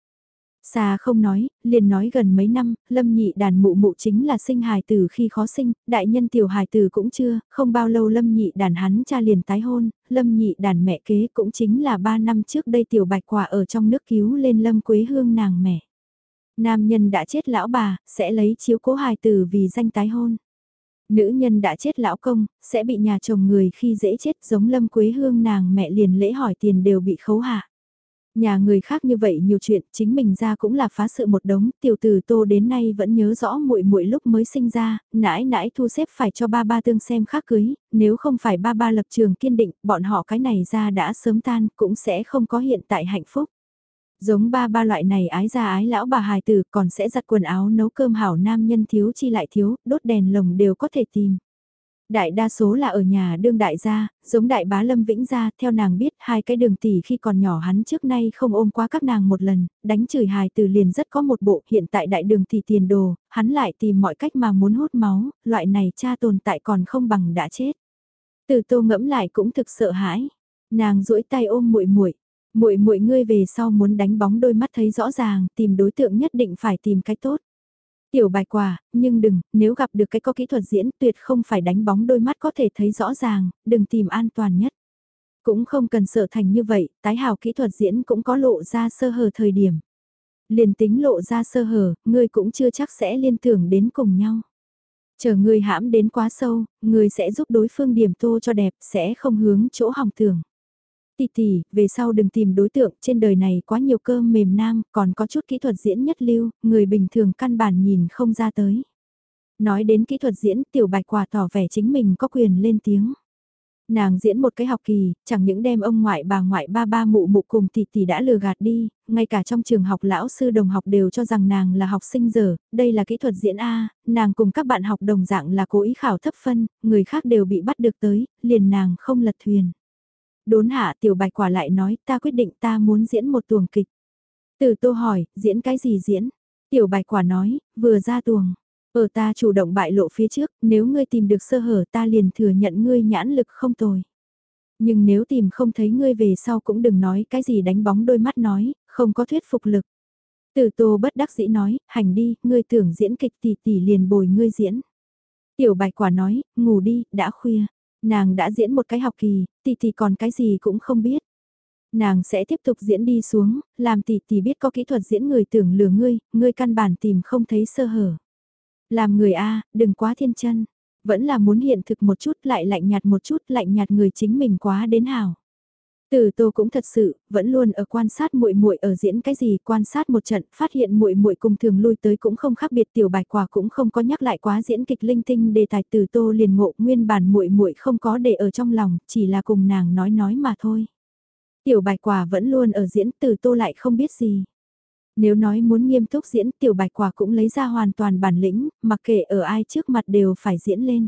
Xa không nói, liền nói gần mấy năm, lâm nhị đàn mụ mụ chính là sinh hài tử khi khó sinh, đại nhân tiểu hài tử cũng chưa, không bao lâu lâm nhị đàn hắn cha liền tái hôn, lâm nhị đàn mẹ kế cũng chính là ba năm trước đây tiểu bạch quả ở trong nước cứu lên lâm quế hương nàng mẹ. Nam nhân đã chết lão bà, sẽ lấy chiếu cố hài tử vì danh tái hôn. Nữ nhân đã chết lão công, sẽ bị nhà chồng người khi dễ chết giống lâm quế hương nàng mẹ liền lễ hỏi tiền đều bị khấu hạ. Nhà người khác như vậy nhiều chuyện, chính mình ra cũng là phá sự một đống, tiểu tử Tô đến nay vẫn nhớ rõ muội muội lúc mới sinh ra, nãi nãi thu xếp phải cho ba ba tương xem khác cưới, nếu không phải ba ba lập trường kiên định, bọn họ cái này ra đã sớm tan, cũng sẽ không có hiện tại hạnh phúc. Giống ba ba loại này ái ra ái lão bà hài tử còn sẽ giặt quần áo nấu cơm hảo nam nhân thiếu chi lại thiếu, đốt đèn lồng đều có thể tìm. Đại đa số là ở nhà đương đại gia, giống đại bá Lâm Vĩnh gia, theo nàng biết hai cái đường tỷ khi còn nhỏ hắn trước nay không ôm qua các nàng một lần, đánh chửi hài từ liền rất có một bộ, hiện tại đại đường tỷ tiền đồ, hắn lại tìm mọi cách mà muốn hút máu, loại này cha tồn tại còn không bằng đã chết. Từ tô ngẫm lại cũng thực sợ hãi, nàng duỗi tay ôm muội muội Muội muội ngươi về sau muốn đánh bóng đôi mắt thấy rõ ràng, tìm đối tượng nhất định phải tìm cái tốt. Tiểu bài quả, nhưng đừng, nếu gặp được cái có kỹ thuật diễn tuyệt không phải đánh bóng đôi mắt có thể thấy rõ ràng, đừng tìm an toàn nhất. Cũng không cần sợ thành như vậy, tái hào kỹ thuật diễn cũng có lộ ra sơ hở thời điểm. Liền tính lộ ra sơ hở, ngươi cũng chưa chắc sẽ liên tưởng đến cùng nhau. Chờ ngươi hãm đến quá sâu, ngươi sẽ giúp đối phương điểm tô cho đẹp, sẽ không hướng chỗ hỏng tưởng. Tỷ tỷ, về sau đừng tìm đối tượng, trên đời này quá nhiều cơm mềm nam, còn có chút kỹ thuật diễn nhất lưu, người bình thường căn bản nhìn không ra tới. Nói đến kỹ thuật diễn, tiểu bạch quả tỏ vẻ chính mình có quyền lên tiếng. Nàng diễn một cái học kỳ, chẳng những đem ông ngoại bà ngoại ba ba mụ mụ cùng tỷ tỷ đã lừa gạt đi, ngay cả trong trường học lão sư đồng học đều cho rằng nàng là học sinh dở, đây là kỹ thuật diễn A, nàng cùng các bạn học đồng dạng là cố ý khảo thấp phân, người khác đều bị bắt được tới, liền nàng không lật thuyền. Đốn hạ tiểu bạch quả lại nói ta quyết định ta muốn diễn một tuồng kịch. Từ tô hỏi, diễn cái gì diễn? Tiểu bạch quả nói, vừa ra tuồng. Ở ta chủ động bại lộ phía trước, nếu ngươi tìm được sơ hở ta liền thừa nhận ngươi nhãn lực không tồi. Nhưng nếu tìm không thấy ngươi về sau cũng đừng nói cái gì đánh bóng đôi mắt nói, không có thuyết phục lực. Từ tô bất đắc dĩ nói, hành đi, ngươi tưởng diễn kịch tỷ tỷ liền bồi ngươi diễn. Tiểu bạch quả nói, ngủ đi, đã khuya. Nàng đã diễn một cái học kỳ, tỷ tỷ còn cái gì cũng không biết. Nàng sẽ tiếp tục diễn đi xuống, làm tỷ tỷ biết có kỹ thuật diễn người tưởng lừa ngươi, ngươi căn bản tìm không thấy sơ hở. Làm người A, đừng quá thiên chân. Vẫn là muốn hiện thực một chút lại lạnh nhạt một chút lạnh nhạt người chính mình quá đến hảo. Từ Tô cũng thật sự vẫn luôn ở quan sát muội muội ở diễn cái gì, quan sát một trận, phát hiện muội muội cùng thường lui tới cũng không khác biệt, tiểu Bạch Quả cũng không có nhắc lại quá diễn kịch linh tinh đề tài Từ Tô liền ngộ, nguyên bản muội muội không có để ở trong lòng, chỉ là cùng nàng nói nói mà thôi. Tiểu Bạch Quả vẫn luôn ở diễn, Từ Tô lại không biết gì. Nếu nói muốn nghiêm túc diễn tiểu bạch quả cũng lấy ra hoàn toàn bản lĩnh, mặc kệ ở ai trước mặt đều phải diễn lên.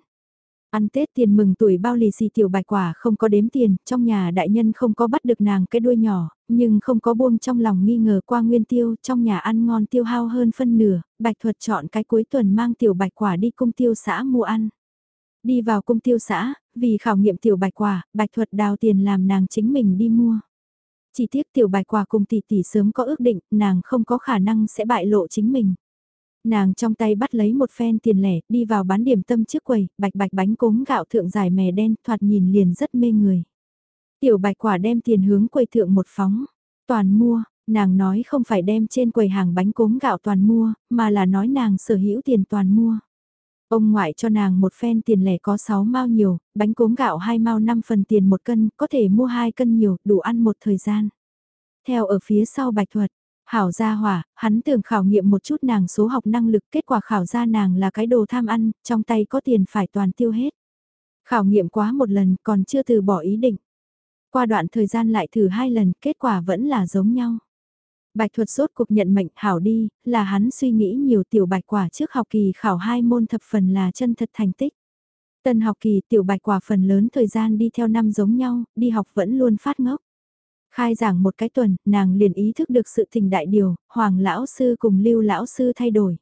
Ăn Tết tiền mừng tuổi bao lì xì tiểu bạch quả không có đếm tiền, trong nhà đại nhân không có bắt được nàng cái đuôi nhỏ, nhưng không có buông trong lòng nghi ngờ qua nguyên tiêu, trong nhà ăn ngon tiêu hao hơn phân nửa, bạch thuật chọn cái cuối tuần mang tiểu bạch quả đi cung tiêu xã mua ăn. Đi vào cung tiêu xã, vì khảo nghiệm tiểu bạch quả, bạch thuật đào tiền làm nàng chính mình đi mua. Chỉ tiếc tiểu bạch quả cùng tỷ tỷ sớm có ước định, nàng không có khả năng sẽ bại lộ chính mình. Nàng trong tay bắt lấy một phen tiền lẻ, đi vào bán điểm tâm trước quầy, bạch bạch bánh cốm gạo thượng dài mè đen, thoạt nhìn liền rất mê người. Tiểu bạch quả đem tiền hướng quầy thượng một phóng, toàn mua, nàng nói không phải đem trên quầy hàng bánh cốm gạo toàn mua, mà là nói nàng sở hữu tiền toàn mua. Ông ngoại cho nàng một phen tiền lẻ có 6 mao nhiều, bánh cốm gạo 2 mao 5 phần tiền một cân, có thể mua 2 cân nhiều, đủ ăn một thời gian. Theo ở phía sau bạch thuật, hảo gia hỏa, hắn tưởng khảo nghiệm một chút nàng số học năng lực, kết quả khảo ra nàng là cái đồ tham ăn, trong tay có tiền phải toàn tiêu hết. Khảo nghiệm quá một lần còn chưa từ bỏ ý định. Qua đoạn thời gian lại thử hai lần, kết quả vẫn là giống nhau. Bạch thuật sốt cuộc nhận mệnh hảo đi, là hắn suy nghĩ nhiều tiểu bạch quả trước học kỳ khảo hai môn thập phần là chân thật thành tích. Tân học kỳ tiểu bạch quả phần lớn thời gian đi theo năm giống nhau, đi học vẫn luôn phát ngốc. Khai giảng một cái tuần, nàng liền ý thức được sự tình đại điều, hoàng lão sư cùng lưu lão sư thay đổi.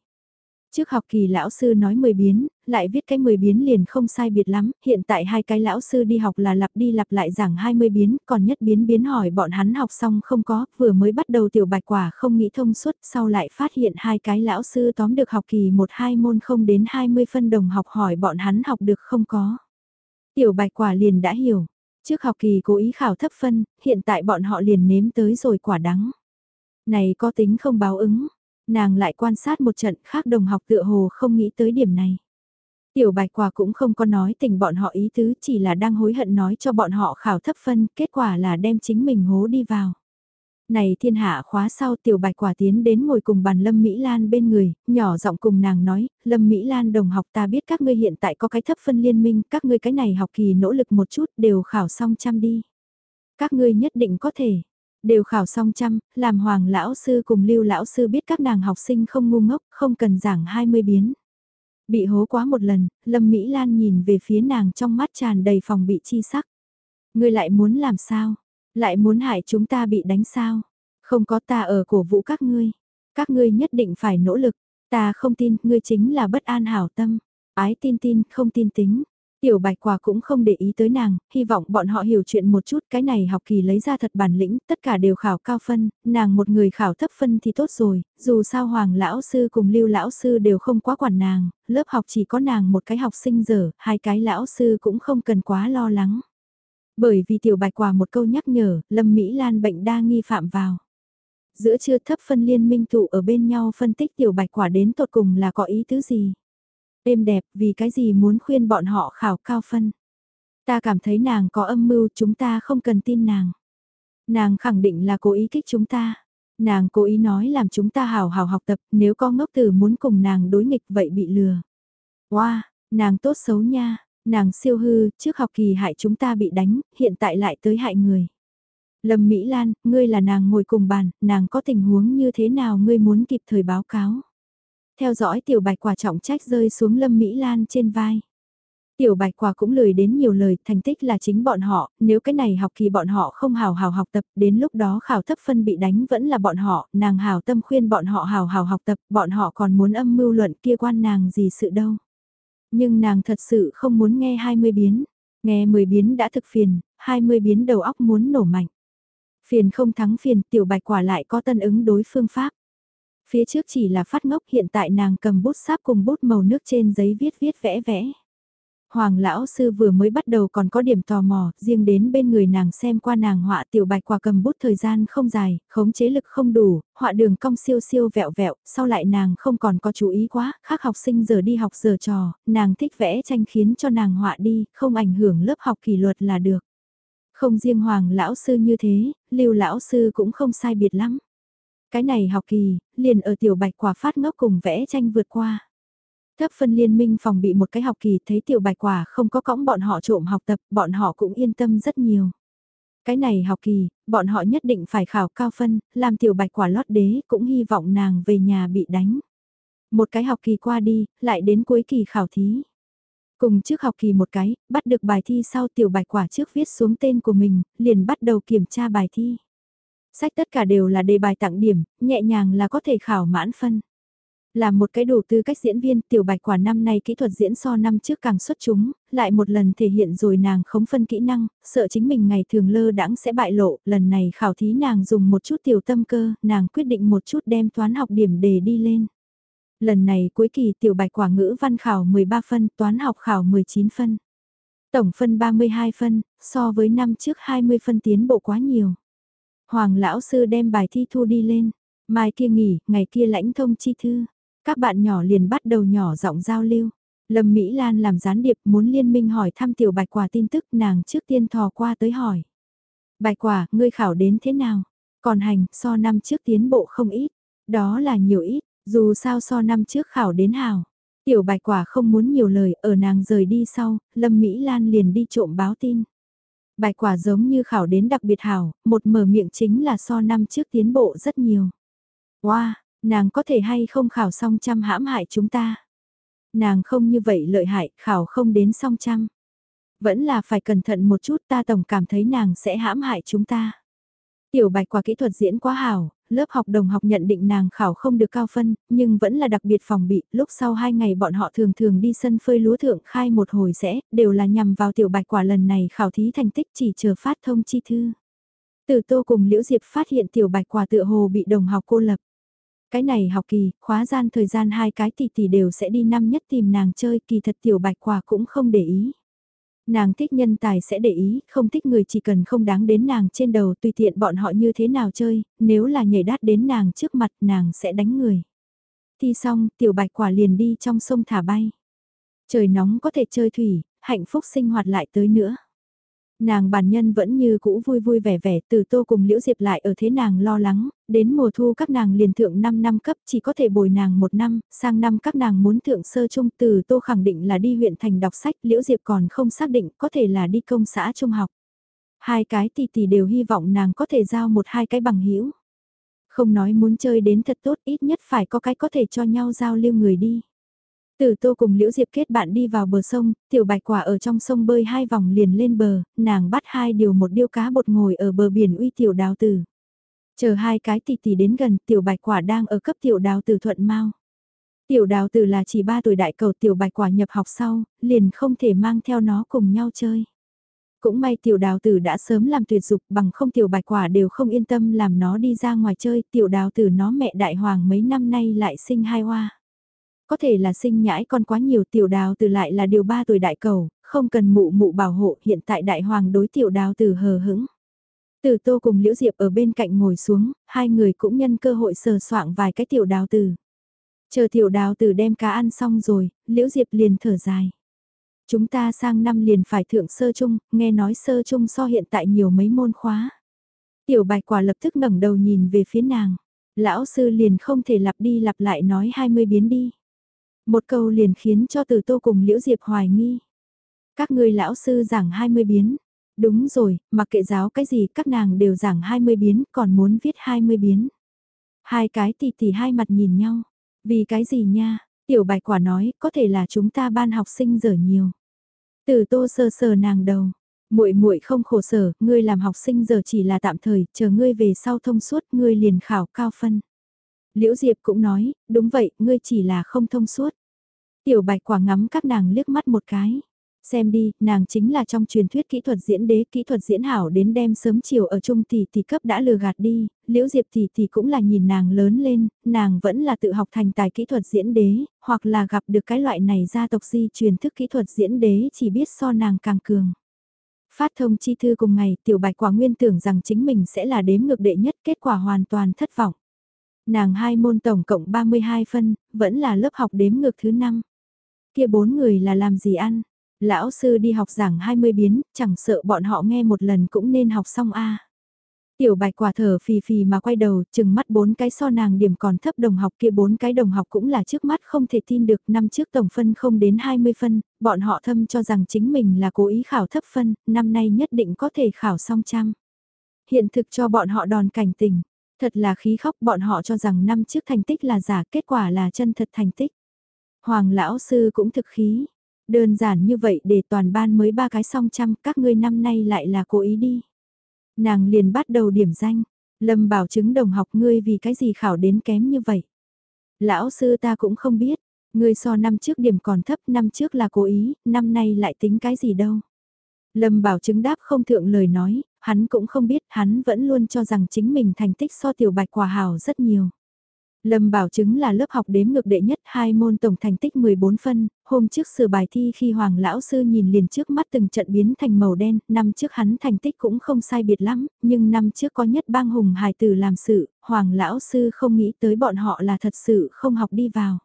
Trước học kỳ lão sư nói 10 biến, lại viết cái 10 biến liền không sai biệt lắm, hiện tại hai cái lão sư đi học là lặp đi lặp lại giảng 20 biến, còn nhất biến biến hỏi bọn hắn học xong không có, vừa mới bắt đầu tiểu bạch quả không nghĩ thông suốt, sau lại phát hiện hai cái lão sư tóm được học kỳ một hai môn không đến 20 phân đồng học hỏi bọn hắn học được không có. Tiểu bạch quả liền đã hiểu, trước học kỳ cố ý khảo thấp phân, hiện tại bọn họ liền nếm tới rồi quả đắng. Này có tính không báo ứng nàng lại quan sát một trận khác đồng học tựa hồ không nghĩ tới điểm này. Tiểu bạch quả cũng không có nói tình bọn họ ý tứ chỉ là đang hối hận nói cho bọn họ khảo thấp phân, kết quả là đem chính mình hố đi vào. Này thiên hạ khóa sau tiểu bạch quả tiến đến ngồi cùng bàn Lâm Mỹ Lan bên người, nhỏ giọng cùng nàng nói, Lâm Mỹ Lan đồng học ta biết các ngươi hiện tại có cái thấp phân liên minh, các ngươi cái này học kỳ nỗ lực một chút đều khảo xong chăm đi. Các ngươi nhất định có thể, Đều khảo xong chăm, làm hoàng lão sư cùng lưu lão sư biết các nàng học sinh không ngu ngốc, không cần giảng 20 biến. Bị hố quá một lần, Lâm Mỹ Lan nhìn về phía nàng trong mắt tràn đầy phòng bị chi sắc. Ngươi lại muốn làm sao? Lại muốn hại chúng ta bị đánh sao? Không có ta ở cổ vũ các ngươi. Các ngươi nhất định phải nỗ lực. Ta không tin, ngươi chính là bất an hảo tâm. Ái tin tin, không tin tính. Tiểu bạch quả cũng không để ý tới nàng, hy vọng bọn họ hiểu chuyện một chút, cái này học kỳ lấy ra thật bản lĩnh, tất cả đều khảo cao phân, nàng một người khảo thấp phân thì tốt rồi, dù sao hoàng lão sư cùng lưu lão sư đều không quá quản nàng, lớp học chỉ có nàng một cái học sinh dở, hai cái lão sư cũng không cần quá lo lắng. Bởi vì tiểu bạch quả một câu nhắc nhở, Lâm Mỹ Lan bệnh đa nghi phạm vào. Giữa trưa thấp phân liên minh tụ ở bên nhau phân tích tiểu bạch quả đến tột cùng là có ý tứ gì. Êm đẹp vì cái gì muốn khuyên bọn họ khảo cao phân. Ta cảm thấy nàng có âm mưu chúng ta không cần tin nàng. Nàng khẳng định là cố ý kích chúng ta. Nàng cố ý nói làm chúng ta hào hào học tập nếu có ngốc tử muốn cùng nàng đối nghịch vậy bị lừa. Wow, nàng tốt xấu nha, nàng siêu hư, trước học kỳ hại chúng ta bị đánh, hiện tại lại tới hại người. Lâm Mỹ Lan, ngươi là nàng ngồi cùng bàn, nàng có tình huống như thế nào ngươi muốn kịp thời báo cáo. Theo dõi tiểu bạch quả trọng trách rơi xuống Lâm Mỹ Lan trên vai. Tiểu bạch quả cũng lười đến nhiều lời, thành tích là chính bọn họ, nếu cái này học kỳ bọn họ không hào hào học tập, đến lúc đó khảo thấp phân bị đánh vẫn là bọn họ, nàng hào tâm khuyên bọn họ hào hào học tập, bọn họ còn muốn âm mưu luận kia quan nàng gì sự đâu. Nhưng nàng thật sự không muốn nghe 20 biến, nghe 10 biến đã thực phiền, 20 biến đầu óc muốn nổ mạnh. Phiền không thắng phiền, tiểu bạch quả lại có tân ứng đối phương pháp. Phía trước chỉ là phát ngốc hiện tại nàng cầm bút sáp cùng bút màu nước trên giấy viết viết vẽ vẽ. Hoàng lão sư vừa mới bắt đầu còn có điểm tò mò, riêng đến bên người nàng xem qua nàng họa tiểu bạch quả cầm bút thời gian không dài, khống chế lực không đủ, họa đường cong siêu siêu vẹo vẹo, sau lại nàng không còn có chú ý quá, khác học sinh giờ đi học giờ trò, nàng thích vẽ tranh khiến cho nàng họa đi, không ảnh hưởng lớp học kỷ luật là được. Không riêng hoàng lão sư như thế, lưu lão sư cũng không sai biệt lắm. Cái này học kỳ, liền ở tiểu bạch quả phát ngốc cùng vẽ tranh vượt qua. Thấp phân liên minh phòng bị một cái học kỳ thấy tiểu bài quả không có cõng bọn họ trộm học tập, bọn họ cũng yên tâm rất nhiều. Cái này học kỳ, bọn họ nhất định phải khảo cao phân, làm tiểu bạch quả lót đế cũng hy vọng nàng về nhà bị đánh. Một cái học kỳ qua đi, lại đến cuối kỳ khảo thí. Cùng trước học kỳ một cái, bắt được bài thi sau tiểu bạch quả trước viết xuống tên của mình, liền bắt đầu kiểm tra bài thi. Sách tất cả đều là đề bài tặng điểm, nhẹ nhàng là có thể khảo mãn phân. Là một cái đủ tư cách diễn viên tiểu bạch quả năm nay kỹ thuật diễn so năm trước càng xuất chúng, lại một lần thể hiện rồi nàng không phân kỹ năng, sợ chính mình ngày thường lơ đãng sẽ bại lộ, lần này khảo thí nàng dùng một chút tiểu tâm cơ, nàng quyết định một chút đem toán học điểm đề đi lên. Lần này cuối kỳ tiểu bạch quả ngữ văn khảo 13 phân, toán học khảo 19 phân. Tổng phân 32 phân, so với năm trước 20 phân tiến bộ quá nhiều. Hoàng lão sư đem bài thi thu đi lên, mai kia nghỉ, ngày kia lãnh thông chi thư. Các bạn nhỏ liền bắt đầu nhỏ giọng giao lưu. Lâm Mỹ Lan làm gián điệp muốn liên minh hỏi thăm tiểu bạch quả tin tức nàng trước tiên thò qua tới hỏi. Bạch quả, ngươi khảo đến thế nào? Còn hành, so năm trước tiến bộ không ít. Đó là nhiều ít, dù sao so năm trước khảo đến hào. Tiểu bạch quả không muốn nhiều lời, ở nàng rời đi sau, Lâm Mỹ Lan liền đi trộm báo tin. Bạch quả giống như khảo đến đặc biệt hảo, một mở miệng chính là so năm trước tiến bộ rất nhiều. Wow, nàng có thể hay không khảo song trăm hãm hại chúng ta. Nàng không như vậy lợi hại, khảo không đến song trăm. Vẫn là phải cẩn thận một chút ta tổng cảm thấy nàng sẽ hãm hại chúng ta. Tiểu bạch quả kỹ thuật diễn quá hảo, lớp học đồng học nhận định nàng khảo không được cao phân, nhưng vẫn là đặc biệt phòng bị, lúc sau hai ngày bọn họ thường thường đi sân phơi lúa thượng khai một hồi sẽ, đều là nhằm vào tiểu bạch quả lần này khảo thí thành tích chỉ chờ phát thông chi thư. Từ tô cùng Liễu Diệp phát hiện tiểu bạch quả tựa hồ bị đồng học cô lập. Cái này học kỳ, khóa gian thời gian hai cái tỷ tỷ đều sẽ đi năm nhất tìm nàng chơi, kỳ thật tiểu bạch quả cũng không để ý. Nàng thích nhân tài sẽ để ý, không thích người chỉ cần không đáng đến nàng trên đầu tùy tiện bọn họ như thế nào chơi, nếu là nhảy đát đến nàng trước mặt nàng sẽ đánh người. Thi xong, tiểu bạch quả liền đi trong sông thả bay. Trời nóng có thể chơi thủy, hạnh phúc sinh hoạt lại tới nữa. Nàng bản nhân vẫn như cũ vui vui vẻ vẻ từ tô cùng liễu diệp lại ở thế nàng lo lắng, đến mùa thu các nàng liền thượng 5 năm cấp chỉ có thể bồi nàng một năm, sang năm các nàng muốn thượng sơ trung từ tô khẳng định là đi huyện thành đọc sách liễu diệp còn không xác định có thể là đi công xã trung học. Hai cái tỷ tỷ đều hy vọng nàng có thể giao một hai cái bằng hữu Không nói muốn chơi đến thật tốt ít nhất phải có cái có thể cho nhau giao lưu người đi. Từ tô cùng Liễu Diệp kết bạn đi vào bờ sông, tiểu bạch quả ở trong sông bơi hai vòng liền lên bờ, nàng bắt hai điều một điêu cá bột ngồi ở bờ biển uy tiểu đào tử. Chờ hai cái tỷ tỷ đến gần tiểu bạch quả đang ở cấp tiểu đào tử thuận mau. Tiểu đào tử là chỉ ba tuổi đại cầu tiểu bạch quả nhập học sau, liền không thể mang theo nó cùng nhau chơi. Cũng may tiểu đào tử đã sớm làm tuyệt dục bằng không tiểu bạch quả đều không yên tâm làm nó đi ra ngoài chơi, tiểu đào tử nó mẹ đại hoàng mấy năm nay lại sinh hai hoa. Có thể là sinh nhãi con quá nhiều tiểu đào từ lại là điều ba tuổi đại cầu, không cần mụ mụ bảo hộ hiện tại đại hoàng đối tiểu đào từ hờ hững. Từ tô cùng Liễu Diệp ở bên cạnh ngồi xuống, hai người cũng nhân cơ hội sờ soạng vài cái tiểu đào từ Chờ tiểu đào từ đem cá ăn xong rồi, Liễu Diệp liền thở dài. Chúng ta sang năm liền phải thượng sơ chung, nghe nói sơ chung so hiện tại nhiều mấy môn khóa. Tiểu bạch quả lập tức ngẩng đầu nhìn về phía nàng. Lão sư liền không thể lặp đi lặp lại nói 20 biến đi. Một câu liền khiến cho từ tô cùng liễu diệp hoài nghi. Các ngươi lão sư giảng 20 biến. Đúng rồi, mặc kệ giáo cái gì các nàng đều giảng 20 biến còn muốn viết 20 biến. Hai cái tỷ tỷ hai mặt nhìn nhau. Vì cái gì nha? Tiểu bạch quả nói có thể là chúng ta ban học sinh dở nhiều. Từ tô sờ sờ nàng đầu. muội muội không khổ sở, ngươi làm học sinh giờ chỉ là tạm thời, chờ ngươi về sau thông suốt, ngươi liền khảo cao phân. Liễu Diệp cũng nói, đúng vậy, ngươi chỉ là không thông suốt. Tiểu bạch quả ngắm các nàng liếc mắt một cái. Xem đi, nàng chính là trong truyền thuyết kỹ thuật diễn đế, kỹ thuật diễn hảo đến đêm sớm chiều ở trung tỷ tỷ cấp đã lừa gạt đi, liễu diệp tỷ tỷ cũng là nhìn nàng lớn lên, nàng vẫn là tự học thành tài kỹ thuật diễn đế, hoặc là gặp được cái loại này gia tộc di truyền thức kỹ thuật diễn đế chỉ biết so nàng càng cường. Phát thông chi thư cùng ngày, tiểu bạch quả nguyên tưởng rằng chính mình sẽ là đếm ngược đệ nhất, kết quả hoàn toàn thất vọng. Nàng hai môn tổng cộng 32 phân, vẫn là lớp học đếm ngược thứ 5. Kia bốn người là làm gì ăn? Lão sư đi học giảng 20 biến, chẳng sợ bọn họ nghe một lần cũng nên học xong a. Tiểu bạch quả thở phì phì mà quay đầu, chừng mắt bốn cái so nàng điểm còn thấp đồng học kia bốn cái đồng học cũng là trước mắt không thể tin được năm trước tổng phân không đến 20 phân, bọn họ thâm cho rằng chính mình là cố ý khảo thấp phân, năm nay nhất định có thể khảo xong trăm. Hiện thực cho bọn họ đòn cảnh tình, thật là khí khóc bọn họ cho rằng năm trước thành tích là giả kết quả là chân thật thành tích. Hoàng lão sư cũng thực khí, Đơn giản như vậy để toàn ban mới ba cái song trăm, các ngươi năm nay lại là cố ý đi. Nàng liền bắt đầu điểm danh, Lâm bảo chứng đồng học ngươi vì cái gì khảo đến kém như vậy. Lão sư ta cũng không biết, ngươi so năm trước điểm còn thấp, năm trước là cố ý, năm nay lại tính cái gì đâu. Lâm bảo chứng đáp không thượng lời nói, hắn cũng không biết, hắn vẫn luôn cho rằng chính mình thành tích so tiểu bạch quả hào rất nhiều. Lâm Bảo Chứng là lớp học đếm ngược đệ nhất hai môn tổng thành tích 14 phân, hôm trước sửa bài thi khi Hoàng Lão Sư nhìn liền trước mắt từng trận biến thành màu đen, năm trước hắn thành tích cũng không sai biệt lắm, nhưng năm trước có nhất bang hùng hài tử làm sự, Hoàng Lão Sư không nghĩ tới bọn họ là thật sự không học đi vào.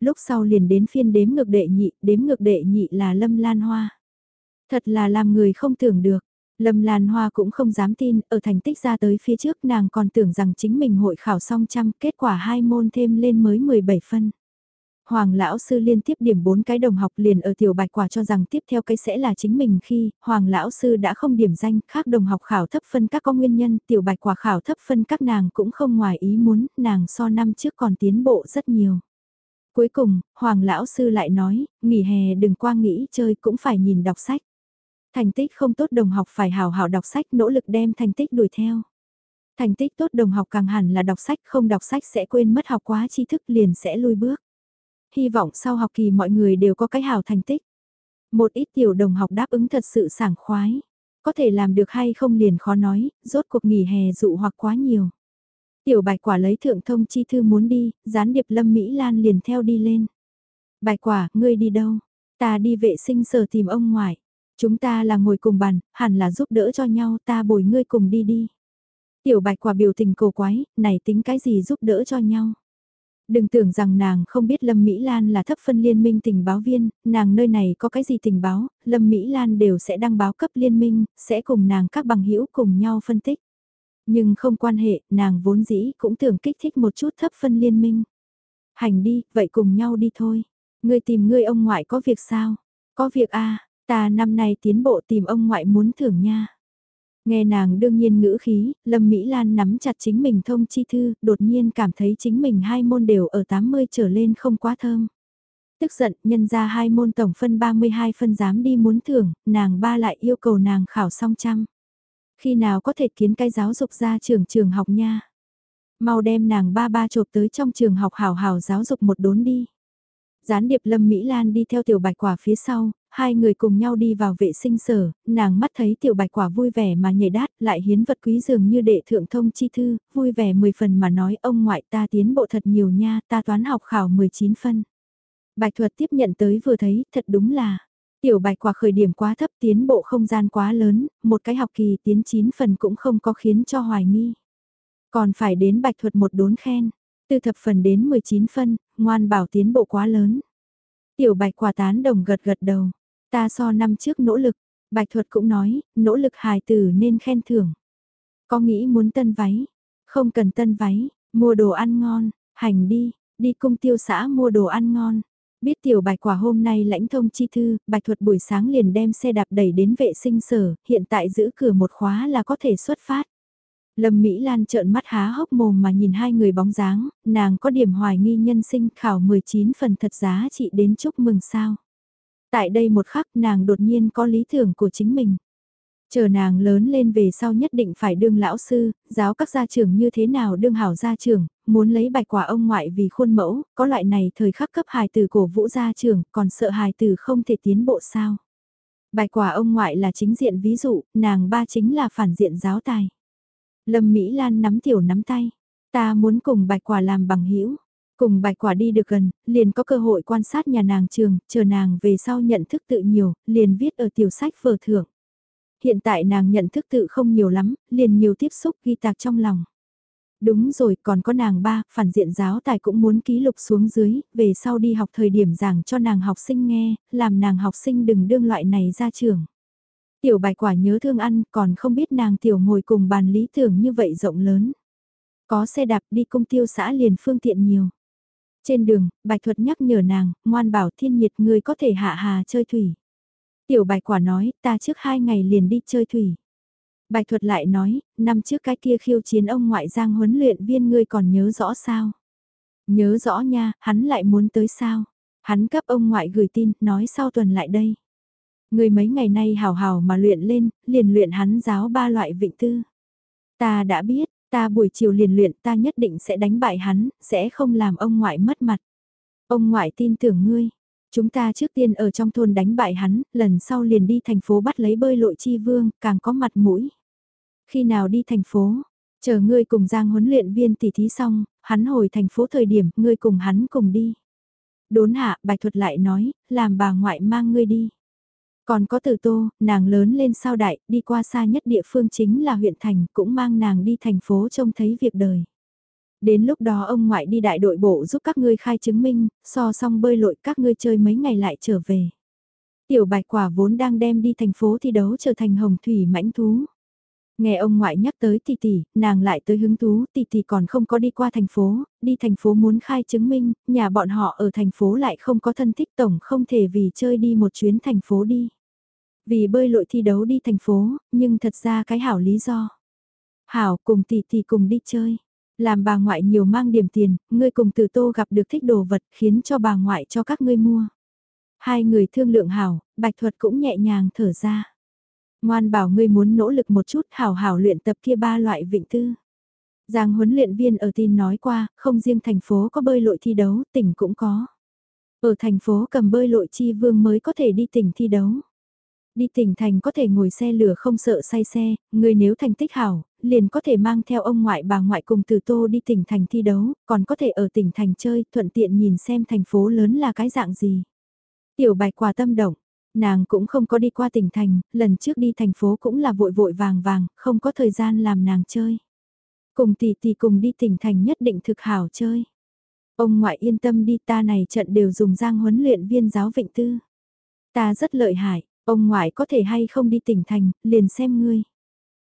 Lúc sau liền đến phiên đếm ngược đệ nhị, đếm ngược đệ nhị là Lâm Lan Hoa. Thật là làm người không tưởng được, Lâm Lan Hoa cũng không dám tin, ở thành tích ra tới phía trước nàng còn tưởng rằng chính mình hội khảo xong trăm, kết quả hai môn thêm lên mới 17 phân. Hoàng lão sư liên tiếp điểm bốn cái đồng học liền ở tiểu bạch quả cho rằng tiếp theo cái sẽ là chính mình khi Hoàng lão sư đã không điểm danh, khác đồng học khảo thấp phân các có nguyên nhân, tiểu bạch quả khảo thấp phân các nàng cũng không ngoài ý muốn, nàng so năm trước còn tiến bộ rất nhiều. Cuối cùng, Hoàng lão sư lại nói, nghỉ hè đừng qua nghĩ chơi cũng phải nhìn đọc sách. Thành tích không tốt đồng học phải hào hào đọc sách nỗ lực đem thành tích đuổi theo. Thành tích tốt đồng học càng hẳn là đọc sách không đọc sách sẽ quên mất học quá tri thức liền sẽ lui bước. Hy vọng sau học kỳ mọi người đều có cái hào thành tích. Một ít tiểu đồng học đáp ứng thật sự sảng khoái. Có thể làm được hay không liền khó nói, rốt cuộc nghỉ hè dụ hoặc quá nhiều. Tiểu bạch quả lấy thượng thông chi thư muốn đi, gián điệp lâm Mỹ Lan liền theo đi lên. Bạch quả, ngươi đi đâu? Ta đi vệ sinh sở tìm ông ngoại. Chúng ta là ngồi cùng bàn, hẳn là giúp đỡ cho nhau ta bồi ngươi cùng đi đi. Tiểu bạch quả biểu tình cổ quái, này tính cái gì giúp đỡ cho nhau. Đừng tưởng rằng nàng không biết Lâm Mỹ Lan là thấp phân liên minh tình báo viên, nàng nơi này có cái gì tình báo, Lâm Mỹ Lan đều sẽ đăng báo cấp liên minh, sẽ cùng nàng các bằng hữu cùng nhau phân tích. Nhưng không quan hệ, nàng vốn dĩ cũng tưởng kích thích một chút thấp phân liên minh. Hành đi, vậy cùng nhau đi thôi. Ngươi tìm ngươi ông ngoại có việc sao? Có việc à, Ta năm nay tiến bộ tìm ông ngoại muốn thưởng nha. Nghe nàng đương nhiên ngữ khí, Lâm Mỹ Lan nắm chặt chính mình thông chi thư, đột nhiên cảm thấy chính mình hai môn đều ở 80 trở lên không quá thơm. Tức giận, nhân ra hai môn tổng phân 32 phân dám đi muốn thưởng, nàng ba lại yêu cầu nàng khảo xong trăm. Khi nào có thể kiến cái giáo dục ra trường trường học nha. Mau đem nàng ba ba chộp tới trong trường học hào hào giáo dục một đốn đi. Gián điệp Lâm Mỹ Lan đi theo tiểu bạch quả phía sau, hai người cùng nhau đi vào vệ sinh sở, nàng mắt thấy tiểu bạch quả vui vẻ mà nhảy đát, lại hiến vật quý dường như đệ thượng thông chi thư, vui vẻ 10 phần mà nói ông ngoại ta tiến bộ thật nhiều nha, ta toán học khảo 19 phân. Bạch thuật tiếp nhận tới vừa thấy, thật đúng là, tiểu bạch quả khởi điểm quá thấp tiến bộ không gian quá lớn, một cái học kỳ tiến 9 phần cũng không có khiến cho hoài nghi. Còn phải đến bạch thuật một đốn khen, từ thập phần đến 19 phân, ngoan bảo tiến bộ quá lớn. Tiểu bạch quả tán đồng gật gật đầu, ta so năm trước nỗ lực, bạch thuật cũng nói, nỗ lực hài tử nên khen thưởng. Có nghĩ muốn tân váy, không cần tân váy, mua đồ ăn ngon, hành đi, đi cung tiêu xã mua đồ ăn ngon. Biết tiểu bạch quả hôm nay lãnh thông chi thư, bạch thuật buổi sáng liền đem xe đạp đẩy đến vệ sinh sở, hiện tại giữ cửa một khóa là có thể xuất phát. Lâm Mỹ Lan trợn mắt há hốc mồm mà nhìn hai người bóng dáng, nàng có điểm hoài nghi nhân sinh khảo 19 phần thật giá trị đến chúc mừng sao. Tại đây một khắc nàng đột nhiên có lý tưởng của chính mình. Chờ nàng lớn lên về sau nhất định phải đương lão sư, giáo các gia trưởng như thế nào đương hảo gia trưởng, muốn lấy bạch quả ông ngoại vì khuôn mẫu, có loại này thời khắc cấp hài tử cổ vũ gia trưởng, còn sợ hài tử không thể tiến bộ sao. Bạch quả ông ngoại là chính diện ví dụ, nàng ba chính là phản diện giáo tài. Lâm Mỹ Lan nắm tiểu nắm tay. Ta muốn cùng bạch quả làm bằng hữu Cùng bạch quả đi được gần, liền có cơ hội quan sát nhà nàng trường, chờ nàng về sau nhận thức tự nhiều, liền viết ở tiểu sách vở thưởng. Hiện tại nàng nhận thức tự không nhiều lắm, liền nhiều tiếp xúc ghi tạc trong lòng. Đúng rồi, còn có nàng ba, phản diện giáo tài cũng muốn ký lục xuống dưới, về sau đi học thời điểm giảng cho nàng học sinh nghe, làm nàng học sinh đừng đương loại này ra trường. Tiểu bài quả nhớ thương ăn, còn không biết nàng tiểu ngồi cùng bàn lý tưởng như vậy rộng lớn. Có xe đạp đi công tiêu xã liền phương tiện nhiều. Trên đường, bạch thuật nhắc nhở nàng, ngoan bảo thiên nhiệt người có thể hạ hà chơi thủy. Tiểu bạch quả nói, ta trước hai ngày liền đi chơi thủy. Bạch thuật lại nói, năm trước cái kia khiêu chiến ông ngoại giang huấn luyện viên ngươi còn nhớ rõ sao? Nhớ rõ nha, hắn lại muốn tới sao? Hắn cấp ông ngoại gửi tin, nói sau tuần lại đây. Người mấy ngày nay hào hào mà luyện lên, liền luyện hắn giáo ba loại vịnh tư. Ta đã biết, ta buổi chiều liền luyện ta nhất định sẽ đánh bại hắn, sẽ không làm ông ngoại mất mặt. Ông ngoại tin tưởng ngươi. Chúng ta trước tiên ở trong thôn đánh bại hắn, lần sau liền đi thành phố bắt lấy bơi lội chi vương, càng có mặt mũi. Khi nào đi thành phố, chờ ngươi cùng Giang huấn luyện viên tỉ thí xong, hắn hồi thành phố thời điểm, ngươi cùng hắn cùng đi. Đốn hạ, bài thuật lại nói, làm bà ngoại mang ngươi đi. Còn có từ tô, nàng lớn lên sao đại, đi qua xa nhất địa phương chính là huyện thành, cũng mang nàng đi thành phố trông thấy việc đời. Đến lúc đó ông ngoại đi đại đội bộ giúp các ngươi khai chứng minh, so xong bơi lội các ngươi chơi mấy ngày lại trở về. Tiểu bạch quả vốn đang đem đi thành phố thi đấu trở thành hồng thủy mãnh thú. Nghe ông ngoại nhắc tới tỷ tỷ, nàng lại tới hứng thú, tỷ tỷ còn không có đi qua thành phố, đi thành phố muốn khai chứng minh, nhà bọn họ ở thành phố lại không có thân thích tổng không thể vì chơi đi một chuyến thành phố đi. Vì bơi lội thi đấu đi thành phố, nhưng thật ra cái hảo lý do. Hảo cùng tỷ tỷ cùng đi chơi. Làm bà ngoại nhiều mang điểm tiền, ngươi cùng từ tô gặp được thích đồ vật khiến cho bà ngoại cho các ngươi mua. Hai người thương lượng hảo, bạch thuật cũng nhẹ nhàng thở ra. Ngoan bảo ngươi muốn nỗ lực một chút hảo hảo luyện tập kia ba loại vịnh tư. Giang huấn luyện viên ở tin nói qua, không riêng thành phố có bơi lội thi đấu, tỉnh cũng có. Ở thành phố cầm bơi lội chi vương mới có thể đi tỉnh thi đấu. Đi tỉnh thành có thể ngồi xe lửa không sợ say xe, người nếu thành tích hảo, liền có thể mang theo ông ngoại bà ngoại cùng từ tô đi tỉnh thành thi đấu, còn có thể ở tỉnh thành chơi, thuận tiện nhìn xem thành phố lớn là cái dạng gì. Tiểu bạch quả tâm động, nàng cũng không có đi qua tỉnh thành, lần trước đi thành phố cũng là vội vội vàng vàng, không có thời gian làm nàng chơi. Cùng tỷ tỷ cùng đi tỉnh thành nhất định thực hảo chơi. Ông ngoại yên tâm đi ta này trận đều dùng giang huấn luyện viên giáo vịnh tư. Ta rất lợi hại, Ông ngoại có thể hay không đi tỉnh thành, liền xem ngươi.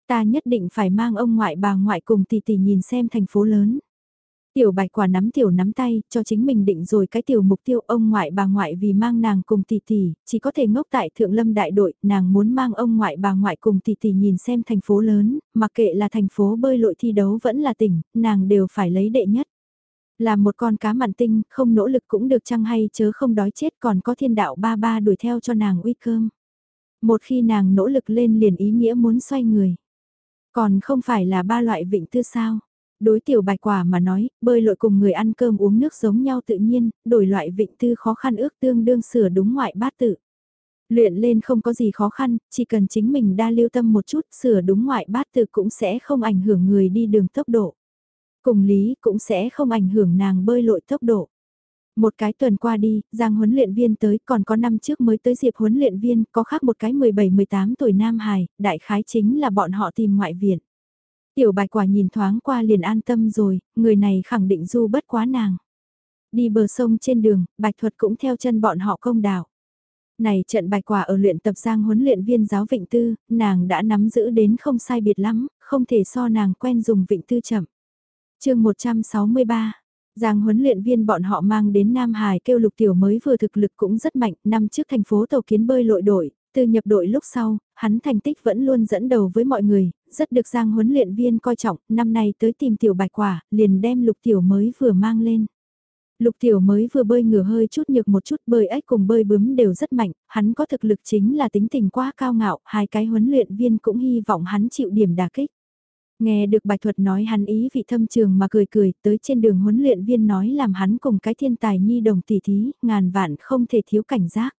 Ta nhất định phải mang ông ngoại bà ngoại cùng tỷ tỷ nhìn xem thành phố lớn. Tiểu bạch quả nắm tiểu nắm tay, cho chính mình định rồi cái tiểu mục tiêu ông ngoại bà ngoại vì mang nàng cùng tỷ tỷ, chỉ có thể ngốc tại thượng lâm đại đội, nàng muốn mang ông ngoại bà ngoại cùng tỷ tỷ nhìn xem thành phố lớn, mặc kệ là thành phố bơi lội thi đấu vẫn là tỉnh, nàng đều phải lấy đệ nhất. Là một con cá mặn tinh, không nỗ lực cũng được chăng hay chớ không đói chết còn có thiên đạo ba ba đuổi theo cho nàng uy cơm. Một khi nàng nỗ lực lên liền ý nghĩa muốn xoay người. Còn không phải là ba loại vịnh tư sao? Đối tiểu bạch quả mà nói, bơi lội cùng người ăn cơm uống nước giống nhau tự nhiên, đổi loại vịnh tư khó khăn ước tương đương sửa đúng ngoại bát tự. Luyện lên không có gì khó khăn, chỉ cần chính mình đa lưu tâm một chút sửa đúng ngoại bát tự cũng sẽ không ảnh hưởng người đi đường tốc độ. Cùng lý cũng sẽ không ảnh hưởng nàng bơi lội tốc độ. Một cái tuần qua đi, Giang huấn luyện viên tới, còn có năm trước mới tới Diệp huấn luyện viên, có khác một cái 17-18 tuổi Nam Hải, đại khái chính là bọn họ tìm ngoại viện. Tiểu bạch quả nhìn thoáng qua liền an tâm rồi, người này khẳng định du bất quá nàng. Đi bờ sông trên đường, bạch thuật cũng theo chân bọn họ công đạo. Này trận bạch quả ở luyện tập giang huấn luyện viên giáo vịnh tư, nàng đã nắm giữ đến không sai biệt lắm, không thể so nàng quen dùng vịnh tư chậm. chương 163 Giang huấn luyện viên bọn họ mang đến Nam Hải kêu lục tiểu mới vừa thực lực cũng rất mạnh, năm trước thành phố tàu kiến bơi lội đội, từ nhập đội lúc sau, hắn thành tích vẫn luôn dẫn đầu với mọi người, rất được Giang huấn luyện viên coi trọng, năm nay tới tìm tiểu bạch quả, liền đem lục tiểu mới vừa mang lên. Lục tiểu mới vừa bơi ngửa hơi chút nhược một chút bơi ếch cùng bơi bướm đều rất mạnh, hắn có thực lực chính là tính tình quá cao ngạo, hai cái huấn luyện viên cũng hy vọng hắn chịu điểm đả kích. Nghe được bạch thuật nói hắn ý vị thâm trường mà cười cười tới trên đường huấn luyện viên nói làm hắn cùng cái thiên tài nhi đồng tỷ thí, ngàn vạn không thể thiếu cảnh giác.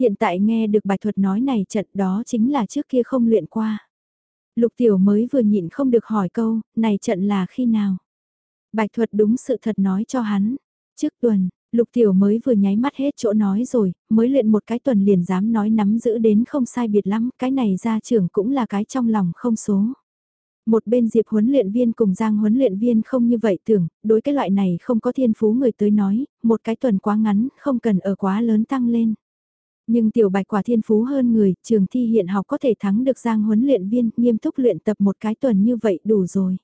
Hiện tại nghe được bạch thuật nói này trận đó chính là trước kia không luyện qua. Lục tiểu mới vừa nhịn không được hỏi câu, này trận là khi nào? Bạch thuật đúng sự thật nói cho hắn. Trước tuần, lục tiểu mới vừa nháy mắt hết chỗ nói rồi, mới luyện một cái tuần liền dám nói nắm giữ đến không sai biệt lắm, cái này ra trưởng cũng là cái trong lòng không số. Một bên Diệp huấn luyện viên cùng Giang huấn luyện viên không như vậy tưởng, đối cái loại này không có thiên phú người tới nói, một cái tuần quá ngắn, không cần ở quá lớn tăng lên. Nhưng tiểu bạch quả thiên phú hơn người, trường thi hiện học có thể thắng được Giang huấn luyện viên, nghiêm túc luyện tập một cái tuần như vậy đủ rồi.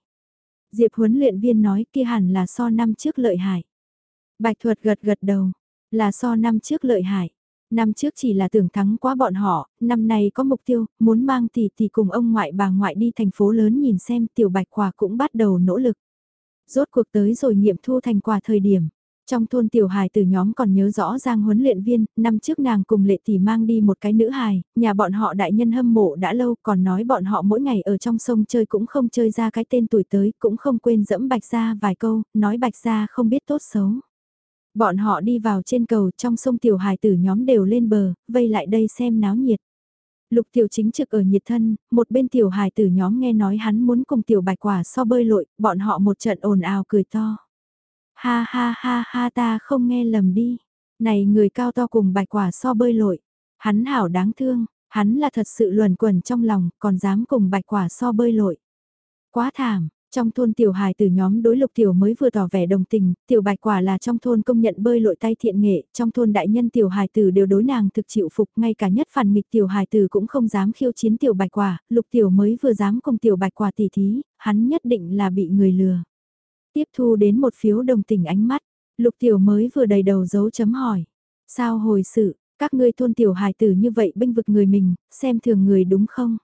Diệp huấn luyện viên nói kia hẳn là so năm trước lợi hại. Bạch thuật gật gật đầu, là so năm trước lợi hại. Năm trước chỉ là tưởng thắng quá bọn họ, năm nay có mục tiêu, muốn mang tỷ tỷ cùng ông ngoại bà ngoại đi thành phố lớn nhìn xem tiểu bạch quả cũng bắt đầu nỗ lực. Rốt cuộc tới rồi nghiệm thu thành quả thời điểm. Trong thôn tiểu hài từ nhóm còn nhớ rõ Giang huấn luyện viên, năm trước nàng cùng lệ tỷ mang đi một cái nữ hài, nhà bọn họ đại nhân hâm mộ đã lâu còn nói bọn họ mỗi ngày ở trong sông chơi cũng không chơi ra cái tên tuổi tới, cũng không quên dẫm bạch ra vài câu, nói bạch ra không biết tốt xấu. Bọn họ đi vào trên cầu trong sông tiểu hài tử nhóm đều lên bờ, vây lại đây xem náo nhiệt. Lục tiểu chính trực ở nhiệt thân, một bên tiểu hài tử nhóm nghe nói hắn muốn cùng tiểu bạch quả so bơi lội, bọn họ một trận ồn ào cười to. Ha ha ha ha ta không nghe lầm đi. Này người cao to cùng bạch quả so bơi lội. Hắn hảo đáng thương, hắn là thật sự luẩn quẩn trong lòng, còn dám cùng bạch quả so bơi lội. Quá thảm, trong thôn tiểu hài từ nhóm đối lục tiểu mới vừa tỏ vẻ đồng tình, tiểu bạch quả là trong thôn công nhận bơi lội tay thiện nghệ, trong thôn đại nhân tiểu hài tử đều đối nàng thực chịu phục, ngay cả nhất phản nghịch tiểu hài tử cũng không dám khiêu chiến tiểu bạch quả, lục tiểu mới vừa dám cùng tiểu bạch quả tỉ thí, hắn nhất định là bị người lừa. Tiếp thu đến một phiếu đồng tình ánh mắt, lục tiểu mới vừa đầy đầu dấu chấm hỏi. Sao hồi sự, các ngươi thôn tiểu hài tử như vậy bênh vực người mình, xem thường người đúng không?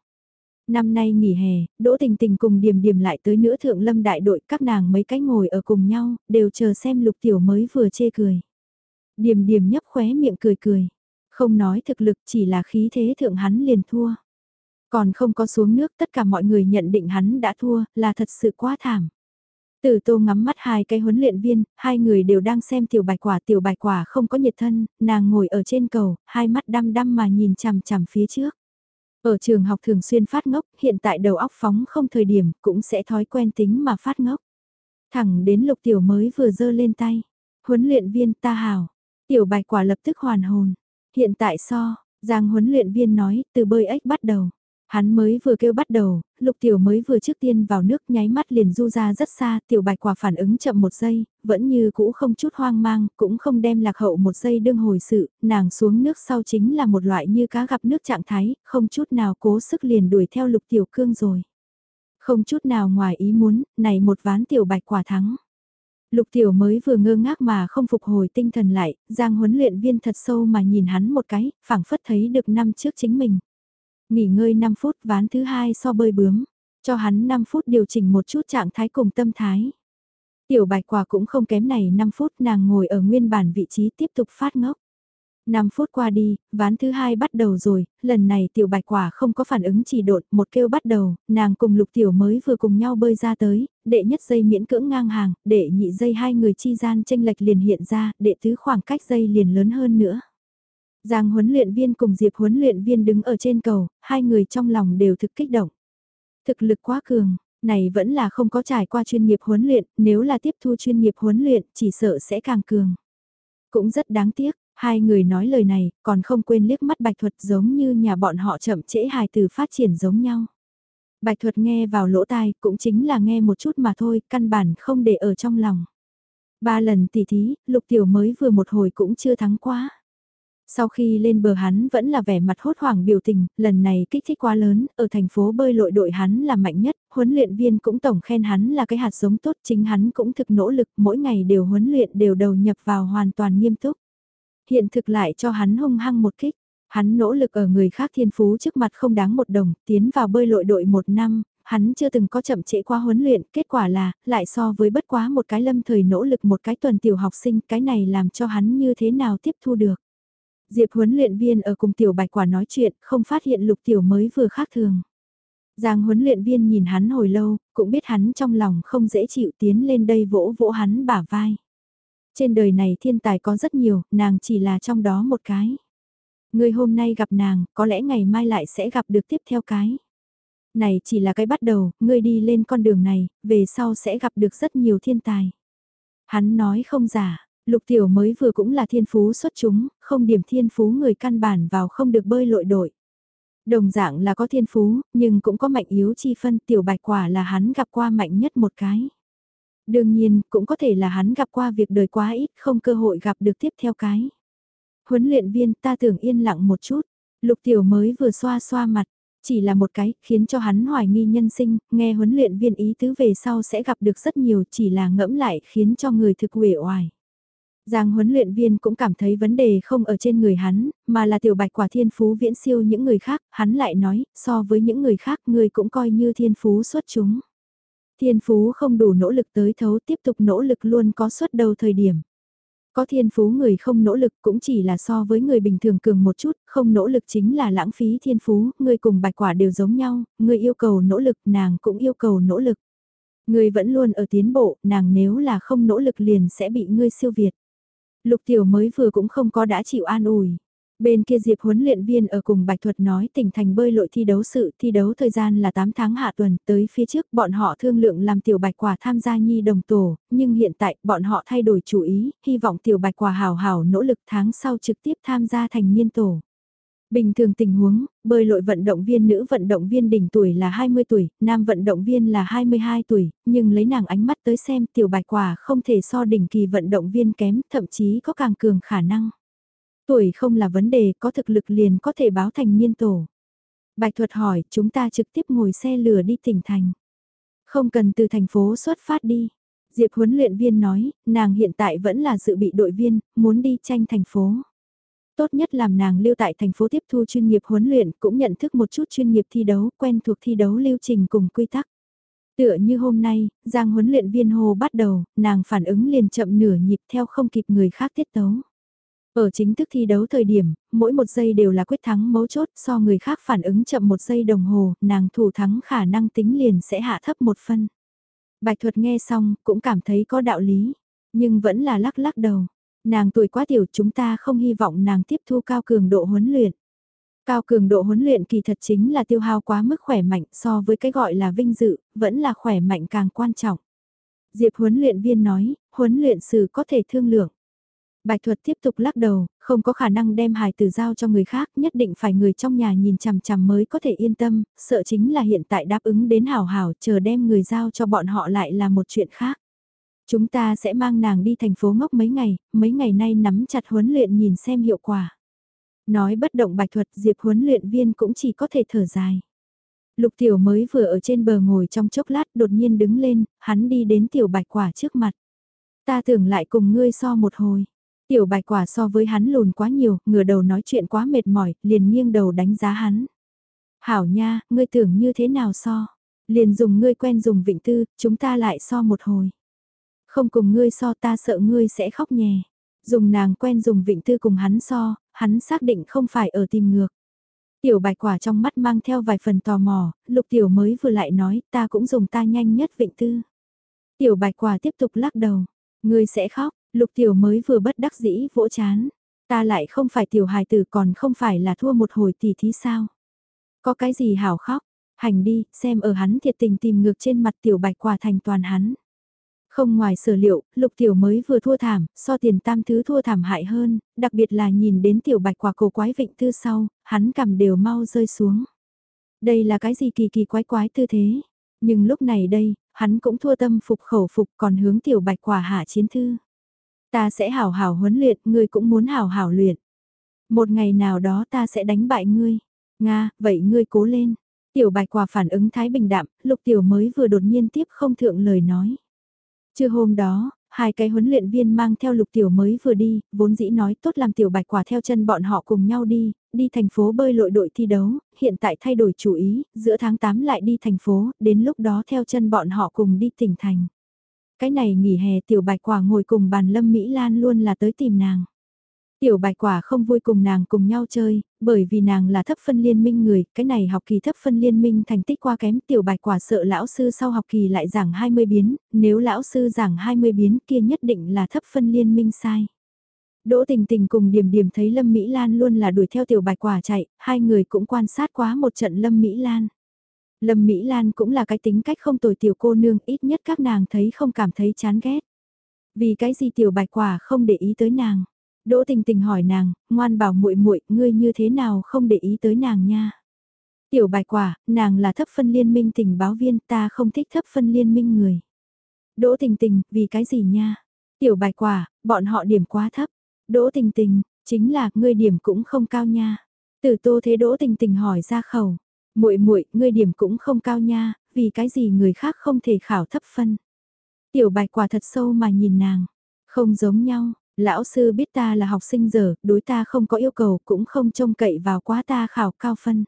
Năm nay nghỉ hè, Đỗ Tình Tình cùng Điềm Điềm lại tới nữa thượng lâm đại đội các nàng mấy cái ngồi ở cùng nhau, đều chờ xem lục tiểu mới vừa chê cười. Điềm Điềm nhấp khóe miệng cười cười. Không nói thực lực chỉ là khí thế thượng hắn liền thua. Còn không có xuống nước tất cả mọi người nhận định hắn đã thua là thật sự quá thảm. Từ tô ngắm mắt hai cái huấn luyện viên, hai người đều đang xem tiểu bài quả. Tiểu bài quả không có nhiệt thân, nàng ngồi ở trên cầu, hai mắt đăm đăm mà nhìn chằm chằm phía trước. Ở trường học thường xuyên phát ngốc, hiện tại đầu óc phóng không thời điểm, cũng sẽ thói quen tính mà phát ngốc. Thẳng đến lục tiểu mới vừa dơ lên tay. Huấn luyện viên ta hào. Tiểu bạch quả lập tức hoàn hồn. Hiện tại so, Giang huấn luyện viên nói, từ bơi ếch bắt đầu. Hắn mới vừa kêu bắt đầu, lục tiểu mới vừa trước tiên vào nước nháy mắt liền du ra rất xa, tiểu bạch quả phản ứng chậm một giây, vẫn như cũ không chút hoang mang, cũng không đem lạc hậu một giây đương hồi sự, nàng xuống nước sau chính là một loại như cá gặp nước trạng thái, không chút nào cố sức liền đuổi theo lục tiểu cương rồi. Không chút nào ngoài ý muốn, này một ván tiểu bạch quả thắng. Lục tiểu mới vừa ngơ ngác mà không phục hồi tinh thần lại, giang huấn luyện viên thật sâu mà nhìn hắn một cái, phảng phất thấy được năm trước chính mình. Nghỉ ngơi 5 phút ván thứ hai so bơi bướm, cho hắn 5 phút điều chỉnh một chút trạng thái cùng tâm thái. Tiểu bạch quả cũng không kém này 5 phút nàng ngồi ở nguyên bản vị trí tiếp tục phát ngốc. 5 phút qua đi, ván thứ hai bắt đầu rồi, lần này tiểu bạch quả không có phản ứng chỉ đột, một kêu bắt đầu, nàng cùng lục tiểu mới vừa cùng nhau bơi ra tới, đệ nhất dây miễn cưỡng ngang hàng, đệ nhị dây hai người chi gian tranh lệch liền hiện ra, đệ tứ khoảng cách dây liền lớn hơn nữa. Giang huấn luyện viên cùng Diệp huấn luyện viên đứng ở trên cầu, hai người trong lòng đều thực kích động. Thực lực quá cường, này vẫn là không có trải qua chuyên nghiệp huấn luyện, nếu là tiếp thu chuyên nghiệp huấn luyện chỉ sợ sẽ càng cường. Cũng rất đáng tiếc, hai người nói lời này, còn không quên liếc mắt bạch thuật giống như nhà bọn họ chậm trễ hài từ phát triển giống nhau. Bạch thuật nghe vào lỗ tai cũng chính là nghe một chút mà thôi, căn bản không để ở trong lòng. Ba lần tỉ thí, lục tiểu mới vừa một hồi cũng chưa thắng quá. Sau khi lên bờ hắn vẫn là vẻ mặt hốt hoảng biểu tình, lần này kích thích quá lớn, ở thành phố bơi lội đội hắn là mạnh nhất, huấn luyện viên cũng tổng khen hắn là cái hạt giống tốt, chính hắn cũng thực nỗ lực, mỗi ngày đều huấn luyện đều đầu nhập vào hoàn toàn nghiêm túc. Hiện thực lại cho hắn hung hăng một kích, hắn nỗ lực ở người khác thiên phú trước mặt không đáng một đồng, tiến vào bơi lội đội một năm, hắn chưa từng có chậm trễ qua huấn luyện, kết quả là, lại so với bất quá một cái lâm thời nỗ lực một cái tuần tiểu học sinh, cái này làm cho hắn như thế nào tiếp thu được. Diệp huấn luyện viên ở cùng tiểu bạch quả nói chuyện, không phát hiện lục tiểu mới vừa khác thường. Giang huấn luyện viên nhìn hắn hồi lâu, cũng biết hắn trong lòng không dễ chịu tiến lên đây vỗ vỗ hắn bả vai. Trên đời này thiên tài có rất nhiều, nàng chỉ là trong đó một cái. Người hôm nay gặp nàng, có lẽ ngày mai lại sẽ gặp được tiếp theo cái. Này chỉ là cái bắt đầu, ngươi đi lên con đường này, về sau sẽ gặp được rất nhiều thiên tài. Hắn nói không giả, Lục tiểu mới vừa cũng là thiên phú xuất chúng, không điểm thiên phú người căn bản vào không được bơi lội đội. Đồng dạng là có thiên phú, nhưng cũng có mạnh yếu chi phân tiểu bạch quả là hắn gặp qua mạnh nhất một cái. Đương nhiên, cũng có thể là hắn gặp qua việc đời quá ít, không cơ hội gặp được tiếp theo cái. Huấn luyện viên ta tưởng yên lặng một chút, lục tiểu mới vừa xoa xoa mặt, chỉ là một cái, khiến cho hắn hoài nghi nhân sinh, nghe huấn luyện viên ý tứ về sau sẽ gặp được rất nhiều, chỉ là ngẫm lại khiến cho người thực uể oải. Giang huấn luyện viên cũng cảm thấy vấn đề không ở trên người hắn, mà là tiểu bạch quả thiên phú viễn siêu những người khác, hắn lại nói, so với những người khác người cũng coi như thiên phú xuất chúng. Thiên phú không đủ nỗ lực tới thấu tiếp tục nỗ lực luôn có suất đầu thời điểm. Có thiên phú người không nỗ lực cũng chỉ là so với người bình thường cường một chút, không nỗ lực chính là lãng phí thiên phú, người cùng bạch quả đều giống nhau, người yêu cầu nỗ lực, nàng cũng yêu cầu nỗ lực. Người vẫn luôn ở tiến bộ, nàng nếu là không nỗ lực liền sẽ bị ngươi siêu việt. Lục tiểu mới vừa cũng không có đã chịu an ủi. Bên kia Diệp huấn luyện viên ở cùng Bạch Thuật nói tỉnh thành bơi lội thi đấu sự, thi đấu thời gian là 8 tháng hạ tuần, tới phía trước bọn họ thương lượng làm tiểu Bạch Quả tham gia nhi đồng tổ, nhưng hiện tại bọn họ thay đổi chủ ý, hy vọng tiểu Bạch Quả hào hào nỗ lực tháng sau trực tiếp tham gia thành niên tổ. Bình thường tình huống, bơi lội vận động viên nữ vận động viên đỉnh tuổi là 20 tuổi, nam vận động viên là 22 tuổi, nhưng lấy nàng ánh mắt tới xem tiểu bạch quả không thể so đỉnh kỳ vận động viên kém, thậm chí có càng cường khả năng. Tuổi không là vấn đề, có thực lực liền có thể báo thành niên tổ. Bạch thuật hỏi, chúng ta trực tiếp ngồi xe lửa đi tỉnh thành. Không cần từ thành phố xuất phát đi. Diệp huấn luyện viên nói, nàng hiện tại vẫn là dự bị đội viên, muốn đi tranh thành phố tốt nhất làm nàng lưu tại thành phố tiếp thu chuyên nghiệp huấn luyện cũng nhận thức một chút chuyên nghiệp thi đấu, quen thuộc thi đấu lưu trình cùng quy tắc. Tựa như hôm nay, Giang huấn luyện viên hồ bắt đầu, nàng phản ứng liền chậm nửa nhịp theo không kịp người khác tiết tấu. Ở chính thức thi đấu thời điểm, mỗi một giây đều là quyết thắng mấu chốt so người khác phản ứng chậm một giây đồng hồ, nàng thủ thắng khả năng tính liền sẽ hạ thấp một phân. Bạch thuật nghe xong, cũng cảm thấy có đạo lý, nhưng vẫn là lắc lắc đầu. Nàng tuổi quá tiểu chúng ta không hy vọng nàng tiếp thu cao cường độ huấn luyện. Cao cường độ huấn luyện kỳ thật chính là tiêu hao quá mức khỏe mạnh so với cái gọi là vinh dự, vẫn là khỏe mạnh càng quan trọng. Diệp huấn luyện viên nói, huấn luyện sư có thể thương lượng. Bạch thuật tiếp tục lắc đầu, không có khả năng đem hài tử giao cho người khác, nhất định phải người trong nhà nhìn chằm chằm mới có thể yên tâm, sợ chính là hiện tại đáp ứng đến hảo hảo, chờ đem người giao cho bọn họ lại là một chuyện khác. Chúng ta sẽ mang nàng đi thành phố ngốc mấy ngày, mấy ngày nay nắm chặt huấn luyện nhìn xem hiệu quả. Nói bất động bạch thuật diệp huấn luyện viên cũng chỉ có thể thở dài. Lục tiểu mới vừa ở trên bờ ngồi trong chốc lát đột nhiên đứng lên, hắn đi đến tiểu bạch quả trước mặt. Ta tưởng lại cùng ngươi so một hồi. Tiểu bạch quả so với hắn lùn quá nhiều, ngửa đầu nói chuyện quá mệt mỏi, liền nghiêng đầu đánh giá hắn. Hảo nha, ngươi tưởng như thế nào so? Liền dùng ngươi quen dùng vịnh tư, chúng ta lại so một hồi. Không cùng ngươi so ta sợ ngươi sẽ khóc nhè. Dùng nàng quen dùng vịnh tư cùng hắn so, hắn xác định không phải ở tìm ngược. Tiểu bạch quả trong mắt mang theo vài phần tò mò, lục tiểu mới vừa lại nói ta cũng dùng ta nhanh nhất vịnh tư. Tiểu bạch quả tiếp tục lắc đầu, ngươi sẽ khóc, lục tiểu mới vừa bất đắc dĩ vỗ chán. Ta lại không phải tiểu hài tử còn không phải là thua một hồi tỷ thí sao. Có cái gì hảo khóc, hành đi, xem ở hắn thiệt tình tìm ngược trên mặt tiểu bạch quả thành toàn hắn. Không ngoài sở liệu, lục tiểu mới vừa thua thảm, so tiền tam thứ thua thảm hại hơn, đặc biệt là nhìn đến tiểu bạch quả cổ quái vịnh tư sau, hắn cầm đều mau rơi xuống. Đây là cái gì kỳ kỳ quái quái tư thế? Nhưng lúc này đây, hắn cũng thua tâm phục khẩu phục còn hướng tiểu bạch quả hạ chiến thư. Ta sẽ hảo hảo huấn luyện, ngươi cũng muốn hảo hảo luyện. Một ngày nào đó ta sẽ đánh bại ngươi. Nga, vậy ngươi cố lên. Tiểu bạch quả phản ứng thái bình đạm, lục tiểu mới vừa đột nhiên tiếp không thượng lời nói. Trưa hôm đó, hai cái huấn luyện viên mang theo lục tiểu mới vừa đi, vốn dĩ nói tốt làm tiểu bạch quả theo chân bọn họ cùng nhau đi, đi thành phố bơi lội đội thi đấu, hiện tại thay đổi chủ ý, giữa tháng 8 lại đi thành phố, đến lúc đó theo chân bọn họ cùng đi tỉnh thành. Cái này nghỉ hè tiểu bạch quả ngồi cùng bàn Lâm Mỹ Lan luôn là tới tìm nàng. Tiểu bạch quả không vui cùng nàng cùng nhau chơi, bởi vì nàng là thấp phân liên minh người, cái này học kỳ thấp phân liên minh thành tích qua kém tiểu bạch quả sợ lão sư sau học kỳ lại giảng 20 biến, nếu lão sư giảng 20 biến kia nhất định là thấp phân liên minh sai. Đỗ tình tình cùng điểm điểm thấy Lâm Mỹ Lan luôn là đuổi theo tiểu bạch quả chạy, hai người cũng quan sát quá một trận Lâm Mỹ Lan. Lâm Mỹ Lan cũng là cái tính cách không tồi tiểu cô nương, ít nhất các nàng thấy không cảm thấy chán ghét. Vì cái gì tiểu bạch quả không để ý tới nàng. Đỗ Tình Tình hỏi nàng, ngoan bảo muội muội, ngươi như thế nào không để ý tới nàng nha. Tiểu Bạch Quả, nàng là thấp phân liên minh tình báo viên, ta không thích thấp phân liên minh người. Đỗ Tình Tình, vì cái gì nha? Tiểu Bạch Quả, bọn họ điểm quá thấp. Đỗ Tình Tình, chính là ngươi điểm cũng không cao nha. Từ Tô Thế Đỗ Tình Tình hỏi ra khẩu, muội muội, ngươi điểm cũng không cao nha, vì cái gì người khác không thể khảo thấp phân. Tiểu Bạch Quả thật sâu mà nhìn nàng, không giống nhau, Lão sư biết ta là học sinh giờ, đối ta không có yêu cầu cũng không trông cậy vào quá ta khảo cao phân.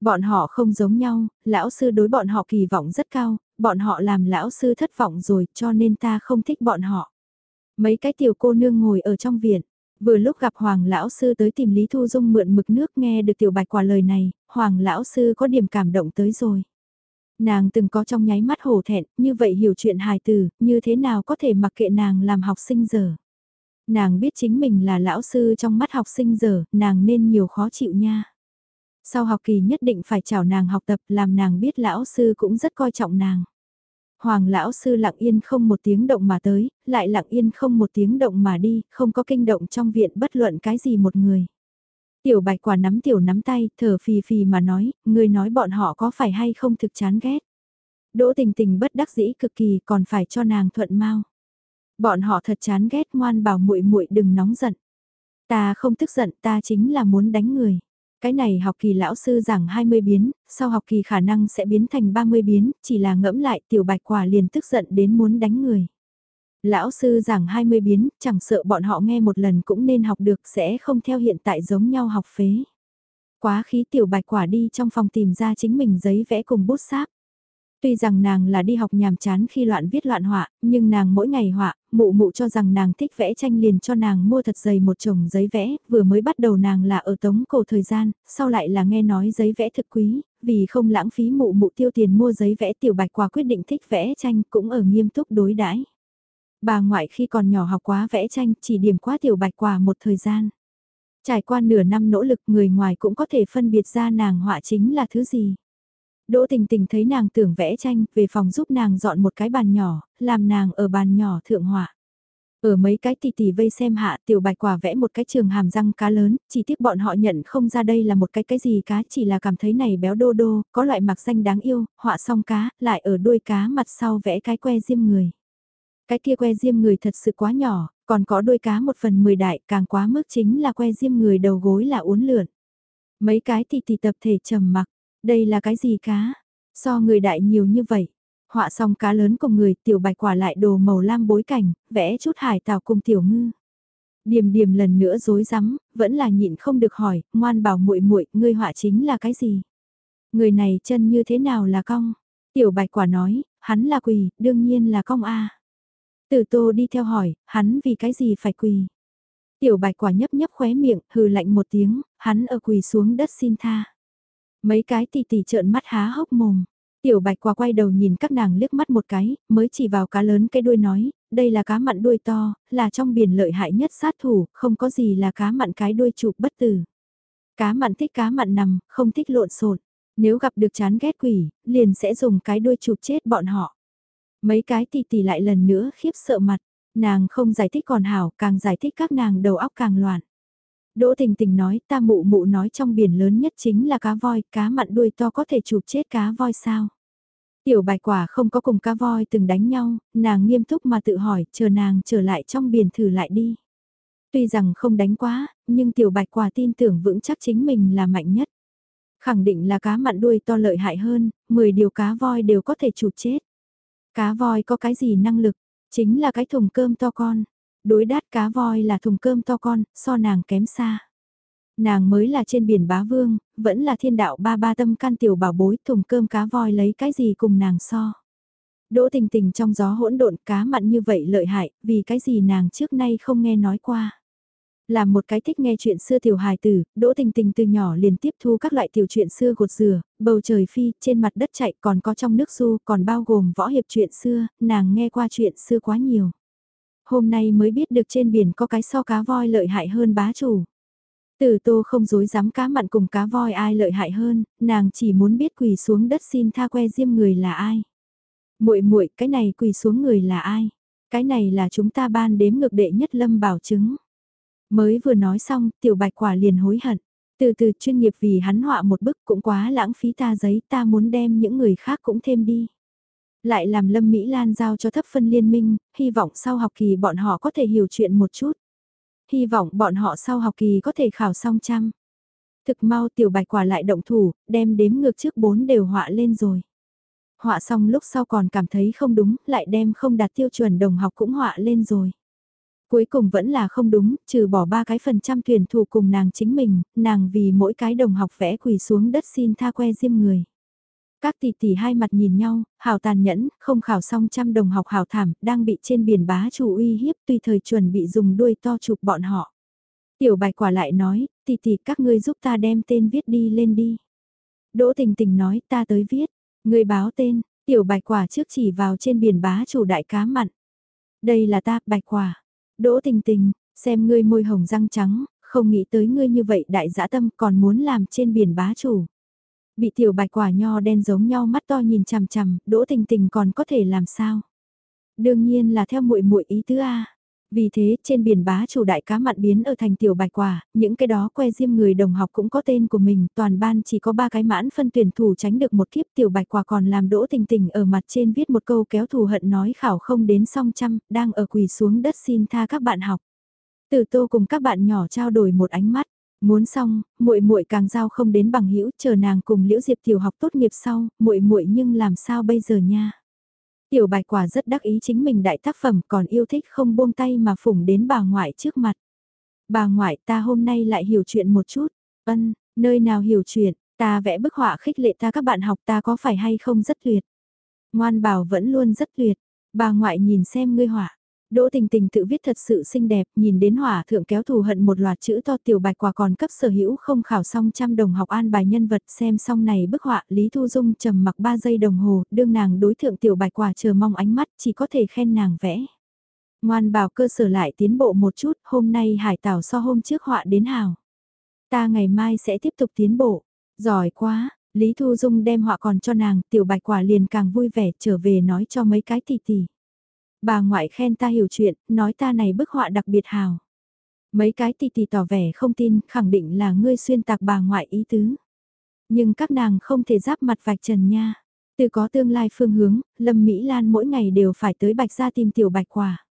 Bọn họ không giống nhau, lão sư đối bọn họ kỳ vọng rất cao, bọn họ làm lão sư thất vọng rồi cho nên ta không thích bọn họ. Mấy cái tiểu cô nương ngồi ở trong viện, vừa lúc gặp Hoàng lão sư tới tìm Lý Thu Dung mượn mực nước nghe được tiểu bạch quả lời này, Hoàng lão sư có điểm cảm động tới rồi. Nàng từng có trong nháy mắt hổ thẹn, như vậy hiểu chuyện hài từ, như thế nào có thể mặc kệ nàng làm học sinh giờ. Nàng biết chính mình là lão sư trong mắt học sinh giờ, nàng nên nhiều khó chịu nha. Sau học kỳ nhất định phải chào nàng học tập làm nàng biết lão sư cũng rất coi trọng nàng. Hoàng lão sư lặng yên không một tiếng động mà tới, lại lặng yên không một tiếng động mà đi, không có kinh động trong viện bất luận cái gì một người. Tiểu bạch quả nắm tiểu nắm tay, thở phì phì mà nói, người nói bọn họ có phải hay không thực chán ghét. Đỗ tình tình bất đắc dĩ cực kỳ còn phải cho nàng thuận mau. Bọn họ thật chán ghét ngoan bảo muội muội đừng nóng giận. Ta không tức giận, ta chính là muốn đánh người. Cái này học kỳ lão sư giảng 20 biến, sau học kỳ khả năng sẽ biến thành 30 biến, chỉ là ngẫm lại tiểu bạch quả liền tức giận đến muốn đánh người. Lão sư giảng 20 biến, chẳng sợ bọn họ nghe một lần cũng nên học được sẽ không theo hiện tại giống nhau học phế. Quá khí tiểu bạch quả đi trong phòng tìm ra chính mình giấy vẽ cùng bút sáp. Tuy rằng nàng là đi học nhàm chán khi loạn viết loạn họa, nhưng nàng mỗi ngày họa, mụ mụ cho rằng nàng thích vẽ tranh liền cho nàng mua thật dày một chồng giấy vẽ, vừa mới bắt đầu nàng là ở tống cổ thời gian, sau lại là nghe nói giấy vẽ thực quý, vì không lãng phí mụ mụ tiêu tiền mua giấy vẽ tiểu bạch quả quyết định thích vẽ tranh cũng ở nghiêm túc đối đãi. Bà ngoại khi còn nhỏ học quá vẽ tranh chỉ điểm quá tiểu bạch quả một thời gian. Trải qua nửa năm nỗ lực người ngoài cũng có thể phân biệt ra nàng họa chính là thứ gì. Đỗ tình tình thấy nàng tưởng vẽ tranh, về phòng giúp nàng dọn một cái bàn nhỏ, làm nàng ở bàn nhỏ thượng họa. Ở mấy cái tì tì vây xem hạ tiểu bạch quả vẽ một cái trường hàm răng cá lớn, chỉ tiếc bọn họ nhận không ra đây là một cái cái gì cá chỉ là cảm thấy này béo đô đô, có loại mặc xanh đáng yêu, họa xong cá, lại ở đuôi cá mặt sau vẽ cái que diêm người. Cái kia que diêm người thật sự quá nhỏ, còn có đuôi cá một phần mười đại càng quá mức chính là que diêm người đầu gối là uốn lượn. Mấy cái tì tì tập thể trầm mặc, đây là cái gì cá? So người đại nhiều như vậy. Họa xong cá lớn cùng người tiểu bạch quả lại đồ màu lam bối cảnh, vẽ chút hải tảo cùng tiểu ngư. Điềm điềm lần nữa dối rắm vẫn là nhịn không được hỏi, ngoan bảo muội muội ngươi họa chính là cái gì? Người này chân như thế nào là cong? Tiểu bạch quả nói, hắn là quỳ, đương nhiên là cong a. Tử tô đi theo hỏi, hắn vì cái gì phải quỳ? Tiểu bạch quả nhấp nhấp khóe miệng, hừ lạnh một tiếng, hắn ở quỳ xuống đất xin tha. Mấy cái tì tì trợn mắt há hốc mồm. Tiểu bạch quả quay đầu nhìn các nàng liếc mắt một cái, mới chỉ vào cá lớn cái đuôi nói, đây là cá mặn đuôi to, là trong biển lợi hại nhất sát thủ, không có gì là cá mặn cái đuôi chụp bất tử. Cá mặn thích cá mặn nằm, không thích lộn xộn. Nếu gặp được chán ghét quỷ, liền sẽ dùng cái đuôi chụp chết bọn họ. Mấy cái tì tì lại lần nữa khiếp sợ mặt, nàng không giải thích còn hảo, càng giải thích các nàng đầu óc càng loạn. Đỗ tình tình nói ta mụ mụ nói trong biển lớn nhất chính là cá voi, cá mặn đuôi to có thể chụp chết cá voi sao? Tiểu bạch quả không có cùng cá voi từng đánh nhau, nàng nghiêm túc mà tự hỏi, chờ nàng trở lại trong biển thử lại đi. Tuy rằng không đánh quá, nhưng tiểu bạch quả tin tưởng vững chắc chính mình là mạnh nhất. Khẳng định là cá mặn đuôi to lợi hại hơn, 10 điều cá voi đều có thể chụp chết. Cá voi có cái gì năng lực, chính là cái thùng cơm to con. Đối đát cá voi là thùng cơm to con, so nàng kém xa. Nàng mới là trên biển bá vương, vẫn là thiên đạo ba ba tâm can tiểu bảo bối thùng cơm cá voi lấy cái gì cùng nàng so. Đỗ tình tình trong gió hỗn độn cá mặn như vậy lợi hại, vì cái gì nàng trước nay không nghe nói qua. Là một cái thích nghe chuyện xưa tiểu hài tử, Đỗ Tình Tình từ nhỏ liền tiếp thu các loại tiểu chuyện xưa gột dừa, bầu trời phi, trên mặt đất chạy còn có trong nước du, còn bao gồm võ hiệp chuyện xưa, nàng nghe qua chuyện xưa quá nhiều. Hôm nay mới biết được trên biển có cái so cá voi lợi hại hơn bá chủ. tử tô không dối dám cá mặn cùng cá voi ai lợi hại hơn, nàng chỉ muốn biết quỳ xuống đất xin tha que diêm người là ai. muội muội cái này quỳ xuống người là ai? Cái này là chúng ta ban đếm ngược đệ nhất lâm bảo chứng. Mới vừa nói xong, tiểu bạch quả liền hối hận. Từ từ chuyên nghiệp vì hắn họa một bức cũng quá lãng phí ta giấy ta muốn đem những người khác cũng thêm đi. Lại làm Lâm Mỹ Lan giao cho thấp phân liên minh, hy vọng sau học kỳ bọn họ có thể hiểu chuyện một chút. Hy vọng bọn họ sau học kỳ có thể khảo xong chăng? Thực mau tiểu bạch quả lại động thủ, đem đếm ngược trước bốn đều họa lên rồi. Họa xong lúc sau còn cảm thấy không đúng, lại đem không đạt tiêu chuẩn đồng học cũng họa lên rồi. Cuối cùng vẫn là không đúng, trừ bỏ ba cái phần trăm tuyển thủ cùng nàng chính mình, nàng vì mỗi cái đồng học vẽ quỳ xuống đất xin tha que diêm người. Các tỷ tỷ hai mặt nhìn nhau, hào tàn nhẫn, không khảo xong trăm đồng học hào thảm, đang bị trên biển bá chủ uy hiếp tùy thời chuẩn bị dùng đuôi to chụp bọn họ. Tiểu bạch quả lại nói, tỷ tỷ các ngươi giúp ta đem tên viết đi lên đi. Đỗ tình tình nói ta tới viết, người báo tên, tiểu bạch quả trước chỉ vào trên biển bá chủ đại cá mặn. Đây là ta, bạch quả. Đỗ tình tình, xem ngươi môi hồng răng trắng, không nghĩ tới ngươi như vậy đại dã tâm còn muốn làm trên biển bá chủ. Bị tiểu bạch quả nho đen giống nhau mắt to nhìn chằm chằm, đỗ tình tình còn có thể làm sao? Đương nhiên là theo muội muội ý tứ A. Vì thế, trên biển bá chủ đại cá mặn biến ở thành tiểu bạch quả, những cái đó que diêm người đồng học cũng có tên của mình, toàn ban chỉ có ba cái mãn phân tuyển thủ tránh được một kiếp tiểu bạch quả còn làm đỗ tình tình ở mặt trên viết một câu kéo thù hận nói khảo không đến song trăm, đang ở quỳ xuống đất xin tha các bạn học. Từ tô cùng các bạn nhỏ trao đổi một ánh mắt, muốn xong, muội muội càng giao không đến bằng hữu chờ nàng cùng liễu diệp tiểu học tốt nghiệp sau, muội muội nhưng làm sao bây giờ nha. Tiểu bạch quả rất đắc ý chính mình đại tác phẩm còn yêu thích không buông tay mà phủng đến bà ngoại trước mặt. Bà ngoại ta hôm nay lại hiểu chuyện một chút. Ân, nơi nào hiểu chuyện, ta vẽ bức họa khích lệ ta các bạn học ta có phải hay không rất tuyệt. Ngoan bảo vẫn luôn rất tuyệt. Bà ngoại nhìn xem ngươi họa. Đỗ tình tình tự viết thật sự xinh đẹp, nhìn đến hỏa thượng kéo thù hận một loạt chữ to tiểu bạch quả còn cấp sở hữu không khảo xong trăm đồng học an bài nhân vật xem xong này bức họa Lý Thu Dung trầm mặc 3 giây đồng hồ, đương nàng đối thượng tiểu bạch quả chờ mong ánh mắt chỉ có thể khen nàng vẽ. Ngoan bảo cơ sở lại tiến bộ một chút, hôm nay hải tảo so hôm trước họa đến hào. Ta ngày mai sẽ tiếp tục tiến bộ, giỏi quá, Lý Thu Dung đem họa còn cho nàng, tiểu bạch quả liền càng vui vẻ trở về nói cho mấy cái tỷ tỷ. Bà ngoại khen ta hiểu chuyện, nói ta này bức họa đặc biệt hào. Mấy cái tì tì tỏ vẻ không tin, khẳng định là ngươi xuyên tạc bà ngoại ý tứ. Nhưng các nàng không thể giáp mặt vạch trần nha. Từ có tương lai phương hướng, Lâm Mỹ Lan mỗi ngày đều phải tới bạch gia tìm tiểu bạch quả.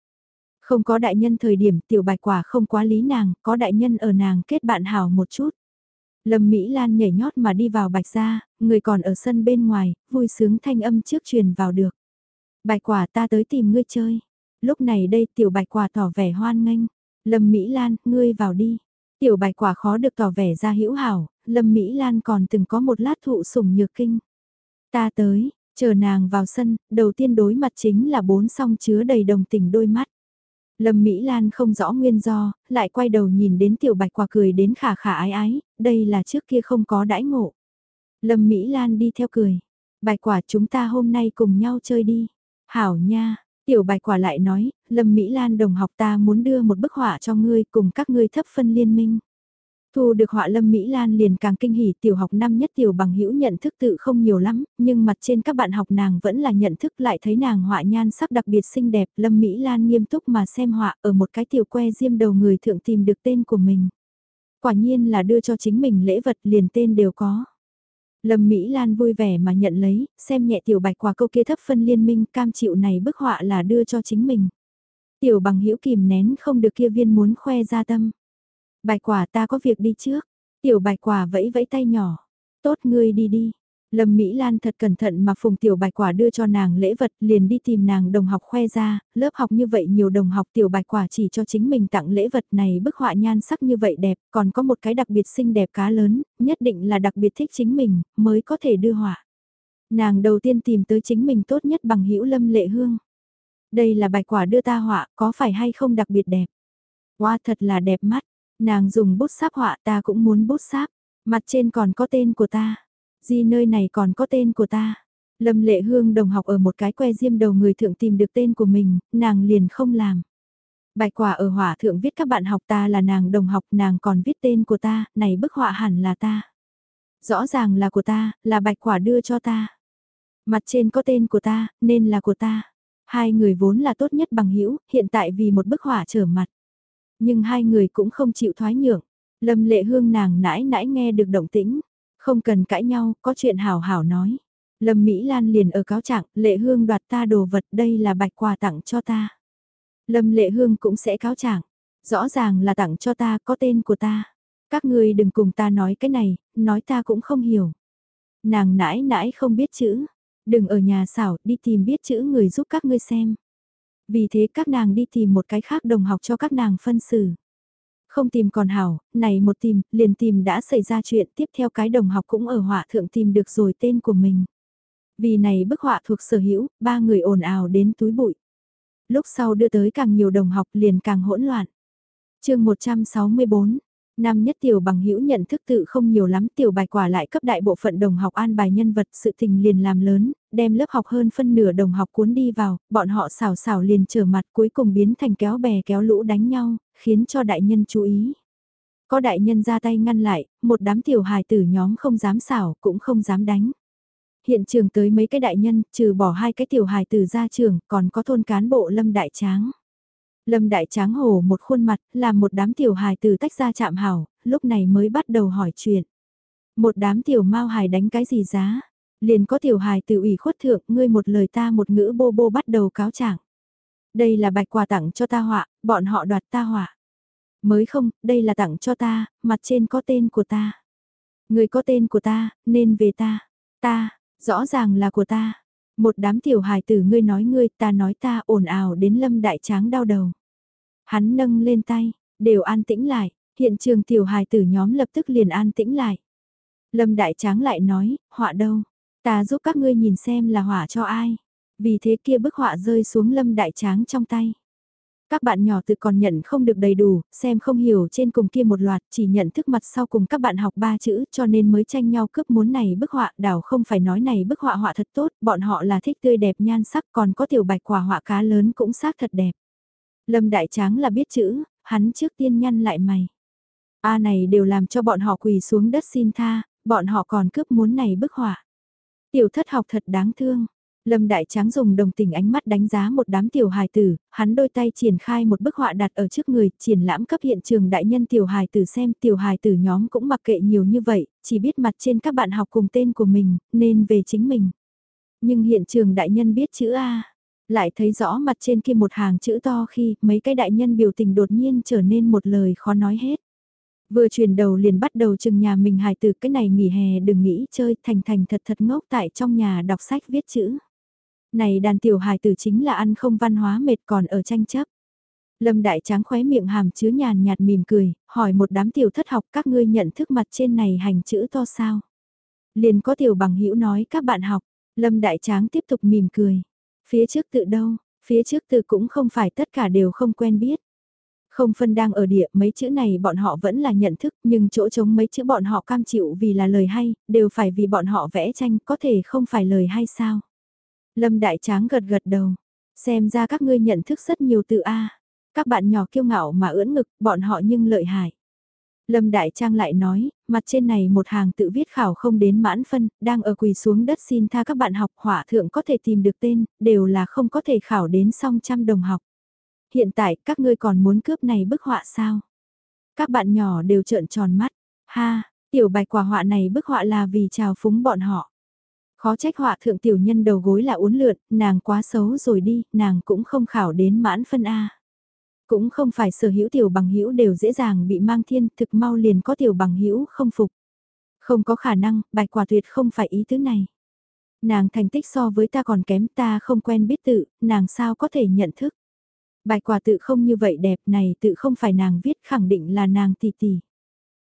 Không có đại nhân thời điểm tiểu bạch quả không quá lý nàng, có đại nhân ở nàng kết bạn hảo một chút. Lâm Mỹ Lan nhảy nhót mà đi vào bạch gia, người còn ở sân bên ngoài, vui sướng thanh âm trước truyền vào được. Bạch quả ta tới tìm ngươi chơi. Lúc này đây tiểu bạch quả tỏ vẻ hoan nghênh. Lâm Mỹ Lan, ngươi vào đi. Tiểu bạch quả khó được tỏ vẻ ra hữu hảo, Lâm Mỹ Lan còn từng có một lát thụ sủng nhược kinh. Ta tới, chờ nàng vào sân, đầu tiên đối mặt chính là bốn song chứa đầy đồng tình đôi mắt. Lâm Mỹ Lan không rõ nguyên do, lại quay đầu nhìn đến tiểu bạch quả cười đến khả khả ái ái, đây là trước kia không có đãi ngộ. Lâm Mỹ Lan đi theo cười. Bạch quả chúng ta hôm nay cùng nhau chơi đi. Hảo nha, tiểu bạch quả lại nói, Lâm Mỹ Lan đồng học ta muốn đưa một bức họa cho ngươi cùng các ngươi thấp phân liên minh. Thu được họa Lâm Mỹ Lan liền càng kinh hỉ tiểu học năm nhất tiểu bằng hữu nhận thức tự không nhiều lắm, nhưng mặt trên các bạn học nàng vẫn là nhận thức lại thấy nàng họa nhan sắc đặc biệt xinh đẹp. Lâm Mỹ Lan nghiêm túc mà xem họa ở một cái tiểu que diêm đầu người thượng tìm được tên của mình. Quả nhiên là đưa cho chính mình lễ vật liền tên đều có. Lâm Mỹ Lan vui vẻ mà nhận lấy, xem nhẹ tiểu bạch quả câu kia thấp phân liên minh cam chịu này bức họa là đưa cho chính mình. Tiểu bằng hữu kìm nén không được kia viên muốn khoe ra tâm. Bạch quả ta có việc đi trước. Tiểu bạch quả vẫy vẫy tay nhỏ. Tốt ngươi đi đi. Lâm Mỹ Lan thật cẩn thận mà phùng tiểu bạch quả đưa cho nàng lễ vật liền đi tìm nàng đồng học khoe ra, lớp học như vậy nhiều đồng học tiểu bạch quả chỉ cho chính mình tặng lễ vật này bức họa nhan sắc như vậy đẹp, còn có một cái đặc biệt xinh đẹp cá lớn, nhất định là đặc biệt thích chính mình, mới có thể đưa họa. Nàng đầu tiên tìm tới chính mình tốt nhất bằng hữu Lâm Lệ Hương. Đây là bạch quả đưa ta họa, có phải hay không đặc biệt đẹp? Wow thật là đẹp mắt, Nàng dùng bút sáp họa ta cũng muốn bút sáp, mặt trên còn có tên của ta. Di nơi này còn có tên của ta. Lâm lệ hương đồng học ở một cái que diêm đầu người thượng tìm được tên của mình, nàng liền không làm. Bài quả ở hỏa thượng viết các bạn học ta là nàng đồng học nàng còn viết tên của ta, này bức họa hẳn là ta. Rõ ràng là của ta, là bạch quả đưa cho ta. Mặt trên có tên của ta, nên là của ta. Hai người vốn là tốt nhất bằng hữu hiện tại vì một bức họa trở mặt. Nhưng hai người cũng không chịu thoái nhượng. Lâm lệ hương nàng nãi nãi nghe được động tĩnh. Không cần cãi nhau, có chuyện hảo hảo nói. Lâm Mỹ Lan liền ở cáo trạng, lệ hương đoạt ta đồ vật đây là bạch quà tặng cho ta. Lâm lệ hương cũng sẽ cáo trạng, rõ ràng là tặng cho ta có tên của ta. Các ngươi đừng cùng ta nói cái này, nói ta cũng không hiểu. Nàng nãi nãi không biết chữ, đừng ở nhà xảo đi tìm biết chữ người giúp các ngươi xem. Vì thế các nàng đi tìm một cái khác đồng học cho các nàng phân xử. Không tìm còn hảo, này một tìm, liền tìm đã xảy ra chuyện tiếp theo cái đồng học cũng ở họa thượng tìm được rồi tên của mình. Vì này bức họa thuộc sở hữu, ba người ồn ào đến túi bụi. Lúc sau đưa tới càng nhiều đồng học liền càng hỗn loạn. chương 164, Năm nhất tiểu bằng hữu nhận thức tự không nhiều lắm tiểu bài quả lại cấp đại bộ phận đồng học an bài nhân vật sự tình liền làm lớn, đem lớp học hơn phân nửa đồng học cuốn đi vào, bọn họ xào xào liền trở mặt cuối cùng biến thành kéo bè kéo lũ đánh nhau, khiến cho đại nhân chú ý. Có đại nhân ra tay ngăn lại, một đám tiểu hài tử nhóm không dám xảo cũng không dám đánh. Hiện trường tới mấy cái đại nhân, trừ bỏ hai cái tiểu hài tử ra trường, còn có thôn cán bộ lâm đại tráng. Lâm Đại Tráng hổ một khuôn mặt, làm một đám tiểu hài từ tách ra chạm hảo, lúc này mới bắt đầu hỏi chuyện. Một đám tiểu mau hài đánh cái gì giá? Liền có tiểu hài từ ủy khuất thượng, ngươi một lời ta một ngữ bô bô bắt đầu cáo trạng. Đây là bạch quà tặng cho ta họa, bọn họ đoạt ta họa. Mới không, đây là tặng cho ta, mặt trên có tên của ta. Người có tên của ta, nên về ta. Ta, rõ ràng là của ta. Một đám tiểu hài tử ngươi nói ngươi, ta nói ta ồn ào đến lâm đại tráng đau đầu. Hắn nâng lên tay, đều an tĩnh lại, hiện trường tiểu hài tử nhóm lập tức liền an tĩnh lại. Lâm đại tráng lại nói, họa đâu, ta giúp các ngươi nhìn xem là họa cho ai. Vì thế kia bức họa rơi xuống lâm đại tráng trong tay. Các bạn nhỏ từ còn nhận không được đầy đủ, xem không hiểu trên cùng kia một loạt, chỉ nhận thức mặt sau cùng các bạn học ba chữ cho nên mới tranh nhau cướp muốn này bức họa, đảo không phải nói này bức họa họa thật tốt, bọn họ là thích tươi đẹp nhan sắc còn có tiểu bạch quả họa cá lớn cũng xác thật đẹp. Lâm Đại Tráng là biết chữ, hắn trước tiên nhăn lại mày. A này đều làm cho bọn họ quỳ xuống đất xin tha, bọn họ còn cướp muốn này bức họa. Tiểu thất học thật đáng thương, Lâm Đại Tráng dùng đồng tình ánh mắt đánh giá một đám tiểu hài tử, hắn đôi tay triển khai một bức họa đặt ở trước người, triển lãm cấp hiện trường đại nhân tiểu hài tử xem tiểu hài tử nhóm cũng mặc kệ nhiều như vậy, chỉ biết mặt trên các bạn học cùng tên của mình, nên về chính mình. Nhưng hiện trường đại nhân biết chữ A, lại thấy rõ mặt trên kia một hàng chữ to khi mấy cái đại nhân biểu tình đột nhiên trở nên một lời khó nói hết. Vừa chuyển đầu liền bắt đầu chừng nhà mình hài tử cái này nghỉ hè đừng nghĩ chơi thành thành thật thật ngốc tại trong nhà đọc sách viết chữ. Này đàn tiểu hài tử chính là ăn không văn hóa mệt còn ở tranh chấp. Lâm Đại Tráng khóe miệng hàm chứa nhàn nhạt mỉm cười, hỏi một đám tiểu thất học các ngươi nhận thức mặt trên này hành chữ to sao. Liền có tiểu bằng hữu nói các bạn học, Lâm Đại Tráng tiếp tục mỉm cười. Phía trước tự đâu, Phía trước tự cũng không phải tất cả đều không quen biết. Không phân đang ở địa, mấy chữ này bọn họ vẫn là nhận thức, nhưng chỗ trống mấy chữ bọn họ cam chịu vì là lời hay, đều phải vì bọn họ vẽ tranh, có thể không phải lời hay sao. Lâm Đại Tráng gật gật đầu, xem ra các ngươi nhận thức rất nhiều từ A. Các bạn nhỏ kiêu ngạo mà ưỡn ngực, bọn họ nhưng lợi hại. Lâm Đại Trang lại nói, mặt trên này một hàng tự viết khảo không đến mãn phân, đang ở quỳ xuống đất xin tha các bạn học họa thượng có thể tìm được tên, đều là không có thể khảo đến song trăm đồng học. Hiện tại các ngươi còn muốn cướp này bức họa sao? Các bạn nhỏ đều trợn tròn mắt, ha, tiểu bạch quả họa này bức họa là vì chào phúng bọn họ. Khó trách họa thượng tiểu nhân đầu gối là uốn lượn, nàng quá xấu rồi đi, nàng cũng không khảo đến mãn phân A. Cũng không phải sở hữu tiểu bằng hữu đều dễ dàng bị mang thiên, thực mau liền có tiểu bằng hữu không phục. Không có khả năng, bạch quả tuyệt không phải ý thứ này. Nàng thành tích so với ta còn kém ta không quen biết tự, nàng sao có thể nhận thức. Bạch quả tự không như vậy đẹp này tự không phải nàng viết khẳng định là nàng tỷ tỷ.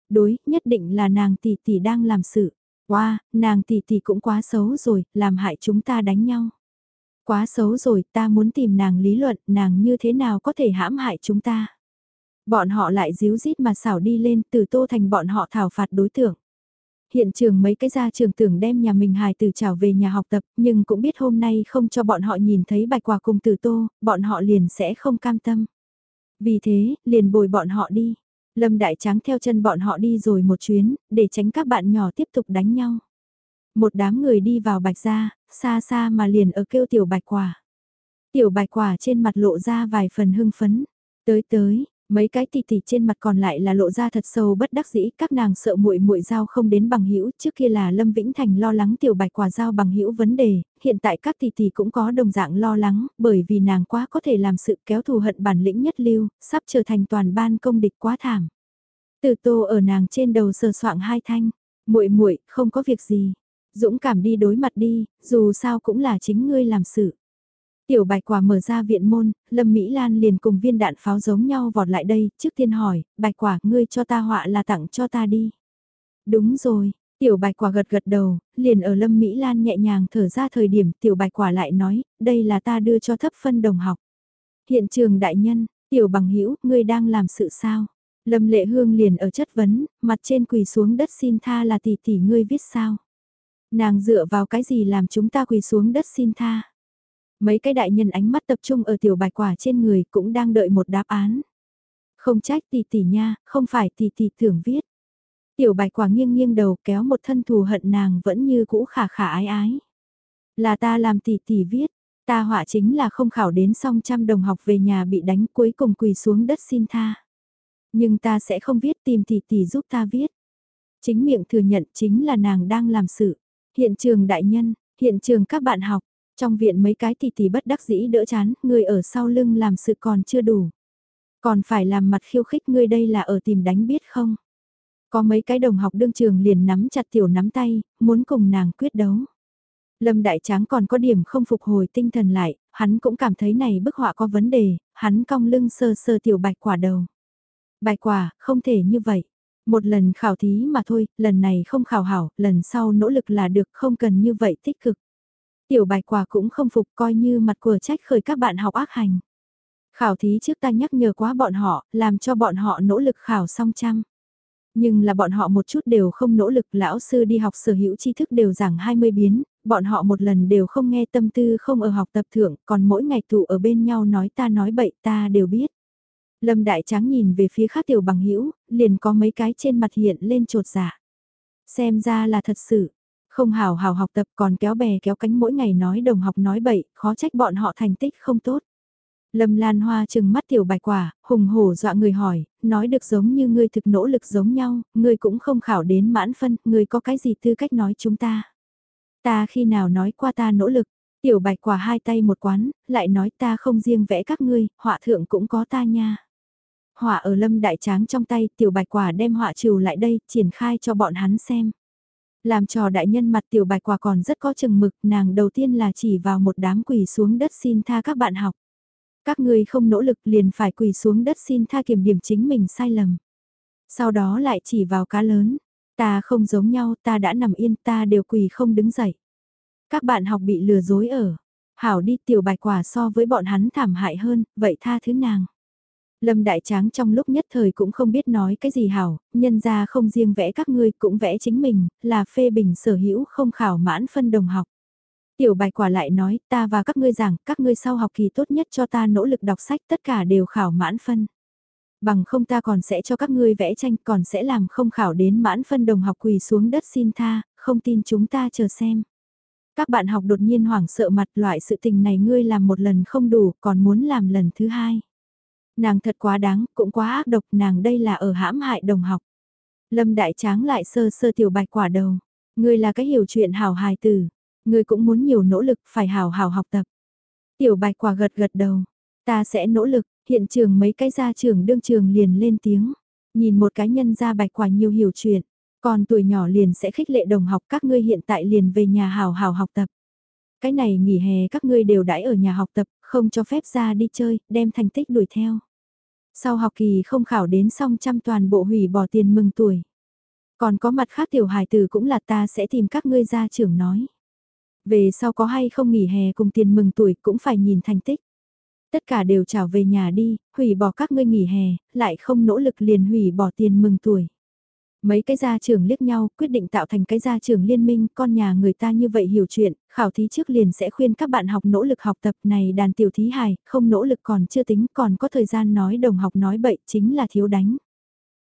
Đối, nhất định là nàng tỷ tỷ đang làm sự. Wow, nàng tỷ tỷ cũng quá xấu rồi, làm hại chúng ta đánh nhau. Quá xấu rồi, ta muốn tìm nàng lý luận, nàng như thế nào có thể hãm hại chúng ta. Bọn họ lại díu dít mà xảo đi lên từ tô thành bọn họ thảo phạt đối tượng. Hiện trường mấy cái gia trường tưởng đem nhà mình hài từ trào về nhà học tập, nhưng cũng biết hôm nay không cho bọn họ nhìn thấy bạch quả cùng từ tô, bọn họ liền sẽ không cam tâm. Vì thế, liền bồi bọn họ đi. Lâm Đại Tráng theo chân bọn họ đi rồi một chuyến, để tránh các bạn nhỏ tiếp tục đánh nhau. Một đám người đi vào bạch gia, xa xa mà liền ở kêu tiểu bạch quả. Tiểu bạch quả trên mặt lộ ra vài phần hưng phấn. Tới tới, mấy cái tì tì trên mặt còn lại là lộ ra thật sâu bất đắc dĩ, các nàng sợ muội muội giao không đến bằng hữu, trước kia là Lâm Vĩnh Thành lo lắng tiểu bạch quả giao bằng hữu vấn đề, hiện tại các tì tì cũng có đồng dạng lo lắng, bởi vì nàng quá có thể làm sự kéo thù hận bản lĩnh nhất lưu, sắp trở thành toàn ban công địch quá thảm. Từ tô ở nàng trên đầu sờ soạng hai thanh, muội muội không có việc gì, Dũng cảm đi đối mặt đi, dù sao cũng là chính ngươi làm sự. Tiểu bạch quả mở ra viện môn, Lâm Mỹ Lan liền cùng viên đạn pháo giống nhau vọt lại đây, trước tiên hỏi, bạch quả ngươi cho ta họa là tặng cho ta đi. Đúng rồi, tiểu bạch quả gật gật đầu, liền ở Lâm Mỹ Lan nhẹ nhàng thở ra thời điểm tiểu bạch quả lại nói, đây là ta đưa cho thấp phân đồng học. Hiện trường đại nhân, tiểu bằng hữu ngươi đang làm sự sao? Lâm lệ hương liền ở chất vấn, mặt trên quỳ xuống đất xin tha là tỷ tỷ ngươi viết sao? Nàng dựa vào cái gì làm chúng ta quỳ xuống đất xin tha. Mấy cái đại nhân ánh mắt tập trung ở tiểu bạch quả trên người cũng đang đợi một đáp án. Không trách tỷ tỷ nha, không phải tỷ tỷ tưởng viết. Tiểu bạch quả nghiêng nghiêng đầu kéo một thân thù hận nàng vẫn như cũ khả khả ái ái. Là ta làm tỷ tỷ viết, ta họa chính là không khảo đến xong trăm đồng học về nhà bị đánh cuối cùng quỳ xuống đất xin tha. Nhưng ta sẽ không viết tìm tỷ tỷ giúp ta viết. Chính miệng thừa nhận chính là nàng đang làm sự. Hiện trường đại nhân, hiện trường các bạn học, trong viện mấy cái tỷ tỷ bất đắc dĩ đỡ chán, người ở sau lưng làm sự còn chưa đủ. Còn phải làm mặt khiêu khích ngươi đây là ở tìm đánh biết không? Có mấy cái đồng học đương trường liền nắm chặt tiểu nắm tay, muốn cùng nàng quyết đấu. Lâm Đại Tráng còn có điểm không phục hồi tinh thần lại, hắn cũng cảm thấy này bức họa có vấn đề, hắn cong lưng sơ sơ tiểu bạch quả đầu. Bạch quả, không thể như vậy. Một lần khảo thí mà thôi, lần này không khảo hảo, lần sau nỗ lực là được không cần như vậy tích cực. Tiểu bạch quả cũng không phục coi như mặt của trách khởi các bạn học ác hành. Khảo thí trước ta nhắc nhở quá bọn họ, làm cho bọn họ nỗ lực khảo xong chăm. Nhưng là bọn họ một chút đều không nỗ lực, lão sư đi học sở hữu tri thức đều giảng 20 biến, bọn họ một lần đều không nghe tâm tư không ở học tập thượng, còn mỗi ngày tụ ở bên nhau nói ta nói bậy ta đều biết. Lâm Đại Tráng nhìn về phía khác tiểu bằng hữu liền có mấy cái trên mặt hiện lên trột dạ. Xem ra là thật sự, không hào hào học tập còn kéo bè kéo cánh mỗi ngày nói đồng học nói bậy, khó trách bọn họ thành tích không tốt. Lâm Lan Hoa chừng mắt tiểu bạch quả, hùng hổ dọa người hỏi, nói được giống như ngươi thực nỗ lực giống nhau, ngươi cũng không khảo đến mãn phân, ngươi có cái gì tư cách nói chúng ta. Ta khi nào nói qua ta nỗ lực, tiểu bạch quả hai tay một quán, lại nói ta không riêng vẽ các ngươi, họa thượng cũng có ta nha họa ở lâm đại tráng trong tay, tiểu bạch quả đem họa trừ lại đây, triển khai cho bọn hắn xem. Làm trò đại nhân mặt tiểu bạch quả còn rất có chừng mực, nàng đầu tiên là chỉ vào một đám quỳ xuống đất xin tha các bạn học. Các người không nỗ lực liền phải quỳ xuống đất xin tha kiểm điểm chính mình sai lầm. Sau đó lại chỉ vào cá lớn, ta không giống nhau, ta đã nằm yên, ta đều quỳ không đứng dậy. Các bạn học bị lừa dối ở, Hảo đi tiểu bạch quả so với bọn hắn thảm hại hơn, vậy tha thứ nàng. Lâm Đại Tráng trong lúc nhất thời cũng không biết nói cái gì hảo, nhân ra không riêng vẽ các ngươi cũng vẽ chính mình, là phê bình sở hữu không khảo mãn phân đồng học. Tiểu bài quả lại nói, ta và các ngươi giảng, các ngươi sau học kỳ tốt nhất cho ta nỗ lực đọc sách tất cả đều khảo mãn phân. Bằng không ta còn sẽ cho các ngươi vẽ tranh, còn sẽ làm không khảo đến mãn phân đồng học quỳ xuống đất xin tha, không tin chúng ta chờ xem. Các bạn học đột nhiên hoảng sợ mặt loại sự tình này ngươi làm một lần không đủ, còn muốn làm lần thứ hai. Nàng thật quá đáng, cũng quá ác độc, nàng đây là ở hãm hại đồng học. Lâm Đại Tráng lại sơ sơ tiểu bạch quả đầu. Ngươi là cái hiểu chuyện hào hài tử. Ngươi cũng muốn nhiều nỗ lực, phải hào hào học tập. Tiểu bạch quả gật gật đầu. Ta sẽ nỗ lực, hiện trường mấy cái gia trưởng đương trường liền lên tiếng. Nhìn một cái nhân gia bạch quả nhiều hiểu chuyện. Còn tuổi nhỏ liền sẽ khích lệ đồng học các ngươi hiện tại liền về nhà hào hào học tập. Cái này nghỉ hè các ngươi đều đãi ở nhà học tập, không cho phép ra đi chơi, đem thành tích đuổi theo. Sau học kỳ không khảo đến xong trăm toàn bộ hủy bỏ tiền mừng tuổi. Còn có mặt khác tiểu hài tử cũng là ta sẽ tìm các ngươi ra trưởng nói. Về sau có hay không nghỉ hè cùng tiền mừng tuổi cũng phải nhìn thành tích. Tất cả đều trảo về nhà đi, hủy bỏ các ngươi nghỉ hè, lại không nỗ lực liền hủy bỏ tiền mừng tuổi. Mấy cái gia trưởng liếc nhau, quyết định tạo thành cái gia trưởng liên minh, con nhà người ta như vậy hiểu chuyện, khảo thí trước liền sẽ khuyên các bạn học nỗ lực học tập này đàn tiểu thí hài, không nỗ lực còn chưa tính, còn có thời gian nói đồng học nói bậy chính là thiếu đánh.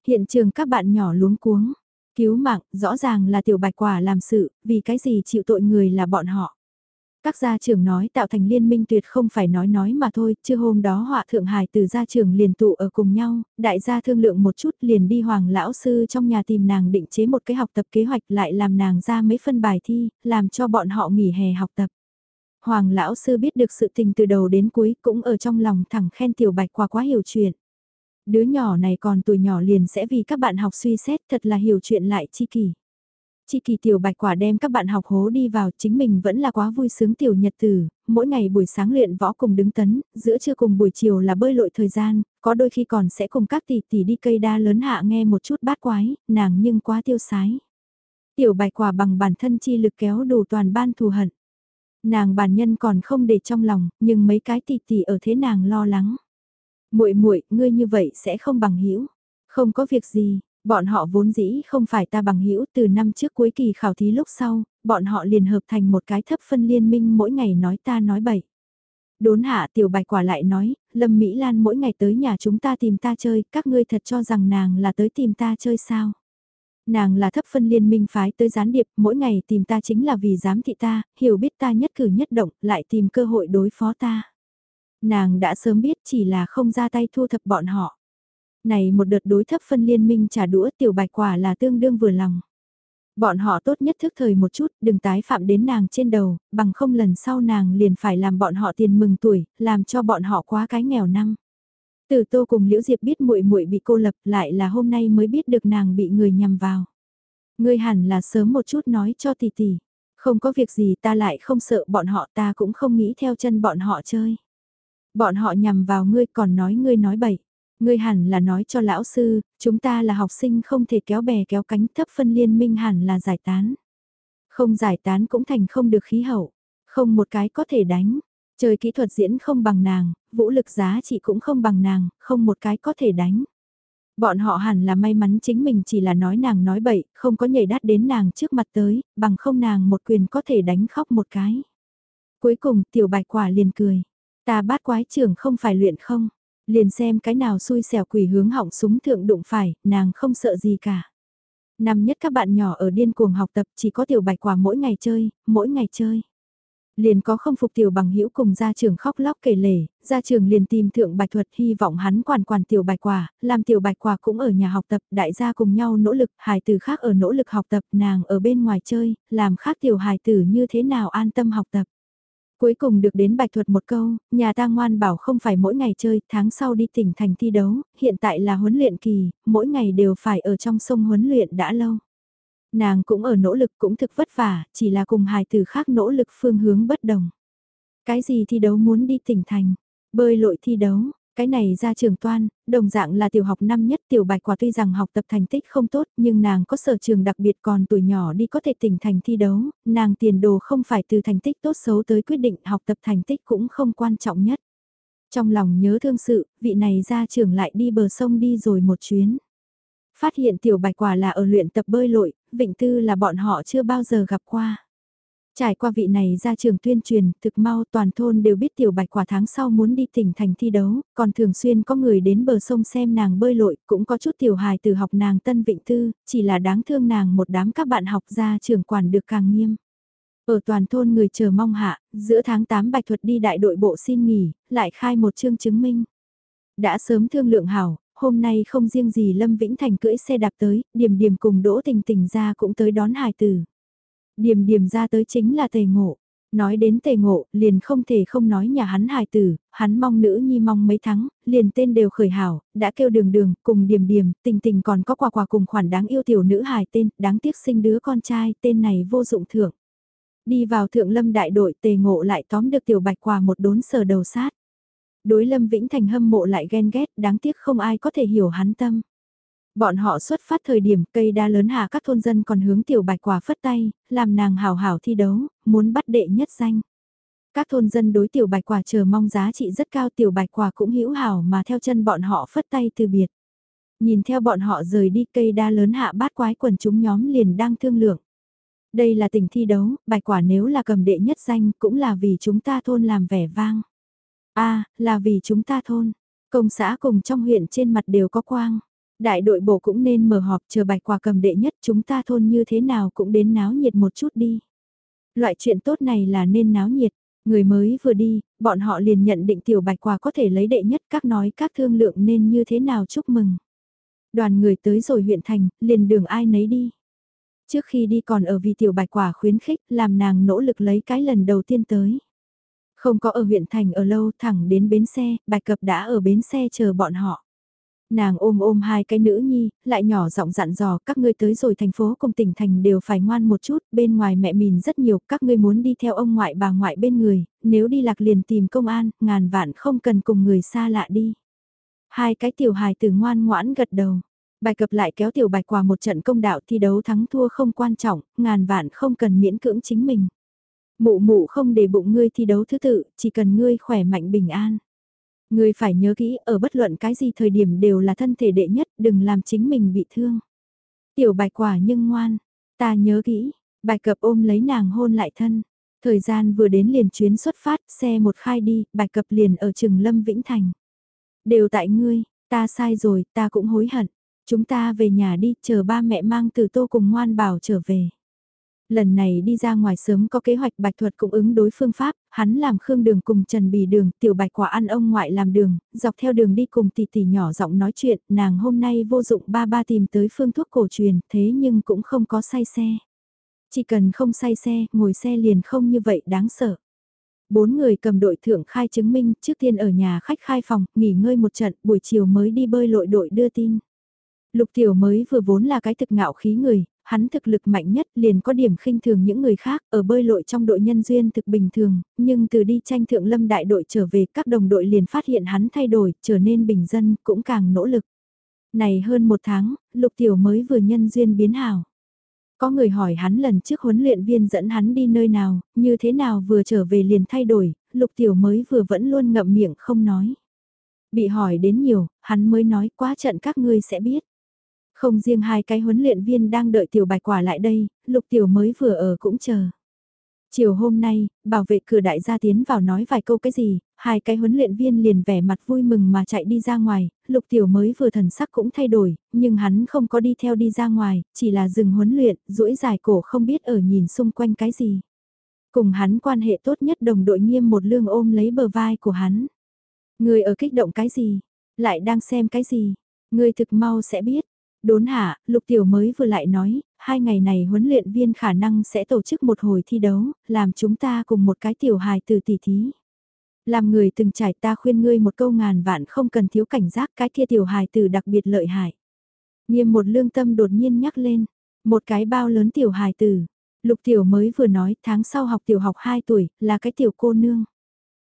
Hiện trường các bạn nhỏ luống cuống, cứu mạng, rõ ràng là tiểu bạch quả làm sự, vì cái gì chịu tội người là bọn họ. Các gia trưởng nói tạo thành liên minh tuyệt không phải nói nói mà thôi, chưa hôm đó họa thượng hải từ gia trưởng liền tụ ở cùng nhau, đại gia thương lượng một chút liền đi hoàng lão sư trong nhà tìm nàng định chế một cái học tập kế hoạch lại làm nàng ra mấy phân bài thi, làm cho bọn họ nghỉ hè học tập. Hoàng lão sư biết được sự tình từ đầu đến cuối cũng ở trong lòng thẳng khen tiểu bạch qua quá hiểu chuyện. Đứa nhỏ này còn tuổi nhỏ liền sẽ vì các bạn học suy xét thật là hiểu chuyện lại chi kỷ. Chi kỳ tiểu bạch quả đem các bạn học hố đi vào chính mình vẫn là quá vui sướng tiểu nhật tử, mỗi ngày buổi sáng luyện võ cùng đứng tấn, giữa trưa cùng buổi chiều là bơi lội thời gian, có đôi khi còn sẽ cùng các tỷ tỷ đi cây đa lớn hạ nghe một chút bát quái, nàng nhưng quá tiêu sái. Tiểu bạch quả bằng bản thân chi lực kéo đủ toàn ban thù hận. Nàng bản nhân còn không để trong lòng, nhưng mấy cái tỷ tỷ ở thế nàng lo lắng. Muội muội, ngươi như vậy sẽ không bằng hữu. Không có việc gì, Bọn họ vốn dĩ không phải ta bằng hữu từ năm trước cuối kỳ khảo thí lúc sau, bọn họ liền hợp thành một cái thấp phân liên minh mỗi ngày nói ta nói bậy. Đốn hạ tiểu bạch quả lại nói, Lâm Mỹ Lan mỗi ngày tới nhà chúng ta tìm ta chơi, các ngươi thật cho rằng nàng là tới tìm ta chơi sao. Nàng là thấp phân liên minh phái tới gián điệp, mỗi ngày tìm ta chính là vì dám thị ta, hiểu biết ta nhất cử nhất động, lại tìm cơ hội đối phó ta. Nàng đã sớm biết chỉ là không ra tay thu thập bọn họ. Này một đợt đối thấp phân liên minh trả đũa tiểu bạch quả là tương đương vừa lòng. Bọn họ tốt nhất thức thời một chút, đừng tái phạm đến nàng trên đầu, bằng không lần sau nàng liền phải làm bọn họ tiền mừng tuổi, làm cho bọn họ quá cái nghèo năm. Từ Tô cùng Liễu Diệp biết muội muội bị cô lập, lại là hôm nay mới biết được nàng bị người nhằm vào. Ngươi hẳn là sớm một chút nói cho tỷ tỷ, không có việc gì ta lại không sợ bọn họ, ta cũng không nghĩ theo chân bọn họ chơi. Bọn họ nhằm vào ngươi còn nói ngươi nói bậy. Ngươi hẳn là nói cho lão sư, chúng ta là học sinh không thể kéo bè kéo cánh thấp phân liên minh hẳn là giải tán. Không giải tán cũng thành không được khí hậu, không một cái có thể đánh. trời kỹ thuật diễn không bằng nàng, vũ lực giá trị cũng không bằng nàng, không một cái có thể đánh. Bọn họ hẳn là may mắn chính mình chỉ là nói nàng nói bậy, không có nhảy đắt đến nàng trước mặt tới, bằng không nàng một quyền có thể đánh khóc một cái. Cuối cùng tiểu bạch quả liền cười. Ta bát quái trưởng không phải luyện không, Liền xem cái nào xui xẻo quỷ hướng họng súng thượng đụng phải, nàng không sợ gì cả. Năm nhất các bạn nhỏ ở điên cuồng học tập chỉ có tiểu bạch quả mỗi ngày chơi, mỗi ngày chơi. Liền có không phục tiểu bằng hữu cùng gia trường khóc lóc kể lể, gia trường liền tìm thượng bạch thuật hy vọng hắn quản quản tiểu bạch quả, làm tiểu bạch quả cũng ở nhà học tập, đại gia cùng nhau nỗ lực, hài tử khác ở nỗ lực học tập, nàng ở bên ngoài chơi, làm khác tiểu hài tử như thế nào an tâm học tập. Cuối cùng được đến bạch thuật một câu, nhà ta ngoan bảo không phải mỗi ngày chơi, tháng sau đi tỉnh thành thi đấu, hiện tại là huấn luyện kỳ, mỗi ngày đều phải ở trong sông huấn luyện đã lâu. Nàng cũng ở nỗ lực cũng thực vất vả, chỉ là cùng hài từ khác nỗ lực phương hướng bất đồng. Cái gì thi đấu muốn đi tỉnh thành, bơi lội thi đấu, cái này ra trường toan, đồng dạng là tiểu học năm nhất tiểu bạch quả tuy rằng học tập thành tích không tốt nhưng nàng có sở trường đặc biệt còn tuổi nhỏ đi có thể tỉnh thành thi đấu, nàng tiền đồ không phải từ thành tích tốt xấu tới quyết định học tập thành tích cũng không quan trọng nhất. Trong lòng nhớ thương sự, vị này ra trường lại đi bờ sông đi rồi một chuyến. Phát hiện tiểu bạch quả là ở luyện tập bơi lội, vịnh tư là bọn họ chưa bao giờ gặp qua. Trải qua vị này ra trường tuyên truyền, thực mau toàn thôn đều biết tiểu bạch quả tháng sau muốn đi tỉnh thành thi đấu, còn thường xuyên có người đến bờ sông xem nàng bơi lội, cũng có chút tiểu hài từ học nàng tân vịnh tư, chỉ là đáng thương nàng một đám các bạn học ra trường quản được càng nghiêm. Ở toàn thôn người chờ mong hạ, giữa tháng 8 bạch thuật đi đại đội bộ xin nghỉ, lại khai một chương chứng minh. Đã sớm thương lượng hảo, hôm nay không riêng gì Lâm Vĩnh Thành cưỡi xe đạp tới, điểm điểm cùng Đỗ Tình Tình ra cũng tới đón hài tử. Điểm điểm ra tới chính là tề ngộ. Nói đến tề ngộ, liền không thể không nói nhà hắn hài tử, hắn mong nữ nhi mong mấy tháng, liền tên đều khởi hảo, đã kêu đường đường, cùng điểm điểm, tình tình còn có quà quà cùng khoản đáng yêu tiểu nữ hài tên, đáng tiếc sinh đứa con trai, tên này vô dụng thưởng. Đi vào thượng lâm đại đội tề ngộ lại tóm được tiểu bạch quà một đốn sờ đầu sát. Đối lâm vĩnh thành hâm mộ lại ghen ghét, đáng tiếc không ai có thể hiểu hắn tâm. Bọn họ xuất phát thời điểm cây đa lớn hạ các thôn dân còn hướng tiểu bạch quả phất tay, làm nàng hào hảo thi đấu, muốn bắt đệ nhất danh. Các thôn dân đối tiểu bạch quả chờ mong giá trị rất cao tiểu bạch quả cũng hữu hảo mà theo chân bọn họ phất tay từ biệt. Nhìn theo bọn họ rời đi cây đa lớn hạ bát quái quần chúng nhóm liền đang thương lượng. Đây là tình thi đấu, bạch quả nếu là cầm đệ nhất danh cũng là vì chúng ta thôn làm vẻ vang. a là vì chúng ta thôn, công xã cùng trong huyện trên mặt đều có quang. Đại đội bộ cũng nên mở họp chờ bạch quả cầm đệ nhất chúng ta thôn như thế nào cũng đến náo nhiệt một chút đi. Loại chuyện tốt này là nên náo nhiệt, người mới vừa đi, bọn họ liền nhận định tiểu bạch quả có thể lấy đệ nhất các nói các thương lượng nên như thế nào chúc mừng. Đoàn người tới rồi huyện thành, liền đường ai nấy đi. Trước khi đi còn ở vì tiểu bạch quả khuyến khích làm nàng nỗ lực lấy cái lần đầu tiên tới. Không có ở huyện thành ở lâu thẳng đến bến xe, bạch cập đã ở bến xe chờ bọn họ. Nàng ôm ôm hai cái nữ nhi, lại nhỏ giọng dặn dò các ngươi tới rồi thành phố cùng tỉnh thành đều phải ngoan một chút, bên ngoài mẹ mìn rất nhiều, các ngươi muốn đi theo ông ngoại bà ngoại bên người, nếu đi lạc liền tìm công an, ngàn vạn không cần cùng người xa lạ đi. Hai cái tiểu hài từ ngoan ngoãn gật đầu. Bài cập lại kéo tiểu bạch qua một trận công đạo thi đấu thắng thua không quan trọng, ngàn vạn không cần miễn cưỡng chính mình. Mụ mụ không để bụng ngươi thi đấu thứ tự, chỉ cần ngươi khỏe mạnh bình an. Người phải nhớ kỹ ở bất luận cái gì thời điểm đều là thân thể đệ nhất, đừng làm chính mình bị thương. Tiểu bạch quả nhưng ngoan, ta nhớ kỹ, bạch cập ôm lấy nàng hôn lại thân. Thời gian vừa đến liền chuyến xuất phát, xe một khai đi, bạch cập liền ở trường Lâm Vĩnh Thành. Đều tại ngươi, ta sai rồi, ta cũng hối hận. Chúng ta về nhà đi, chờ ba mẹ mang từ tô cùng ngoan bảo trở về. Lần này đi ra ngoài sớm có kế hoạch bạch thuật cũng ứng đối phương pháp, hắn làm khương đường cùng Trần Bì đường, tiểu bạch quả ăn ông ngoại làm đường, dọc theo đường đi cùng tỷ tỷ nhỏ giọng nói chuyện, nàng hôm nay vô dụng ba ba tìm tới phương thuốc cổ truyền, thế nhưng cũng không có say xe. Chỉ cần không say xe, ngồi xe liền không như vậy đáng sợ. Bốn người cầm đội thượng khai chứng minh, trước tiên ở nhà khách khai phòng, nghỉ ngơi một trận, buổi chiều mới đi bơi lội đội đưa tin. Lục tiểu mới vừa vốn là cái thực ngạo khí người, hắn thực lực mạnh nhất liền có điểm khinh thường những người khác ở bơi lội trong đội nhân duyên thực bình thường, nhưng từ đi tranh thượng lâm đại đội trở về các đồng đội liền phát hiện hắn thay đổi, trở nên bình dân, cũng càng nỗ lực. Này hơn một tháng, lục tiểu mới vừa nhân duyên biến hảo. Có người hỏi hắn lần trước huấn luyện viên dẫn hắn đi nơi nào, như thế nào vừa trở về liền thay đổi, lục tiểu mới vừa vẫn luôn ngậm miệng không nói. Bị hỏi đến nhiều, hắn mới nói quá trận các ngươi sẽ biết. Không riêng hai cái huấn luyện viên đang đợi tiểu bạch quả lại đây, lục tiểu mới vừa ở cũng chờ. Chiều hôm nay, bảo vệ cửa đại gia tiến vào nói vài câu cái gì, hai cái huấn luyện viên liền vẻ mặt vui mừng mà chạy đi ra ngoài, lục tiểu mới vừa thần sắc cũng thay đổi, nhưng hắn không có đi theo đi ra ngoài, chỉ là dừng huấn luyện, duỗi dài cổ không biết ở nhìn xung quanh cái gì. Cùng hắn quan hệ tốt nhất đồng đội nghiêm một lương ôm lấy bờ vai của hắn. Người ở kích động cái gì? Lại đang xem cái gì? Người thực mau sẽ biết. Đốn hạ, Lục Tiểu mới vừa lại nói, hai ngày này huấn luyện viên khả năng sẽ tổ chức một hồi thi đấu, làm chúng ta cùng một cái tiểu hài từ tỷ thí. Làm người từng trải ta khuyên ngươi một câu ngàn vạn không cần thiếu cảnh giác cái kia tiểu hài từ đặc biệt lợi hại. Nghiêm một lương tâm đột nhiên nhắc lên, một cái bao lớn tiểu hài tử. Lục tiểu mới vừa nói tháng sau học tiểu học 2 tuổi, là cái tiểu cô nương.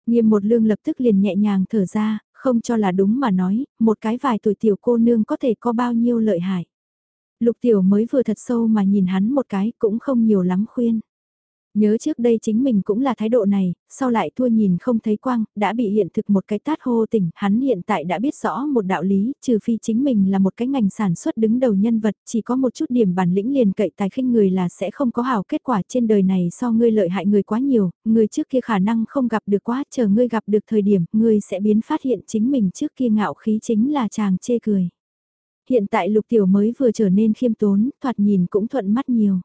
Nghiêm một lương lập tức liền nhẹ nhàng thở ra, không cho là đúng mà nói, một cái vài tuổi tiểu cô nương có thể có bao nhiêu lợi hại. Lục tiểu mới vừa thật sâu mà nhìn hắn một cái cũng không nhiều lắm khuyên. Nhớ trước đây chính mình cũng là thái độ này, sau lại thua nhìn không thấy quang, đã bị hiện thực một cái tát hô tỉnh, hắn hiện tại đã biết rõ một đạo lý, trừ phi chính mình là một cái ngành sản xuất đứng đầu nhân vật, chỉ có một chút điểm bản lĩnh liền cậy tài khinh người là sẽ không có hảo kết quả trên đời này so ngươi lợi hại người quá nhiều, người trước kia khả năng không gặp được quá, chờ ngươi gặp được thời điểm, ngươi sẽ biến phát hiện chính mình trước kia ngạo khí chính là chàng chê cười. Hiện tại lục tiểu mới vừa trở nên khiêm tốn, thoạt nhìn cũng thuận mắt nhiều.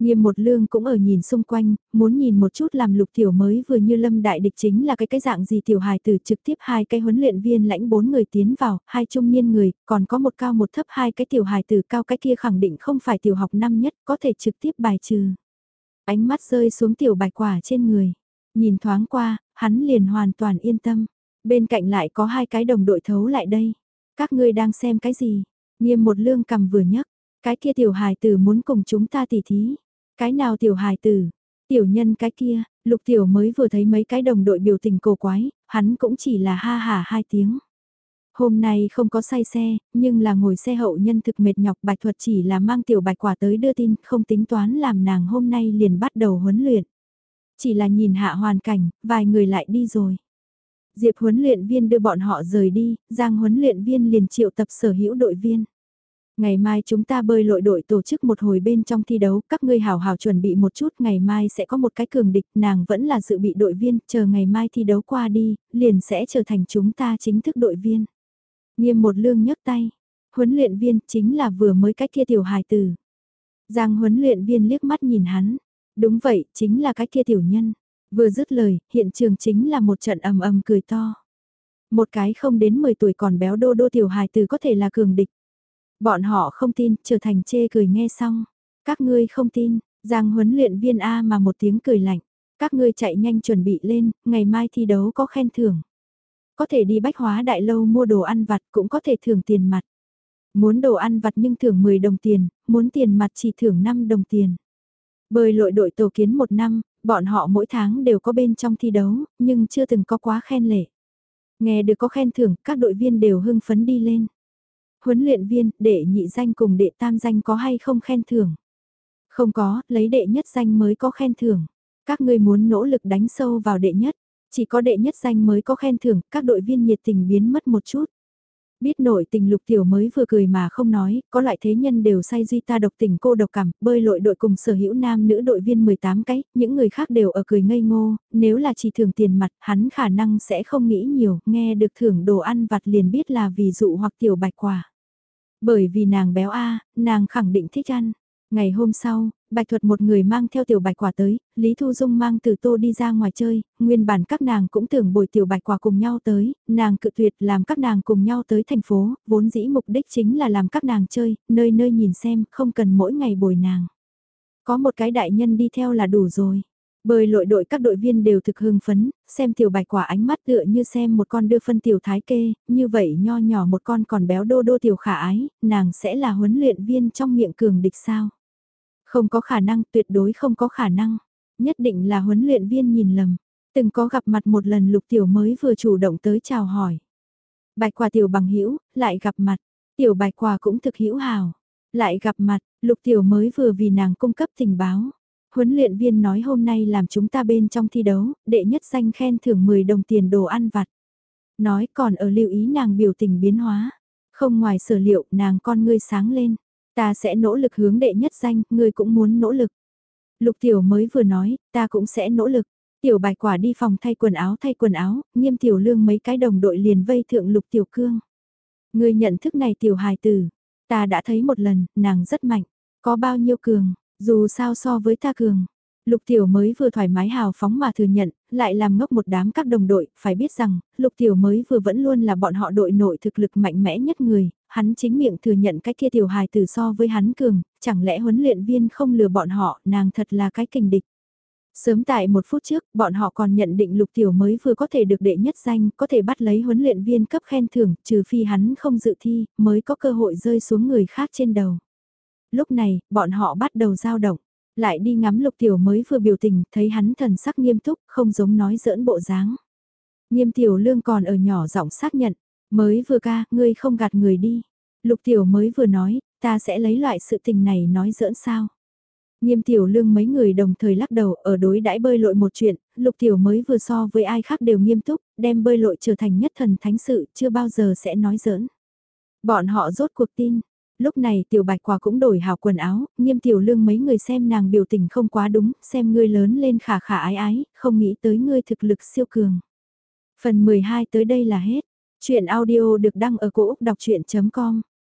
Nghiêm một lương cũng ở nhìn xung quanh, muốn nhìn một chút làm lục tiểu mới vừa như lâm đại địch chính là cái cái dạng gì tiểu hài từ trực tiếp hai cái huấn luyện viên lãnh bốn người tiến vào, hai trung niên người, còn có một cao một thấp hai cái tiểu hài từ cao cái kia khẳng định không phải tiểu học năm nhất, có thể trực tiếp bài trừ. Ánh mắt rơi xuống tiểu bài quả trên người, nhìn thoáng qua, hắn liền hoàn toàn yên tâm, bên cạnh lại có hai cái đồng đội thấu lại đây. Các ngươi đang xem cái gì? Nghiêm một lương cầm vừa nhấc, cái kia tiểu hài tử muốn cùng chúng ta tỉ thí. Cái nào tiểu hài tử? Tiểu nhân cái kia, lục tiểu mới vừa thấy mấy cái đồng đội biểu tình cổ quái, hắn cũng chỉ là ha hà hai tiếng. Hôm nay không có say xe, nhưng là ngồi xe hậu nhân thực mệt nhọc bạch thuật chỉ là mang tiểu bạch quả tới đưa tin, không tính toán làm nàng hôm nay liền bắt đầu huấn luyện. Chỉ là nhìn hạ hoàn cảnh, vài người lại đi rồi. Diệp huấn luyện viên đưa bọn họ rời đi, Giang huấn luyện viên liền triệu tập sở hữu đội viên. Ngày mai chúng ta bơi lội đội tổ chức một hồi bên trong thi đấu, các ngươi hào hào chuẩn bị một chút, ngày mai sẽ có một cái cường địch, nàng vẫn là dự bị đội viên, chờ ngày mai thi đấu qua đi, liền sẽ trở thành chúng ta chính thức đội viên. Nghiêm một lương nhấc tay, huấn luyện viên chính là vừa mới cái kia tiểu hài tử. Giang huấn luyện viên liếc mắt nhìn hắn, đúng vậy, chính là cái kia tiểu nhân. Vừa dứt lời, hiện trường chính là một trận ầm ầm cười to. Một cái không đến 10 tuổi còn béo đô đô tiểu hài tử có thể là cường địch. Bọn họ không tin, trở thành chê cười nghe xong. Các ngươi không tin, Giang huấn luyện viên A mà một tiếng cười lạnh. Các ngươi chạy nhanh chuẩn bị lên, ngày mai thi đấu có khen thưởng. Có thể đi bách hóa đại lâu mua đồ ăn vặt cũng có thể thưởng tiền mặt. Muốn đồ ăn vặt nhưng thưởng 10 đồng tiền, muốn tiền mặt chỉ thưởng 5 đồng tiền. Bơi lội đội tổ kiến một năm, bọn họ mỗi tháng đều có bên trong thi đấu, nhưng chưa từng có quá khen lệ. Nghe được có khen thưởng, các đội viên đều hưng phấn đi lên huấn luyện viên, đệ nhị danh cùng đệ tam danh có hay không khen thưởng? Không có, lấy đệ nhất danh mới có khen thưởng. Các ngươi muốn nỗ lực đánh sâu vào đệ nhất, chỉ có đệ nhất danh mới có khen thưởng, các đội viên nhiệt tình biến mất một chút. Biết nội tình lục tiểu mới vừa cười mà không nói, có loại thế nhân đều say duy ta độc tình cô độc cảm, bơi lội đội cùng sở hữu nam nữ đội viên 18 cái, những người khác đều ở cười ngây ngô, nếu là chỉ thưởng tiền mặt, hắn khả năng sẽ không nghĩ nhiều, nghe được thưởng đồ ăn vặt liền biết là vì dụ hoặc tiểu bạch quả. Bởi vì nàng béo a, nàng khẳng định thích ăn. Ngày hôm sau, Bạch Thuật một người mang theo tiểu bạch quả tới, Lý Thu Dung mang từ tô đi ra ngoài chơi, nguyên bản các nàng cũng tưởng bồi tiểu bạch quả cùng nhau tới, nàng cự tuyệt làm các nàng cùng nhau tới thành phố, vốn dĩ mục đích chính là làm các nàng chơi, nơi nơi nhìn xem, không cần mỗi ngày bồi nàng. Có một cái đại nhân đi theo là đủ rồi. Bơi lội đội các đội viên đều thực hưng phấn, xem tiểu bạch quả ánh mắt tựa như xem một con đưa phân tiểu thái kê, như vậy nho nhỏ một con còn béo đô đô tiểu khả ái, nàng sẽ là huấn luyện viên trong miệng cường địch sao? Không có khả năng, tuyệt đối không có khả năng. Nhất định là huấn luyện viên nhìn lầm. Từng có gặp mặt một lần lục tiểu mới vừa chủ động tới chào hỏi. Bạch quả tiểu bằng hữu lại gặp mặt. Tiểu bạch quả cũng thực hữu hào. Lại gặp mặt, lục tiểu mới vừa vì nàng cung cấp tình báo Huấn luyện viên nói hôm nay làm chúng ta bên trong thi đấu, đệ nhất danh khen thưởng 10 đồng tiền đồ ăn vặt. Nói còn ở lưu ý nàng biểu tình biến hóa. Không ngoài sở liệu nàng con ngươi sáng lên. Ta sẽ nỗ lực hướng đệ nhất danh, ngươi cũng muốn nỗ lực. Lục tiểu mới vừa nói, ta cũng sẽ nỗ lực. Tiểu bài quả đi phòng thay quần áo thay quần áo, nghiêm tiểu lương mấy cái đồng đội liền vây thượng lục tiểu cương. Ngươi nhận thức này tiểu hài tử, ta đã thấy một lần, nàng rất mạnh, có bao nhiêu cường, dù sao so với ta cường, Lục Tiểu mới vừa thoải mái hào phóng mà thừa nhận, lại làm ngốc một đám các đồng đội, phải biết rằng, Lục Tiểu mới vừa vẫn luôn là bọn họ đội nội thực lực mạnh mẽ nhất người, hắn chính miệng thừa nhận cái kia tiểu hài tử so với hắn cường, chẳng lẽ huấn luyện viên không lừa bọn họ, nàng thật là cái kình địch. Sớm tại một phút trước, bọn họ còn nhận định Lục Tiểu mới vừa có thể được đệ nhất danh, có thể bắt lấy huấn luyện viên cấp khen thưởng, trừ phi hắn không dự thi, mới có cơ hội rơi xuống người khác trên đầu lúc này, bọn họ bắt đầu dao động. Lại đi ngắm lục tiểu mới vừa biểu tình, thấy hắn thần sắc nghiêm túc, không giống nói giỡn bộ dáng. Nghiêm tiểu lương còn ở nhỏ giọng xác nhận, mới vừa ca, ngươi không gạt người đi. Lục tiểu mới vừa nói, ta sẽ lấy loại sự tình này nói giỡn sao. Nghiêm tiểu lương mấy người đồng thời lắc đầu ở đối đãi bơi lội một chuyện, lục tiểu mới vừa so với ai khác đều nghiêm túc, đem bơi lội trở thành nhất thần thánh sự, chưa bao giờ sẽ nói giỡn. Bọn họ rốt cuộc tin. Lúc này tiểu bạch quả cũng đổi hào quần áo, nghiêm tiểu lương mấy người xem nàng biểu tình không quá đúng, xem ngươi lớn lên khả khả ái ái, không nghĩ tới ngươi thực lực siêu cường. Phần 12 tới đây là hết. Chuyện audio được đăng ở cổ Úc đọc chuyện.com